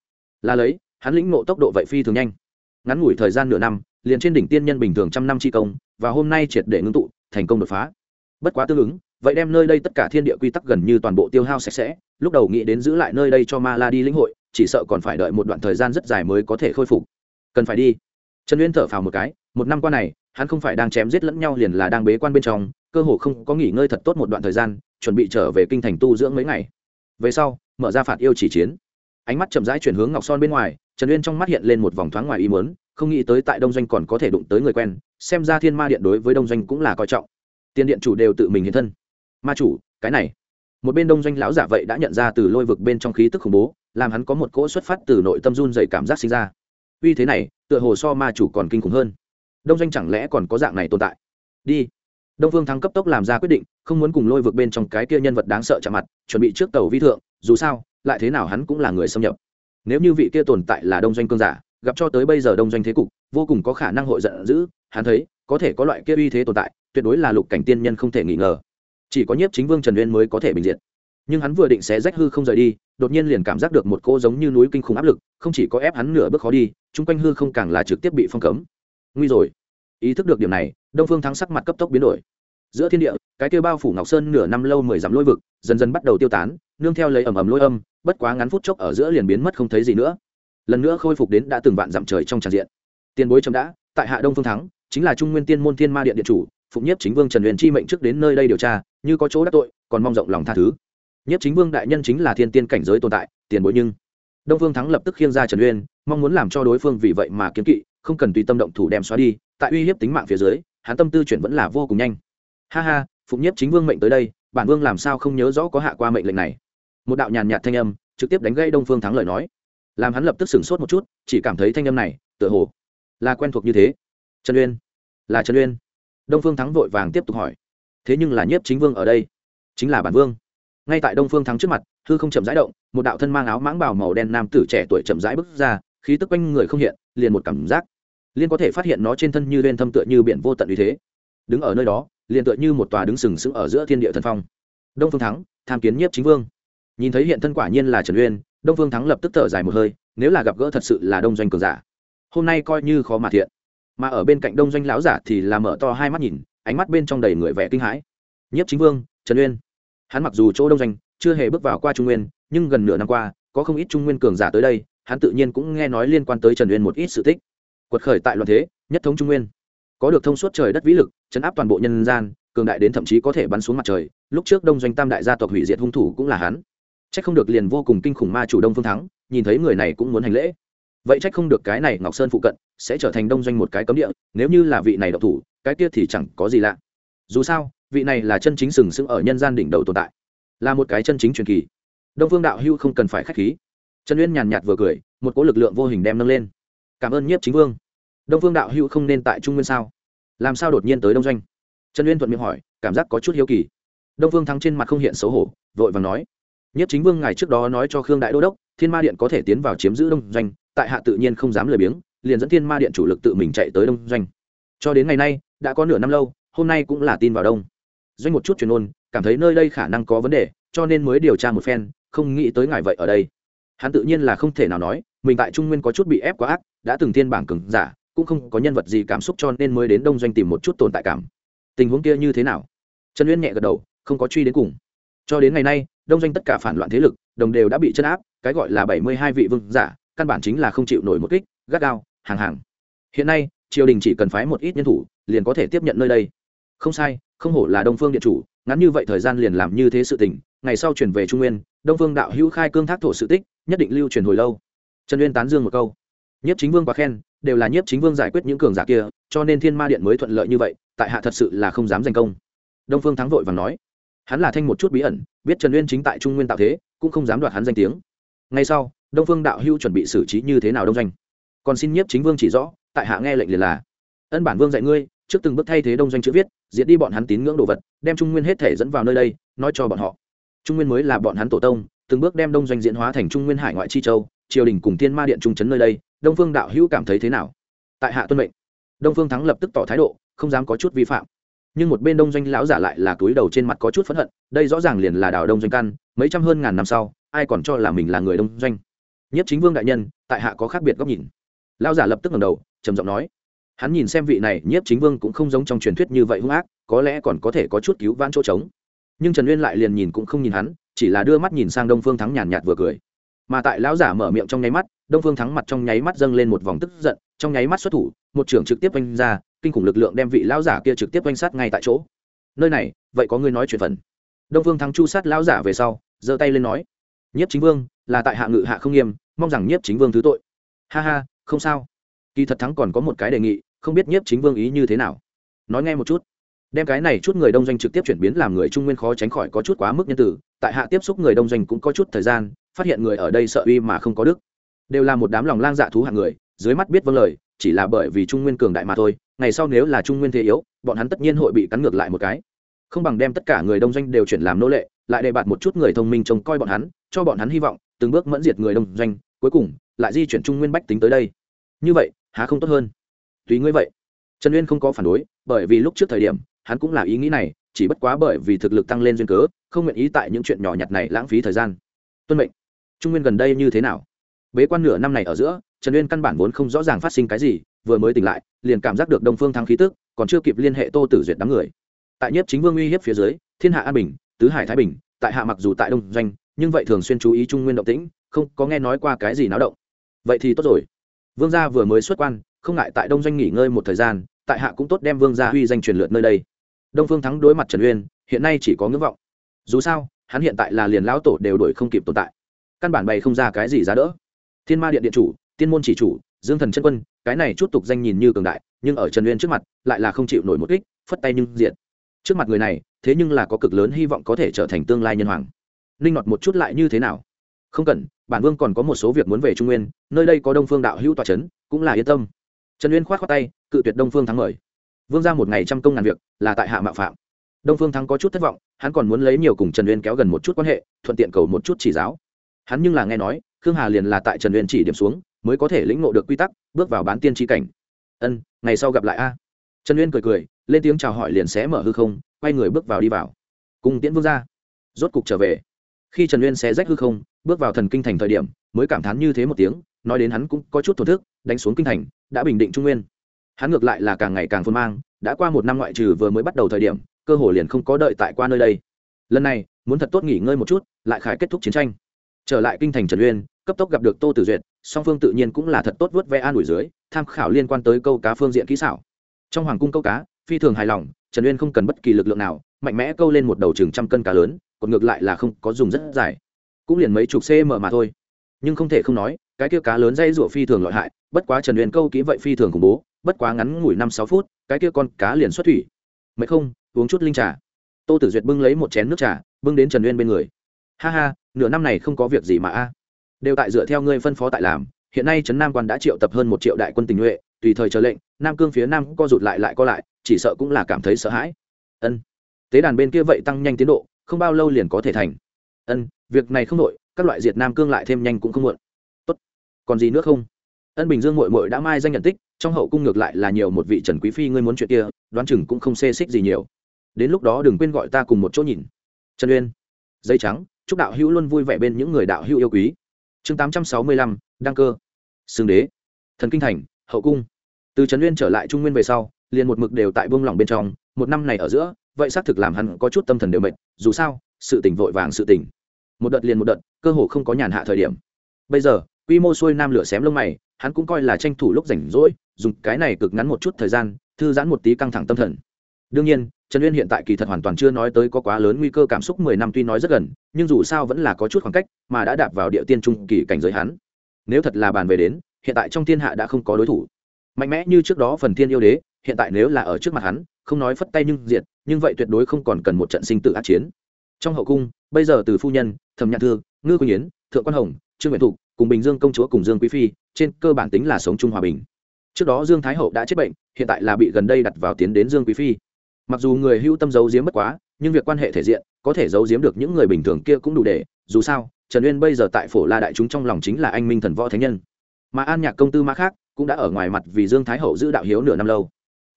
Là lấy, hắn lĩnh ngộ tốc độ vậy phi thường nhanh. Ngắn ngủi thời gian nửa năm, liền trên đỉnh tiên nhân bình thường trăm năm chi công, và hôm nay triệt để ngưng tụ, thành công đột phá. Bất quá tương ứng, vậy đem nơi đây tất cả thiên địa quy tắc gần như toàn bộ tiêu hao sạch sẽ, lúc đầu nghĩ đến giữ lại nơi đây cho ma la đi lĩnh hội, chỉ sợ còn phải đợi một đoạn thời gian rất dài mới có thể khôi phục. Cần phải đi trần uyên thở phào một cái, một năm qua này, hắn không phải đang chém giết lẫn nhau liền là đang bế quan bên trong, cơ hồ không có nghỉ ngơi thật tốt một đoạn thời gian, chuẩn bị trở về kinh thành tu dưỡng mấy ngày. Về sau, mở ra phạt yêu chỉ chiến. Ánh mắt chậm rãi chuyển hướng ngọc son bên ngoài, trần uyên trong mắt hiện lên một vòng thoáng ngoài ý mớn không nghĩ tới tại đông doanh còn có thể đụng tới người quen, xem ra thiên ma điện đối với đông doanh cũng là coi trọng. Tiền điện chủ đều tự mình hiện thân. Ma chủ, cái này. Một bên đông doanh lão giả vậy đã nhận ra từ lôi vực bên trong khí tức khủng bố, làm hắn có một cỗ xuất phát từ nội tâm run dày cảm giác sinh ra uy thế này, tựa hồ so ma chủ còn kinh khủng hơn. Đông doanh chẳng lẽ còn có dạng này tồn tại? Đi. Đông phương thắng cấp tốc làm ra quyết định, không muốn cùng lôi vực bên trong cái kia nhân vật đáng sợ chạm mặt, chuẩn bị trước tàu vi thượng, dù sao, lại thế nào hắn cũng là người xâm nhập. Nếu như vị kia tồn tại là đông doanh cương giả, gặp cho tới bây giờ đông doanh thế cục, vô cùng có khả năng hội giận dữ, hắn thấy, có thể có loại kia uy thế tồn tại, tuyệt đối là lục cảnh tiên nhân không thể nghi ngờ. Chỉ có nhiếp chính vương trần uyên mới có thể bình diện nhưng hắn vừa định xé rách hư không rời đi, đột nhiên liền cảm giác được một cô giống như núi kinh khủng áp lực, không chỉ có ép hắn nửa bước khó đi, chung quanh hư không càng là trực tiếp bị phong cấm. Nguy rồi. Ý thức được điểm này, đông phương thắng sắc mặt cấp tốc biến đổi. Giữa thiên địa, cái kêu bao phủ ngọc sơn nửa năm lâu mười dặm lôi vực, dần dần bắt đầu tiêu tán, nương theo lấy ầm ầm lôi âm, bất quá ngắn phút chốc ở giữa liền biến mất không thấy gì nữa. Lần nữa khôi phục đến đã từng vạn dặm trời trong tràn diện. Tiền bối chấm đã, tại hạ đông phương thắng, chính là trung nguyên tiên môn thiên ma điện điện chủ, phụng nhiếp chính vương trần huyền chi mệnh trước đến nơi đây điều tra, như có chỗ đắc tội, còn mong rộng lòng tha thứ nhất chính vương đại nhân chính là thiên tiên cảnh giới tồn tại, tiền bối nhưng đông phương thắng lập tức khiêng ra trần uyên, mong muốn làm cho đối phương vì vậy mà kiếm kỵ, không cần tùy tâm động thủ đem xóa đi, tại uy hiếp tính mạng phía dưới, hắn tâm tư chuyển vẫn là vô cùng nhanh. Ha ha, phụng nhiếp chính vương mệnh tới đây, bản vương làm sao không nhớ rõ có hạ qua mệnh lệnh này? Một đạo nhàn nhạt thanh âm trực tiếp đánh gây đông phương thắng lời nói. Làm hắn lập tức sửng sốt một chút, chỉ cảm thấy thanh âm này, tựa hồ là quen thuộc như thế. Trần uyên, là trần uyên. Đông phương thắng vội vàng tiếp tục hỏi. Thế nhưng là nhiếp chính vương ở đây, chính là bản vương ngay tại đông phương thắng trước mặt, hư không chậm rãi động, một đạo thân mang áo mãng bào màu đen nam tử trẻ tuổi chậm rãi bước ra, khí tức quanh người không hiện, liền một cảm giác. Liên có thể phát hiện nó trên thân như lên thâm tựa như biển vô tận uy thế. Đứng ở nơi đó, liền tựa như một tòa đứng sừng sững ở giữa thiên địa thần phong. Đông phương thắng, tham kiến nhiếp chính vương. Nhìn thấy hiện thân quả nhiên là trần uyên, đông phương thắng lập tức thở dài một hơi, nếu là gặp gỡ thật sự là đông doanh cường giả, hôm nay coi như khó mà thiện. Mà ở bên cạnh đông doanh lão giả thì là mở to hai mắt nhìn, ánh mắt bên trong đầy người vẻ kinh hãi. Nhiếp chính vương, trần uyên hắn mặc dù chỗ đông doanh, chưa hề bước vào qua trung nguyên, nhưng gần nửa năm qua, có không ít trung nguyên cường giả tới đây, hắn tự nhiên cũng nghe nói liên quan tới trần uyên một ít sự tích. Quật khởi tại loạn thế, nhất thống trung nguyên. Có được thông suốt trời đất vĩ lực, chấn áp toàn bộ nhân gian, cường đại đến thậm chí có thể bắn xuống mặt trời. Lúc trước đông doanh tam đại gia tộc hủy diệt hung thủ cũng là hắn. Trách không được liền vô cùng kinh khủng ma chủ đông phương thắng, nhìn thấy người này cũng muốn hành lễ. Vậy trách không được cái này ngọc sơn phụ cận sẽ trở thành đông doanh một cái cấm địa, nếu như là vị này độc thủ, cái kia thì chẳng có gì lạ. Dù sao vị này là chân chính sừng sững ở nhân gian đỉnh đầu tồn tại, là một cái chân chính truyền kỳ. Đông phương đạo hưu không cần phải k h á c h khí. Trần uyên nhàn nhạt vừa cười, một cỗ lực lượng vô hình đem nâng lên. Cảm ơn nhiếp chính vương. Đông phương đạo hưu không nên tại trung nguyên sao? Làm sao đột nhiên tới đông doanh? Trần uyên thuận miệng hỏi, cảm giác có chút hiếu kỳ. Đông phương thắng trên mặt không hiện xấu hổ, vội và nói, nhiếp chính vương ngày trước đó nói cho khương đại đô đốc, thiên ma điện có thể tiến vào chiếm giữ đông doanh, tại hạ tự nhiên không dám lười biếng, liền dẫn thiên ma điện chủ lực tự mình chạy tới đông doanh. Cho đến ngày nay, đã có nửa năm lâu, hôm nay cũng là tin vào đông doanh một chút truyền ôn cảm thấy nơi đây khả năng có vấn đề, cho nên mới điều tra một phen, không nghĩ tới ngài vậy ở đây. Hắn tự nhiên là không thể nào nói, mình tại trung nguyên có chút bị ép quá ác, đã từng thiên bảng cứng giả, cũng không có nhân vật gì cảm xúc cho nên mới đến đông doanh tìm một chút tồn tại cảm. Tình huống kia như thế nào? Trần uyên nhẹ gật đầu, không có truy đến cùng. Cho đến ngày nay, đông doanh tất cả phản loạn thế lực, đồng đều đã bị chân áp, cái gọi là bảy mươi hai vị vương giả, căn bản chính là không chịu nổi một kích, gắt gao, hàng hàng. Hiện nay, triều đình chỉ cần phái một ít nhân thủ, liền có thể tiếp nhận nơi đây. Không sai không hổ là đông phương điện chủ, ngắn như vậy thời gian liền làm như thế sự tình, ngày sau chuyển về trung nguyên, đông phương đạo hữu khai cương thác thổ sự tích, nhất định lưu truyền hồi lâu. Trần uyên tán dương một câu. Nhiếp chính vương quá khen, đều là nhiếp chính vương giải quyết những cường giả kia, cho nên thiên ma điện mới thuận lợi như vậy, tại hạ thật sự là không dám giành công. Đông phương thắng vội và nói. Hắn là thanh một chút bí ẩn, biết trần uyên chính tại trung nguyên tạo thế, cũng không dám đoạt hắn danh tiếng. Ngay sau, đông phương đạo hữu chuẩn bị xử trí như thế nào đông doanh? Còn xin nhiếp chính vương chỉ rõ, tại hạ nghe lệnh liền là. Ân bản vương dạy ngươi trước từng bước thay thế đông doanh chữ viết diễn đi bọn hắn tín ngưỡng đồ vật, đem trung nguyên hết thể dẫn vào nơi đây, nói cho bọn họ. Trung nguyên mới là bọn hắn tổ tông, từng bước đem đông doanh diễn hóa thành trung nguyên hải ngoại chi châu, triều đình cùng thiên ma điện trung chấn nơi đây, đông phương đạo hữu cảm thấy thế nào? Tại hạ tuân mệnh. Đông phương thắng lập tức tỏ thái độ, không dám có chút vi phạm. Nhưng một bên đông doanh lão giả lại là túi đầu trên mặt có chút phẫn hận, đây rõ ràng liền là đào đông doanh căn, mấy trăm hơn ngàn năm sau, ai còn cho là mình là người đông doanh? Nhất chính vương đại nhân, tại hạ có khác biệt góc nhìn. Lão giả lập tức ngầm đầu, trầm giọng nói hắn nhìn xem vị này nhiếp chính vương cũng không giống trong truyền thuyết như vậy hung ác, có lẽ còn có thể có chút cứu vãn chỗ trống. Nhưng trần uyên lại liền nhìn cũng không nhìn hắn, chỉ là đưa mắt nhìn sang đông phương thắng nhàn nhạt vừa cười. Mà tại lão giả mở miệng trong nháy mắt, đông phương thắng mặt trong nháy mắt dâng lên một vòng tức giận, trong nháy mắt xuất thủ, một trưởng trực tiếp oanh ra, kinh khủng lực lượng đem vị lão giả kia trực tiếp oanh sát ngay tại chỗ. Nơi này, vậy có người nói chuyện phần? Đông phương thắng chu sát lão giả về sau, giơ tay lên nói, nhiếp chính vương, là tại hạ ngự hạ không nghiêm, mong rằng nhiếp chính vương thứ tội. Ha ha, không sao. Kỳ thật thắng còn có một cái đề nghị không biết nhiếp chính vương ý như thế nào. Nói nghe một chút. Đem cái này chút người đông doanh trực tiếp chuyển biến làm người trung nguyên khó tránh khỏi có chút quá mức nhân tử, tại hạ tiếp xúc người đông doanh cũng có chút thời gian, phát hiện người ở đây sợ uy mà không có đức. Đều là một đám lòng lang dạ thú hạng người, dưới mắt biết vâng lời, chỉ là bởi vì trung nguyên cường đại mà thôi, ngày sau nếu là trung nguyên thế yếu, bọn hắn tất nhiên hội bị cắn ngược lại một cái. Không bằng đem tất cả người đông doanh đều chuyển làm nô lệ, lại đề bạt một chút người thông minh trông coi bọn hắn, cho bọn hắn hy vọng, từng bước mẫn diệt người đông doanh, cuối cùng, lại di chuyển trung nguyên bách tính tới đây. Như vậy, há không tốt hơn? Tùy ngươi vậy. Trần uyên không có phản đối, bởi vì lúc trước thời điểm, hắn cũng là ý nghĩ này, chỉ bất quá bởi vì thực lực tăng lên duyên cớ, không nguyện ý tại những chuyện nhỏ nhặt này lãng phí thời gian. Tuân mệnh. Trung nguyên gần đây như thế nào? Bế quan nửa năm này ở giữa, trần uyên căn bản vốn không rõ ràng phát sinh cái gì, vừa mới tỉnh lại, liền cảm giác được đông phương thắng khí tức, còn chưa kịp liên hệ tô tử duyệt đám người. Tại nhất chính vương uy hiếp phía dưới, thiên hạ an bình, tứ hải thái bình, tại hạ mặc dù tại đông doanh, nhưng vậy thường xuyên chú ý trung nguyên động tĩnh, không có nghe nói qua cái gì náo động. Vậy thì tốt rồi. Vương gia vừa mới xuất quan không ngại tại đông doanh nghỉ ngơi một thời gian, tại hạ cũng tốt đem vương gia huy danh truyền lượt nơi đây. Đông phương thắng đối mặt trần uyên, hiện nay chỉ có ngưỡng vọng. Dù sao, hắn hiện tại là liền lão tổ đều đổi không kịp tồn tại. Căn bản bày không ra cái gì giá đỡ. Thiên ma điện điện chủ, tiên môn chỉ chủ, dương thần chân quân, cái này chút tục danh nhìn như cường đại, nhưng ở trần uyên trước mặt, lại là không chịu nổi một kích, phất tay nhưng diện trước mặt người này, thế nhưng là có cực lớn hy vọng có thể trở thành tương lai nhân hoàng. Linh nọt một chút lại như thế nào? Không cần, bản vương còn có một số việc muốn về trung nguyên, nơi đây có đông phương đạo hữu tòa c h ấ n cũng là yên tâm trần uyên k h o á t tay, cự tuyệt đông phương thắng mời. Vương ra một ngày trăm công ngàn việc, là tại hạ mạo phạm. Đông phương thắng có chút thất vọng, hắn còn muốn lấy nhiều cùng trần uyên kéo gần một chút quan hệ, thuận tiện cầu một chút chỉ giáo. Hắn nhưng là nghe nói, khương hà liền là tại trần uyên chỉ điểm xuống, mới có thể lĩnh ngộ được quy tắc, bước vào bán tiên tri cảnh. Ân, ngày sau gặp lại a. Trần uyên cười cười, lên tiếng chào hỏi liền xé mở hư không, quay người bước vào đi vào. Cùng tiễn vương ra rốt cục trở về. Khi trần uyên xé rách hư không, bước vào thần kinh thành thời điểm, mới cảm thán như thế một tiếng nói đến hắn cũng có chút thổn thức, đánh xuống kinh thành, đã bình định trung nguyên. Hắn ngược lại là càng ngày càng phôn mang, đã qua một năm ngoại trừ vừa mới bắt đầu thời điểm, cơ hồ liền không có đợi tại qua nơi đây. Lần này, muốn thật tốt nghỉ ngơi một chút, lại khải kết thúc chiến tranh. Trở lại kinh thành trần uyên, cấp tốc gặp được tô tử duyệt, song phương tự nhiên cũng là thật tốt vớt ve an ủi dưới, tham khảo liên quan tới câu cá phương diện kỹ xảo. Trong hoàng cung câu cá, phi thường hài lòng, trần uyên không cần bất kỳ lực lượng nào, mạnh mẽ câu lên một đầu chừng trăm cân cá lớn, còn ngược lại là không có dùng rất dài. Cũng liền mấy chục cm mà thôi. Nhưng không thể không nói cái kia cá lớn dây rủa phi thường lợi hại, bất quá trần huyền câu kỹ vậy phi thường khủng bố, bất quá ngắn ngủi năm sáu phút, cái kia con cá liền xuất thủy. Mấy không, uống chút linh trà. Tô tử duyệt bưng lấy một chén nước trà, bưng đến trần uyên bên người. Ha ha, nửa năm này không có việc gì mà a. Đều tại dựa theo ngươi phân phó tại làm, hiện nay trấn nam quan đã triệu tập hơn một triệu đại quân tình nhuệ, tùy thời chờ lệnh, nam cương phía nam co rụt lại lại co lại, chỉ sợ cũng là cảm thấy sợ hãi. Ân. Tế đàn bên kia vậy tăng nhanh tiến độ, không bao lâu liền có thể thành. Ân, việc này không đội các loại diệt nam cương lại thêm nhanh cũng không muộn còn gì nữa không? Ân bình dương mội mội đã mai danh nhận tích, trong hậu cung ngược lại là nhiều một vị trần quý phi ngươi muốn chuyện kia, đoán chừng cũng không xê xích gì nhiều. Đến lúc đó đừng quên gọi ta cùng một chỗ nhìn. Trần uyên. Dây trắng, chúc đạo hữu luôn vui vẻ bên những người đạo hữu yêu quý. Chương tám trăm sáu mươi lăm, đăng cơ. Xương đế. Thần kinh thành, hậu cung. Từ trần uyên trở lại trung nguyên về sau, liền một mực đều tại buông lỏng bên trong, một năm này ở giữa, vậy xác thực làm hắn có chút tâm thần đều mệt, dù sao, sự tỉnh vội vàng sự tỉnh một đợt liền một đợt, cơ hồ không có nhàn hạ thời điểm. Bây giờ quy mô xuôi nam lửa xém lông mày, hắn cũng coi là tranh thủ lúc rảnh rỗi, dùng cái này cực ngắn một chút thời gian, thư giãn một tí căng thẳng tâm thần. Đương nhiên, trần uyên hiện tại kỳ thật hoàn toàn chưa nói tới có quá lớn nguy cơ cảm xúc mười năm tuy nói rất gần, nhưng dù sao vẫn là có chút khoảng cách mà đã đạp vào địa tiên trung kỳ cảnh giới hắn. Nếu thật là bàn về đến, hiện tại trong thiên hạ đã không có đối thủ. Mạnh mẽ như trước đó phần thiên yêu đế, hiện tại nếu là ở trước mặt hắn, không nói phất tay nhưng diệt, nhưng vậy tuyệt đối không còn cần một trận sinh tử át chiến. Trong hậu cung, bây giờ từ phu nhân, thẩm nhạc thư, ngư quỳnh yến, thượng quan hồng, trương nguyện thục cùng bình dương công chúa cùng dương quý phi, trên cơ bản tính là sống chung hòa bình. Trước đó dương thái hậu đã chết bệnh, hiện tại là bị gần đây đặt vào tiến đến dương quý phi. Mặc dù người hữu tâm giấu giếm mất quá, nhưng việc quan hệ thể diện, có thể giấu giếm được những người bình thường kia cũng đủ để, dù sao, trần uyên bây giờ tại phổ la đại chúng trong lòng chính là anh minh thần võ thánh nhân. Mà an nhạc công tư mã khác cũng đã ở ngoài mặt vì dương thái hậu giữ đạo hiếu nửa năm lâu.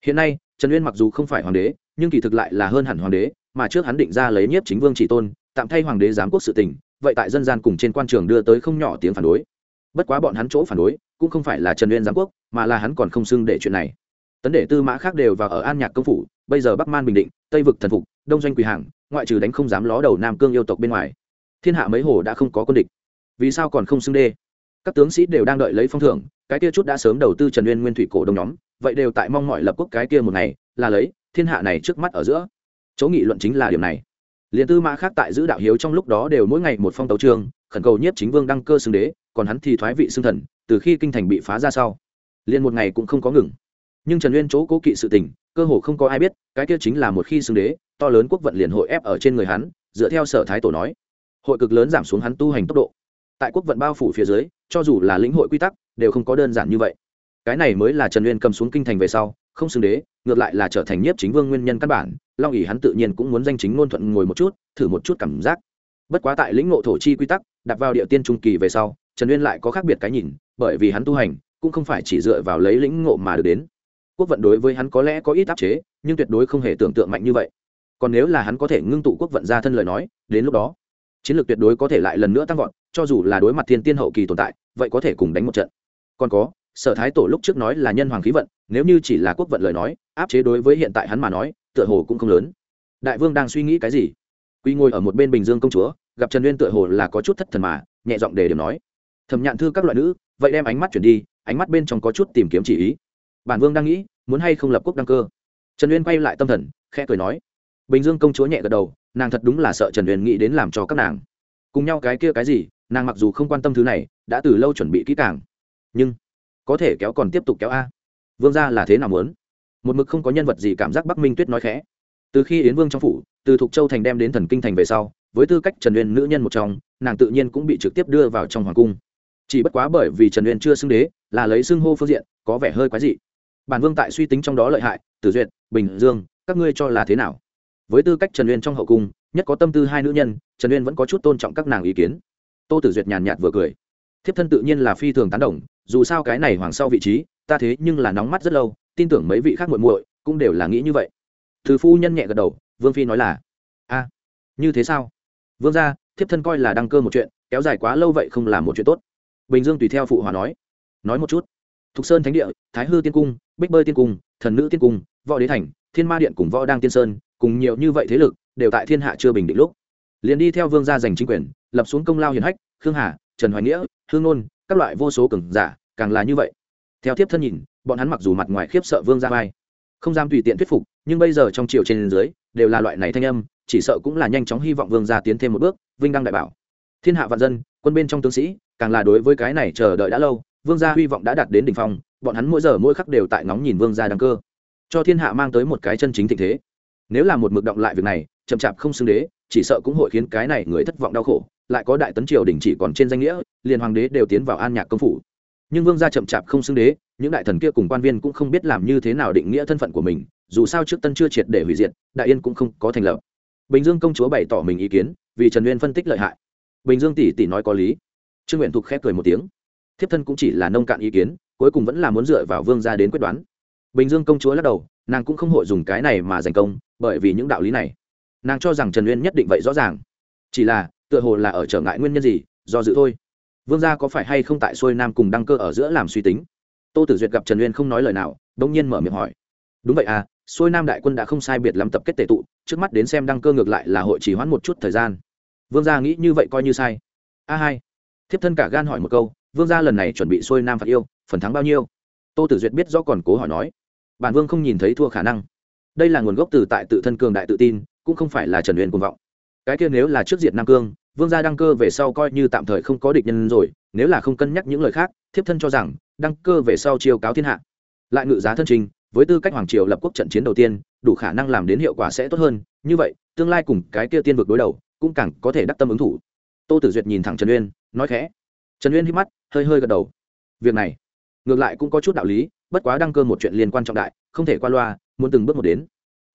Hiện nay, trần uyên mặc dù không phải hoàng đế, nhưng kỳ thực lại là hơn hẳn hoàng đế, mà trước hắn định ra lấy nhiếp chính vương chỉ tôn, tạm thay hoàng đế giám quốc sự tỉnh vậy tại dân gian cùng trên quan trường đưa tới không nhỏ tiếng phản đối. Bất quá bọn hắn chỗ phản đối cũng không phải là trần uyên giám quốc, mà là hắn còn không xưng để chuyện này. Tấn để tư mã khác đều vào ở an nhạc công phủ, bây giờ bắc man bình định, tây vực thần phục, đông doanh quỳ hàng ngoại trừ đánh không dám ló đầu nam cương yêu tộc bên ngoài. Thiên hạ mấy hồ đã không có quân địch. Vì sao còn không xưng đê? Các tướng sĩ đều đang đợi lấy phong thưởng, cái kia chút đã sớm đầu tư trần uyên nguyên thủy cổ đông nhóm, vậy đều tại mong mọi lập quốc cái kia một ngày, là lấy thiên hạ này trước mắt ở giữa. Chỗ nghị luận chính là điểm này liền tư mã khác tại giữ đạo hiếu trong lúc đó đều mỗi ngày một phong tấu trương khẩn cầu nhiếp chính vương đăng cơ xưng đế, còn hắn thì thoái vị xưng thần, từ khi kinh thành bị phá ra sau, liền một ngày cũng không có ngừng. Nhưng trần uyên chỗ cố kỵ sự tình, cơ hồ không có ai biết, cái kia chính là một khi xưng đế, to lớn quốc vận liền hội ép ở trên người hắn, dựa theo sở thái tổ nói. Hội cực lớn giảm xuống hắn tu hành tốc độ. Tại quốc vận bao phủ phía dưới, cho dù là lĩnh hội quy tắc, đều không có đơn giản như vậy. Cái này mới là trần uyên cầm xuống kinh thành về sau không xưng đế, ngược lại là trở thành nhiếp chính vương nguyên nhân căn bản, long ỉ hắn tự nhiên cũng muốn danh chính ngôn thuận ngồi một chút, thử một chút cảm giác. Bất quá tại lĩnh ngộ thổ chi quy tắc, đặt vào địa tiên trung kỳ về sau, trần uyên lại có khác biệt cái nhìn, bởi vì hắn tu hành, cũng không phải chỉ dựa vào lấy lĩnh ngộ mà được đến. Quốc vận đối với hắn có lẽ có ít áp chế, nhưng tuyệt đối không hề tưởng tượng mạnh như vậy. Còn nếu là hắn có thể ngưng tụ quốc vận ra thân lời nói, đến lúc đó, chiến lược tuyệt đối có thể lại lần nữa tăng vọt, cho dù là đối mặt thiên tiên hậu kỳ tồn tại, vậy có thể cùng đánh một trận. Còn có sở thái tổ lúc trước nói là nhân hoàng khí vận, nếu như chỉ là quốc vận lời nói, áp chế đối với hiện tại hắn mà nói, tựa hồ cũng không lớn. Đại vương đang suy nghĩ cái gì? Quy ngồi ở một bên bình dương công chúa, gặp trần uyên tựa hồ là có chút thất thần mà, nhẹ giọng để điểm nói thầm nhạn thư các loại nữ, vậy đem ánh mắt chuyển đi, ánh mắt bên trong có chút tìm kiếm chỉ ý. Bản vương đang nghĩ, muốn hay không lập quốc đăng cơ? Trần uyên quay lại tâm thần, khẽ cười nói, bình dương công chúa nhẹ gật đầu, nàng thật đúng là sợ trần uyên nghĩ đến làm cho các nàng. Cùng nhau cái kia cái gì, nàng mặc dù không quan tâm thứ này, đã từ lâu chuẩn bị kỹ càng. Nhưng có thể kéo còn tiếp tục kéo a. Vương gia là thế nào muốn? Một mực không có nhân vật gì cảm giác bắc minh tuyết nói khẽ. Từ khi yến vương trong phủ, từ thục châu thành đem đến thần kinh thành về sau, với tư cách trần uyên nữ nhân một trong, nàng tự nhiên cũng bị trực tiếp đưa vào trong hoàng cung. Chỉ bất quá bởi vì trần uyên chưa xưng đế, là lấy xưng hô phương diện, có vẻ hơi quái dị. Bản vương tại suy tính trong đó lợi hại, tử duyệt, bình dương, các ngươi cho là thế nào? Với tư cách trần uyên trong hậu cung, nhất có tâm tư hai nữ nhân, trần uyên vẫn có chút tôn trọng các nàng ý kiến. Tô tử duyệt nhàn nhạt vừa cười. Thiếp thân tự nhiên là phi thường tán đồng dù sao cái này hoàng sau vị trí, ta thế nhưng là nóng mắt rất lâu, tin tưởng mấy vị khác muội muội cũng đều là nghĩ như vậy. Thư phu nhân nhẹ gật đầu, vương phi nói là, a, như thế sao? Vương gia, thiếp thân coi là đăng cơ một chuyện, kéo dài quá lâu vậy không là một chuyện tốt. Bình dương tùy theo phụ hòa nói nói một chút. Thục sơn thánh địa, thái hư tiên cung, bích bơi tiên cung, thần nữ tiên cung, võ đế thành, thiên ma điện cùng võ đang tiên sơn, cùng nhiều như vậy thế lực, đều tại thiên hạ chưa bình định lúc. Liền đi theo vương gia giành chính quyền, lập xuống công lao hiền hách, khương hà, trần hoài nghĩa, hương nôn các loại vô số cường giả, càng là như vậy. Theo tiếp thân nhìn, bọn hắn mặc dù mặt ngoài khiếp sợ vương gia vai, không dám tùy tiện thuyết phục, nhưng bây giờ trong triều trên dưới, đều là loại này thanh âm, chỉ sợ cũng là nhanh chóng hy vọng vương gia tiến thêm một bước, vinh đăng đại bảo. Thiên hạ vạn dân, quân bên trong tướng sĩ, càng là đối với cái này chờ đợi đã lâu, vương gia hy vọng đã đạt đến đỉnh phong, bọn hắn mỗi giờ mỗi khắc đều tại ngóng nhìn vương gia đăng cơ. Cho thiên hạ mang tới một cái chân chính thịnh thế. Nếu là một mực động lại việc này, chậm chạp không xưng đế chỉ sợ cũng hội khiến cái này người thất vọng đau khổ, lại có đại tấn triều đình chỉ còn trên danh nghĩa, liền hoàng đế đều tiến vào an nhạc công phủ. Nhưng vương gia chậm chạp không xưng đế, những đại thần kia cùng quan viên cũng không biết làm như thế nào định nghĩa thân phận của mình, dù sao trước tân chưa triệt để hủy diệt, đại yên cũng không có thành lập. Bình dương công chúa bày tỏ mình ý kiến, vì trần uyên phân tích lợi hại. Bình dương tỷ tỷ nói có lý. Trương nguyện thục khép cười một tiếng. Thiếp thân cũng chỉ là nông cạn ý kiến, cuối cùng vẫn là muốn dựa vào vương gia đến quyết đoán. Bình dương công chúa lắc đầu, nàng cũng không hội dùng cái này mà giành công, bởi vì những đạo lý này nàng cho rằng trần uyên nhất định vậy rõ ràng chỉ là tựa hồ là ở trở ngại nguyên nhân gì do dự thôi vương gia có phải hay không tại xuôi nam cùng đăng cơ ở giữa làm suy tính tô tử duyệt gặp trần uyên không nói lời nào đ ỗ n g nhiên mở miệng hỏi đúng vậy à xuôi nam đại quân đã không sai biệt lắm tập kết tệ tụ trước mắt đến xem đăng cơ ngược lại là hội chỉ hoãn một chút thời gian vương gia nghĩ như vậy coi như sai a hai thiếp thân cả gan hỏi một câu vương gia lần này chuẩn bị xuôi nam phạt yêu phần thắng bao nhiêu tô tử duyệt biết do còn cố hỏi nói bản vương không nhìn thấy thua khả năng đây là nguồn gốc từ tại tự thân cường đại tự tin cũng không phải là trần uyên cuồng vọng. Cái kia nếu là trước diệt nam cương, vương gia đăng cơ về sau coi như tạm thời không có địch nhân rồi, nếu là không cân nhắc những lời khác, thiếp thân cho rằng, đăng cơ về sau chiêu cáo thiên hạ. Lại ngự giá thân trình, với tư cách hoàng triều lập quốc trận chiến đầu tiên, đủ khả năng làm đến hiệu quả sẽ tốt hơn, như vậy, tương lai cùng cái kia tiên vực đối đầu, cũng càng có thể đắc tâm ứng thủ. Tô tử duyệt nhìn thẳng trần uyên, nói khẽ. Trần uyên hít mắt, hơi hơi gật đầu. Việc này, ngược lại cũng có chút đạo lý, bất quá đăng cơ một chuyện liên quan trọng đại, không thể qua loa, muốn từng bước một đến.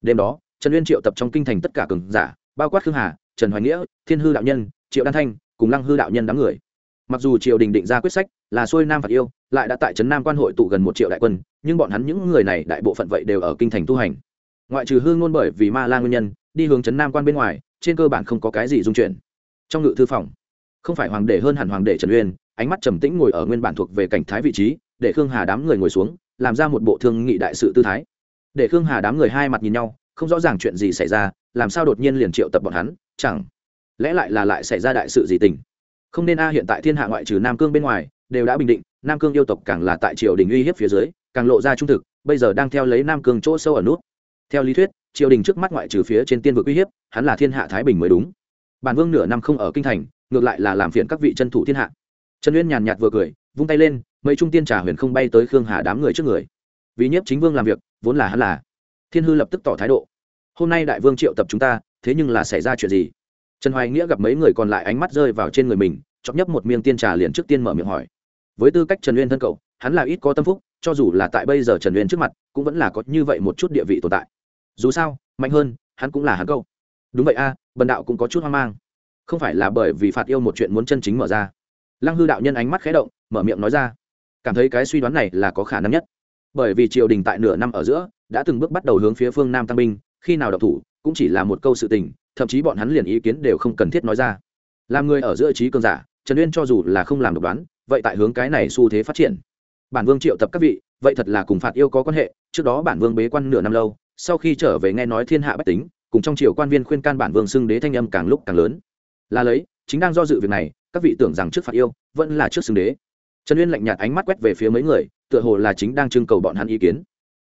Đêm đó trần uyên triệu tập trong kinh thành tất cả cường giả, bao quát khương hà, trần hoài nghĩa, thiên hư đạo nhân, triệu đan thanh, cùng lăng hư đạo nhân đám người. Mặc dù triều đình định ra quyết sách là xuôi nam phạt yêu, lại đã tại trấn nam quan hội tụ gần một triệu đại quân, nhưng bọn hắn những người này đại bộ phận vậy đều ở kinh thành tu hành. Ngoại trừ hư ngôn bởi vì ma la nguyên nhân, đi hướng trấn nam quan bên ngoài, trên cơ bản không có cái gì dung chuyển trong ngự thư phòng, không phải hoàng đệ hơn hẳn hoàng đệ trần uyên, ánh mắt trầm tĩnh ngồi ở nguyên bản thuộc về cảnh thái vị trí, để khương hà đám người ngồi xuống, làm ra một bộ thương nghị đại sự tư thái. Để khương hà đám người hai mặt nhìn nhau không rõ ràng chuyện gì xảy ra, làm sao đột nhiên liền triệu tập bọn hắn, chẳng lẽ lại là lại xảy ra đại sự gì tình? Không nên a, hiện tại thiên hạ ngoại trừ nam cương bên ngoài, đều đã bình định, nam cương yêu tộc càng là tại triều đình uy hiếp phía dưới, càng lộ ra trung thực, bây giờ đang theo lấy nam cương chỗ sâu ở nút. Theo lý thuyết, triều đình trước mắt ngoại trừ phía trên tiên vực uy hiếp, hắn là thiên hạ thái bình mới đúng. Bản vương nửa năm không ở kinh thành, ngược lại là làm phiền các vị chân thủ thiên hạ. Trần uyên nhàn nhạt vừa cười, vung tay lên, mấy trung tiên trà huyền không bay tới khương hà đám người trước người. Vì nhiếp chính vương làm việc, vốn là hắn là thiên hư lập tức tỏ thái độ. Hôm nay đại vương triệu tập chúng ta, thế nhưng là xảy ra chuyện gì? Trần hoài nghĩa gặp mấy người còn lại ánh mắt rơi vào trên người mình, chọc nhấp một miếng tiên trà liền trước tiên mở miệng hỏi. Với tư cách trần uyên thân cậu, hắn là ít có tâm phúc, cho dù là tại bây giờ trần uyên trước mặt, cũng vẫn là có như vậy một chút địa vị tồn tại. Dù sao, mạnh hơn, hắn cũng là hắn câu đúng vậy a, bần đạo cũng có chút hoang mang. Không phải là bởi vì phạt yêu một chuyện muốn chân chính mở ra. Lăng hư đạo nhân ánh mắt khé động, mở miệng nói ra. Cảm thấy cái suy đoán này là có khả năng nhất bởi vì triều đình tại nửa năm ở giữa đã từng bước bắt đầu hướng phía phương nam tăng binh, khi nào đọc thủ cũng chỉ là một câu sự tình, thậm chí bọn hắn liền ý kiến đều không cần thiết nói ra. Làm người ở giữa trí cường giả, trần uyên cho dù là không làm độc đoán, vậy tại hướng cái này xu thế phát triển. Bản vương triệu tập các vị, vậy thật là cùng phạt yêu có quan hệ, trước đó bản vương bế quan nửa năm lâu, sau khi trở về nghe nói thiên hạ bách tính, cùng trong triều quan viên khuyên can bản vương xưng đế thanh âm càng lúc càng lớn. Là lấy, chính đang do dự việc này, các vị tưởng rằng trước phạt yêu, vẫn là trước xưng đế trần uyên lạnh nhạt ánh mắt quét về phía mấy người, tựa hồ là chính đang trưng cầu bọn hắn ý kiến.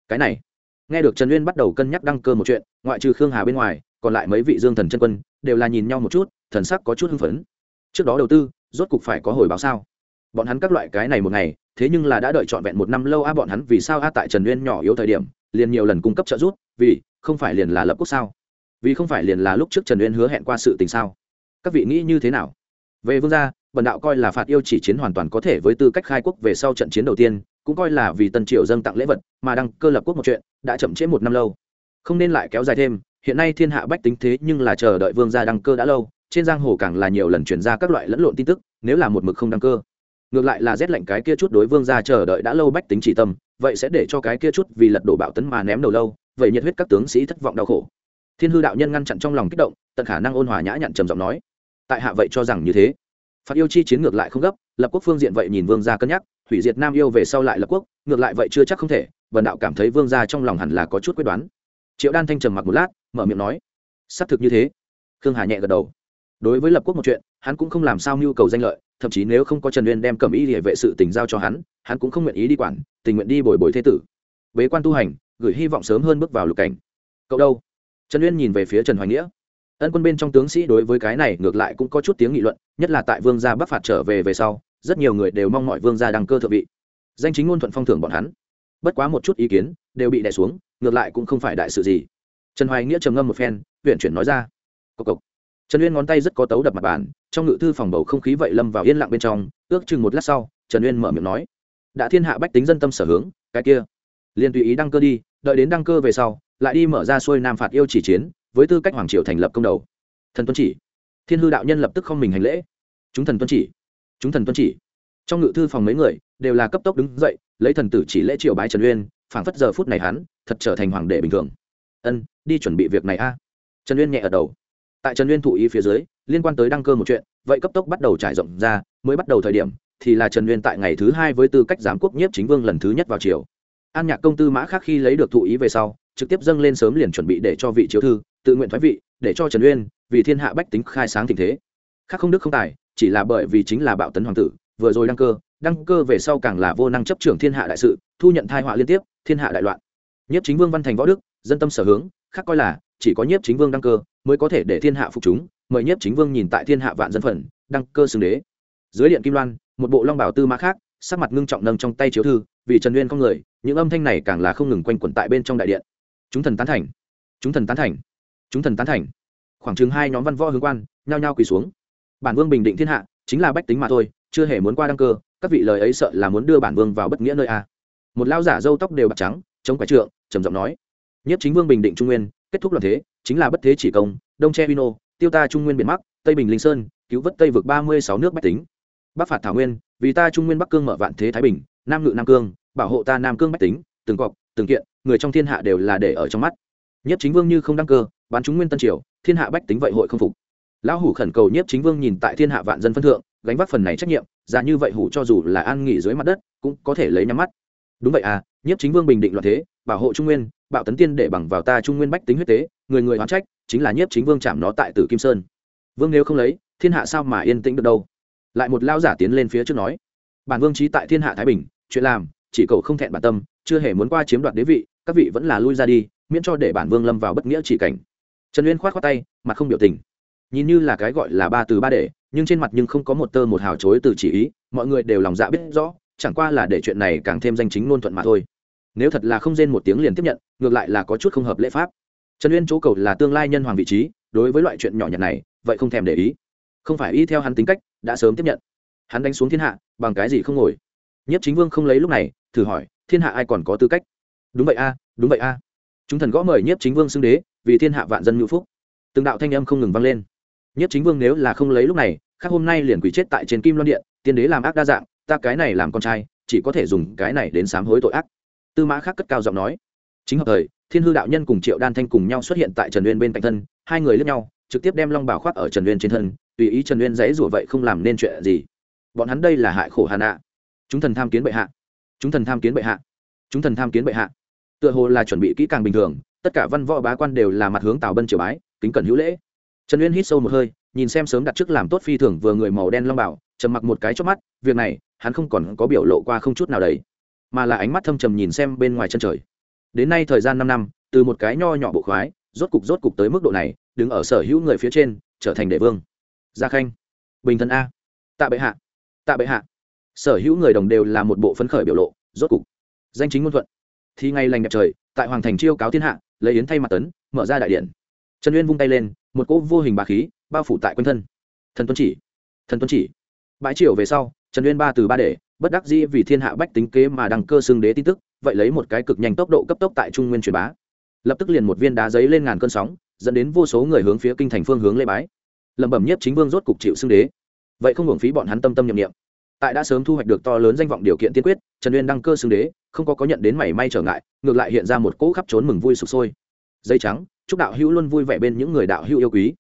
Cái này, nghe được trần uyên bắt đầu cân nhắc đăng cơ một chuyện, ngoại trừ khương hà bên ngoài, còn lại mấy vị dương thần chân quân, đều là nhìn nhau một chút, thần sắc có chút hưng phấn. Trước đó đầu tư, rốt cục phải có hồi báo sao? Bọn hắn các loại cái này một ngày, thế nhưng là đã đợi trọn vẹn một năm lâu a bọn hắn vì sao a tại trần uyên nhỏ yếu thời điểm, liền nhiều lần cung cấp trợ giúp, vì, không phải liền là lập quốc sao? Vì không phải liền là lúc trước trần uyên hứa hẹn qua sự tình sao? Các vị nghĩ như thế nào? Về vương gia bần đạo coi là phạt yêu chỉ chiến hoàn toàn có thể với tư cách khai quốc về sau trận chiến đầu tiên, cũng coi là vì tân triều dâng tặng lễ vật mà đăng cơ lập quốc một chuyện, đã chậm trễ một năm lâu. Không nên lại kéo dài thêm, hiện nay thiên hạ bách tính thế nhưng là chờ đợi vương gia đăng cơ đã lâu, trên giang hồ càng là nhiều lần chuyển ra các loại lẫn lộn tin tức, nếu là một mực không đăng cơ. Ngược lại là rét lạnh cái kia chút đối vương gia chờ đợi đã lâu bách tính chỉ tâm, vậy sẽ để cho cái kia chút vì lật đổ bạo tấn mà ném đầu lâu, vậy nhiệt huyết các tướng sĩ thất vọng đau khổ. Thiên hư đạo nhân ngăn chặn trong lòng kích động, tận khả năng ôn hòa nhã nhặn trầm giọng nói, tại hạ vậy cho rằng như thế phạt yêu chi chiến ngược lại không gấp, lập quốc phương diện vậy nhìn vương gia cân nhắc, hủy diệt nam yêu về sau lại lập quốc, ngược lại vậy chưa chắc không thể vần đạo cảm thấy vương gia trong lòng hẳn là có chút quyết đoán. Triệu đan thanh trầm mặc một lát, mở miệng nói, xác thực như thế. Khương hà nhẹ gật đầu. Đối với lập quốc một chuyện, hắn cũng không làm sao nhu cầu danh lợi, thậm chí nếu không có trần uyên đem cầm y địa vệ sự tình giao cho hắn hắn cũng không nguyện ý đi quản, tình nguyện đi bồi bồi thế tử. Bế quan tu hành, gửi hy vọng sớm hơn bước vào lục cảnh. Cậu đâu? Trần uyên nhìn về phía trần hoài nghĩa ân quân bên trong tướng sĩ đối với cái này ngược lại cũng có chút tiếng nghị luận, nhất là tại vương gia bắc phạt trở về về sau, rất nhiều người đều mong mọi vương gia đăng cơ thượng vị. Danh chính ngôn thuận phong thưởng bọn hắn. Bất quá một chút ý kiến đều bị đè xuống, ngược lại cũng không phải đại sự gì. Trần hoài nghĩa trầm ngâm một phen huyện chuyển nói ra. Cộc cộc. Trần uyên ngón tay rất có tấu đập mặt bàn, trong ngự thư phòng bầu không khí vậy lâm vào yên lặng bên trong, ước chừng một lát sau, trần uyên mở miệng nói. Đã thiên hạ bách tính dân tâm sở hướng, cái kia. Liền tùy ý đăng cơ đi, đợi đến đăng cơ về sau, lại đi mở ra xuôi nam phạt yêu chỉ chiến với tư cách hoàng triều thành lập công đầu. Thần tuân chỉ. Thiên hư đạo nhân lập tức không mình hành lễ. Chúng thần tuân chỉ. Chúng thần tuân chỉ. Trong ngự thư phòng mấy người đều là cấp tốc đứng dậy, lấy thần tử chỉ lễ triều bái trần uyên, phảng phất giờ phút này hắn thật trở thành hoàng đệ bình thường. Ân, đi chuẩn bị việc này a. Trần uyên nhẹ ở đầu. Tại trần uyên thụ ý phía dưới, liên quan tới đăng cơ một chuyện, vậy cấp tốc bắt đầu trải rộng ra, mới bắt đầu thời điểm thì là trần uyên tại ngày thứ hai với tư cách giám quốc nhiếp chính vương lần thứ nhất vào triều. An nhạc công tư mã khác khi lấy được thụ ý về sau, trực tiếp dâng lên sớm liền chuẩn bị để cho vị chiếu thư tự nguyện thoái vị, để cho trần uyên vì thiên hạ bách tính khai sáng tình thế. Khác không đức không tài, chỉ là bởi vì chính là bạo tấn hoàng tử, vừa rồi đăng cơ đăng cơ về sau càng là vô năng chấp trưởng thiên hạ đại sự, thu nhận thai họa liên tiếp, thiên hạ đại loạn. Nhất chính vương văn thành võ đức, dân tâm sở hướng, khác coi là chỉ có nhiếp chính vương đăng cơ mới có thể để thiên hạ phục chúng, mời nhiếp chính vương nhìn tại thiên hạ vạn dân phần, đăng cơ xưng đế. Dưới điện kim loan, một bộ long bảo tư mã khác, sắc mặt ngưng trọng nâng trong tay chiếu thư, vì trần uyên không người, những âm thanh này càng là không ngừng quanh quẩn tại bên trong đại điện. Chúng thần tán thành. Chúng thần tán thành chúng thần tán thành. Khoảng chừng hai nhóm văn võ hướng quan, nhao nhao quỳ xuống. Bản vương bình định thiên hạ, chính là bách tính mà thôi, chưa hề muốn qua đăng cơ, các vị lời ấy sợ là muốn đưa bản vương vào bất nghĩa nơi a. Một lao giả râu tóc đều bạc trắng, chống quái trượng, trầm giọng nói, nhất chính vương bình định trung nguyên, kết thúc loạn thế, chính là bất thế chỉ công, đông che vino tiêu ta trung nguyên biển bắc tây bình linh sơn, cứu vớt tây vực ba mươi sáu nước bách tính. Bắc phạt thảo nguyên, vì ta trung nguyên bắc cương mở vạn thế thái bình, nam ngự nam cương, bảo hộ ta nam cương bách tính, từng cọc, từng kiện, người trong thiên hạ đều là để ở trong mắt nhất chính vương như không đăng cơ, bán chúng nguyên tân triều, thiên hạ bách tính vậy hội không phục. Lão hủ khẩn cầu nhất chính vương nhìn tại thiên hạ vạn dân phân thượng, gánh vác phần này trách nhiệm, ra như vậy hủ cho dù là an nghỉ dưới mặt đất, cũng có thể lấy nhắm mắt. Đúng vậy à nhất chính vương bình định loạn thế, bảo hộ trung nguyên, bạo tấn tiên để bằng vào ta trung nguyên bách tính huyết tế, người người oán trách, chính là nhất chính vương chạm nó tại tử kim sơn. Vương nếu không lấy, thiên hạ sao mà yên tĩnh được đâu? Lại một lao giả tiến lên phía trước nói, bản vương trí tại thiên hạ thái bình, chuyện làm, chỉ cầu không thẹn bản tâm, chưa hề muốn qua chiếm đoạt đế vị, các vị vẫn là lui ra đi miễn cho để bản vương lâm vào bất nghĩa chỉ cảnh. Trần uyên khoát khoát tay, mặt không biểu tình. Nhìn như là cái gọi là ba từ ba để, nhưng trên mặt nhưng không có một tơ một hào chối từ chỉ ý, mọi người đều lòng dạ biết rõ, chẳng qua là để chuyện này càng thêm danh chính ngôn thuận mà thôi. Nếu thật là không rên một tiếng liền tiếp nhận, ngược lại là có chút không hợp lễ pháp. Trần uyên chỗ cầu là tương lai nhân hoàng vị trí, đối với loại chuyện nhỏ nhặt này, vậy không thèm để ý. Không phải y theo hắn tính cách, đã sớm tiếp nhận. Hắn đánh xuống thiên hạ, bằng cái gì không ngồi? Nhất chính vương không lấy lúc này, thử hỏi, thiên hạ ai còn có tư cách? Đúng vậy a, đúng vậy a chúng thần gõ mời nhiếp chính vương xưng đế, vì thiên hạ vạn dân ngữ phúc. Từng đạo thanh âm không ngừng vang lên. Nhiếp chính vương nếu là không lấy lúc này, khác hôm nay liền quỷ chết tại trên kim loan điện, tiên đế làm ác đa dạng, ta cái này làm con trai, chỉ có thể dùng cái này đến sám hối tội ác. Tư mã khác cất cao giọng nói. Chính hợp thời, thiên hư đạo nhân cùng triệu đan thanh cùng nhau xuất hiện tại trần uyên bên cạnh thân, hai người lướt nhau, trực tiếp đem long bảo khoác ở trần uyên trên thân, tùy ý trần uyên dãy rủa vậy không làm nên chuyện gì. Bọn hắn đây là hại khổ hà nạ chúng thần tham kiến bệ hạ. Chúng thần tham kiến bệ hạ. Chúng thần tham kiến bệ hạ tựa hồ là chuẩn bị kỹ càng bình thường, tất cả văn võ bá quan đều là mặt hướng tào bân triều bái, kính cẩn hữu lễ. Trần uyên hít sâu một hơi, nhìn xem sớm đặt trước làm tốt phi thường vừa người màu đen long bảo, trầm mặc một cái chót mắt, việc này, hắn không còn có biểu lộ qua không chút nào đấy mà là ánh mắt thâm trầm nhìn xem bên ngoài chân trời. Đến nay thời gian năm năm, từ một cái nho nhỏ bộ khoái, rốt cục rốt cục tới mức độ này, đứng ở sở hữu người phía trên, trở thành đệ vương. Gia khanh, bình thân a. Tạ bệ hạ, tạ bệ hạ. Sở hữu người đồng đều là một bộ phấn khởi biểu lộ, rốt cục. Danh chính ngôn thuận thì ngày lành đẹp trời, tại hoàng thành chiêu cáo thiên hạ, lấy yến thay mặt tấn, mở ra đại điện. Trần uyên vung tay lên, một cỗ vô hình bà khí bao phủ tại quanh thân. Thần tuân chỉ, thần tuân chỉ. Bãi triều về sau, trần uyên ba từ ba để bất đắc dĩ vì thiên hạ bách tính kế mà đăng cơ xương đế tin tức, vậy lấy một cái cực nhanh tốc độ cấp tốc tại trung nguyên truyền bá. Lập tức liền một viên đá giấy lên ngàn cơn sóng, dẫn đến vô số người hướng phía kinh thành phương hướng lê bái. Lẩm bẩm nhất chính vương rốt cục chịu xương đế. Vậy không hưởng phí bọn hắn tâm tâm nhậm niệm tại đã sớm thu hoạch được to lớn danh vọng điều kiện tiên quyết, trần uyên đăng cơ xưng đế, không có có nhận đến mảy may trở ngại, ngược lại hiện ra một cỗ khắp trốn mừng vui sụp sôi. Dây trắng, chúc đạo hữu luôn vui vẻ bên những người đạo hữu yêu quý.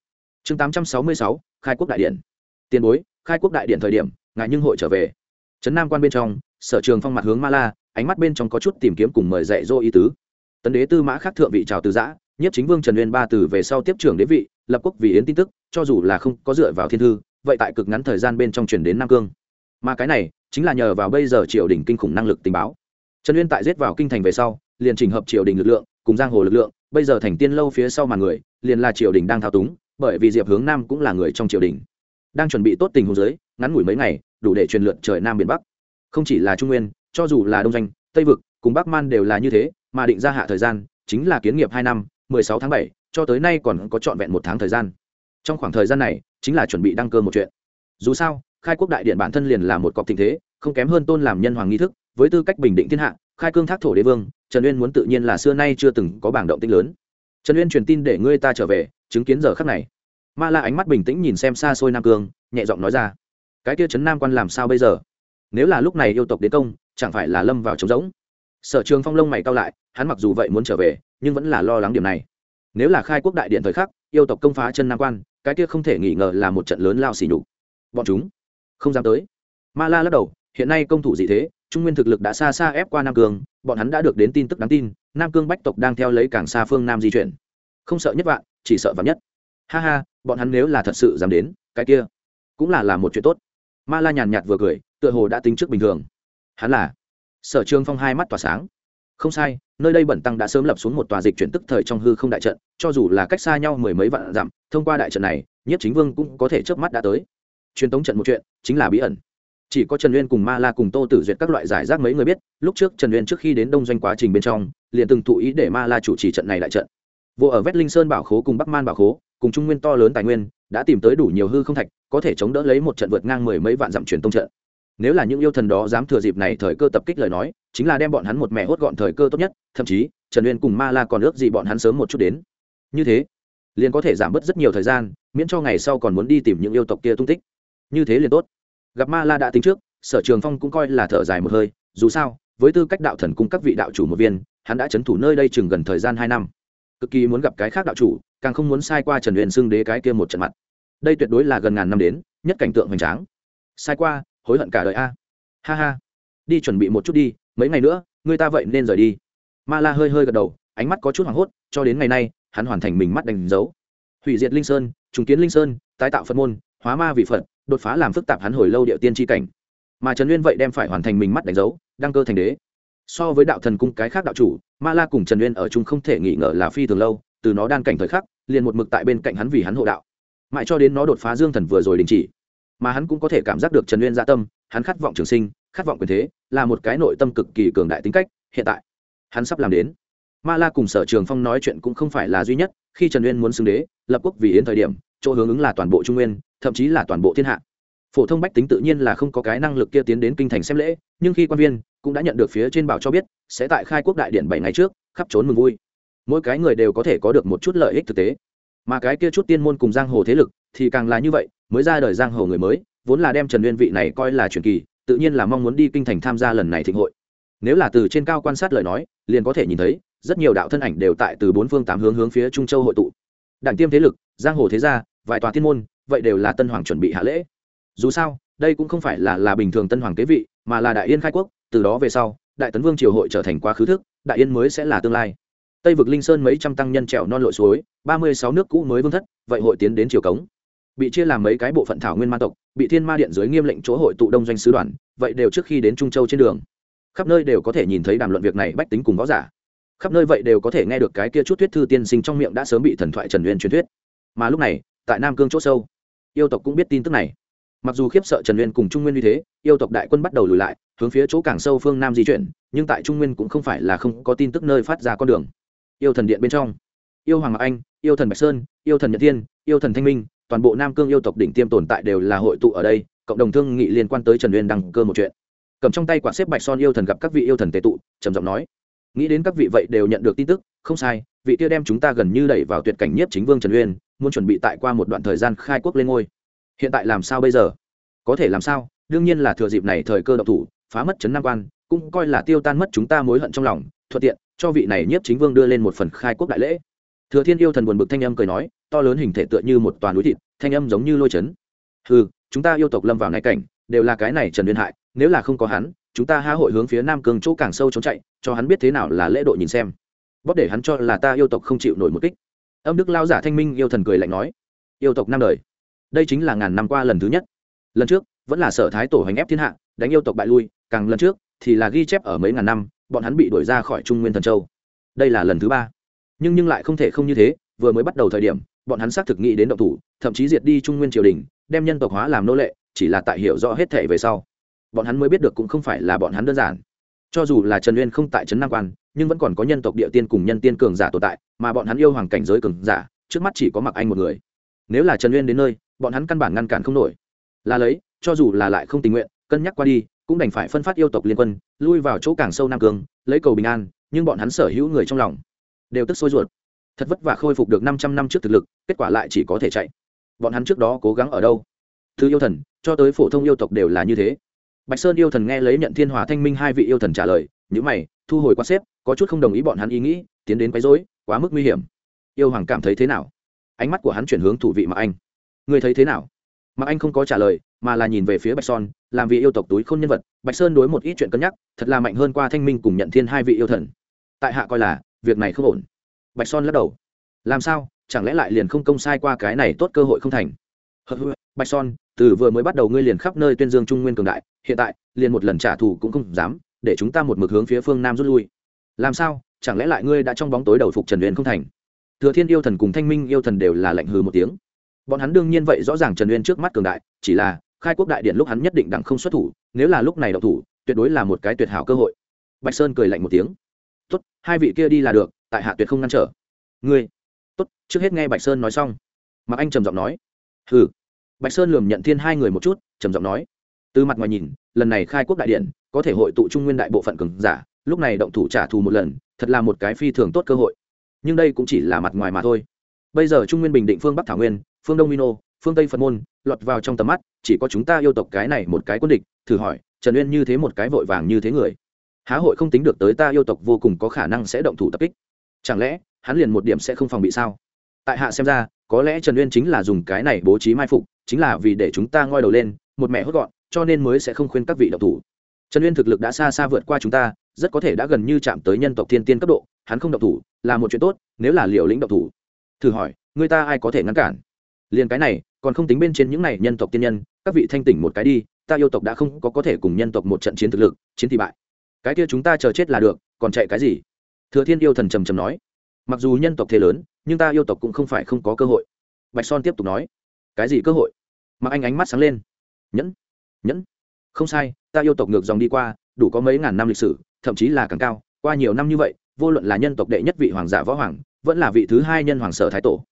Chương tám trăm sáu mươi sáu, khai quốc đại điện. Tiền bối, khai quốc đại điện thời điểm, ngài nhưng hội trở về. Trấn nam quan bên trong, sở trường phong mặt hướng ma la, ánh mắt bên trong có chút tìm kiếm cùng mời dạy dỗ ý tứ. Tấn đế tư mã khác thượng vị trào từ giã nhất chính vương trần uyên ba từ về sau tiếp trưởng đế vị, lập quốc vì yến tin tức, cho dù là không có dựa vào thiên thư, vậy tại cực ngắn thời gian bên trong chuyển đến nam cương mà cái này chính là nhờ vào bây giờ triều đình kinh khủng năng lực tình báo. Trần uyên tại giết vào kinh thành về sau, liền trình hợp triều đình lực lượng, cùng giang hồ lực lượng, bây giờ thành tiên lâu phía sau mà người, liền là triều đình đang thao túng, bởi vì diệp hướng nam cũng là người trong triều đình. Đang chuẩn bị tốt tình huống giới ngắn ngủi mấy ngày, đủ để truyền lượn trời nam biển bắc. Không chỉ là trung nguyên, cho dù là đông doanh, tây vực, cùng bắc man đều là như thế, mà định ra hạ thời gian, chính là kiến nghiệp hai năm, mười sáu tháng bảy, cho tới nay còn có trọn vẹn một tháng thời gian. Trong khoảng thời gian này, chính là chuẩn bị đăng cơ một chuyện. Dù sao khai quốc đại điện bản thân liền là một cọc tình thế, không kém hơn tôn làm nhân hoàng nghi thức, với tư cách bình định thiên hạ, khai cương thác thổ đế vương, trần uyên muốn tự nhiên là xưa nay chưa từng có bảng động tinh lớn. Trần uyên truyền tin để ngươi ta trở về, chứng kiến giờ khắc này. Ma la ánh mắt bình tĩnh nhìn xem xa xôi nam cương, nhẹ giọng nói ra, cái kia trấn nam quan làm sao bây giờ? Nếu là lúc này yêu tộc đến công, chẳng phải là lâm vào trống rỗng? Sở trường phong lông mày cao lại, hắn mặc dù vậy muốn trở về, nhưng vẫn là lo lắng điểm này. Nếu là khai quốc đại điện thời khắc, yêu tộc công phá chân nam quan, cái kia không thể nghi ngờ là một trận lớn lao xỉ nhục. Bọn chúng không dám tới. Ma la lắc đầu, hiện nay công thủ gì thế, trung nguyên thực lực đã xa xa ép qua nam cương, bọn hắn đã được đến tin tức đáng tin, nam cương bách tộc đang theo lấy càng xa phương nam di chuyển. Không sợ nhất vạn, chỉ sợ vạn nhất. Ha ha, bọn hắn nếu là thật sự dám đến, cái kia cũng là làm một chuyện tốt. Ma la nhàn nhạt vừa cười, tựa hồ đã tính trước bình thường. Hắn là sở trường phong hai mắt tỏa sáng. Không sai, nơi đây bẩn tăng đã sớm lập xuống một tòa dịch chuyển tức thời trong hư không đại trận, cho dù là cách xa nhau mười mấy vạn dặm, thông qua đại trận này, nhất chính vương cũng có thể chớp mắt đã tới truyền tống trận một chuyện, chính là bí ẩn. Chỉ có trần uyên cùng ma la cùng tô tử duyệt các loại giải rác mấy người biết, lúc trước trần uyên trước khi đến đông doanh quá trình bên trong, liền từng thụ ý để ma la chủ trì trận này đại trận. Vô ở vét linh sơn bảo khố cùng bắc man bảo khố, cùng trung nguyên to lớn tài nguyên, đã tìm tới đủ nhiều hư không thạch, có thể chống đỡ lấy một trận vượt ngang mười mấy vạn dặm truyền tông trận. Nếu là những yêu thần đó dám thừa dịp này thời cơ tập kích lời nói, chính là đem bọn hắn một mẹ hốt gọn thời cơ tốt nhất, thậm chí, trần uyên cùng ma la còn ước gì bọn hắn sớm một chút đến. Như thế, liền có thể giảm bớt rất nhiều thời gian, miễn cho ngày sau còn muốn đi tìm những yêu tộc kia tung tích như thế liền tốt. Gặp ma la đã tính trước, sở trường phong cũng coi là thở dài một hơi, dù sao, với tư cách đạo thần cung các vị đạo chủ một viên, hắn đã c h ấ n thủ nơi đây chừng gần thời gian hai năm. Cực kỳ muốn gặp cái khác đạo chủ, càng không muốn sai qua trần huyền xưng đế cái kia một trận mặt. Đây tuyệt đối là gần ngàn năm đến, nhất cảnh tượng hoành tráng. Sai qua, hối hận cả đời a. Ha ha. Đi chuẩn bị một chút đi, mấy ngày nữa, người ta vậy nên rời đi. Ma la hơi hơi gật đầu, ánh mắt có chút hoảng hốt, cho đến ngày nay, hắn hoàn thành mình mắt đánh dấu. Hủy diệt linh sơn, trùng kiến linh sơn, tái tạo phật môn, hóa ma vị phật đột phá làm phức tạp hắn hồi lâu địa tiên tri cảnh. Mà trần uyên vậy đem phải hoàn thành mình mắt đánh dấu, đăng cơ thành đế. So với đạo thần cung cái khác đạo chủ, ma la cùng trần uyên ở chung không thể nghỉ ngờ là phi thường lâu, từ nó đan cảnh thời khắc, liền một mực tại bên cạnh hắn vì hắn hộ đạo. Mãi cho đến nó đột phá dương thần vừa rồi đình chỉ, mà hắn cũng có thể cảm giác được trần uyên gia dạ tâm, hắn khát vọng trường sinh, khát vọng quyền thế, là một cái nội tâm cực kỳ cường đại tính cách, hiện tại, hắn sắp làm đến. Ma la cùng sở trường phong nói chuyện cũng không phải là duy nhất, khi trần uyên muốn xưng đế, lập quốc vì yến thời điểm, chỗ hướng ứng là toàn bộ trung nguyên thậm chí là toàn bộ thiên hạ. Phổ thông bách tính tự nhiên là không có cái năng lực kia tiến đến kinh thành xem lễ, nhưng khi quan viên cũng đã nhận được phía trên bảo cho biết, sẽ tại khai quốc đại điện bảy ngày trước, khắp trốn mừng vui. Mỗi cái người đều có thể có được một chút lợi ích thực tế. Mà cái kia chút tiên môn cùng giang hồ thế lực thì càng là như vậy, mới ra đời giang hồ người mới, vốn là đem trần nguyên vị này coi là truyền kỳ, tự nhiên là mong muốn đi kinh thành tham gia lần này thịnh hội. Nếu là từ trên cao quan sát lời nói, liền có thể nhìn thấy, rất nhiều đạo thân ảnh đều tại từ bốn phương tám hướng hướng phía trung châu hội tụ. Đảng tiêm thế lực, giang hồ thế gia, vài tòa thiên môn vậy đều là tân hoàng chuẩn bị hạ lễ. Dù sao, đây cũng không phải là là bình thường tân hoàng kế vị, mà là đại yên khai quốc, từ đó về sau, đại tấn vương triều hội trở thành quá khứ thức, đại yên mới sẽ là tương lai. Tây vực linh sơn mấy trăm tăng nhân trèo non lội suối, ba mươi sáu nước cũ mới vương thất, vậy hội tiến đến triều cống. Bị chia làm mấy cái bộ phận thảo nguyên ma tộc, bị thiên ma điện dưới nghiêm lệnh chỗ hội tụ đông doanh sứ đoàn, vậy đều trước khi đến trung châu trên đường. Khắp nơi đều có thể nhìn thấy đàm luận việc này bách tính cùng võ giả. Khắp nơi vậy đều có thể nghe được cái kia chút thuyết thư tiên sinh trong miệng đã sớm bị thần thoại trần uyên truyền thuyết. Mà lúc này, tại nam cương c h ỗ sâu yêu tộc cũng biết tin tức này. Mặc dù khiếp sợ trần uyên cùng trung nguyên như thế, yêu tộc đại quân bắt đầu lùi lại, hướng phía chỗ càng sâu phương nam di chuyển, nhưng tại trung nguyên cũng không phải là không có tin tức nơi phát ra con đường. Yêu thần điện bên trong, yêu hoàng ngọc anh, yêu thần bạch sơn, yêu thần nhật thiên, yêu thần thanh minh, toàn bộ nam cương yêu tộc đỉnh tiêm tồn tại đều là hội tụ ở đây, cộng đồng thương nghị liên quan tới trần uyên đăng cơ một chuyện. Cầm trong tay quả xếp bạch son yêu thần gặp các vị yêu thần tệ tụ, trầm giọng nói. Nghĩ đến các vị vậy đều nhận được tin tức, không sai vị kia đem chúng ta gần như đẩy vào tuyệt cảnh nhất chính vương trần uyên, muốn chuẩn bị tại qua một đoạn thời gian khai quốc lên ngôi. Hiện tại làm sao bây giờ? Có thể làm sao? Đương nhiên là thừa dịp này thời cơ độc thủ, phá mất trấn nam quan, cũng coi là tiêu tan mất chúng ta mối hận trong lòng, thuận tiện cho vị này nhiếp chính vương đưa lên một phần khai quốc đại lễ. Thừa thiên yêu thần buồn bực thanh âm cười nói, to lớn hình thể tựa như một toàn núi thịt, thanh âm giống như lôi chấn. Ừ chúng ta yêu tộc lâm vào này cảnh, đều là cái này trần liên hại, nếu là không có hắn, chúng ta há hội hướng phía nam cường chỗ càng sâu trốn chạy, cho hắn biết thế nào là lễ độ nhìn xem bóp để hắn cho là ta yêu tộc không chịu nổi một kích. Âm đức lao giả thanh minh yêu thần cười lạnh nói, yêu tộc năm đời, đây chính là ngàn năm qua lần thứ nhất. Lần trước, vẫn là sở thái tổ hành ép thiên hạ, đánh yêu tộc bại lui, càng lần trước thì là ghi chép ở mấy ngàn năm, bọn hắn bị đuổi ra khỏi trung nguyên thần châu. Đây là lần thứ ba. Nhưng nhưng lại không thể không như thế, vừa mới bắt đầu thời điểm, bọn hắn xác thực nghĩ đến động thủ, thậm chí diệt đi trung nguyên triều đình, đem nhân tộc hóa làm nô lệ, chỉ là tại hiểu rõ hết thể về sau. Bọn hắn mới biết được cũng không phải là bọn hắn đơn giản. Cho dù là trần uyên không tại trấn nam quan nhưng vẫn còn có nhân tộc địa tiên cùng nhân tiên cường giả tồn tại, mà bọn hắn yêu hoàng cảnh giới cường giả, trước mắt chỉ có mặc anh một người. Nếu là trần uyên đến nơi, bọn hắn căn bản ngăn cản không nổi. Là lấy, cho dù là lại không tình nguyện, cân nhắc qua đi, cũng đành phải phân phát yêu tộc liên quân, lui vào chỗ càng sâu nam cương, lấy cầu bình an, nhưng bọn hắn sở hữu người trong lòng đều tức sôi ruột. Thật vất vả khôi phục được năm trăm năm trước thực lực, kết quả lại chỉ có thể chạy. Bọn hắn trước đó cố gắng ở đâu? Thứ yêu thần, cho tới phổ thông yêu tộc đều là như thế. Bạch sơn yêu thần nghe lấy nhận thiên hòa thanh minh hai vị yêu thần trả lời những mày, thu hồi quan xếp, có chút không đồng ý bọn hắn ý nghĩ, tiến đến quấy rối, quá mức nguy hiểm. Yêu hoàng cảm thấy thế nào? Ánh mắt của hắn chuyển hướng thủ vị mà anh. Người thấy thế nào? Mà anh không có trả lời, mà là nhìn về phía bạch son, làm vị yêu tộc túi khôn nhân vật. Bạch sơn đối một ít chuyện cân nhắc, thật là mạnh hơn qua thanh minh cùng nhận thiên hai vị yêu thần. Tại hạ coi là, việc này không ổn. Bạch son lắc đầu. Làm sao? Chẳng lẽ lại liền không công sai qua cái này tốt cơ hội không thành? Bạch son, từ vừa mới bắt đầu ngươi liền khắp nơi tuyên dương trung nguyên cường đại, hiện tại, liền một lần trả thù cũng không dám để chúng ta một mực hướng phía phương nam rút lui. Làm sao? Chẳng lẽ lại ngươi đã trong bóng tối đầu phục trần uyên không thành? Thừa thiên yêu thần cùng thanh minh yêu thần đều là lạnh hừ một tiếng. Bọn hắn đương nhiên vậy rõ ràng trần uyên trước mắt cường đại, chỉ là khai quốc đại điện lúc hắn nhất định đặng không xuất thủ, nếu là lúc này đậu thủ, tuyệt đối là một cái tuyệt hảo cơ hội. Bạch sơn cười lạnh một tiếng. Tốt, hai vị kia đi là được, tại hạ tuyệt không ngăn trở. Ngươi? Tốt, trước hết nghe bạch sơn nói xong. Mặc anh trầm giọng nói. Hừ. Bạch sơn lườm nhận thiên hai người một chút, trầm giọng nói. Từ mặt ngoài nhìn, lần này khai quốc đại điện có thể hội tụ trung nguyên đại bộ phận cường giả, lúc này động thủ trả thù một lần, thật là một cái phi thường tốt cơ hội. Nhưng đây cũng chỉ là mặt ngoài mà thôi. Bây giờ trung nguyên bình định phương bắc thảo nguyên, phương đông mino, phương tây phật môn, lọt vào trong tầm mắt, chỉ có chúng ta yêu tộc cái này một cái quân địch, thử hỏi, trần uyên như thế một cái vội vàng như thế người, há hội không tính được tới ta yêu tộc vô cùng có khả năng sẽ động thủ tập kích. Chẳng lẽ, hắn liền một điểm sẽ không phòng bị sao? Tại hạ xem ra, có lẽ trần uyên chính là dùng cái này bố trí mai phục, chính là vì để chúng ta ngoi đầu lên, một mẹ hốt gọn, cho nên mới sẽ không khuyên các vị động thủ trần uyên thực lực đã xa xa vượt qua chúng ta, rất có thể đã gần như chạm tới nhân tộc thiên tiên cấp độ, hắn không động thủ, là một chuyện tốt, nếu là liều lĩnh động thủ. Thử hỏi, người ta ai có thể ngăn cản? Liền cái này, còn không tính bên trên những này nhân tộc tiên nhân, các vị thanh tỉnh một cái đi, ta yêu tộc đã không có có thể cùng nhân tộc một trận chiến thực lực, chiến thì bại. Cái kia chúng ta chờ chết là được, còn chạy cái gì? Thừa thiên yêu thần trầm trầm nói. Mặc dù nhân tộc thế lớn, nhưng ta yêu tộc cũng không phải không có cơ hội. Bạch son tiếp tục nói. Cái gì cơ hội? Mặc anh ánh mắt sáng lên. Nhẫn. Nhẫn. Không sai ta yêu tộc ngược dòng đi qua, đủ có mấy ngàn năm lịch sử, thậm chí là càng cao, qua nhiều năm như vậy, vô luận là nhân tộc đệ nhất vị hoàng giả võ hoàng, vẫn là vị thứ hai nhân hoàng sở thái tổ.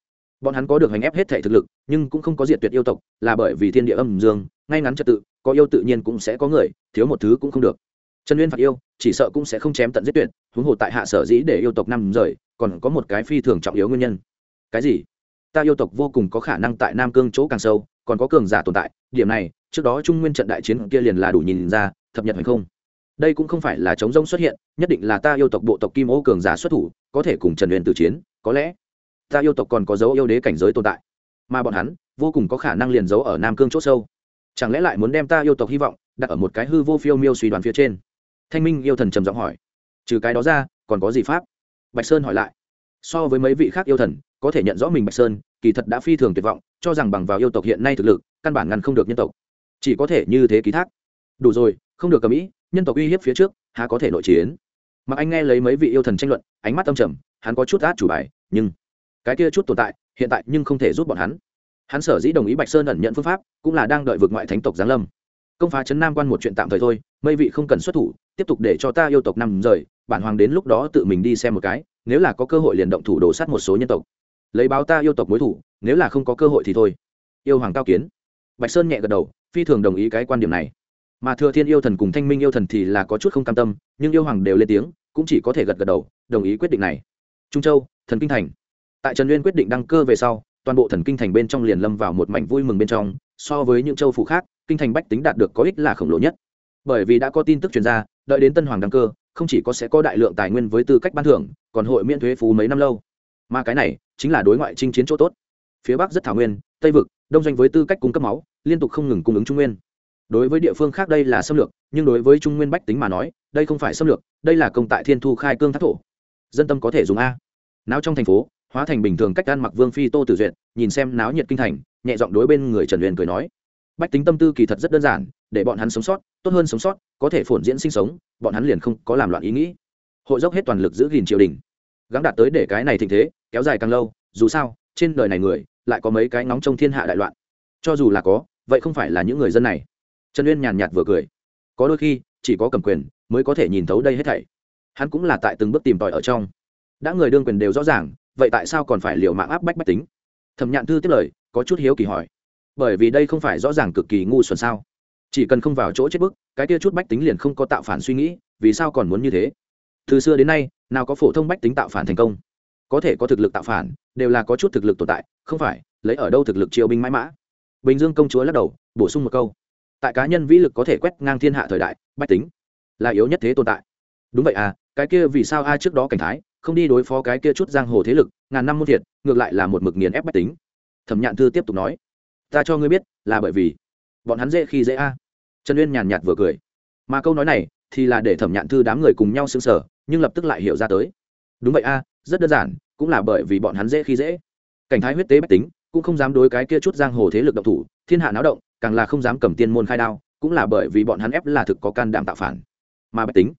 Bọn hắn có được hành ép hết thể thực lực, nhưng cũng không có diệt tuyệt yêu tộc, là bởi vì thiên địa âm dương, ngay ngắn trật tự, có yêu tự nhiên cũng sẽ có người, thiếu một thứ cũng không được. Trần uyên phạt yêu, chỉ sợ cũng sẽ không chém tận giết tuyệt, huống hồ tại hạ sở dĩ để yêu tộc năm rời, còn có một cái phi thường trọng yếu nguyên nhân. Cái gì? Ta yêu tộc vô cùng có khả năng tại nam cương chỗ càng sâu, còn có cường giả tồn tại, điểm này trước đó trung nguyên trận đại chiến kia liền là đủ nhìn ra, thập nhật hay không. Đây cũng không phải là chống rông xuất hiện, nhất định là ta yêu tộc bộ tộc kim ô cường giả xuất thủ, có thể cùng trần huyền từ chiến, có lẽ ta yêu tộc còn có dấu yêu đế cảnh giới tồn tại. Mà bọn hắn vô cùng có khả năng liền giấu ở nam cương c h ỗ sâu. Chẳng lẽ lại muốn đem ta yêu tộc hy vọng đặt ở một cái hư vô phiêu miêu suy đoán phía trên? Thanh minh yêu thần trầm giọng hỏi. Trừ cái đó ra, còn có gì pháp? Bạch sơn hỏi lại. So với mấy vị khác yêu thần, có thể nhận rõ mình bạch sơn, kỳ thật đã phi thường tuyệt vọng, cho rằng bằng vào yêu tộc hiện nay thực lực, căn bản ngăn không được nhân tộc chỉ có thể như thế ký thác. Đủ rồi, không được cầm ý, nhân tộc uy hiếp phía trước, há có thể nội chiến? Mà anh nghe lấy mấy vị yêu thần tranh luận, ánh mắt tâm trầm, hắn có chút át chủ bài, nhưng cái kia chút tồn tại, hiện tại nhưng không thể giúp bọn hắn. Hắn sở dĩ đồng ý bạch sơn ẩn nhận phương pháp, cũng là đang đợi vượt ngoại thánh tộc giáng lâm. Công phá chấn nam quan một chuyện tạm thời thôi mây vị không cần xuất thủ, tiếp tục để cho ta yêu tộc nằm rời, bản hoàng đến lúc đó tự mình đi xem một cái, nếu là có cơ hội liền động thủ đổ sát một số nhân tộc. Lấy báo ta yêu tộc mối thủ, nếu là không có cơ hội thì thôi. Yêu hoàng cao kiến. Bạch sơn nhẹ gật đầu phi thường đồng ý cái quan điểm này. Mà thừa thiên yêu thần cùng thanh minh yêu thần thì là có chút không cam tâm, nhưng yêu hoàng đều lên tiếng, cũng chỉ có thể gật gật đầu, đồng ý quyết định này. Trung châu, thần kinh thành. Tại trần uyên quyết định đăng cơ về sau, toàn bộ thần kinh thành bên trong liền lâm vào một mảnh vui mừng bên trong, so với những châu phủ khác, kinh thành bách tính đạt được có ích là khổng lồ nhất. Bởi vì đã có tin tức truyền ra, đợi đến tân hoàng đăng cơ, không chỉ có sẽ có đại lượng tài nguyên với tư cách ban thưởng, còn hội miễn thuế phú mấy năm lâu. Mà cái này chính là đối ngoại chinh chiến chỗ tốt. Phía bắc rất thảo nguyên, tây vực, đông doanh với tư cách cung cấp máu liên tục không ngừng cung ứng trung nguyên. Đối với địa phương khác đây là xâm lược, nhưng đối với trung nguyên bách tính mà nói, đây không phải xâm lược, đây là công tại thiên thu khai cương thác thổ. Dân tâm có thể dùng a. Náo trong thành phố, hóa thành bình thường cách gan mặc vương phi tô tử duyệt, nhìn xem náo nhiệt kinh thành, nhẹ giọng đối bên người trần huyền cười nói. Bách tính tâm tư kỳ thật rất đơn giản, để bọn hắn sống sót, tốt hơn sống sót, có thể phồn diễn sinh sống, bọn hắn liền không có làm loạn ý nghĩ. Hội dốc hết toàn lực giữ gìn triều đình. Gắng đạt tới để cái này thịnh thế, kéo dài càng lâu, dù sao, trên đời này người, lại có mấy cái nóng trong thiên hạ đại loạn. Cho dù là có vậy không phải là những người dân này trần uyên nhàn nhạt vừa cười có đôi khi chỉ có cầm quyền mới có thể nhìn thấu đây hết thảy hắn cũng là tại từng bước tìm tòi ở trong đã người đương quyền đều rõ ràng vậy tại sao còn phải liều mạng áp bách bách tính thẩm nhạn thư tiếp lời có chút hiếu kỳ hỏi bởi vì đây không phải rõ ràng cực kỳ ngu xuẩn sao chỉ cần không vào chỗ chết bức cái kia chút bách tính liền không có tạo phản suy nghĩ vì sao còn muốn như thế từ xưa đến nay nào có phổ thông bách tính tạo phản thành công có thể có thực lực tạo phản đều là có chút thực lực tồn tại không phải lấy ở đâu thực lực triều binh mãi mã bình dương công chúa lắc đầu, bổ sung một câu. Tại cá nhân vĩ lực có thể quét ngang thiên hạ thời đại, bách tính là yếu nhất thế tồn tại. Đúng vậy à cái kia vì sao ai trước đó cảnh thái, không đi đối phó cái kia chút giang hồ thế lực, ngàn năm muôn thiệt, ngược lại là một mực nghiền ép bách tính? Thẩm nhạn thư tiếp tục nói. Ta cho ngươi biết, là bởi vì bọn hắn dễ khi dễ a. Trần uyên nhàn nhạt vừa cười. Mà câu nói này thì là để thẩm nhạn thư đám người cùng nhau xứng sở nhưng lập tức lại hiểu ra tới. Đúng vậy a, rất đơn giản, cũng là bởi vì bọn hắn dễ khi dễ. Cảnh thái huyết tế bách tính cũng không dám đối cái kia chút giang hồ thế lực động thủ, thiên hạ náo động, càng là không dám cầm tiên môn khai đao, cũng là bởi vì bọn hắn ép là thực có can đảm tạo phản. Mà bách tính,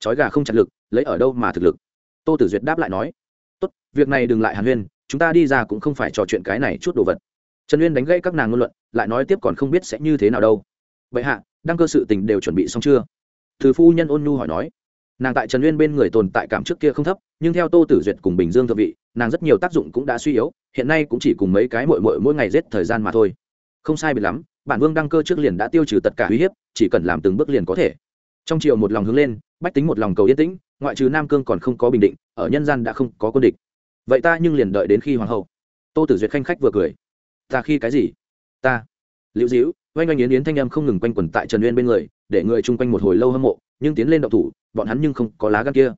chói gà không chặt lực, lấy ở đâu mà thực lực? Tô tử duyệt đáp lại nói, tốt, việc này đừng lại hàn huyên, chúng ta đi ra cũng không phải trò chuyện cái này chút đồ vật. Trần uyên đánh gãy các nàng ngôn luận, lại nói tiếp còn không biết sẽ như thế nào đâu. Vậy hạ, đăng cơ sự tình đều chuẩn bị xong chưa? Từ phu nhân ôn nhu hỏi nói. Nàng tại trần uyên bên người tồn tại cảm trước kia không thấp nhưng theo tô tử duyệt cùng bình dương thượng vị, nàng rất nhiều tác dụng cũng đã suy yếu, hiện nay cũng chỉ cùng mấy cái mội mội mỗi ngày rết thời gian mà thôi. Không sai bị lắm, bản vương đăng cơ trước liền đã tiêu trừ tất cả uy hiếp, chỉ cần làm từng bước liền có thể. Trong triều một lòng hướng lên, bách tính một lòng cầu yên tĩnh, ngoại trừ nam cương còn không có bình định, ở nhân gian đã không có quân địch. Vậy ta nhưng liền đợi đến khi hoàng hậu. Tô tử duyệt khanh khách vừa cười. Ta khi cái gì? Ta. Liễu dĩu oanh oanh yến yến thanh em không ngừng quanh quẩn tại trần uyên bên người, để người chung quanh một hồi lâu hâm mộ, nhưng tiến lên động thủ, bọn hắn nhưng không có lá gan kia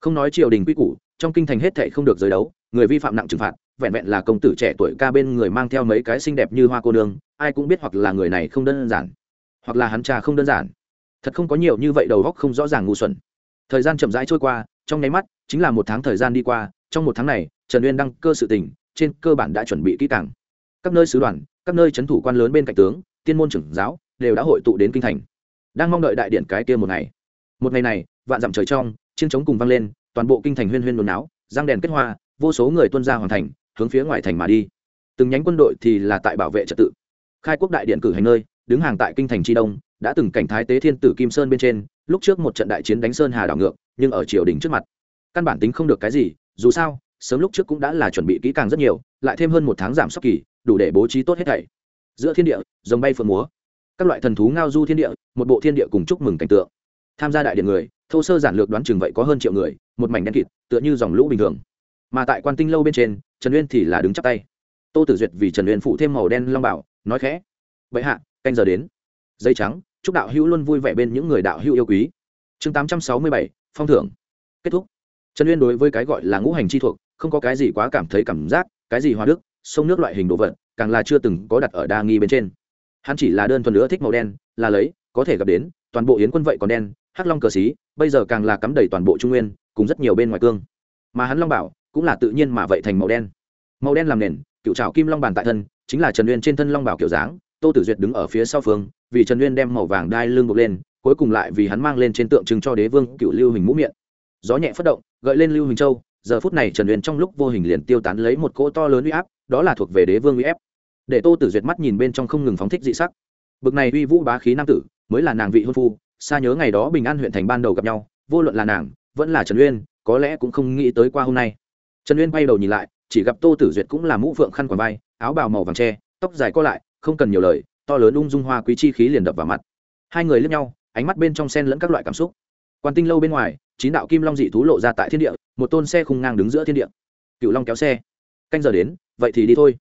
không nói triều đình quy củ, trong kinh thành hết thệ không được giới đấu, người vi phạm nặng trừng phạt, vẹn vẹn là công tử trẻ tuổi ca bên người mang theo mấy cái xinh đẹp như hoa cô nương, ai cũng biết hoặc là người này không đơn giản, hoặc là hắn cha không đơn giản. Thật không có nhiều như vậy đầu góc không rõ ràng ngu xuẩn. Thời gian chậm rãi trôi qua, trong nháy mắt, chính là một tháng thời gian đi qua, trong một tháng này, trần uyên đăng cơ sự tình, trên cơ bản đã chuẩn bị kỹ càng. Các nơi sứ đoàn, các nơi trấn thủ quan lớn bên cạnh tướng, tiên môn trưởng giáo, đều đã hội tụ đến kinh thành. Đang mong đợi đại điện cái kia một ngày. Một ngày này, vạn dặm trời trong chiêng trống cùng vang lên, toàn bộ kinh thành huyên huyên nôn náo, răng đèn kết hoa, vô số người tuân ra hoàn thành, hướng phía ngoài thành mà đi. Từng nhánh quân đội thì là tại bảo vệ trật tự. Khai quốc đại điện cử hành nơi, đứng hàng tại kinh thành tri đông, đã từng cảnh thái tế thiên tử kim sơn bên trên, lúc trước một trận đại chiến đánh sơn hà đảo ngược, nhưng ở triều đình trước mặt, căn bản tính không được cái gì, dù sao, sớm lúc trước cũng đã là chuẩn bị kỹ càng rất nhiều, lại thêm hơn một tháng giảm sốc kỳ, đủ để bố trí tốt hết thảy. Giữa thiên địa, dòng bay phượng múa. Các loại thần thú ngao du thiên địa, một bộ thiên địa cùng chúc mừng cảnh tượng. Tham gia đại điện người thô sơ giản lược đoán chừng vậy có hơn triệu người, một mảnh đen kịt, tựa như dòng lũ bình thường. Mà tại quan tinh lâu bên trên, trần uyên thì là đứng chắp tay. Tô tử duyệt vì trần uyên phụ thêm màu đen long bảo, nói khẽ vậy hạ, canh giờ đến. Dây trắng, chúc đạo hữu luôn vui vẻ bên những người đạo hữu yêu quý. Chương tám trăm sáu mươi bảy, phong thưởng. Kết thúc. Trần uyên đối với cái gọi là ngũ hành chi thuộc, không có cái gì quá cảm thấy cảm giác, cái gì hoa đức, sông nước loại hình đồ vật, càng là chưa từng có đặt ở đa nghi bên trên. Hắn chỉ là đơn thuần nữa thích màu đen, là lấy, có thể gặp đến, toàn bộ yến quân vậy còn đen hắc long cờ xí, bây giờ càng là cắm đầy toàn bộ trung nguyên, cùng rất nhiều bên ngoài cương. Mà hắn long bảo cũng là tự nhiên mà vậy thành màu đen. Màu đen làm nền, cựu trào kim long bàn tại thân, chính là trần uyên trên thân long bảo kiểu dáng, tô tử duyệt đứng ở phía sau phương, vì trần uyên đem màu vàng đai lưng bục lên, cuối cùng lại vì hắn mang lên trên tượng trưng cho đế vương cựu lưu hình mũ miệng. Gió nhẹ phất động, gợi lên lưu hình châu, giờ phút này trần uyên trong lúc vô hình liền tiêu tán lấy một cỗ to lớn uy áp, đó là thuộc về đế vương uy ép. Để tô tử duyệt mắt nhìn bên trong không ngừng phóng thích dị sắc. Bực này uy vũ bá khí nam tử, mới là nàng vị hôn phu xa nhớ ngày đó bình an huyện thành ban đầu gặp nhau, vô luận là nàng, vẫn là trần uyên, có lẽ cũng không nghĩ tới qua hôm nay. Trần uyên quay đầu nhìn lại, chỉ gặp tô tử duyệt cũng là mũ phượng khăn quàng vai, áo bào màu vàng tre tóc dài co lại, không cần nhiều lời, to lớn ung dung hoa quý chi khí liền đập vào mặt. Hai người lướt nhau, ánh mắt bên trong sen lẫn các loại cảm xúc. Quan tinh lâu bên ngoài, chín đạo kim long dị thú lộ ra tại thiên địa, một tôn xe khung ngang đứng giữa thiên địa. Cựu long kéo xe. Canh giờ đến, vậy thì đi thôi.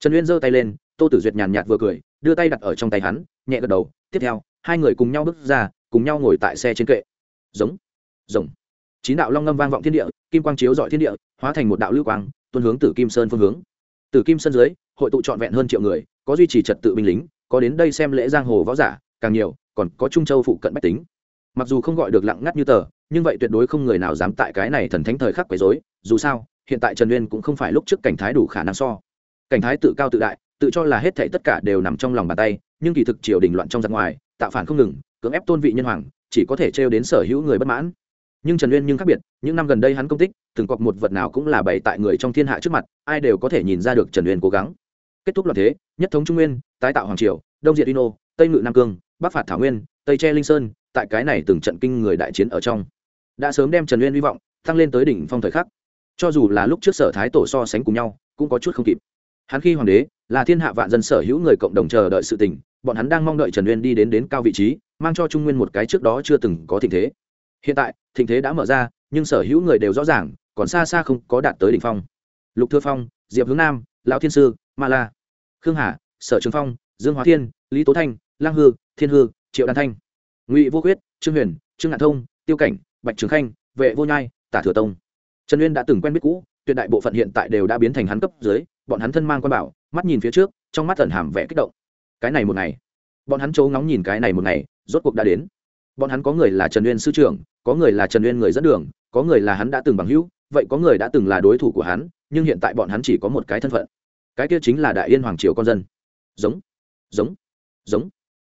Trần uyên giơ tay lên, tô tử duyệt nhàn nhạt vừa cười, đưa tay đặt ở trong tay hắn, nhẹ gật đầu. Tiếp theo, hai người cùng nhau bước ra cùng nhau ngồi tại xe trên kệ. Giống giống. Chín đạo long ngâm vang vọng thiên địa, kim quang chiếu dọi thiên địa, hóa thành một đạo lưu quang, tuôn hướng từ kim sơn phương hướng. Từ kim sơn dưới, hội tụ trọn vẹn hơn triệu người, có duy trì trật tự binh lính, có đến đây xem lễ giang hồ võ giả, càng nhiều, còn có trung châu phụ cận bách tính. Mặc dù không gọi được lặng ngắt như tờ, nhưng vậy tuyệt đối không người nào dám tại cái này thần thánh thời khắc quấy rối, dù sao, hiện tại trần uyên cũng không phải lúc trước cảnh thái đủ khả năng so. Cảnh thái tự cao tự đại, tự cho là hết thảy tất cả đều nằm trong lòng bàn tay, nhưng kỳ thực triều đình loạn trong giặc ngoài, tạo phản không ngừng cưỡng ép tôn vị nhân hoàng, chỉ có thể trêu đến sở hữu người bất mãn. Nhưng trần uyên nhưng khác biệt, những năm gần đây hắn công tích, từng cọc một vật nào cũng là bày tại người trong thiên hạ trước mặt, ai đều có thể nhìn ra được trần uyên cố gắng. Kết thúc loạn thế, nhất thống trung nguyên, tái tạo hoàng triều, đông diệt ino tây ngự nam cương, bắc phạt thảo nguyên, tây tre linh sơn, tại cái này từng trận kinh người đại chiến ở trong. Đã sớm đem trần uyên hy vọng tăng lên tới đỉnh phong thời khắc. Cho dù là lúc trước sở thái tổ so sánh cùng nhau, cũng có chút không kịp. Hắn khi hoàng đế, là thiên hạ vạn dân sở hữu người cộng đồng chờ đợi sự tình bọn hắn đang mong đợi trần uyên đi đến đến cao vị trí, mang cho trung nguyên một cái trước đó chưa từng có tình thế. Hiện tại, thịnh thế đã mở ra, nhưng sở hữu người đều rõ ràng, còn xa xa không có đạt tới đỉnh phong. Lục thừa phong, diệp hướng nam, lão thiên sư, ma la, khương hà, sở trường phong, dương hóa thiên, lý tố thanh, lang hư, thiên hư, triệu đan thanh, ngụy vô quyết trương huyền, trương ngạn thông, tiêu cảnh, bạch trường khanh, vệ vô nhai, tả thừa tông. Trần uyên đã từng quen biết cũ, tuyệt đại bộ phận hiện tại đều đã biến thành hắn cấp dưới, bọn hắn thân mang quan bảo, mắt nhìn phía trước, trong mắt tẩn hàm vẽ kích động cái này một ngày. Bọn hắn chấu ngóng nhìn cái này một ngày, rốt cuộc đã đến. Bọn hắn có người là trần uyên sư trưởng, có người là trần uyên người dẫn đường, có người là hắn đã từng bằng hữu, vậy có người đã từng là đối thủ của hắn, nhưng hiện tại bọn hắn chỉ có một cái thân phận. Cái kia chính là đại yên hoàng triều con dân. Giống giống giống.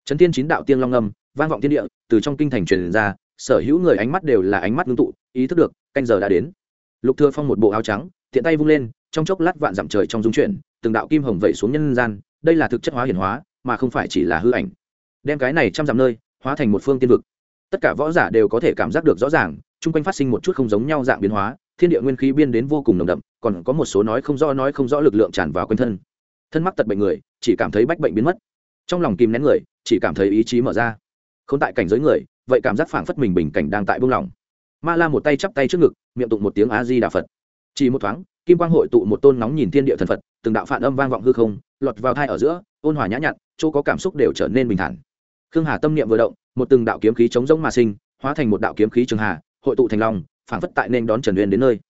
Trấn Thiên chín đạo tiên long âm, vang vọng thiên địa, từ trong kinh thành truyền ra, sở hữu người ánh mắt đều là ánh mắt ngưng tụ, ý thức được, canh giờ đã đến. Lục thừa phong một bộ áo trắng, tiện tay vung lên, trong chốc lát vạn dặm trời trong dung chuyển, từng đạo kim hồng vẩy xuống nhân gian, đây là thực chất hóa hiển hóa mà không phải chỉ là hư ảnh. Đem cái này trăm dặm nơi, hóa thành một phương tiên vực. Tất cả võ giả đều có thể cảm giác được rõ ràng, chung quanh phát sinh một chút không giống nhau dạng biến hóa, thiên địa nguyên khí biên đến vô cùng nồng đậm, còn có một số nói không rõ nói không rõ lực lượng tràn vào quanh thân. Thân mắc tật bệnh người, chỉ cảm thấy bách bệnh biến mất. Trong lòng kìm nén người, chỉ cảm thấy ý chí mở ra. Không tại cảnh giới người, vậy cảm giác phảng phất mình bình cảnh đang tại buông lỏng. Ma la một tay chắp tay trước ngực, miệng tụng một tiếng a di đà phật. Chỉ một thoáng, kim quang hội tụ một tôn nóng nhìn thiên địa thần phật, từng đạo phản âm vang vọng hư không, lọt vào thai ở giữa ôn hòa nhã nhặn, chỗ có cảm xúc đều trở nên bình thản. Khương hà tâm niệm vừa động, một từng đạo kiếm khí chống rỗng mà sinh, hóa thành một đạo kiếm khí trường hà, hội tụ thành lòng phảng phất tại nên đón trần uyên đến nơi.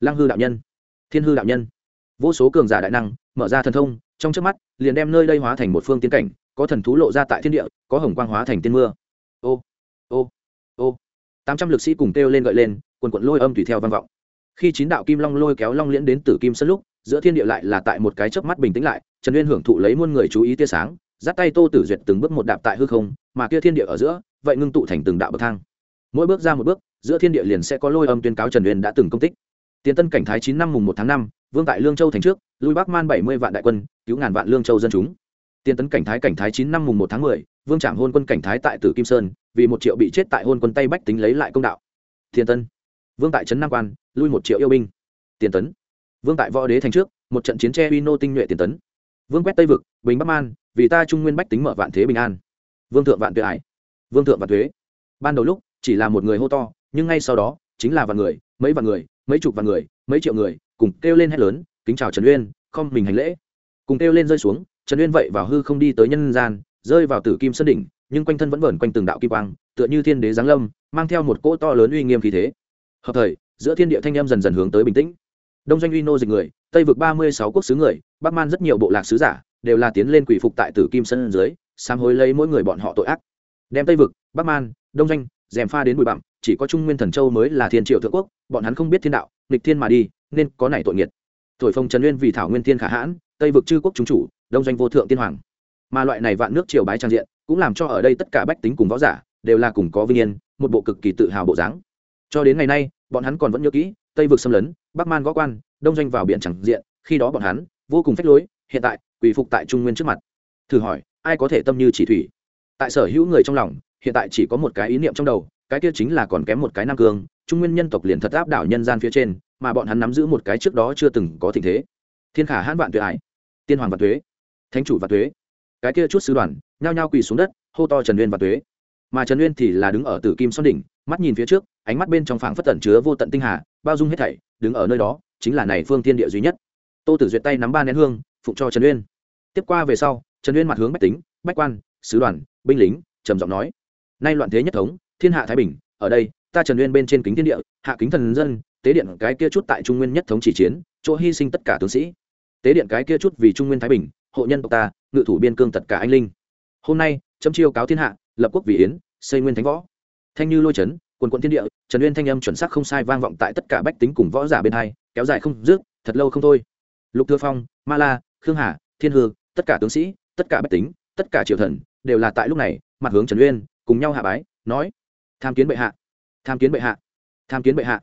Lăng hư đạo nhân, thiên hư đạo nhân. Vô số cường giả đại năng, mở ra thần thông, trong trước mắt, liền đem nơi đây hóa thành một phương tiến cảnh, có thần thú lộ ra tại thiên địa, có hồng quang hóa thành tiên mưa. Ô ô ô. Tám trăm lực sĩ cùng kêu lên gợi lên, quần quận lôi âm tùy theo vang vọng. Khi chín đạo kim long lôi kéo long liễn đến tử kim sân lúc giữa thiên địa lại là tại một cái chớp mắt bình tĩnh lại, trần uyên hưởng thụ lấy muôn người chú ý tia sáng dắt tay tô tử duyệt từng bước một đạp tại hư không, mà kia thiên địa ở giữa, vậy ngưng tụ thành từng đạo bậc thang. Mỗi bước ra một bước, giữa thiên địa liền sẽ có lôi âm tuyên cáo trần uyên đã từng công tích. Tiền tân cảnh thái chín năm mùng một tháng năm, vương tại lương châu thành trước, lui bắc man bảy mươi vạn đại quân, cứu ngàn vạn lương châu dân chúng. Tiền tấn cảnh thái cảnh thái chín năm mùng một tháng mười, vương trạm hôn quân cảnh thái tại tử kim sơn, vì một triệu bị chết tại hôn quân tây bách tính lấy lại công đạo. Thiên tân, vương tại trấn nam quan, lui một triệu yêu binh. Tiền tấn vương tại võ đế thành trước, một trận chiến tre uy nô tinh nhuệ tiền tấn. Vương quét tây vực, bình bắc man, vì ta trung nguyên bách tính mở vạn thế bình an. Vương thượng vạn tuệ ải. Vương thượng vạn thuế ban đầu lúc, chỉ là một người hô to, nhưng ngay sau đó, chính là vạn người, mấy vạn người, mấy chục vạn người, mấy triệu người, cùng kêu lên hét lớn, kính chào trần uyên, không mình hành lễ. Cùng kêu lên rơi xuống, trần uyên vậy vào hư không đi tới nhân gian, rơi vào tử kim sân đỉnh, nhưng quanh thân vẫn vẩn quanh từng đạo kim quang, tựa như thiên đế giáng lâm, mang theo một cỗ to lớn uy nghiêm khí thế. Hợp thời, giữa thiên địa thanh em dần dần hướng tới bình tĩnh đông doanh uy nô dịch người, tây vực ba mươi sáu quốc sứ người, bắc man rất nhiều bộ lạc sứ giả, đều là tiến lên quỷ phục tại tử kim sân dưới, sám hối lấy mỗi người bọn họ tội ác. Đem tây vực, bắc man, đông doanh dèm pha đến bụi bặm, chỉ có trung nguyên thần châu mới là thiên triệu thượng quốc, bọn hắn không biết thiên đạo, nghịch thiên mà đi, nên có này tội nghiệt. Thổi phồng trần nguyên vì thảo nguyên thiên khả hãn, tây vực chư quốc chúng chủ, đông doanh vô thượng tiên hoàng. Mà loại này vạn nước triều bái trang diện, cũng làm cho ở đây tất cả bách tính cùng võ giả, đều là cùng có vinh yên, một bộ cực kỳ tự hào bộ dáng. Cho đến ngày nay, bọn hắn còn vẫn nhớ kỹ tây vực xâm lấn, bắc man võ quan, đông doanh vào biển chẳng diện, khi đó bọn hắn vô cùng phách lối, hiện tại, quỳ phục tại trung nguyên trước mặt. Thử hỏi, ai có thể tâm như chỉ thủy? Tại sở hữu người trong lòng, hiện tại chỉ có một cái ý niệm trong đầu, cái kia chính là còn kém một cái nam cương, trung nguyên nhân tộc liền thật áp đảo nhân gian phía trên, mà bọn hắn nắm giữ một cái trước đó chưa từng có tình thế. Thiên khả hãn vạn tuyệt ải tiên hoàng và thuế thánh chủ và tuế. Cái kia chút sứ đoàn, nhao nhao quỳ xuống đất, hô to trần uyên và tuế. Mà trần uyên thì là đứng ở tử kim son đỉnh, mắt nhìn phía trước, ánh mắt bên trong phảng phất tẩn chứa vô tận tinh hà bao dung hết thảy, đứng ở nơi đó, chính là này phương tiên địa duy nhất. Tô tử duyệt tay nắm ba nén hương, phụng cho trần uyên. Tiếp qua về sau, trần uyên mặt hướng bách tính, bách quan, sứ đoàn, binh lính, trầm giọng nói, nay loạn thế nhất thống, thiên hạ thái bình, ở đây, ta trần uyên bên trên kính thiên địa, hạ kính thần dân, tế điện cái kia chút tại trung nguyên nhất thống chỉ chiến, chỗ hy sinh tất cả tướng sĩ. Tế điện cái kia chút vì trung nguyên thái bình, hộ nhân tộc ta, ngự thủ biên cương tất cả anh linh. Hôm nay, chấm chiêu cáo thiên hạ, lập quốc vì yến, xây nguyên thánh võ. Thanh như lôi chấn quần quận thiên địa, trần uyên thanh âm chuẩn xác không sai vang vọng tại tất cả bách tính cùng võ giả bên hai, kéo dài không dứt, thật lâu không thôi. Lục thừa phong, ma la, khương hà, thiên hương tất cả tướng sĩ, tất cả bách tính, tất cả triều thần, đều là tại lúc này, mặt hướng trần uyên, cùng nhau hạ bái, nói, tham kiến bệ hạ, tham kiến bệ hạ, tham kiến bệ hạ.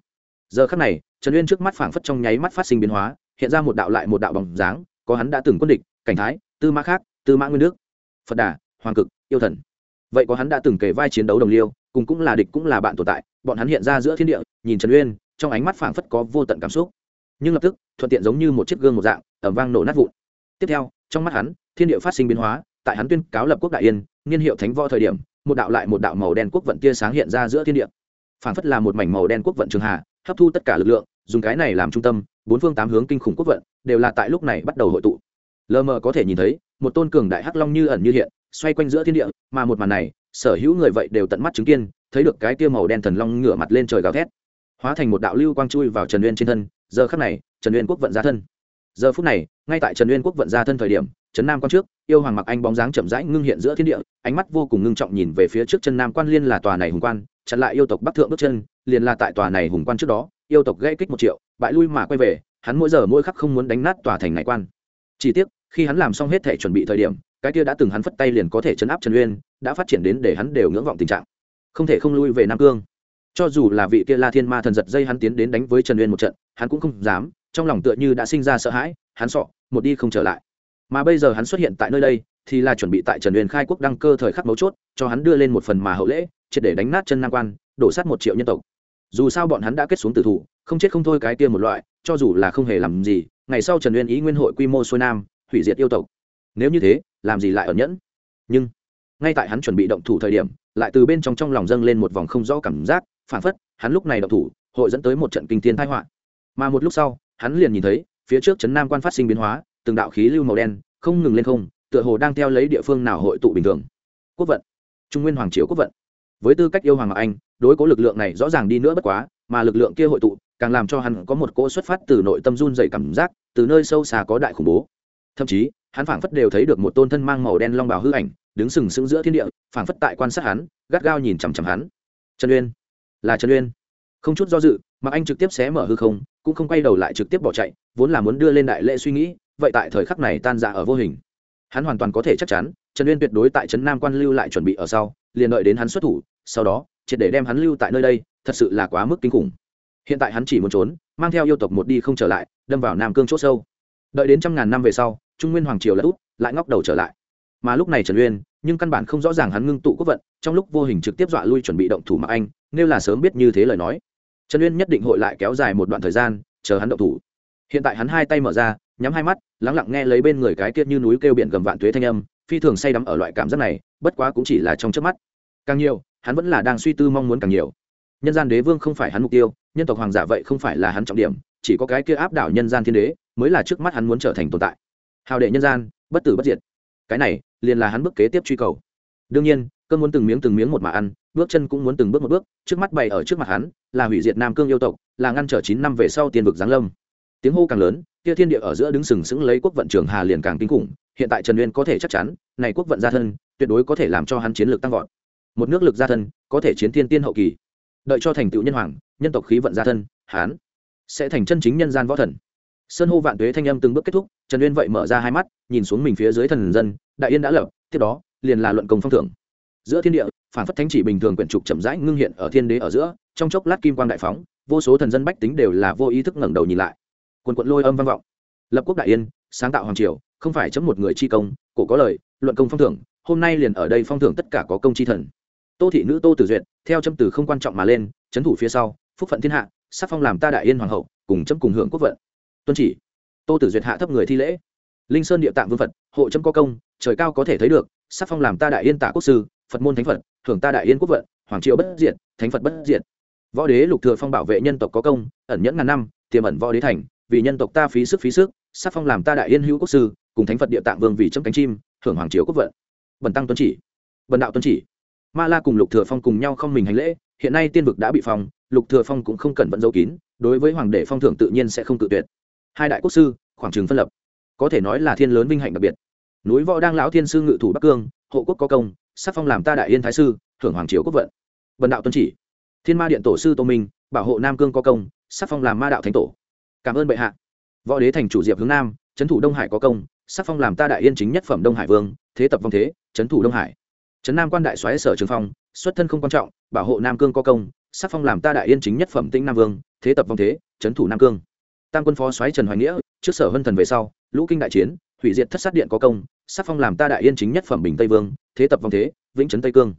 Giờ khắc này, trần uyên trước mắt phảng phất trong nháy mắt phát sinh biến hóa, hiện ra một đạo lại một đạo bằng dáng, có hắn đã từng quân địch, cảnh thái, tư mã khác, tư mã nguyên nước phật đà, hoàng cực, yêu thần. Vậy có hắn đã từng kể vai chiến đấu đồng liêu cùng cũng là địch cũng là bạn tồn tại, bọn hắn hiện ra giữa thiên địa, nhìn trần uyên, trong ánh mắt phảng phất có vô tận cảm xúc. Nhưng lập tức, thuận tiện giống như một chiếc gương một dạng ẩm vang nổ nát vụn. Tiếp theo, trong mắt hắn, thiên địa phát sinh biến hóa, tại hắn tuyên cáo lập quốc đại yên, niên hiệu thánh võ thời điểm, một đạo lại một đạo màu đen quốc vận tia sáng hiện ra giữa thiên địa. Phảng phất là một mảnh màu đen quốc vận trường hà hấp thu tất cả lực lượng, dùng cái này làm trung tâm, bốn phương tám hướng kinh khủng quốc vận đều là tại lúc này bắt đầu hội tụ. Lờ mờ có thể nhìn thấy, một tôn cường đại hắc long như ẩn như hiện, xoay quanh giữa thiên địa, mà một màn này sở hữu người vậy đều tận mắt chứng kiến, thấy được cái kia màu đen thần long ngửa mặt lên trời gào thét. Hóa thành một đạo lưu quang chui vào trần uyên trên thân, giờ khắc này, trần uyên quốc vận ra thân. Giờ phút này, ngay tại trần uyên quốc vận ra thân thời điểm, trấn nam quan trước, yêu hoàng mặc anh bóng dáng chậm rãi ngưng hiện giữa thiên địa, ánh mắt vô cùng ngưng trọng nhìn về phía trước chân nam quan liên là tòa này hùng quan, chặn lại yêu tộc bắc thượng bước chân, liền là tại tòa này hùng quan trước đó, yêu tộc gây kích một triệu, bại lui mà quay về, hắn mỗi giờ mỗi khắc không muốn đánh nát tòa thành này quan. Chỉ tiếc, khi hắn làm xong hết thể chuẩn bị thời điểm cái kia đã từng hắn phất tay liền có thể chấn áp trần uyên, đã phát triển đến để hắn đều ngưỡng vọng tình trạng. Không thể không lui về nam cương. Cho dù là vị kia la thiên ma thần giật dây hắn tiến đến đánh với trần uyên một trận, hắn cũng không dám, trong lòng tựa như đã sinh ra sợ hãi, hắn sọ, một đi không trở lại. Mà bây giờ hắn xuất hiện tại nơi đây, thì là chuẩn bị tại trần uyên khai quốc đăng cơ thời khắc mấu chốt, cho hắn đưa lên một phần mà hậu lễ, triệt để đánh nát chân nam quan, đổ sát một triệu nhân tộc. Dù sao bọn hắn đã kết xuống tử thủ, không chết không thôi cái kia một loại, cho dù là không hề làm gì, ngày sau trần uyên ý nguyên hội quy mô xuôi nam, hủy diệt yêu tộc nếu như thế, làm gì lại ở nhẫn? Nhưng, ngay tại hắn chuẩn bị động thủ thời điểm, lại từ bên trong trong lòng dâng lên một vòng không rõ cảm giác, phản phất, hắn lúc này động thủ, hội dẫn tới một trận kinh thiên thái họa. Mà một lúc sau, hắn liền nhìn thấy, phía trước trấn nam quan phát sinh biến hóa, từng đạo khí lưu màu đen, không ngừng lên không, tựa hồ đang theo lấy địa phương nào hội tụ bình thường. Quốc vận. Trung nguyên hoàng triều quốc vận. Với tư cách yêu hoàng anh, đối cố lực lượng này rõ ràng đi nữa bất quá, mà lực lượng kia hội tụ, càng làm cho hắn có một cỗ xuất phát từ nội tâm run dày cảm giác, từ nơi sâu xa có đại khủng bố thậm chí, hắn phảng phất đều thấy được một tôn thân mang màu đen long bào hư ảnh, đứng sừng sững giữa thiên địa, phảng phất tại quan sát hắn, gắt gao nhìn chằm chằm hắn. Trần uyên, là trần uyên. Không chút do dự mà anh trực tiếp xé mở hư không, cũng không quay đầu lại trực tiếp bỏ chạy, vốn là muốn đưa lên đại lễ suy nghĩ, vậy tại thời khắc này tan dạ ở vô hình. Hắn hoàn toàn có thể chắc chắn, trần uyên tuyệt đối tại trấn nam quan lưu lại chuẩn bị ở sau, liền đợi đến hắn xuất thủ, sau đó, triệt để đem hắn lưu tại nơi đây, thật sự là quá mức kinh khủng. Hiện tại hắn chỉ muốn trốn, mang theo yêu tộc một đi không trở lại, đâm vào nam cương c h ỗ sâu. Đợi đến trăm ngàn năm về sau trung nguyên hoàng triều lật út lại ngóc đầu trở lại. Mà lúc này trần uyên, nhưng căn bản không rõ ràng hắn ngưng tụ quốc vận, trong lúc vô hình trực tiếp dọa lui chuẩn bị động thủ mặc anh, nếu là sớm biết như thế lời nói. Trần uyên nhất định hội lại kéo dài một đoạn thời gian, chờ hắn động thủ. Hiện tại hắn hai tay mở ra, nhắm hai mắt, lắng lặng nghe lấy bên người cái kia như núi kêu biển gầm vạn tuế thanh âm, phi thường say đắm ở loại cảm giác này, bất quá cũng chỉ là trong trước mắt. Càng nhiều, hắn vẫn là đang suy tư mong muốn càng nhiều. Nhân gian đế vương không phải hắn mục tiêu, nhân tộc hoàng giả vậy không phải là hắn trọng điểm, chỉ có cái kia áp đảo nhân gian thiên đế mới là trước mắt hắn muốn trở thành tồn tại hào đệ nhân gian, bất tử bất diệt. Cái này, liền là hắn bước kế tiếp truy cầu. Đương nhiên, cơn muốn từng miếng từng miếng một mà ăn, bước chân cũng muốn từng bước một bước, trước mắt bày ở trước mặt hắn, là hủy diệt nam cương yêu tộc, là ngăn trở chín năm về sau tiền vực giáng lâm. Tiếng hô càng lớn, kia thiên địa ở giữa đứng sừng sững lấy quốc vận trường hà liền càng kinh khủng, hiện tại trần uyên có thể chắc chắn, này quốc vận gia thân, tuyệt đối có thể làm cho hắn chiến lược tăng vọt. Một nước lực gia thân, có thể chiến thiên tiên hậu kỳ. Đợi cho thành tựu nhân hoàng, nhân tộc khí vận gia thân hán sẽ thành chân chính nhân gian võ thần sơn hô vạn tuế thanh âm từng bước kết thúc, trần uyên vậy mở ra hai mắt, nhìn xuống mình phía dưới thần dân, đại yên đã lập, tiếp đó, liền là luận công phong thưởng. Giữa thiên địa, phản phất thánh chỉ bình thường quyển trục chậm rãi ngưng hiện ở thiên đế ở giữa, trong chốc lát kim quang đại phóng, vô số thần dân bách tính đều là vô ý thức ngẩng đầu nhìn lại. Quần quận lôi âm vang vọng. Lập quốc đại yên, sáng tạo hoàng triều, không phải chấm một người chi công, cổ có lời, luận công phong thưởng, hôm nay liền ở đây phong thưởng tất cả có công chi thần. Tô thị nữ tô tử duyệt, theo chấm từ không quan trọng mà lên trấn thủ phía sau, phúc phận thiên hạ, sắc phong làm ta đại yên hoàng hậu, cùng chấm cùng hưởng quốc vận tuân chỉ. Tô tử duyệt hạ thấp người thi lễ. Linh sơn địa tạng vương phật, hộ chấm có công, trời cao có thể thấy được, sắc phong làm ta đại yên tả quốc sư, phật môn thánh phật, thưởng ta đại yên quốc vận, hoàng triệu bất diệt, thánh phật bất diệt. Võ đế lục thừa phong bảo vệ nhân tộc có công, ẩn nhẫn ngàn năm, tiềm ẩn võ đế thành, vì nhân tộc ta phí sức phí sức, sắc phong làm ta đại yên hữu quốc sư, cùng thánh phật địa tạng vương vì chấm cánh chim, thưởng hoàng triều quốc vận. Bần tăng tuân chỉ. Bần đạo tuân chỉ. Ma la cùng lục thừa phong cùng nhau không mình hành lễ, hiện nay tiên vực đã bị phong, lục thừa phong cũng không cần vận dấu kín, đối với hoàng đệ phong thưởng tự nhiên sẽ không tự tuyệt hai đại quốc sư, khoảng trường phân lập. Có thể nói là thiên lớn vinh hạnh đặc biệt. Núi võ đang lão thiên sư ngự thủ bắc cương, hộ quốc có công, sắc phong làm ta đại yên thái sư, thưởng hoàng triều quốc vận. Vận đạo tuân chỉ. Thiên ma điện tổ sư tô minh, bảo hộ nam cương có công, sắc phong làm ma đạo thánh tổ. Cảm ơn bệ hạ. Võ đế thành chủ diệp hướng nam, trấn thủ đông hải có công, sắc phong làm ta đại yên chính nhất phẩm đông hải vương, thế tập vong thế, trấn thủ đông hải. Trấn nam quan đại xoáy sở trường phong, xuất thân không quan trọng, bảo hộ nam cương có công, sắc phong làm ta đại yên chính nhất phẩm tĩnh nam vương, thế tập vong thế, trấn thủ nam cương tam quân phó xoáy trần hoài nghĩa, trước sở hân thần về sau, lũ kinh đại chiến, hủy diệt thất sát điện có công, sắc phong làm ta đại yên chính nhất phẩm bình tây vương, thế tập vong thế, vĩnh trấn tây cương.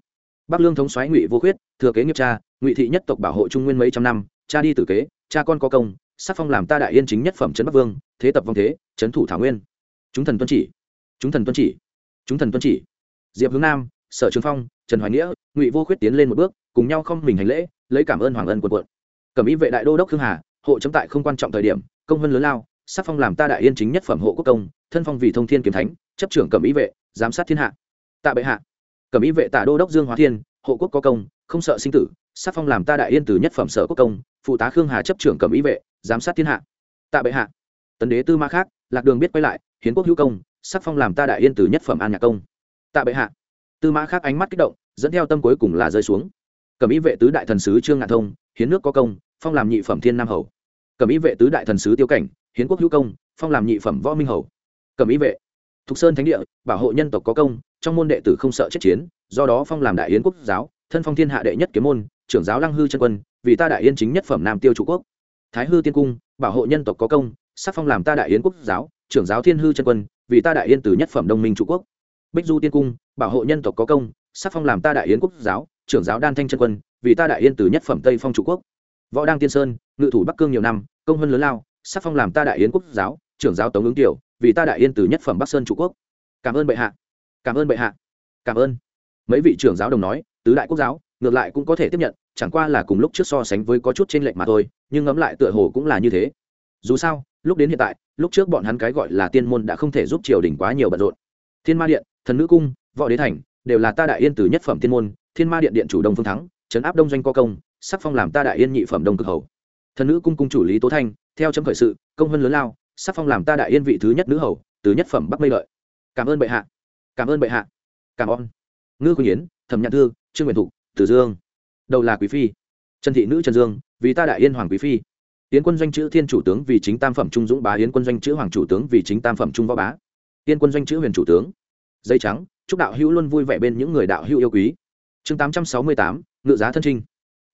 Bắc lương thống xoáy ngụy vô khuyết, thừa kế nghiệp cha, ngụy thị nhất tộc bảo hộ trung nguyên mấy trăm năm, cha đi tử kế, cha con có công, sắc phong làm ta đại yên chính nhất phẩm trấn bắc vương, thế tập vong thế trấn thủ thảo nguyên. Chúng thần tuân chỉ, chúng thần tuân chỉ, chúng thần tuân chỉ. Diệp hướng nam, sở trường phong, trần hoài nghĩa, ngụy vô khuyết tiến lên một bước, cùng nhau không mình hành lễ, lấy cảm ơn hoàng ân quần quận. Cẩm ý vệ đại đô đốc khương hà hộ chấm tại không quan trọng thời điểm, công hơn lớn lao, sắc phong làm ta đại yên chính nhất phẩm hộ quốc công, thân phong vì thông thiên kiếm thánh, chấp trưởng cẩm ý vệ, giám sát thiên hạ. Tạ bệ hạ. Cẩm ý vệ Tạ đô đốc dương hóa thiên, hộ quốc có công, không sợ sinh tử, sắc phong làm ta đại yên từ nhất phẩm sở quốc công, phụ tá khương hà chấp trưởng cẩm ý vệ, giám sát thiên hạ. Tạ bệ hạ. Tấn đế tư ma khác, lạc đường biết quay lại, hiến quốc hữu công, sắc phong làm ta đại yên từ nhất phẩm an nhạc công. Tạ bệ hạ. Tư mã khác ánh mắt kích động, dẫn theo tâm cuối cùng là rơi xuống. Cẩm ý vệ tứ đại thần sứ trương ngạn thông, hiến nước có công, phong làm nhị phẩm thiên nam hầu cẩm ý vệ tứ đại thần sứ tiêu cảnh, hiến quốc hữu công, phong làm nhị phẩm võ minh hầu. Cẩm ý vệ, thục sơn thánh địa, bảo hộ nhân tộc có công, trong môn đệ tử không sợ chết chiến, do đó phong làm đại yến quốc giáo, thân phong thiên hạ đệ nhất kiếm môn, trưởng giáo lăng hư chân quân, vì ta đại yên chính nhất phẩm nam tiêu trụ quốc. Thái hư tiên cung, bảo hộ nhân tộc có công sắc phong làm ta đại yến quốc giáo, trưởng giáo thiên hư chân quân, vì ta đại yên từ nhất phẩm đông minh trụ quốc. Bích du tiên cung, bảo hộ nhân tộc có công sắc phong làm ta đại yến quốc giáo, trưởng giáo đan thanh chân quân, vì ta đại yên từ nhất phẩm tây phong trụ quốc võ đăng tiên sơn, ngự thủ bắc cương nhiều năm, công hơn lớn lao, sắc phong làm ta đại yến quốc giáo, trưởng giáo tống ứng tiểu vì ta đại yên từ nhất phẩm bắc sơn trụ quốc. Cảm ơn bệ hạ. Cảm ơn bệ hạ. Cảm ơn. Mấy vị trưởng giáo đồng nói, tứ đại quốc giáo, ngược lại cũng có thể tiếp nhận, chẳng qua là cùng lúc trước so sánh với có chút trên lệnh mà thôi, nhưng ngẫm lại tựa hồ cũng là như thế. Dù sao, lúc đến hiện tại, lúc trước bọn hắn cái gọi là tiên môn đã không thể giúp triều đình quá nhiều bận rộn. Thiên ma điện, thần nữ cung, võ đế thành, đều là ta đại yên từ nhất phẩm tiên môn, thiên ma điện điện chủ đông phương thắng, trấn áp đông doanh co công sắc phong làm ta đại yên nhị phẩm đông cực hầu. Thần nữ cung cung chủ lý tố thanh, theo chấm khởi sự, công vân lớn lao, sắc phong làm ta đại yên vị thứ nhất nữ hầu, từ nhất phẩm bắc mây lợi. Cảm ơn bệ hạ. Cảm ơn bệ hạ. Cảm ơn. Ngư quỳnh yến, thẩm nhạn thư, trương nguyện thục, tử dương. Đầu là quý phi. Trần thị nữ trần dương, vì ta đại yên hoàng quý phi. Yến quân doanh chữ thiên chủ tướng vì chính tam phẩm trung dũng bá, yến quân doanh chữ hoàng chủ tướng vì chính tam phẩm trung võ bá. Yến quân doanh chữ huyền chủ tướng. Dây trắng, chúc đạo hữu luôn vui vẻ bên những người đạo hữu yêu quý. Chương tám trăm sáu mươi tám, ngự giá thân trinh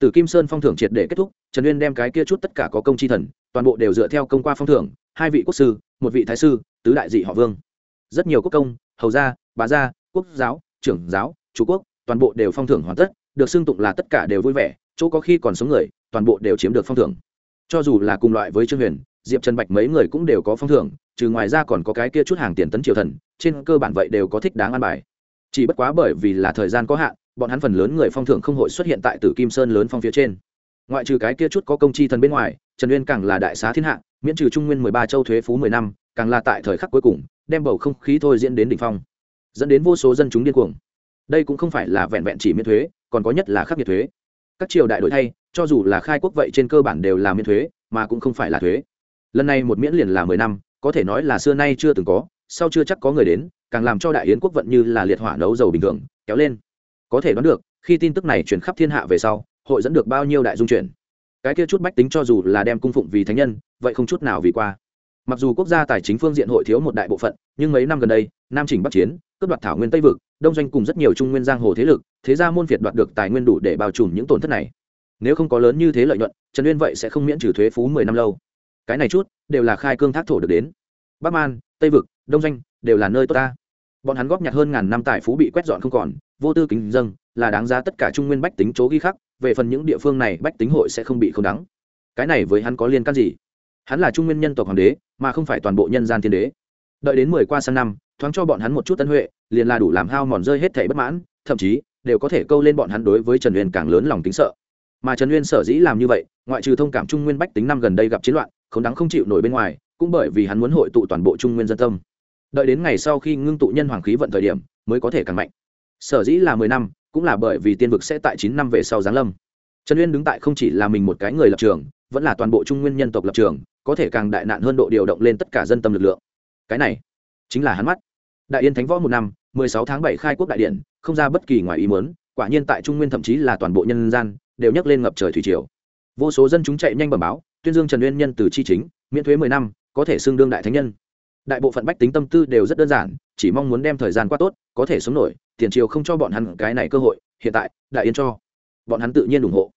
từ kim sơn phong thưởng triệt để kết thúc, trần uyên đem cái kia chút tất cả có công chi thần, toàn bộ đều dựa theo công qua phong thưởng, hai vị quốc sư, một vị thái sư, tứ đại dị họ vương. Rất nhiều quốc công, hầu gia, bá gia, quốc giáo, trưởng giáo, chủ quốc, toàn bộ đều phong thưởng hoàn tất, được xưng tụng là tất cả đều vui vẻ, chỗ có khi còn sống người, toàn bộ đều chiếm được phong thưởng. Cho dù là cùng loại với trương huyền, diệp trần bạch mấy người cũng đều có phong thưởng, trừ ngoài ra còn có cái kia chút hàng tiền tấn triều thần, trên cơ bản vậy đều có thích đáng ăn bài. Chỉ bất quá bởi vì là thời gian có hạn bọn hắn phần lớn người phong thưởng không hội xuất hiện tại tử kim sơn lớn phong phía trên. Ngoại trừ cái kia chút có công chi thần bên ngoài, trần uyên càng là đại xá thiên hạ, miễn trừ trung nguyên mười ba châu thuế phú mười năm, càng là tại thời khắc cuối cùng, đem bầu không khí thôi diễn đến đỉnh phong, dẫn đến vô số dân chúng điên cuồng. Đây cũng không phải là vẹn vẹn chỉ miễn thuế, còn có nhất là khắc nghiệt thuế. Các triều đại đổi thay, cho dù là khai quốc vậy trên cơ bản đều là miễn thuế, mà cũng không phải là thuế. Lần này một miễn liền là mười năm, có thể nói là xưa nay chưa từng có, sau chưa chắc có người đến, càng làm cho đại yến quốc vận như là liệt hỏa nấu dầu bình thường, kéo lên có thể đoán được, khi tin tức này chuyển khắp thiên hạ về sau, hội dẫn được bao nhiêu đại dung chuyển. Cái kia chút bách tính cho dù là đem cung phụng vì thánh nhân, vậy không chút nào vì qua. Mặc dù quốc gia tài chính phương diện hội thiếu một đại bộ phận, nhưng mấy năm gần đây, nam chỉnh bắc chiến, cướp đoạt thảo nguyên tây vực, đông doanh cùng rất nhiều trung nguyên giang hồ thế lực, thế ra môn việt đoạt được tài nguyên đủ để bao trùm những tổn thất này. Nếu không có lớn như thế lợi nhuận, trần uyên vậy sẽ không miễn trừ thuế phú mười năm lâu. Cái này chút đều là khai cương thác thổ được đến. Bắc man, tây vực, đông doanh đều là nơi tốt ta bọn hắn góp nhặt hơn ngàn năm tài phú bị quét dọn không còn, vô tư kính dâng là đáng giá tất cả trung nguyên bách tính chỗ ghi khắc, về phần những địa phương này bách tính hội sẽ không bị không đắng. Cái này với hắn có liên can gì? Hắn là trung nguyên nhân tộc hoàng đế, mà không phải toàn bộ nhân gian thiên đế. Đợi đến mười qua sang năm, thoáng cho bọn hắn một chút tân huệ, liền là đủ làm hao mòn rơi hết thảy bất mãn, thậm chí, đều có thể câu lên bọn hắn đối với trần uyên càng lớn lòng tính sợ. Mà trần uyên sở dĩ làm như vậy, ngoại trừ thông cảm trung nguyên bách tính năm gần đây gặp chiến loạn không đáng không chịu nổi bên ngoài, cũng bởi vì hắn muốn hội tụ toàn bộ trung nguyên dân tâm đợi đến ngày sau khi ngưng tụ nhân hoàng khí vận thời điểm, mới có thể càng mạnh. Sở dĩ là mười năm, cũng là bởi vì tiên vực sẽ tại chín năm về sau giáng lâm. Trần uyên đứng tại không chỉ là mình một cái người lập trường, vẫn là toàn bộ trung nguyên nhân tộc lập trường, có thể càng đại nạn hơn độ điều động lên tất cả dân tâm lực lượng. Cái này, chính là hắn mắt. Đại yên thánh võ một năm, mười sáu tháng bảy khai quốc đại điện, không ra bất kỳ ngoài ý muốn, quả nhiên tại trung nguyên thậm chí là toàn bộ nhân gian, đều nhấc lên ngập trời thủy triều. Vô số dân chúng chạy nhanh bẩm báo, tuyên dương trần uyên nhân từ chi chính, miễn thuế mười năm, có thể xưng đương đại thánh nhân đại bộ phận bách tính tâm tư đều rất đơn giản, chỉ mong muốn đem thời gian qua tốt, có thể sống nổi, tiền triều không cho bọn hắn cái này cơ hội, hiện tại, đại yên cho. Bọn hắn tự nhiên ủng hộ.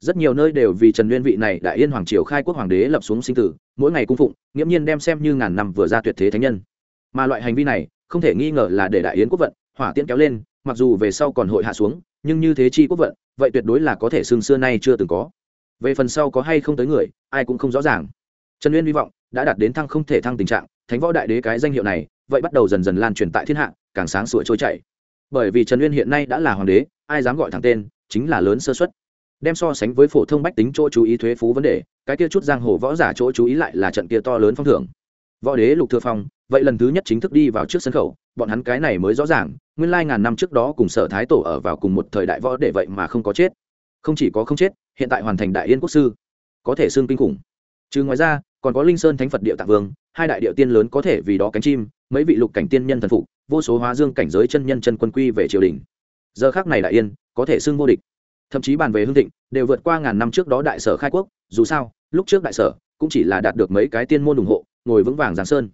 Rất nhiều nơi đều vì trần nguyên vị này đại yên hoàng triều khai quốc hoàng đế lập xuống sinh tử, mỗi ngày cung phụng, nghiễm nhiên đem xem như ngàn năm vừa ra tuyệt thế thánh nhân. Mà loại hành vi này, không thể nghi ngờ là để đại yến quốc vận, hỏa tiễn kéo lên, mặc dù về sau còn hội hạ xuống, nhưng như thế chi quốc vận, vậy tuyệt đối là có thể xương xưa nay chưa từng có. Về phần sau có hay không tới người, ai cũng không rõ ràng. Trần uyên hy vọng đã đạt đến thăng không thể thăng tình trạng thánh võ đại đế cái danh hiệu này, vậy bắt đầu dần dần lan truyền tại thiên hạ, càng sáng sủa trôi chảy. Bởi vì trần uyên hiện nay đã là hoàng đế, ai dám gọi thẳng tên, chính là lớn sơ xuất đem so sánh với phổ thông bách tính chỗ chú ý thuế phú vấn đề, cái kia chút giang hồ võ giả chỗ chú ý lại là trận kia to lớn phong thưởng. Võ đế lục thừa phong, vậy lần thứ nhất chính thức đi vào trước sân khấu bọn hắn cái này mới rõ ràng, nguyên lai ngàn năm trước đó cùng sở thái tổ ở vào cùng một thời đại võ để vậy mà không có chết. Không chỉ có không chết, hiện tại hoàn thành đại yên quốc sư, có thể xương kinh khủng. Chứ ngoài ra còn có linh sơn thánh phật địa tạng vương, hai đại địa tiên lớn có thể vì đó cánh chim, mấy vị lục cảnh tiên nhân thần phục, vô số hóa dương cảnh giới chân nhân chân quân quy về triều đình. Giờ khác này đại yên, có thể xưng vô địch. Thậm chí bàn về hương thịnh, đều vượt qua ngàn năm trước đó đại sở khai quốc, dù sao, lúc trước đại sở cũng chỉ là đạt được mấy cái tiên môn ủng hộ, ngồi vững vàng giáng sơn.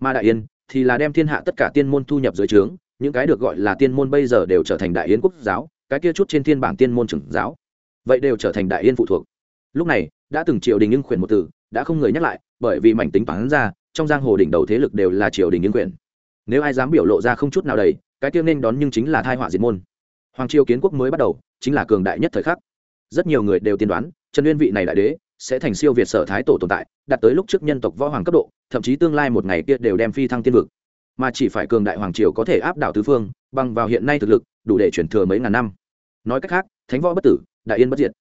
Mà đại yên thì là đem thiên hạ tất cả tiên môn thu nhập dưới trướng, những cái được gọi là tiên môn bây giờ đều trở thành đại yến quốc giáo, cái kia chút trên thiên bảng tiên môn trưởng giáo. Vậy đều trở thành đại yên phụ thuộc. Lúc này, đã từng triều đình nhưng khuyển một từ đã không người nhắc lại, bởi vì mảnh tính bắn ra, trong giang hồ đỉnh đầu thế lực đều là triều đình nghiêng quyền. Nếu ai dám biểu lộ ra không chút nào đầy, cái tiêu nên đón nhưng chính là thai họa diệt môn. Hoàng triều kiến quốc mới bắt đầu, chính là cường đại nhất thời khắc. Rất nhiều người đều tiên đoán, trần uyên vị này đại đế sẽ thành siêu việt sở thái tổ tồn tại, đạt tới lúc trước nhân tộc võ hoàng cấp độ, thậm chí tương lai một ngày kia đều đem phi thăng tiên vực. Mà chỉ phải cường đại hoàng triều có thể áp đảo tứ phương, bằng vào hiện nay thực lực, đủ để chuyển thừa mấy ngàn năm. Nói cách khác, thánh võ bất tử, đại yên bất diệt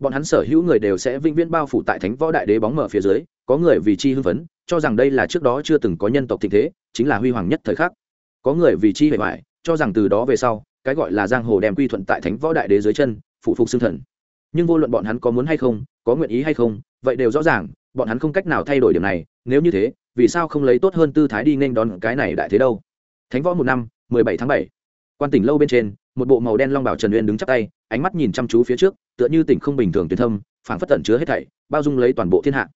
bọn hắn sở hữu người đều sẽ vĩnh viễn bao phủ tại thánh võ đại đế bóng mở phía dưới, có người vì chi hưng phấn, cho rằng đây là trước đó chưa từng có nhân tộc thịnh thế, chính là huy hoàng nhất thời khắc. Có người vì chi hệ hoại cho rằng từ đó về sau, cái gọi là giang hồ đem quy thuận tại thánh võ đại đế dưới chân, phụ phục xương thần. Nhưng vô luận bọn hắn có muốn hay không, có nguyện ý hay không, vậy đều rõ ràng, bọn hắn không cách nào thay đổi điểm này, nếu như thế, vì sao không lấy tốt hơn tư thái đi nên đón cái này đại thế đâu? Thánh võ một năm, mười bảy tháng bảy. Quan tỉnh lâu bên trên một bộ màu đen long bảo trần uyên đứng chắp tay, ánh mắt nhìn chăm chú phía trước, tựa như tỉnh không bình thường tuyệt thâm, phảng phất tẩn chứa hết thảy, bao dung lấy toàn bộ thiên hạ.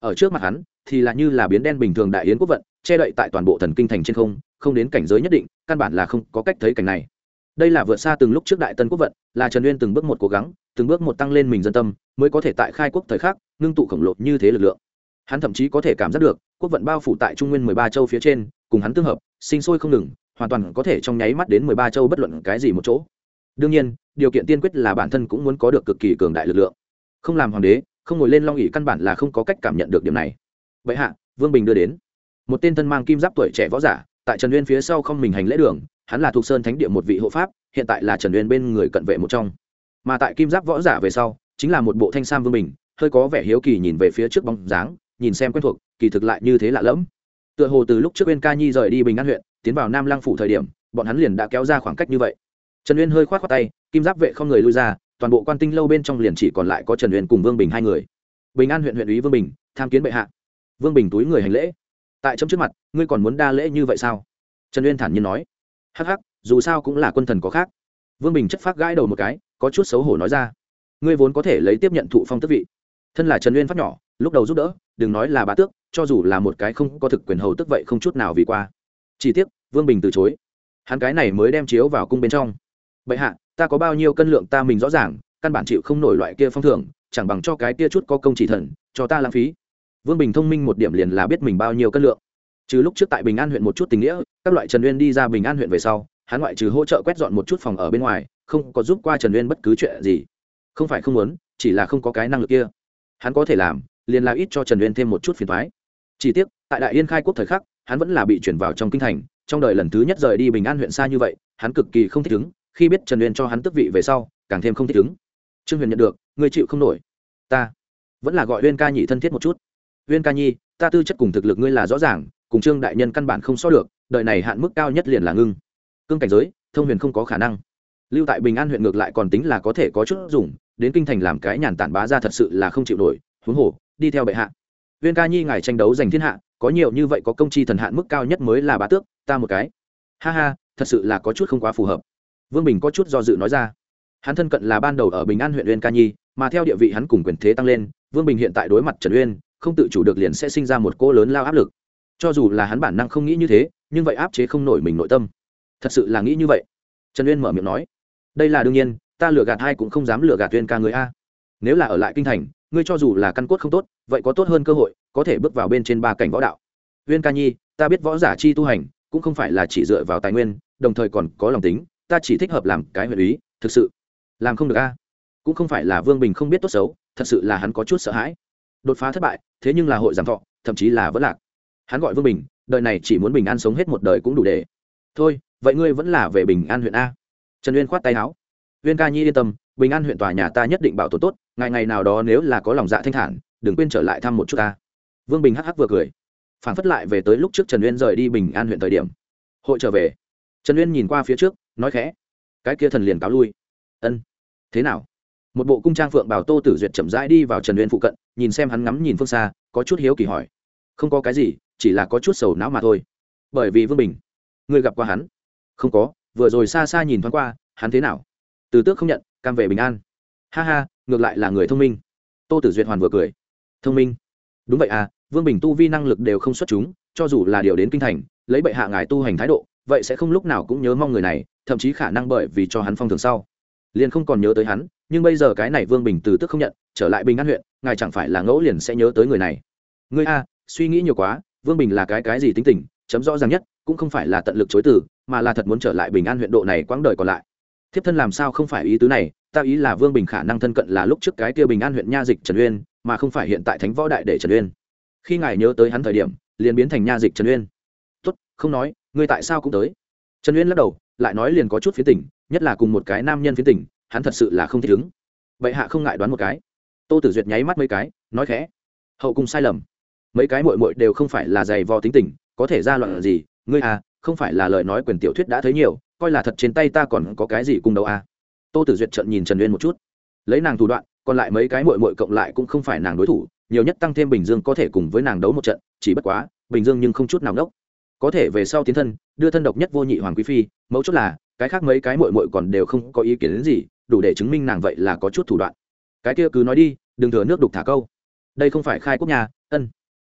Ở trước mặt hắn, thì là như là biến đen bình thường đại yến quốc vận, che đậy tại toàn bộ thần kinh thành trên không không đến cảnh giới nhất định, căn bản là không có cách thấy cảnh này. Đây là vượt xa từng lúc trước đại tân quốc vận, là trần uyên từng bước một cố gắng, từng bước một tăng lên mình dân tâm, mới có thể tại khai quốc thời khắc, ngưng tụ khổng lồ như thế lực lượng. Hắn thậm chí có thể cảm giác được, quốc vận bao phủ tại trung nguyên mười ba châu phía trên, cùng hắn tương hợp, sinh sôi không ngừng hoàn toàn có thể trong nháy mắt đến mười ba châu bất luận cái gì một chỗ. Đương nhiên, điều kiện tiên quyết là bản thân cũng muốn có được cực kỳ cường đại lực lượng. Không làm hoàng đế, không ngồi lên long ỉ căn bản là không có cách cảm nhận được điểm này. Vậy hạ, vương bình đưa đến. Một tên thân mang kim giáp tuổi trẻ võ giả, tại trần uyên phía sau không mình hành lễ đường, hắn là thuộc sơn thánh địa một vị hộ pháp, hiện tại là trần uyên bên người cận vệ một trong. Mà tại kim giáp võ giả về sau, chính là một bộ thanh sam vương bình, hơi có vẻ hiếu kỳ nhìn về phía trước bóng dáng, nhìn xem quen thuộc, kỳ thực lại như thế lạ lẫm. Tựa hồ từ lúc trước uyên ca nhi rời đi bình an huyện tiến vào nam lăng phủ thời điểm, bọn hắn liền đã kéo ra khoảng cách như vậy. Trần uyên hơi k h o á t khoác tay, kim giáp vệ không người lui ra, toàn bộ quan tinh lâu bên trong liền chỉ còn lại có trần uyên cùng vương bình hai người. Bình an huyện huyện ủy vương bình, tham kiến bệ hạ. Vương bình túi người hành lễ. Tại chấm trước mặt, ngươi còn muốn đa lễ như vậy sao? Trần uyên thản nhiên nói. Hắc hắc, dù sao cũng là quân thần có khác. Vương bình chất phát gãi đầu một cái, có chút xấu hổ nói ra. Ngươi vốn có thể lấy tiếp nhận thụ phong tức vị. Thân là trần uyên phát nhỏ, lúc đầu giúp đỡ, đừng nói là bá tước, cho dù là một cái không có thực quyền hầu tức vậy không chút nào vì qua chỉ tiếc vương bình từ chối. Hắn cái này mới đem chiếu vào cung bên trong. Bệ hạ, ta có bao nhiêu cân lượng ta mình rõ ràng, căn bản chịu không nổi loại kia phong thưởng, chẳng bằng cho cái kia chút có công chỉ thần, cho ta lãng phí. Vương bình thông minh một điểm liền là biết mình bao nhiêu cân lượng. Trừ lúc trước tại bình an huyện một chút tình nghĩa, các loại trần uyên đi ra bình an huyện về sau, hắn ngoại trừ hỗ trợ quét dọn một chút phòng ở bên ngoài, không có giúp qua trần uyên bất cứ chuyện gì. Không phải không muốn, chỉ là không có cái năng lực kia. Hắn có thể làm, liền là ít cho trần uyên thêm một chút phiền thoái chỉ tiếc, tại đại yên khai quốc thời khắc hắn vẫn là bị chuyển vào trong kinh thành, trong đời lần thứ nhất rời đi bình an huyện xa như vậy, hắn cực kỳ không thích ứng, khi biết trần uyên cho hắn tước vị về sau, càng thêm không thích ứng. Trương huyền nhận được, người chịu không nổi. Ta vẫn là gọi uyên ca nhị thân thiết một chút. Uyên ca nhi, ta tư chất cùng thực lực ngươi là rõ ràng, cùng trương đại nhân căn bản không so được, đời này hạn mức cao nhất liền là ngưng. Cương cảnh giới, thông huyền không có khả năng. Lưu tại bình an huyện ngược lại còn tính là có thể có chút dùng, đến kinh thành làm cái nhàn tản bá ra thật sự là không chịu nổi, huống hồ, đi theo bệ hạ viên ca nhi ngài tranh đấu giành thiên hạ, có nhiều như vậy có công chi thần hạn mức cao nhất mới là bá tước, ta một cái. Ha ha, thật sự là có chút không quá phù hợp. Vương bình có chút do dự nói ra. Hắn thân cận là ban đầu ở bình an huyện uyên ca nhi, mà theo địa vị hắn cùng quyền thế tăng lên, vương bình hiện tại đối mặt trần uyên, không tự chủ được liền sẽ sinh ra một cô lớn lao áp lực. Cho dù là hắn bản năng không nghĩ như thế, nhưng vậy áp chế không nổi mình nội tâm. Thật sự là nghĩ như vậy. Trần uyên mở miệng nói, đây là đương nhiên, ta lừa gạt hai cũng không dám lừa gạt uyên ca người a. Nếu là ở lại kinh thành ngươi cho dù là căn cốt không tốt, vậy có tốt hơn cơ hội, có thể bước vào bên trên ba cảnh võ đạo. Uyên ca nhi, ta biết võ giả chi tu hành, cũng không phải là chỉ dựa vào tài nguyên, đồng thời còn có lòng tính, ta chỉ thích hợp làm cái huyện ý, thực sự làm không được a. Cũng không phải là vương bình không biết tốt xấu, thật sự là hắn có chút sợ hãi. Đột phá thất bại, thế nhưng là hội giảm thọ, thậm chí là vẫn lạc. Hắn gọi vương bình, đời này chỉ muốn bình an sống hết một đời cũng đủ để. Thôi, vậy ngươi vẫn là về bình an huyện a. Trần uyên khoát tay áo. Uyên ca nhi yên tâm, bình an huyện tòa nhà ta nhất định bảo tồn tốt ngày ngày nào đó nếu là có lòng dạ thanh thản, đừng quên trở lại thăm một chút ta. Vương bình hắc hắc vừa cười phản phất lại về tới lúc trước trần uyên rời đi bình an huyện thời điểm. Hội trở về. Trần uyên nhìn qua phía trước, nói khẽ, cái kia thần liền cáo lui. Ân, thế nào? Một bộ cung trang phượng bảo tô tử duyệt chậm rãi đi vào trần uyên phụ cận, nhìn xem hắn ngắm nhìn phương xa, có chút hiếu kỳ hỏi, không có cái gì, chỉ là có chút sầu não mà thôi. Bởi vì vương bình ngươi gặp qua hắn? Không có, vừa rồi xa xa nhìn thoáng qua, hắn thế nào? Từ tước không nhận, cam về bình an. Ha ha ngược lại là người thông minh. Tô tử duyệt hoàn vừa cười. Thông minh? Đúng vậy à vương bình tu vi năng lực đều không xuất chúng, cho dù là điều đến kinh thành, lấy bệ hạ ngài tu hành thái độ, vậy sẽ không lúc nào cũng nhớ mong người này, thậm chí khả năng bởi vì cho hắn phong thường sau. Liền không còn nhớ tới hắn, nhưng bây giờ cái này vương bình từ tức không nhận, trở lại bình an huyện, ngài chẳng phải là ngẫu liền sẽ nhớ tới người này. Ngươi a, suy nghĩ nhiều quá, vương bình là cái cái gì tính tình, chấm rõ ràng nhất, cũng không phải là tận lực chối từ, mà là thật muốn trở lại bình an huyện độ này quãng đời còn lại. Thiếp thân làm sao không phải ý tứ này ta ý là vương bình khả năng thân cận là lúc trước cái kia bình an huyện nha dịch trần uyên, mà không phải hiện tại thánh võ đại để trần uyên. khi ngài nhớ tới hắn thời điểm, liền biến thành nha dịch trần uyên. tốt, không nói, ngươi tại sao cũng tới? trần uyên lắc đầu, lại nói liền có chút phía tỉnh nhất là cùng một cái nam nhân phía tỉnh hắn thật sự là không thích ứng. bệ hạ không ngại đoán một cái. tô tử duyệt nháy mắt mấy cái, nói khẽ. hậu cùng sai lầm. mấy cái mội mội đều không phải là giày vò tính tình, có thể ra loạn gì? ngươi à không phải là lời nói quyền tiểu thuyết đã thấy nhiều, coi là thật trên tay ta còn có cái gì cùng đâu à? Tô tử duyệt trận nhìn trần uyên một chút. Lấy nàng thủ đoạn, còn lại mấy cái mội mội cộng lại cũng không phải nàng đối thủ, nhiều nhất tăng thêm bình dương có thể cùng với nàng đấu một trận, chỉ bất quá, bình dương nhưng không chút nào đốc có thể về sau tiến thân, đưa thân độc nhất vô nhị hoàng quý phi, mấu chốt là, cái khác mấy cái mội mội còn đều không có ý kiến đến gì, đủ để chứng minh nàng vậy là có chút thủ đoạn. Cái kia cứ nói đi, đừng thừa nước đục thả câu. Đây không phải khai quốc nhà, ân.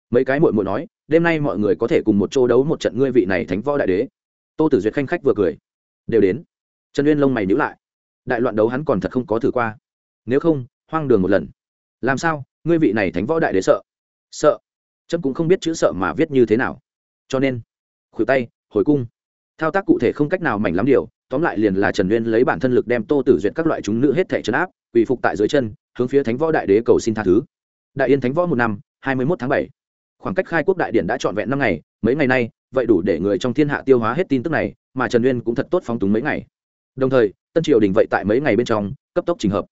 Mấy cái mội mội nói, đêm nay mọi người có thể cùng một chỗ đấu một trận ngươi vị này thánh võ đại đế. Tô tử duyệt khanh khách vừa cười. Đều đến. Trần uyên lông mày nhữ lại đại loạn đấu hắn còn thật không có thử qua. Nếu không, hoang đường một lần. Làm sao, ngươi vị này thánh võ đại đế sợ? Sợ. Trâm cũng không biết chữ sợ mà viết như thế nào. Cho nên, khuỷu tay, hồi cung. Thao tác cụ thể không cách nào mảnh lắm điều, tóm lại liền là trần Nguyên lấy bản thân lực đem tô tử duyệt các loại chúng nữ hết thể trấn áp, quỳ phục tại dưới chân, hướng phía thánh võ đại đế cầu xin tha thứ. Đại yên thánh võ một năm, hai mươi một tháng bảy. Khoảng cách khai quốc đại điện đã trọn vẹn năm ngày, mấy ngày nay, vậy đủ để người trong thiên hạ tiêu hóa hết tin tức này, mà trần Nguyên cũng thật tốt phóng túng mấy ngày. Đồng thời tân triều đình vậy tại mấy ngày bên trong, cấp tốc trình hợp.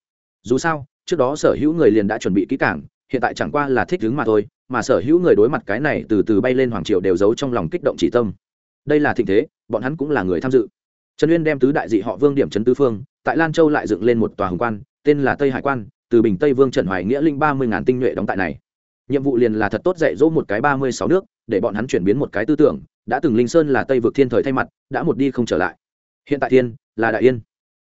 Dù sao, trước đó sở hữu người liền đã chuẩn bị kỹ cảng hiện tại chẳng qua là thích đứng mà thôi, mà sở hữu người đối mặt cái này từ từ bay lên hoàng triều đều giấu trong lòng kích động chỉ tâm. Đây là thịnh thế, bọn hắn cũng là người tham dự. Trần uyên đem tứ đại dị họ vương điểm trấn tư phương, tại lan châu lại dựng lên một tòa hồng quan, tên là tây hải quan, từ bình tây vương trần hoài nghĩa linh ba mươi ngàn tinh nhuệ đóng tại này. Nhiệm vụ liền là thật tốt dạy dỗ một cái ba mươi sáu nước, để bọn hắn chuyển biến một cái tư tưởng, đã từng linh sơn là tây vực thiên thời thay mặt, đã một đi không trở lại. Hiện tại thiên là đại yên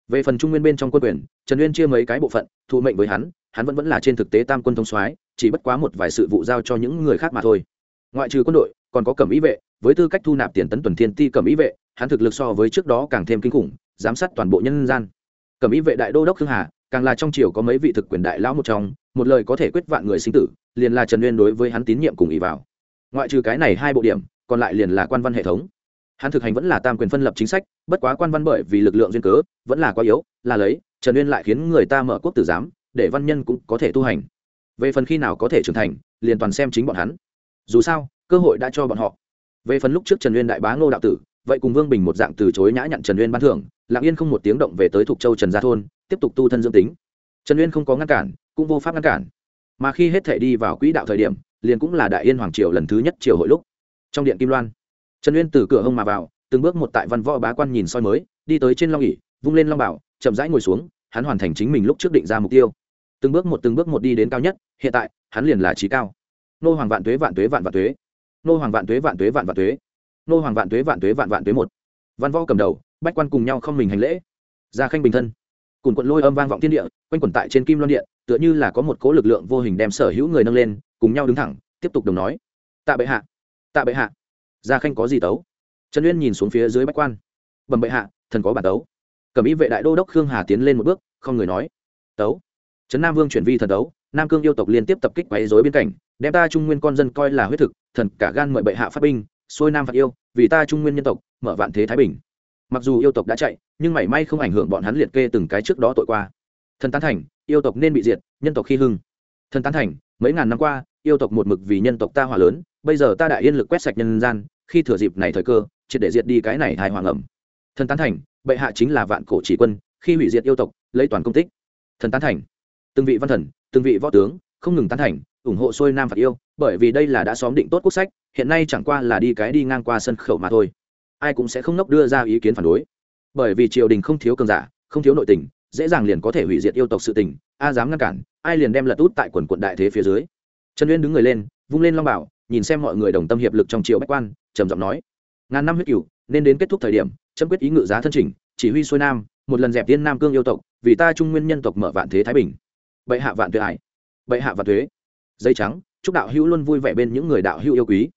về phần trung nguyên bên trong quân quyền, trần uyên chia mấy cái bộ phận, thụ mệnh với hắn hắn vẫn vẫn là trên thực tế tam quân thống soái, chỉ bất quá một vài sự vụ giao cho những người khác mà thôi. Ngoại trừ quân đội, còn có cẩm ý vệ, với tư cách thu nạp tiền tấn tuần thiên ti cẩm ý vệ, hắn thực lực so với trước đó càng thêm kinh khủng, giám sát toàn bộ nhân gian. Cẩm ý vệ đại đô đốc khương hà, càng là trong triều có mấy vị thực quyền đại lão một trong, một lời có thể quyết vạn người sinh tử, liền là trần uyên đối với hắn tín nhiệm cùng ý vào. Ngoại trừ cái này hai bộ điểm, còn lại liền là quan văn hệ thống hắn thực hành vẫn là tam quyền phân lập chính sách, bất quá quan văn bởi vì lực lượng duyên cớ, vẫn là quá yếu, là lấy, trần uyên lại khiến người ta mở quốc tử giám, để văn nhân cũng có thể tu hành. Về phần khi nào có thể trưởng thành, liền toàn xem chính bọn hắn. Dù sao, cơ hội đã cho bọn họ. Về phần lúc trước trần uyên đại bá ngô đạo tử, vậy cùng vương bình một dạng từ chối nhã nhặn trần uyên ban thưởng, lặng yên không một tiếng động về tới thục châu trần gia thôn, tiếp tục tu thân dương tính. Trần uyên không có ngăn cản, cũng vô pháp ngăn cản. Mà khi hết thể đi vào quỹ đạo thời điểm, liền cũng là đại yên hoàng triều lần thứ nhất triều hội lúc. Trong điện kim loan trần uyên từ cửa hông mà vào, từng bước một tại văn võ bá quan nhìn soi mới, đi tới trên long ỉ vung lên long bảo, chậm rãi ngồi xuống, hắn hoàn thành chính mình lúc trước định ra mục tiêu. Từng bước một, từng bước một đi đến cao nhất, hiện tại, hắn liền là trí cao. Nô hoàng vạn tuế vạn tuế, vạn vạn tuế. Nô hoàng vạn tuế vạn tuế, vạn vạn tuế. Nô hoàng vạn tuế vạn tuế, vạn vạn tuế một. Văn võ cầm đầu, bách quan cùng nhau không mình hành lễ. Ra khanh bình thân. Cùng quận lôi âm vang vọng thiên địa, quanh quẩn tại trên kim loan điện, tựa như là có một cố lực lượng vô hình đem sở hữu người nâng lên, cùng nhau đứng thẳng, tiếp tục đồng nói. Tạ bệ hạ, tạ bệ hạ gia khanh có gì tấu? Trần uyên nhìn xuống phía dưới bách quan. Bẩm bệ hạ, thần có bản tấu. Cẩm ý vệ đại đô đốc khương hà tiến lên một bước, không người nói. Tấu. Trấn nam vương chuyển vi thần tấu, nam cương yêu tộc liên tiếp tập kích quấy dối biên cảnh đem ta trung nguyên con dân coi là huyết thực, thần cả gan mời bệ hạ phát binh, xuôi nam phạt yêu, vì ta trung nguyên nhân tộc, mở vạn thế thái bình. Mặc dù yêu tộc đã chạy, nhưng mảy may không ảnh hưởng bọn hắn liệt kê từng cái trước đó tội qua. Thần tán thành, yêu tộc nên bị diệt, nhân tộc khi hưng. Thần tán thành, mấy ngàn năm qua, yêu tộc một mực vì nhân tộc ta hòa lớn, bây giờ ta đại yên lực quét sạch nhân gian khi thừa dịp này thời cơ, triệt để diệt đi cái này hài hoàng ẩm. Thần tán thành, bệ hạ chính là vạn cổ chỉ quân, khi hủy diệt yêu tộc, lấy toàn công tích. Thần tán thành, từng vị văn thần, từng vị võ tướng, không ngừng tán thành, ủng hộ xuôi nam phạt yêu, bởi vì đây là đã xóm định tốt quốc sách, hiện nay chẳng qua là đi cái đi ngang qua sân khẩu mà thôi. Ai cũng sẽ không nốc đưa ra ý kiến phản đối. Bởi vì triều đình không thiếu cường giả, không thiếu nội tình, dễ dàng liền có thể hủy diệt yêu tộc sự tình, a dám ngăn cản, ai liền đem lật út tại quần quận đại thế phía dưới. Trần uyên đứng người lên, vung lên long bảo, nhìn xem mọi người đồng tâm hiệp lực trong triều bách quan trầm giọng nói, ngàn năm huyết cửu, nên đến kết thúc thời điểm, chấm quyết ý ngự giá thân trình chỉ huy xuôi nam, một lần dẹp tiên nam cương yêu tộc, vì ta trung nguyên nhân tộc mở vạn thế thái bình. Bệ hạ vạn tuế ải bệ hạ vạn thuế dây trắng, chúc đạo hữu luôn vui vẻ bên những người đạo hữu yêu quý.